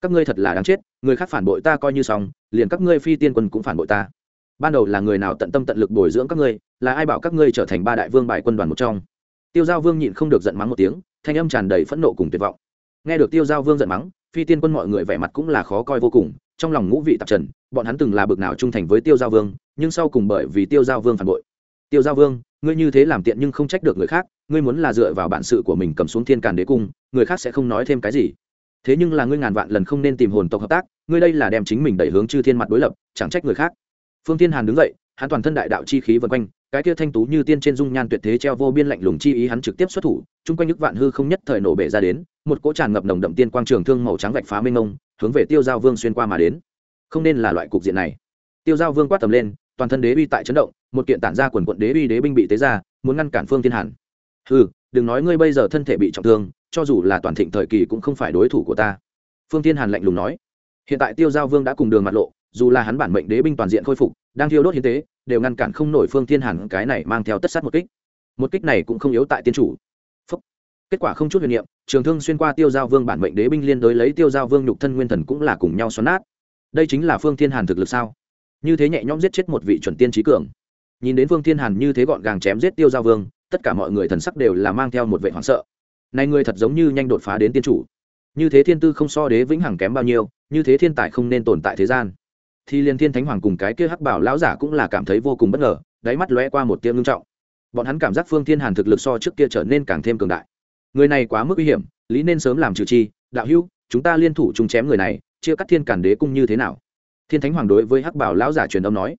Speaker 1: Các ngươi thật là đáng chết, người khác phản bội ta coi như xong liền các ngươi phi tiên quân cũng phản bội ta. Ban đầu là người nào tận tâm tận lực bồi dưỡng các ngươi, là ai bảo các ngươi trở thành ba đại vương bại quân đoàn một trong? Tiêu giao vương nhịn không được giận mắng một tiếng, thanh âm tràn đầy phẫn nộ cùng tuyệt vọng. Nghe được tiêu giao vương giận mắng, phi tiên quân mọi người vẻ mặt cũng là khó coi vô cùng, trong lòng ngũ vị tạp trần, bọn hắn từng là bực nào trung thành với tiêu giao vương, nhưng sau cùng bởi vì tiêu giao vương phản bội. Tiêu giao vương, ngươi như thế làm tiện nhưng không trách được người khác, ngươi muốn là dựa vào bản sự của mình cầm xuống thiên càn đế cung, người khác sẽ không nói thêm cái gì thế nhưng là ngươi ngàn vạn lần không nên tìm hồn tộc hợp tác, ngươi đây là đem chính mình đẩy hướng chư thiên mặt đối lập, chẳng trách người khác. Phương thiên hàn đứng dậy, hắn toàn thân đại đạo chi khí vân quanh, cái kia thanh tú như tiên trên dung nhan tuyệt thế treo vô biên lạnh lùng chi ý hắn trực tiếp xuất thủ, chung quanh nước vạn hư không nhất thời nổ bể ra đến, một cỗ tràn ngập nồng đậm tiên quang trường thương màu trắng vạch phá mênh mông, hướng về tiêu giao vương xuyên qua mà đến. Không nên là loại cục diện này. Tiêu giao vương quát tầm lên, toàn thân đế uy tại chấn động, một kiện tản ra quần quận đế uy đế binh bị tế ra, muốn ngăn cản phương thiên hàn. Ừ đừng nói ngươi bây giờ thân thể bị trọng thương cho dù là toàn thịnh thời kỳ cũng không phải đối thủ của ta. Phương tiên hàn lạnh lùng nói. Hiện tại tiêu giao vương đã cùng đường mặt lộ, dù là hắn bản mệnh đế binh toàn diện khôi phục, đang thiêu đốt hiến tế, đều ngăn cản không nổi phương tiên hàn cái này mang theo tất sát một kích. Một kích này cũng không yếu tại tiên chủ. Phúc. kết quả không chút huyền niệm, trường thương xuyên qua tiêu giao vương bản mệnh đế binh liên đối lấy tiêu giao vương nhục thân nguyên thần cũng là cùng nhau xoắn nát. Đây chính là phương thiên hàn thực lực sao? Như thế nhẹ nhõm giết chết một vị chuẩn tiên trí cường. Nhìn đến phương thiên hàn như thế gọn gàng chém giết tiêu giao vương, tất cả mọi người thần sắc đều là mang theo một vệ hoảng sợ này người thật giống như nhanh đột phá đến tiên chủ. Như thế thiên tư không so đế vĩnh hằng kém bao nhiêu, như thế thiên tài không nên tồn tại thế gian. Thì liên thiên thánh hoàng cùng cái kia hắc bảo lão giả cũng là cảm thấy vô cùng bất ngờ, đáy mắt lóe qua một tiêm ngưng trọng. Bọn hắn cảm giác phương thiên hàn thực lực so trước kia trở nên càng thêm cường đại. Người này quá mức nguy hiểm, lý nên sớm làm trừ chi, đạo hữu, chúng ta liên thủ chung chém người này, chia cắt thiên cản đế cung như thế nào? Thiên thánh hoàng đối với hắc bảo lão giả truyền âm nói.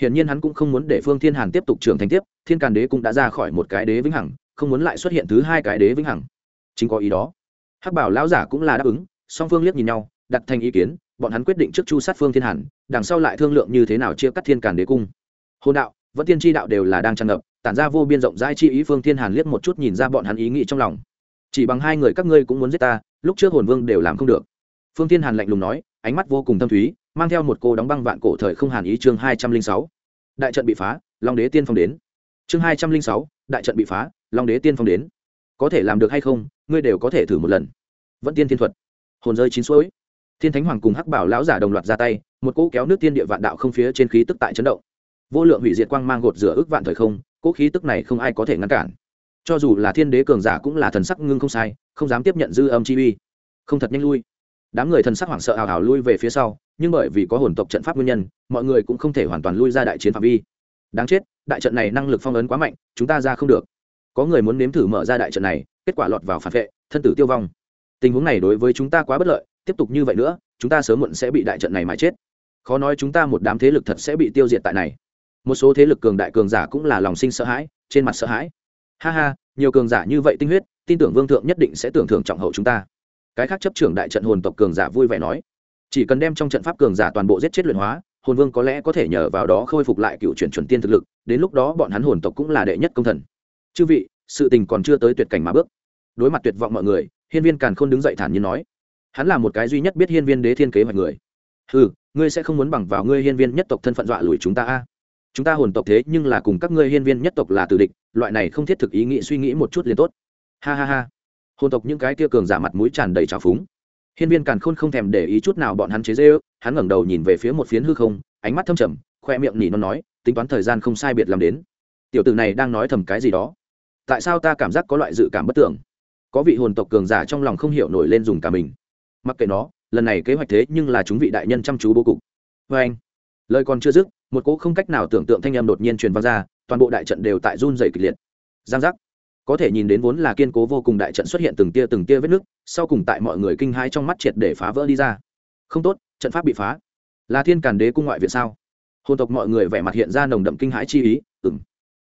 Speaker 1: Hiển nhiên hắn cũng không muốn để phương thiên hàn tiếp tục trưởng thành tiếp, thiên càn đế cũng đã ra khỏi một cái đế vĩnh hằng, không muốn lại xuất hiện thứ hai cái đế vĩnh hằng chính có ý đó. Hắc bảo lão giả cũng là đáp ứng, song phương liếc nhìn nhau, đặt thành ý kiến, bọn hắn quyết định trước chu sát phương thiên hàn, đằng sau lại thương lượng như thế nào chia cắt thiên càn đế cung. Hôn đạo vẫn tiên tri đạo đều là đang tràn ngập, tản ra vô biên rộng rãi chi ý phương thiên hàn liếc một chút nhìn ra bọn hắn ý nghĩ trong lòng. Chỉ bằng hai người các ngươi cũng muốn giết ta, lúc trước hồn vương đều làm không được. Phương thiên hàn lạnh lùng nói, ánh mắt vô cùng thâm thúy, mang theo một cô đóng băng vạn cổ thời không hàn ý chương hai trăm linh sáu. Đại trận bị phá, long đế tiên phong đến. Chương hai trăm linh sáu, đại trận bị phá, long đế tiên phong đến có thể làm được hay không, ngươi đều có thể thử một lần. Vẫn tiên thiên thuật. Hồn rơi chín suối. Thiên thánh hoàng cùng hắc bảo lão giả đồng loạt ra tay, một cỗ kéo nước tiên địa vạn đạo không phía trên khí tức tại chấn động. Vô lượng hủy diệt quang mang gột rửa ước vạn thời không, cỗ khí tức này không ai có thể ngăn cản. Cho dù là thiên đế cường giả cũng là thần sắc ngưng không sai, không dám tiếp nhận dư âm chi uy. Không thật nhanh lui. Đám người thần sắc hoảng sợ hào hào lui về phía sau, nhưng bởi vì có hồn tộc trận pháp nguyên nhân, mọi người cũng không thể hoàn toàn lui ra đại chiến phạm vi. Đáng chết, đại trận này năng lực phong ấn quá mạnh, chúng ta ra không được có người muốn nếm thử mở ra đại trận này, kết quả lọt vào phản vệ, thân tử tiêu vong. Tình huống này đối với chúng ta quá bất lợi, tiếp tục như vậy nữa, chúng ta sớm muộn sẽ bị đại trận này mà chết. Khó nói chúng ta một đám thế lực thật sẽ bị tiêu diệt tại này. Một số thế lực cường đại cường giả cũng là lòng sinh sợ hãi, trên mặt sợ hãi. Ha ha, nhiều cường giả như vậy tinh huyết, tin tưởng vương thượng nhất định sẽ tưởng thưởng trọng hậu chúng ta. Cái khác chấp trưởng đại trận hồn tộc cường giả vui vẻ nói. Chỉ cần đem trong trận pháp cường giả toàn bộ giết chết luyện hóa, hồn vương có lẽ có thể nhờ vào đó khôi phục lại cựu chuyển chuẩn tiên thực lực, đến lúc đó bọn hắn hồn tộc cũng là đệ nhất công thần chư vị, sự tình còn chưa tới tuyệt cảnh mà bước. Đối mặt tuyệt vọng mọi người, hiên viên càn khôn đứng dậy thản nhiên nói. Hắn là một cái duy nhất biết hiên viên đế thiên kế hoạch người. Ừ ngươi sẽ không muốn bằng vào ngươi hiên viên nhất tộc thân phận dọa lùi chúng ta a? Chúng ta hồn tộc thế nhưng là cùng các ngươi hiên viên nhất tộc là từ địch, loại này không thiết thực ý nghĩ suy nghĩ một chút liền tốt. Ha ha ha. Hồn tộc những cái kia cường giả mặt mũi tràn đầy trào phúng. Hiên viên càn khôn không thèm để ý chút nào bọn hắn chế dê ư hắn ngẩng đầu nhìn về phía một phiến hư không, ánh mắt thâm trầm, khoe miệng nỉ nó nói, tính toán thời gian không sai biệt làm đến. Tiểu tử này đang nói thầm cái gì đó tại sao ta cảm giác có loại dự cảm bất tưởng? Có vị hồn tộc cường giả trong lòng không hiểu nổi lên dùng cả mình. Mặc kệ nó, lần này kế hoạch thế nhưng là chúng vị đại nhân chăm chú bố cục. Vê anh, lời còn chưa dứt, một cỗ không cách nào tưởng tượng thanh âm đột nhiên truyền vang ra, toàn bộ đại trận đều tại run dày kịch liệt. Giang giác. Có thể nhìn đến vốn là kiên cố vô cùng đại trận xuất hiện từng tia từng tia vết nứt sau cùng tại mọi người kinh hai trong mắt triệt để phá vỡ đi ra. Không tốt, trận pháp bị phá. Là thiên càn đế cung ngoại viện sao? Hồn tộc mọi người vẻ mặt hiện ra nồng đậm kinh hãi chi ý ừng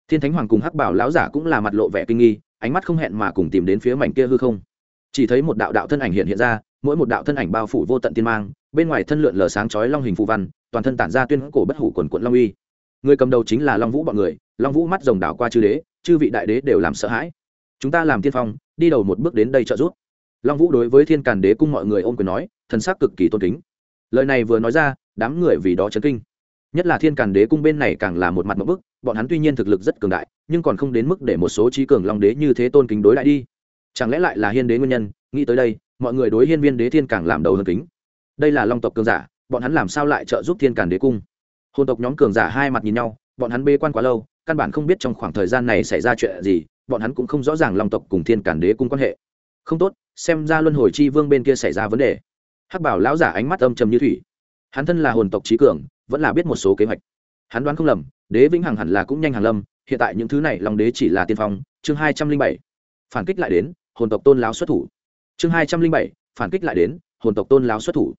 Speaker 1: thiên thánh hoàng cùng hắc bảo lão giả cũng là mặt lộ vẻ kinh nghi, ánh mắt không hẹn mà cùng tìm đến phía mảnh kia hư không. Chỉ thấy một đạo đạo thân ảnh hiện hiện ra, mỗi một đạo thân ảnh bao phủ vô tận tiên mang, bên ngoài thân lượn lờ sáng chói long hình phù văn, toàn thân tản ra tuyên cổ bất hủ quần quận long uy. Người cầm đầu chính là long vũ bọn người, long vũ mắt rồng đảo qua chư đế, chư vị đại đế đều làm sợ hãi. Chúng ta làm tiên phong, đi đầu một bước đến đây trợ giúp. Long vũ đối với thiên càn đế cung mọi người ôm quyền nói, thần sắc cực kỳ tôn kính. Lời này vừa nói ra, đám người vì đó chấn kinh nhất là thiên càn đế cung bên này càng là một mặt một bức, bọn hắn tuy nhiên thực lực rất cường đại, nhưng còn không đến mức để một số trí cường long đế như thế tôn kính đối lại đi. Chẳng lẽ lại là hiên đế nguyên nhân? Nghĩ tới đây, mọi người đối hiên viên đế thiên càng làm đầu hơn kính. Đây là long tộc cường giả, bọn hắn làm sao lại trợ giúp thiên càn đế cung? Hôn tộc nhóm cường giả hai mặt nhìn nhau, bọn hắn bê quan quá lâu, căn bản không biết trong khoảng thời gian này xảy ra chuyện gì, bọn hắn cũng không rõ ràng long tộc cùng thiên càn đế cung quan hệ. Không tốt, xem ra luân hồi chi vương bên kia xảy ra vấn đề. Hắc bảo lão giả ánh mắt âm trầm như thủy. Hắn thân là hồn tộc trí cường vẫn là biết một số kế hoạch. Hắn đoán không lầm, đế vĩnh hằng hẳn là cũng nhanh hàng lâm, hiện tại những thứ này long đế chỉ là tiên phong. Chương hai trăm linh bảy, phản kích lại đến, hồn tộc tôn láo xuất thủ. Chương hai trăm linh bảy, phản kích lại đến, hồn tộc tôn láo xuất thủ.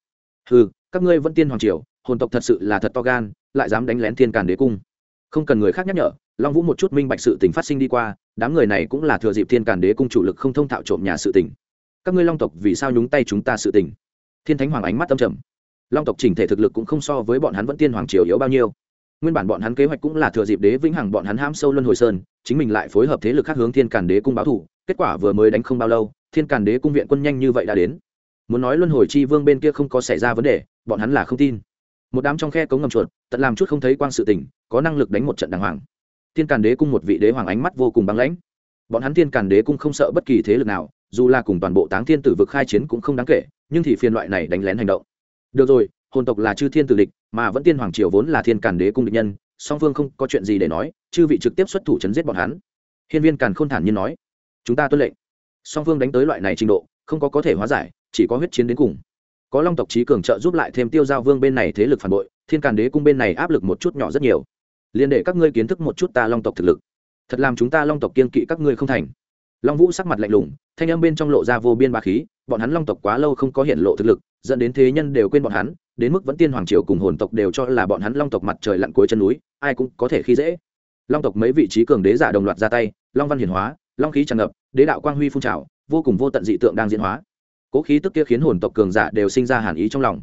Speaker 1: Ừ các ngươi vẫn tiên hoàng triều, hồn tộc thật sự là thật to gan, lại dám đánh lén thiên càn đế cung. Không cần người khác nhắc nhở, long vũ một chút minh bạch sự tình phát sinh đi qua, đám người này cũng là thừa dịp thiên càn đế cung chủ lực không thông thạo trộm nhà sự tình. Các ngươi long tộc vì sao nhúng tay chúng ta sự tình? Thiên thánh hoàng ánh mắt tâm trầm long tộc chỉnh thể thực lực cũng không so với bọn hắn vẫn tiên hoàng triều yếu bao nhiêu. Nguyên bản bọn hắn kế hoạch cũng là thừa dịp đế vĩnh hằng bọn hắn hãm sâu luân hồi sơn, chính mình lại phối hợp thế lực khác hướng thiên càn đế cung báo thủ, kết quả vừa mới đánh không bao lâu, thiên càn đế cung viện quân nhanh như vậy đã đến. Muốn nói luân hồi chi vương bên kia không có xảy ra vấn đề, bọn hắn là không tin. Một đám trong khe cống ngầm chuột, tận làm chút không thấy quang sự tình, có năng lực đánh một trận đàng hoàng. Thiên càn đế cung một vị đế hoàng ánh mắt vô cùng băng lãnh. Bọn hắn thiên càn đế cung không sợ bất kỳ thế lực nào, dù là cùng toàn bộ táng thiên tử vực khai chiến cũng không đáng kể, nhưng thì phiên loại này đánh lén hành động được rồi, hồn tộc là chư thiên tử địch, mà vẫn tiên hoàng triều vốn là thiên càn đế cung địch nhân, song phương không có chuyện gì để nói, chư vị trực tiếp xuất thủ chấn giết bọn hắn. Hiên viên càn khôn thản nhiên nói, chúng ta tuân lệnh. Song phương đánh tới loại này trình độ, không có có thể hóa giải, chỉ có huyết chiến đến cùng. Có long tộc trí cường trợ giúp lại thêm tiêu giao vương bên này thế lực phản bội, thiên càn đế cung bên này áp lực một chút nhỏ rất nhiều. Liền để các ngươi kiến thức một chút ta long tộc thực lực. Thật làm chúng ta long tộc kiên kỵ các ngươi không thành. Long vũ sắc mặt lạnh lùng, thanh âm bên trong lộ ra vô biên ba khí bọn hắn long tộc quá lâu không có hiện lộ thực lực, dẫn đến thế nhân đều quên bọn hắn, đến mức vẫn tiên hoàng triều cùng hồn tộc đều cho là bọn hắn long tộc mặt trời lặn cuối chân núi, ai cũng có thể khi dễ. Long tộc mấy vị trí cường đế giả đồng loạt ra tay, long văn hiển hóa, long khí tràn ngập, đế đạo quang huy phun trào, vô cùng vô tận dị tượng đang diễn hóa. Cố khí tức kia khiến hồn tộc cường giả đều sinh ra hàn ý trong lòng.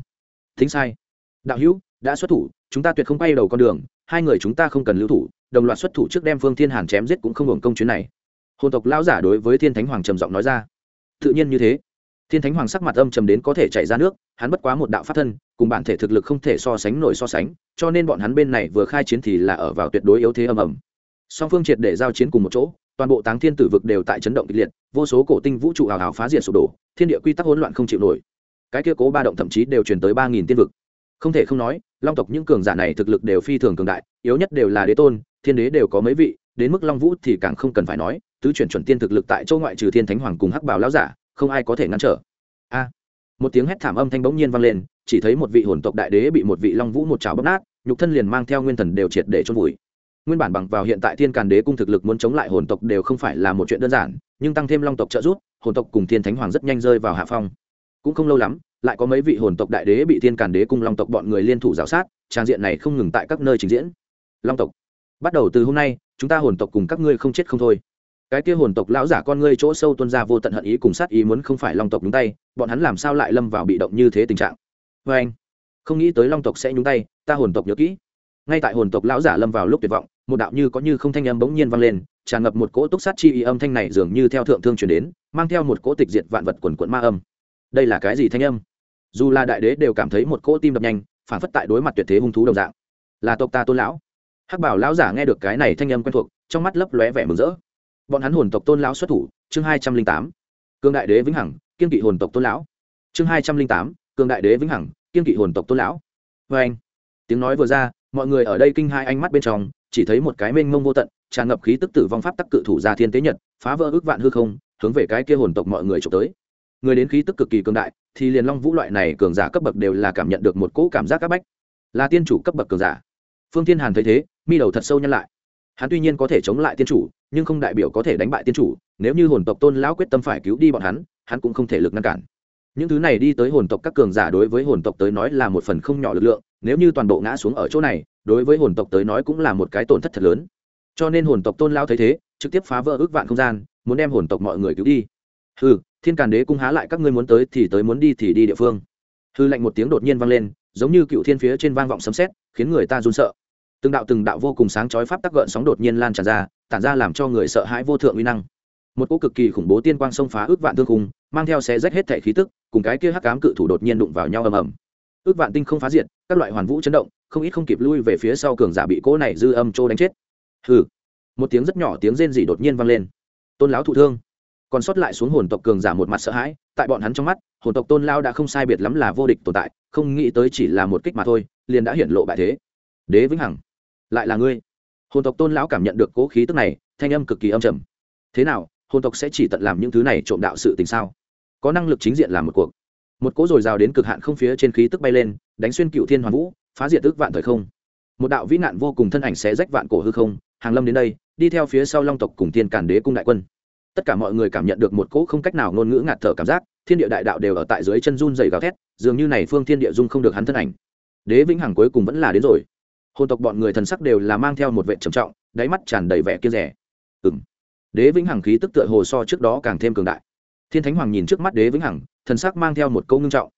Speaker 1: Thính sai. Đạo hữu, đã xuất thủ, chúng ta tuyệt không bay đầu con đường, hai người chúng ta không cần lưu thủ, đồng loạt xuất thủ trước đem phương thiên hàn chém giết cũng không hưởng công chuyến này. Hồn tộc lão giả đối với thiên thánh hoàng trầm giọng nói ra. Tự nhiên như thế thiên thánh hoàng sắc mặt âm trầm đến có thể chảy ra nước, hắn bất quá một đạo pháp thân, cùng bản thể thực lực không thể so sánh nổi so sánh, cho nên bọn hắn bên này vừa khai chiến thì là ở vào tuyệt đối yếu thế âm ầm. Song phương triệt để giao chiến cùng một chỗ, toàn bộ táng thiên tử vực đều tại chấn động kịch liệt, vô số cổ tinh vũ trụ hào hào phá diệt sụp đổ, thiên địa quy tắc hỗn loạn không chịu nổi. Cái kia cố ba động thậm chí đều truyền tới ba nghìn tiên vực. Không thể không nói, long tộc những cường giả này thực lực đều phi thường cường đại, yếu nhất đều là đế tôn, thiên đế đều có mấy vị, đến mức long vũ thì càng không cần phải nói, tứ chuyển chuẩn tiên thực lực tại châu ngoại trừ thiên thánh hoàng cùng hắc bảo lão giả không ai có thể ngăn trở. A. Một tiếng hét thảm âm thanh bỗng nhiên vang lên, chỉ thấy một vị hồn tộc đại đế bị một vị long vũ một chảo bóp nát, nhục thân liền mang theo nguyên thần đều triệt để chôn vùi. Nguyên bản bằng vào hiện tại thiên càn đế cung thực lực muốn chống lại hồn tộc đều không phải là một chuyện đơn giản, nhưng tăng thêm long tộc trợ giúp, hồn tộc cùng thiên thánh hoàng rất nhanh rơi vào hạ phong. Cũng không lâu lắm, lại có mấy vị hồn tộc đại đế bị thiên càn đế cung long tộc bọn người liên thủ giáo sát, trang diện này không ngừng tại các nơi trình diễn. Long tộc, bắt đầu từ hôm nay, chúng ta hồn tộc cùng các ngươi không chết không thôi cái kia hồn tộc lão giả con ngươi chỗ sâu tuân ra vô tận hận ý cùng sát ý muốn không phải long tộc nhúng tay, bọn hắn làm sao lại lâm vào bị động như thế tình trạng? Vê anh, không nghĩ tới long tộc sẽ nhúng tay, ta hồn tộc nhớ kỹ. Ngay tại hồn tộc lão giả lâm vào lúc tuyệt vọng, một đạo như có như không thanh âm bỗng nhiên vang lên, tràn ngập một cỗ túc sát chi ý âm thanh này dường như theo thượng thương chuyển đến, mang theo một cỗ tịch diệt vạn vật quần quận ma âm. Đây là cái gì thanh âm? Dù là đại đế đều cảm thấy một cỗ tim đập nhanh, phản phất tại đối mặt tuyệt thế hung thú đồng dạng. Là tộc ta tôn lão. Hắc bảo lão giả nghe được cái này thanh âm quen thuộc, trong mắt lấp lóe vẻ mừng rỡ bọn hắn hồn tộc tôn lão xuất thủ, chương hai trăm linh tám, cương đại đế vĩnh hằng, kiên kỵ hồn tộc tôn lão. Chương hai trăm linh tám, cương đại đế vĩnh hằng, kiên kỵ hồn tộc tôn lão. Vê anh, tiếng nói vừa ra, mọi người ở đây kinh hai ánh mắt bên trong, chỉ thấy một cái mênh mông vô tận, tràn ngập khí tức tử vong pháp tắc cự thủ ra thiên tế nhật, phá vỡ ước vạn hư không, hướng về cái kia hồn tộc mọi người trộm tới. Người đến khí tức cực kỳ cường đại, thì liền long vũ loại này cường giả cấp bậc đều là cảm nhận được một cỗ cảm giác áp bách. Là tiên chủ cấp bậc cường giả. Phương thiên hàn thấy thế, mi đầu thật sâu nhân lại hắn tuy nhiên có thể chống lại tiên chủ, nhưng không đại biểu có thể đánh bại tiên chủ, nếu như hồn tộc tôn lão quyết tâm phải cứu đi bọn hắn hắn cũng không thể lực ngăn cản. Những thứ này đi tới hồn tộc các cường giả đối với hồn tộc tới nói là một phần không nhỏ lực lượng, nếu như toàn bộ ngã xuống ở chỗ này, đối với hồn tộc tới nói cũng là một cái tổn thất thật lớn. Cho nên hồn tộc tôn lao thấy thế, trực tiếp phá vỡ ước vạn không gian, muốn đem hồn tộc mọi người cứu đi. Hừ, thiên càn đế cung há lại các ngươi muốn tới thì tới muốn đi thì đi địa phương. Hư lạnh một tiếng đột nhiên vang lên, giống như cựu thiên phía trên vang vọng sấm sét, khiến người ta run sợ từng đạo từng đạo vô cùng sáng chói pháp tắc gợn sóng đột nhiên lan tràn ra, tản ra làm cho người sợ hãi vô thượng uy năng. Một cỗ cực kỳ khủng bố tiên quang xông phá ước vạn thương khung, mang theo xé rách hết thể khí tức, cùng cái kia hắc cám cự thủ đột nhiên đụng vào nhau ầm ầm. Ước vạn tinh không phá diệt, các loại hoàn vũ chấn động, không ít không kịp lui về phía sau cường giả bị cỗ này dư âm trô đánh chết. Hừ. Một tiếng rất nhỏ tiếng rên rỉ đột nhiên vang lên. Tôn lão thụ thương. Còn sót lại xuống hồn tộc cường giả một mặt sợ hãi, tại bọn hắn trong mắt, hồn tộc tôn lao đã không sai biệt lắm là vô địch tồn tại, không nghĩ tới chỉ là một kích mà thôi, liền đã hiển lộ bại thế. Đế vĩnh hằng lại là ngươi. Hồn tộc tôn lão cảm nhận được cố khí tức này, thanh âm cực kỳ âm trầm. Thế nào, hồn tộc sẽ chỉ tận làm những thứ này trộm đạo sự tình sao? Có năng lực chính diện làm một cuộc. Một cỗ dồi dào đến cực hạn không phía trên khí tức bay lên, đánh xuyên cựu thiên hoàn vũ, phá diệt tức vạn thời không. Một đạo vĩ nạn vô cùng thân ảnh sẽ rách vạn cổ hư không, hàng lâm đến đây, đi theo phía sau long tộc cùng thiên cản đế cung đại quân. Tất cả mọi người cảm nhận được một cỗ không cách nào ngôn ngữ ngạt thở cảm giác, thiên địa đại đạo đều ở tại dưới chân run dày gào thét, dường như này phương thiên địa dung không được hắn thân ảnh. Đế vĩnh hằng cuối cùng vẫn là đến rồi hồn tộc bọn người thần sắc đều là mang theo một vệ trầm trọng, đáy mắt tràn đầy vẻ kia rẻ. Ừng đế vĩnh hằng khí tức tựa hồ so trước đó càng thêm cường đại. Thiên thánh hoàng nhìn trước mắt đế vĩnh hằng, thần sắc mang theo một câu ngưng trọng.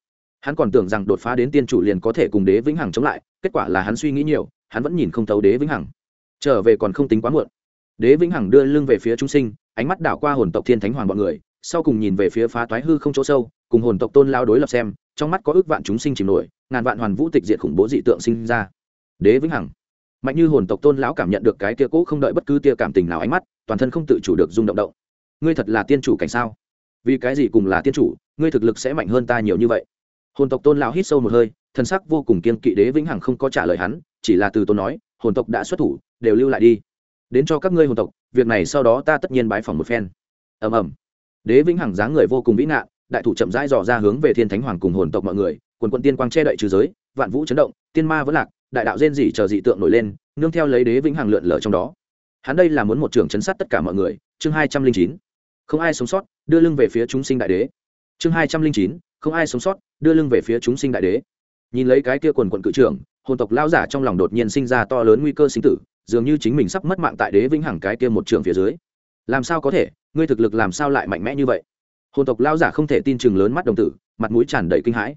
Speaker 1: Hắn còn tưởng rằng đột phá đến tiên chủ liền có thể cùng đế vĩnh hằng chống lại, kết quả là hắn suy nghĩ nhiều, hắn vẫn nhìn không thấu đế vĩnh hằng. Trở về còn không tính quá muộn. Đế vĩnh hằng đưa lưng về phía trung sinh, ánh mắt đảo qua hồn tộc thiên thánh hoàng bọn người, sau cùng nhìn về phía phá toái hư không chỗ sâu, cùng hồn tộc tôn lao đối lập xem, trong mắt có ước vạn chúng sinh chìm nổi, ngàn vạn hoàn vũ tịch diệt khủng bố dị tượng sinh ra đế vĩnh hằng. Mạnh như hồn tộc tôn lão cảm nhận được cái kia cũ không đợi bất cứ tia cảm tình nào ánh mắt, toàn thân không tự chủ được rung động động. Ngươi thật là tiên chủ cảnh sao? Vì cái gì cùng là tiên chủ, ngươi thực lực sẽ mạnh hơn ta nhiều như vậy? Hồn tộc tôn lão hít sâu một hơi thân sắc vô cùng kiên kỵ đế vĩnh hằng không có trả lời hắn, chỉ là từ tôn nói, hồn tộc đã xuất thủ, đều lưu lại đi. Đến cho các ngươi hồn tộc, việc này sau đó ta tất nhiên bái phỏng một phen. Ầm ầm. Đế vĩnh hằng dáng người vô cùng vĩ ngạn đại thủ chậm rãi dò ra hướng về thiên thánh hoàng cùng hồn tộc mọi người, quần quận tiên quang che đậy trừ giới, vạn vũ chấn động, tiên ma vẫn lạc đại đạo rên rỉ chờ dị tượng nổi lên, nương theo lấy đế vĩnh hằng lượn lở trong đó. Hắn đây là muốn một trường chấn sát tất cả mọi người. Chương hai trăm linh chín. Không ai sống sót, đưa lưng về phía chúng sinh đại đế. Chương hai trăm linh chín. Không ai sống sót, đưa lưng về phía chúng sinh đại đế. Nhìn lấy cái kia quần quận cự trưởng, hồn tộc lao giả trong lòng đột nhiên sinh ra to lớn nguy cơ sinh tử, dường như chính mình sắp mất mạng tại đế vĩnh hằng cái kia một trường phía dưới. Làm sao có thể? Ngươi thực lực làm sao lại mạnh mẽ như vậy? Hồn tộc lao giả không thể tin chừng lớn mắt đồng tử, mặt mũi tràn đầy kinh hãi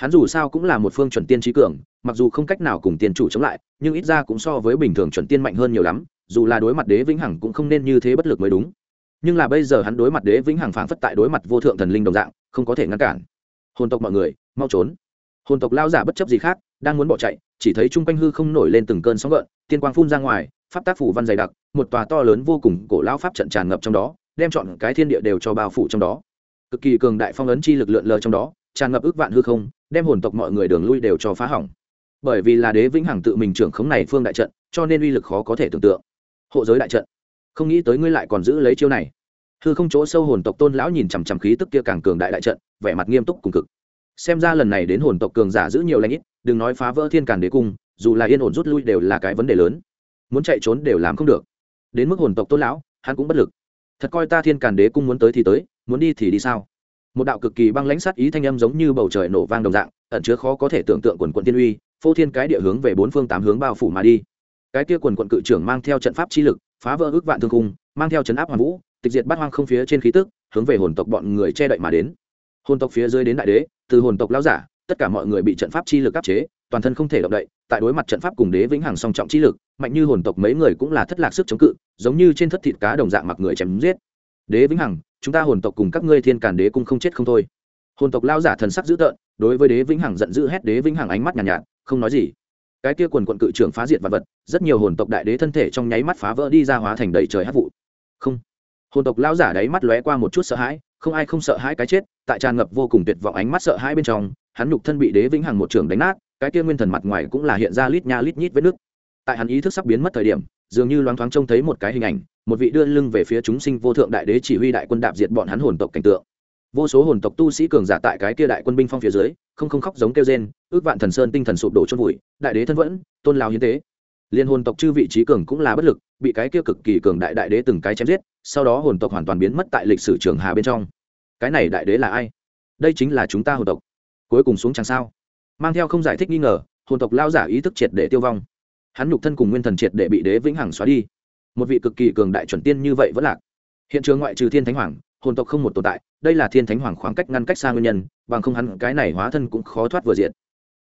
Speaker 1: hắn dù sao cũng là một phương chuẩn tiên trí cường, mặc dù không cách nào cùng tiên chủ chống lại, nhưng ít ra cũng so với bình thường chuẩn tiên mạnh hơn nhiều lắm, dù là đối mặt đế vĩnh hằng cũng không nên như thế bất lực mới đúng. Nhưng là bây giờ hắn đối mặt đế vĩnh hằng phảng phất tại đối mặt vô thượng thần linh đồng dạng, không có thể ngăn cản. Hồn tộc mọi người, mau trốn. Hồn tộc lao giả bất chấp gì khác, đang muốn bỏ chạy, chỉ thấy chung quanh hư không nổi lên từng cơn sóng gợn, tiên quang phun ra ngoài, pháp tác phủ văn dày đặc, một tòa to lớn vô cùng cổ lao pháp trận tràn ngập trong đó, đem chọn cái thiên địa đều cho bao phủ trong đó. Cực kỳ cường đại phong ấn chi lực lượn lờ trong đó, tràn ngập ước vạn hư không đem hồn tộc mọi người đường lui đều cho phá hỏng. Bởi vì là đế vĩnh hằng tự mình trưởng khống này phương đại trận, cho nên uy lực khó có thể tưởng tượng. Hộ giới đại trận, không nghĩ tới ngươi lại còn giữ lấy chiêu này. Hư không chỗ sâu hồn tộc tôn lão nhìn chằm chằm khí tức kia càng cường đại đại trận, vẻ mặt nghiêm túc cùng cực. Xem ra lần này đến hồn tộc cường giả giữ nhiều lãnh ít, đừng nói phá vỡ thiên càn đế cung, dù là yên ổn rút lui đều là cái vấn đề lớn. Muốn chạy trốn đều làm không được. Đến mức hồn tộc tôn lão, hắn cũng bất lực. Thật coi ta thiên càn đế cung muốn tới thì tới, muốn đi thì đi sao? Một đạo cực kỳ băng lãnh sát ý thanh âm giống như bầu trời nổ vang đồng dạng, ẩn chứa khó có thể tưởng tượng quần quận tiên uy, phô thiên cái địa hướng về bốn phương tám hướng bao phủ mà đi. Cái kia quần quận cự trưởng mang theo trận pháp chi lực, phá vỡ ước vạn thương cung mang theo chấn áp hoàn vũ, tịch diệt bát hoang không phía trên khí tức, hướng về hồn tộc bọn người che đậy mà đến. Hồn tộc phía dưới đến đại đế, từ hồn tộc lão giả, tất cả mọi người bị trận pháp chi lực áp chế, toàn thân không thể động đậy, tại đối mặt trận pháp cùng đế vĩnh hằng song trọng chi lực, mạnh như hồn tộc mấy người cũng là thất lạc sức chống cự, giống như trên thất thịt cá đồng dạng mặc người chém giết đế vĩnh hằng chúng ta hồn tộc cùng các ngươi thiên càn đế cung không chết không thôi. Hồn tộc lao giả thần sắc dữ tợn đối với đế vĩnh hằng giận dữ hét đế vĩnh hằng ánh mắt nhàn nhạt, nhạt không nói gì. Cái kia quần quận cự trưởng phá diệt vật vật rất nhiều hồn tộc đại đế thân thể trong nháy mắt phá vỡ đi ra hóa thành đầy trời hát vụ. Không. Hồn tộc lao giả đáy mắt lóe qua một chút sợ hãi không ai không sợ hãi cái chết tại tràn ngập vô cùng tuyệt vọng ánh mắt sợ hãi bên trong hắn nhục thân bị đế vĩnh hằng một trường đánh nát cái kia nguyên thần mặt ngoài cũng là hiện ra lít nha lít nhít vết nước tại hắn ý thức sắp biến mất thời điểm dường như loáng thoáng trông thấy một cái hình ảnh một vị đưa lưng về phía chúng sinh vô thượng đại đế chỉ huy đại quân đạp diệt bọn hắn hồn tộc cảnh tượng. Vô số hồn tộc tu sĩ cường giả tại cái kia đại quân binh phong phía dưới, không không khóc giống kêu rên, ước vạn thần sơn tinh thần sụp đổ chôn vùi, đại đế thân vẫn, tôn lao hiến tế. Liên hồn tộc chư vị trí cường cũng là bất lực, bị cái kia cực kỳ cường đại đại đế từng cái chém giết, sau đó hồn tộc hoàn toàn biến mất tại lịch sử trường hà bên trong. Cái này đại đế là ai? Đây chính là chúng ta hồn tộc. Cuối cùng xuống chẳng sao. Mang theo không giải thích nghi ngờ, hồn tộc lao giả ý thức triệt để tiêu vong. Hắn nhục thân cùng nguyên thần triệt để bị đế vĩnh hằng xóa đi một vị cực kỳ cường đại chuẩn tiên như vậy vẫn lạc. Hiện trường ngoại trừ thiên thánh hoàng, hồn tộc không một tồn tại, đây là thiên thánh hoàng khoảng cách ngăn cách xa nguyên nhân, bằng không hắn cái này hóa thân cũng khó thoát vừa diện.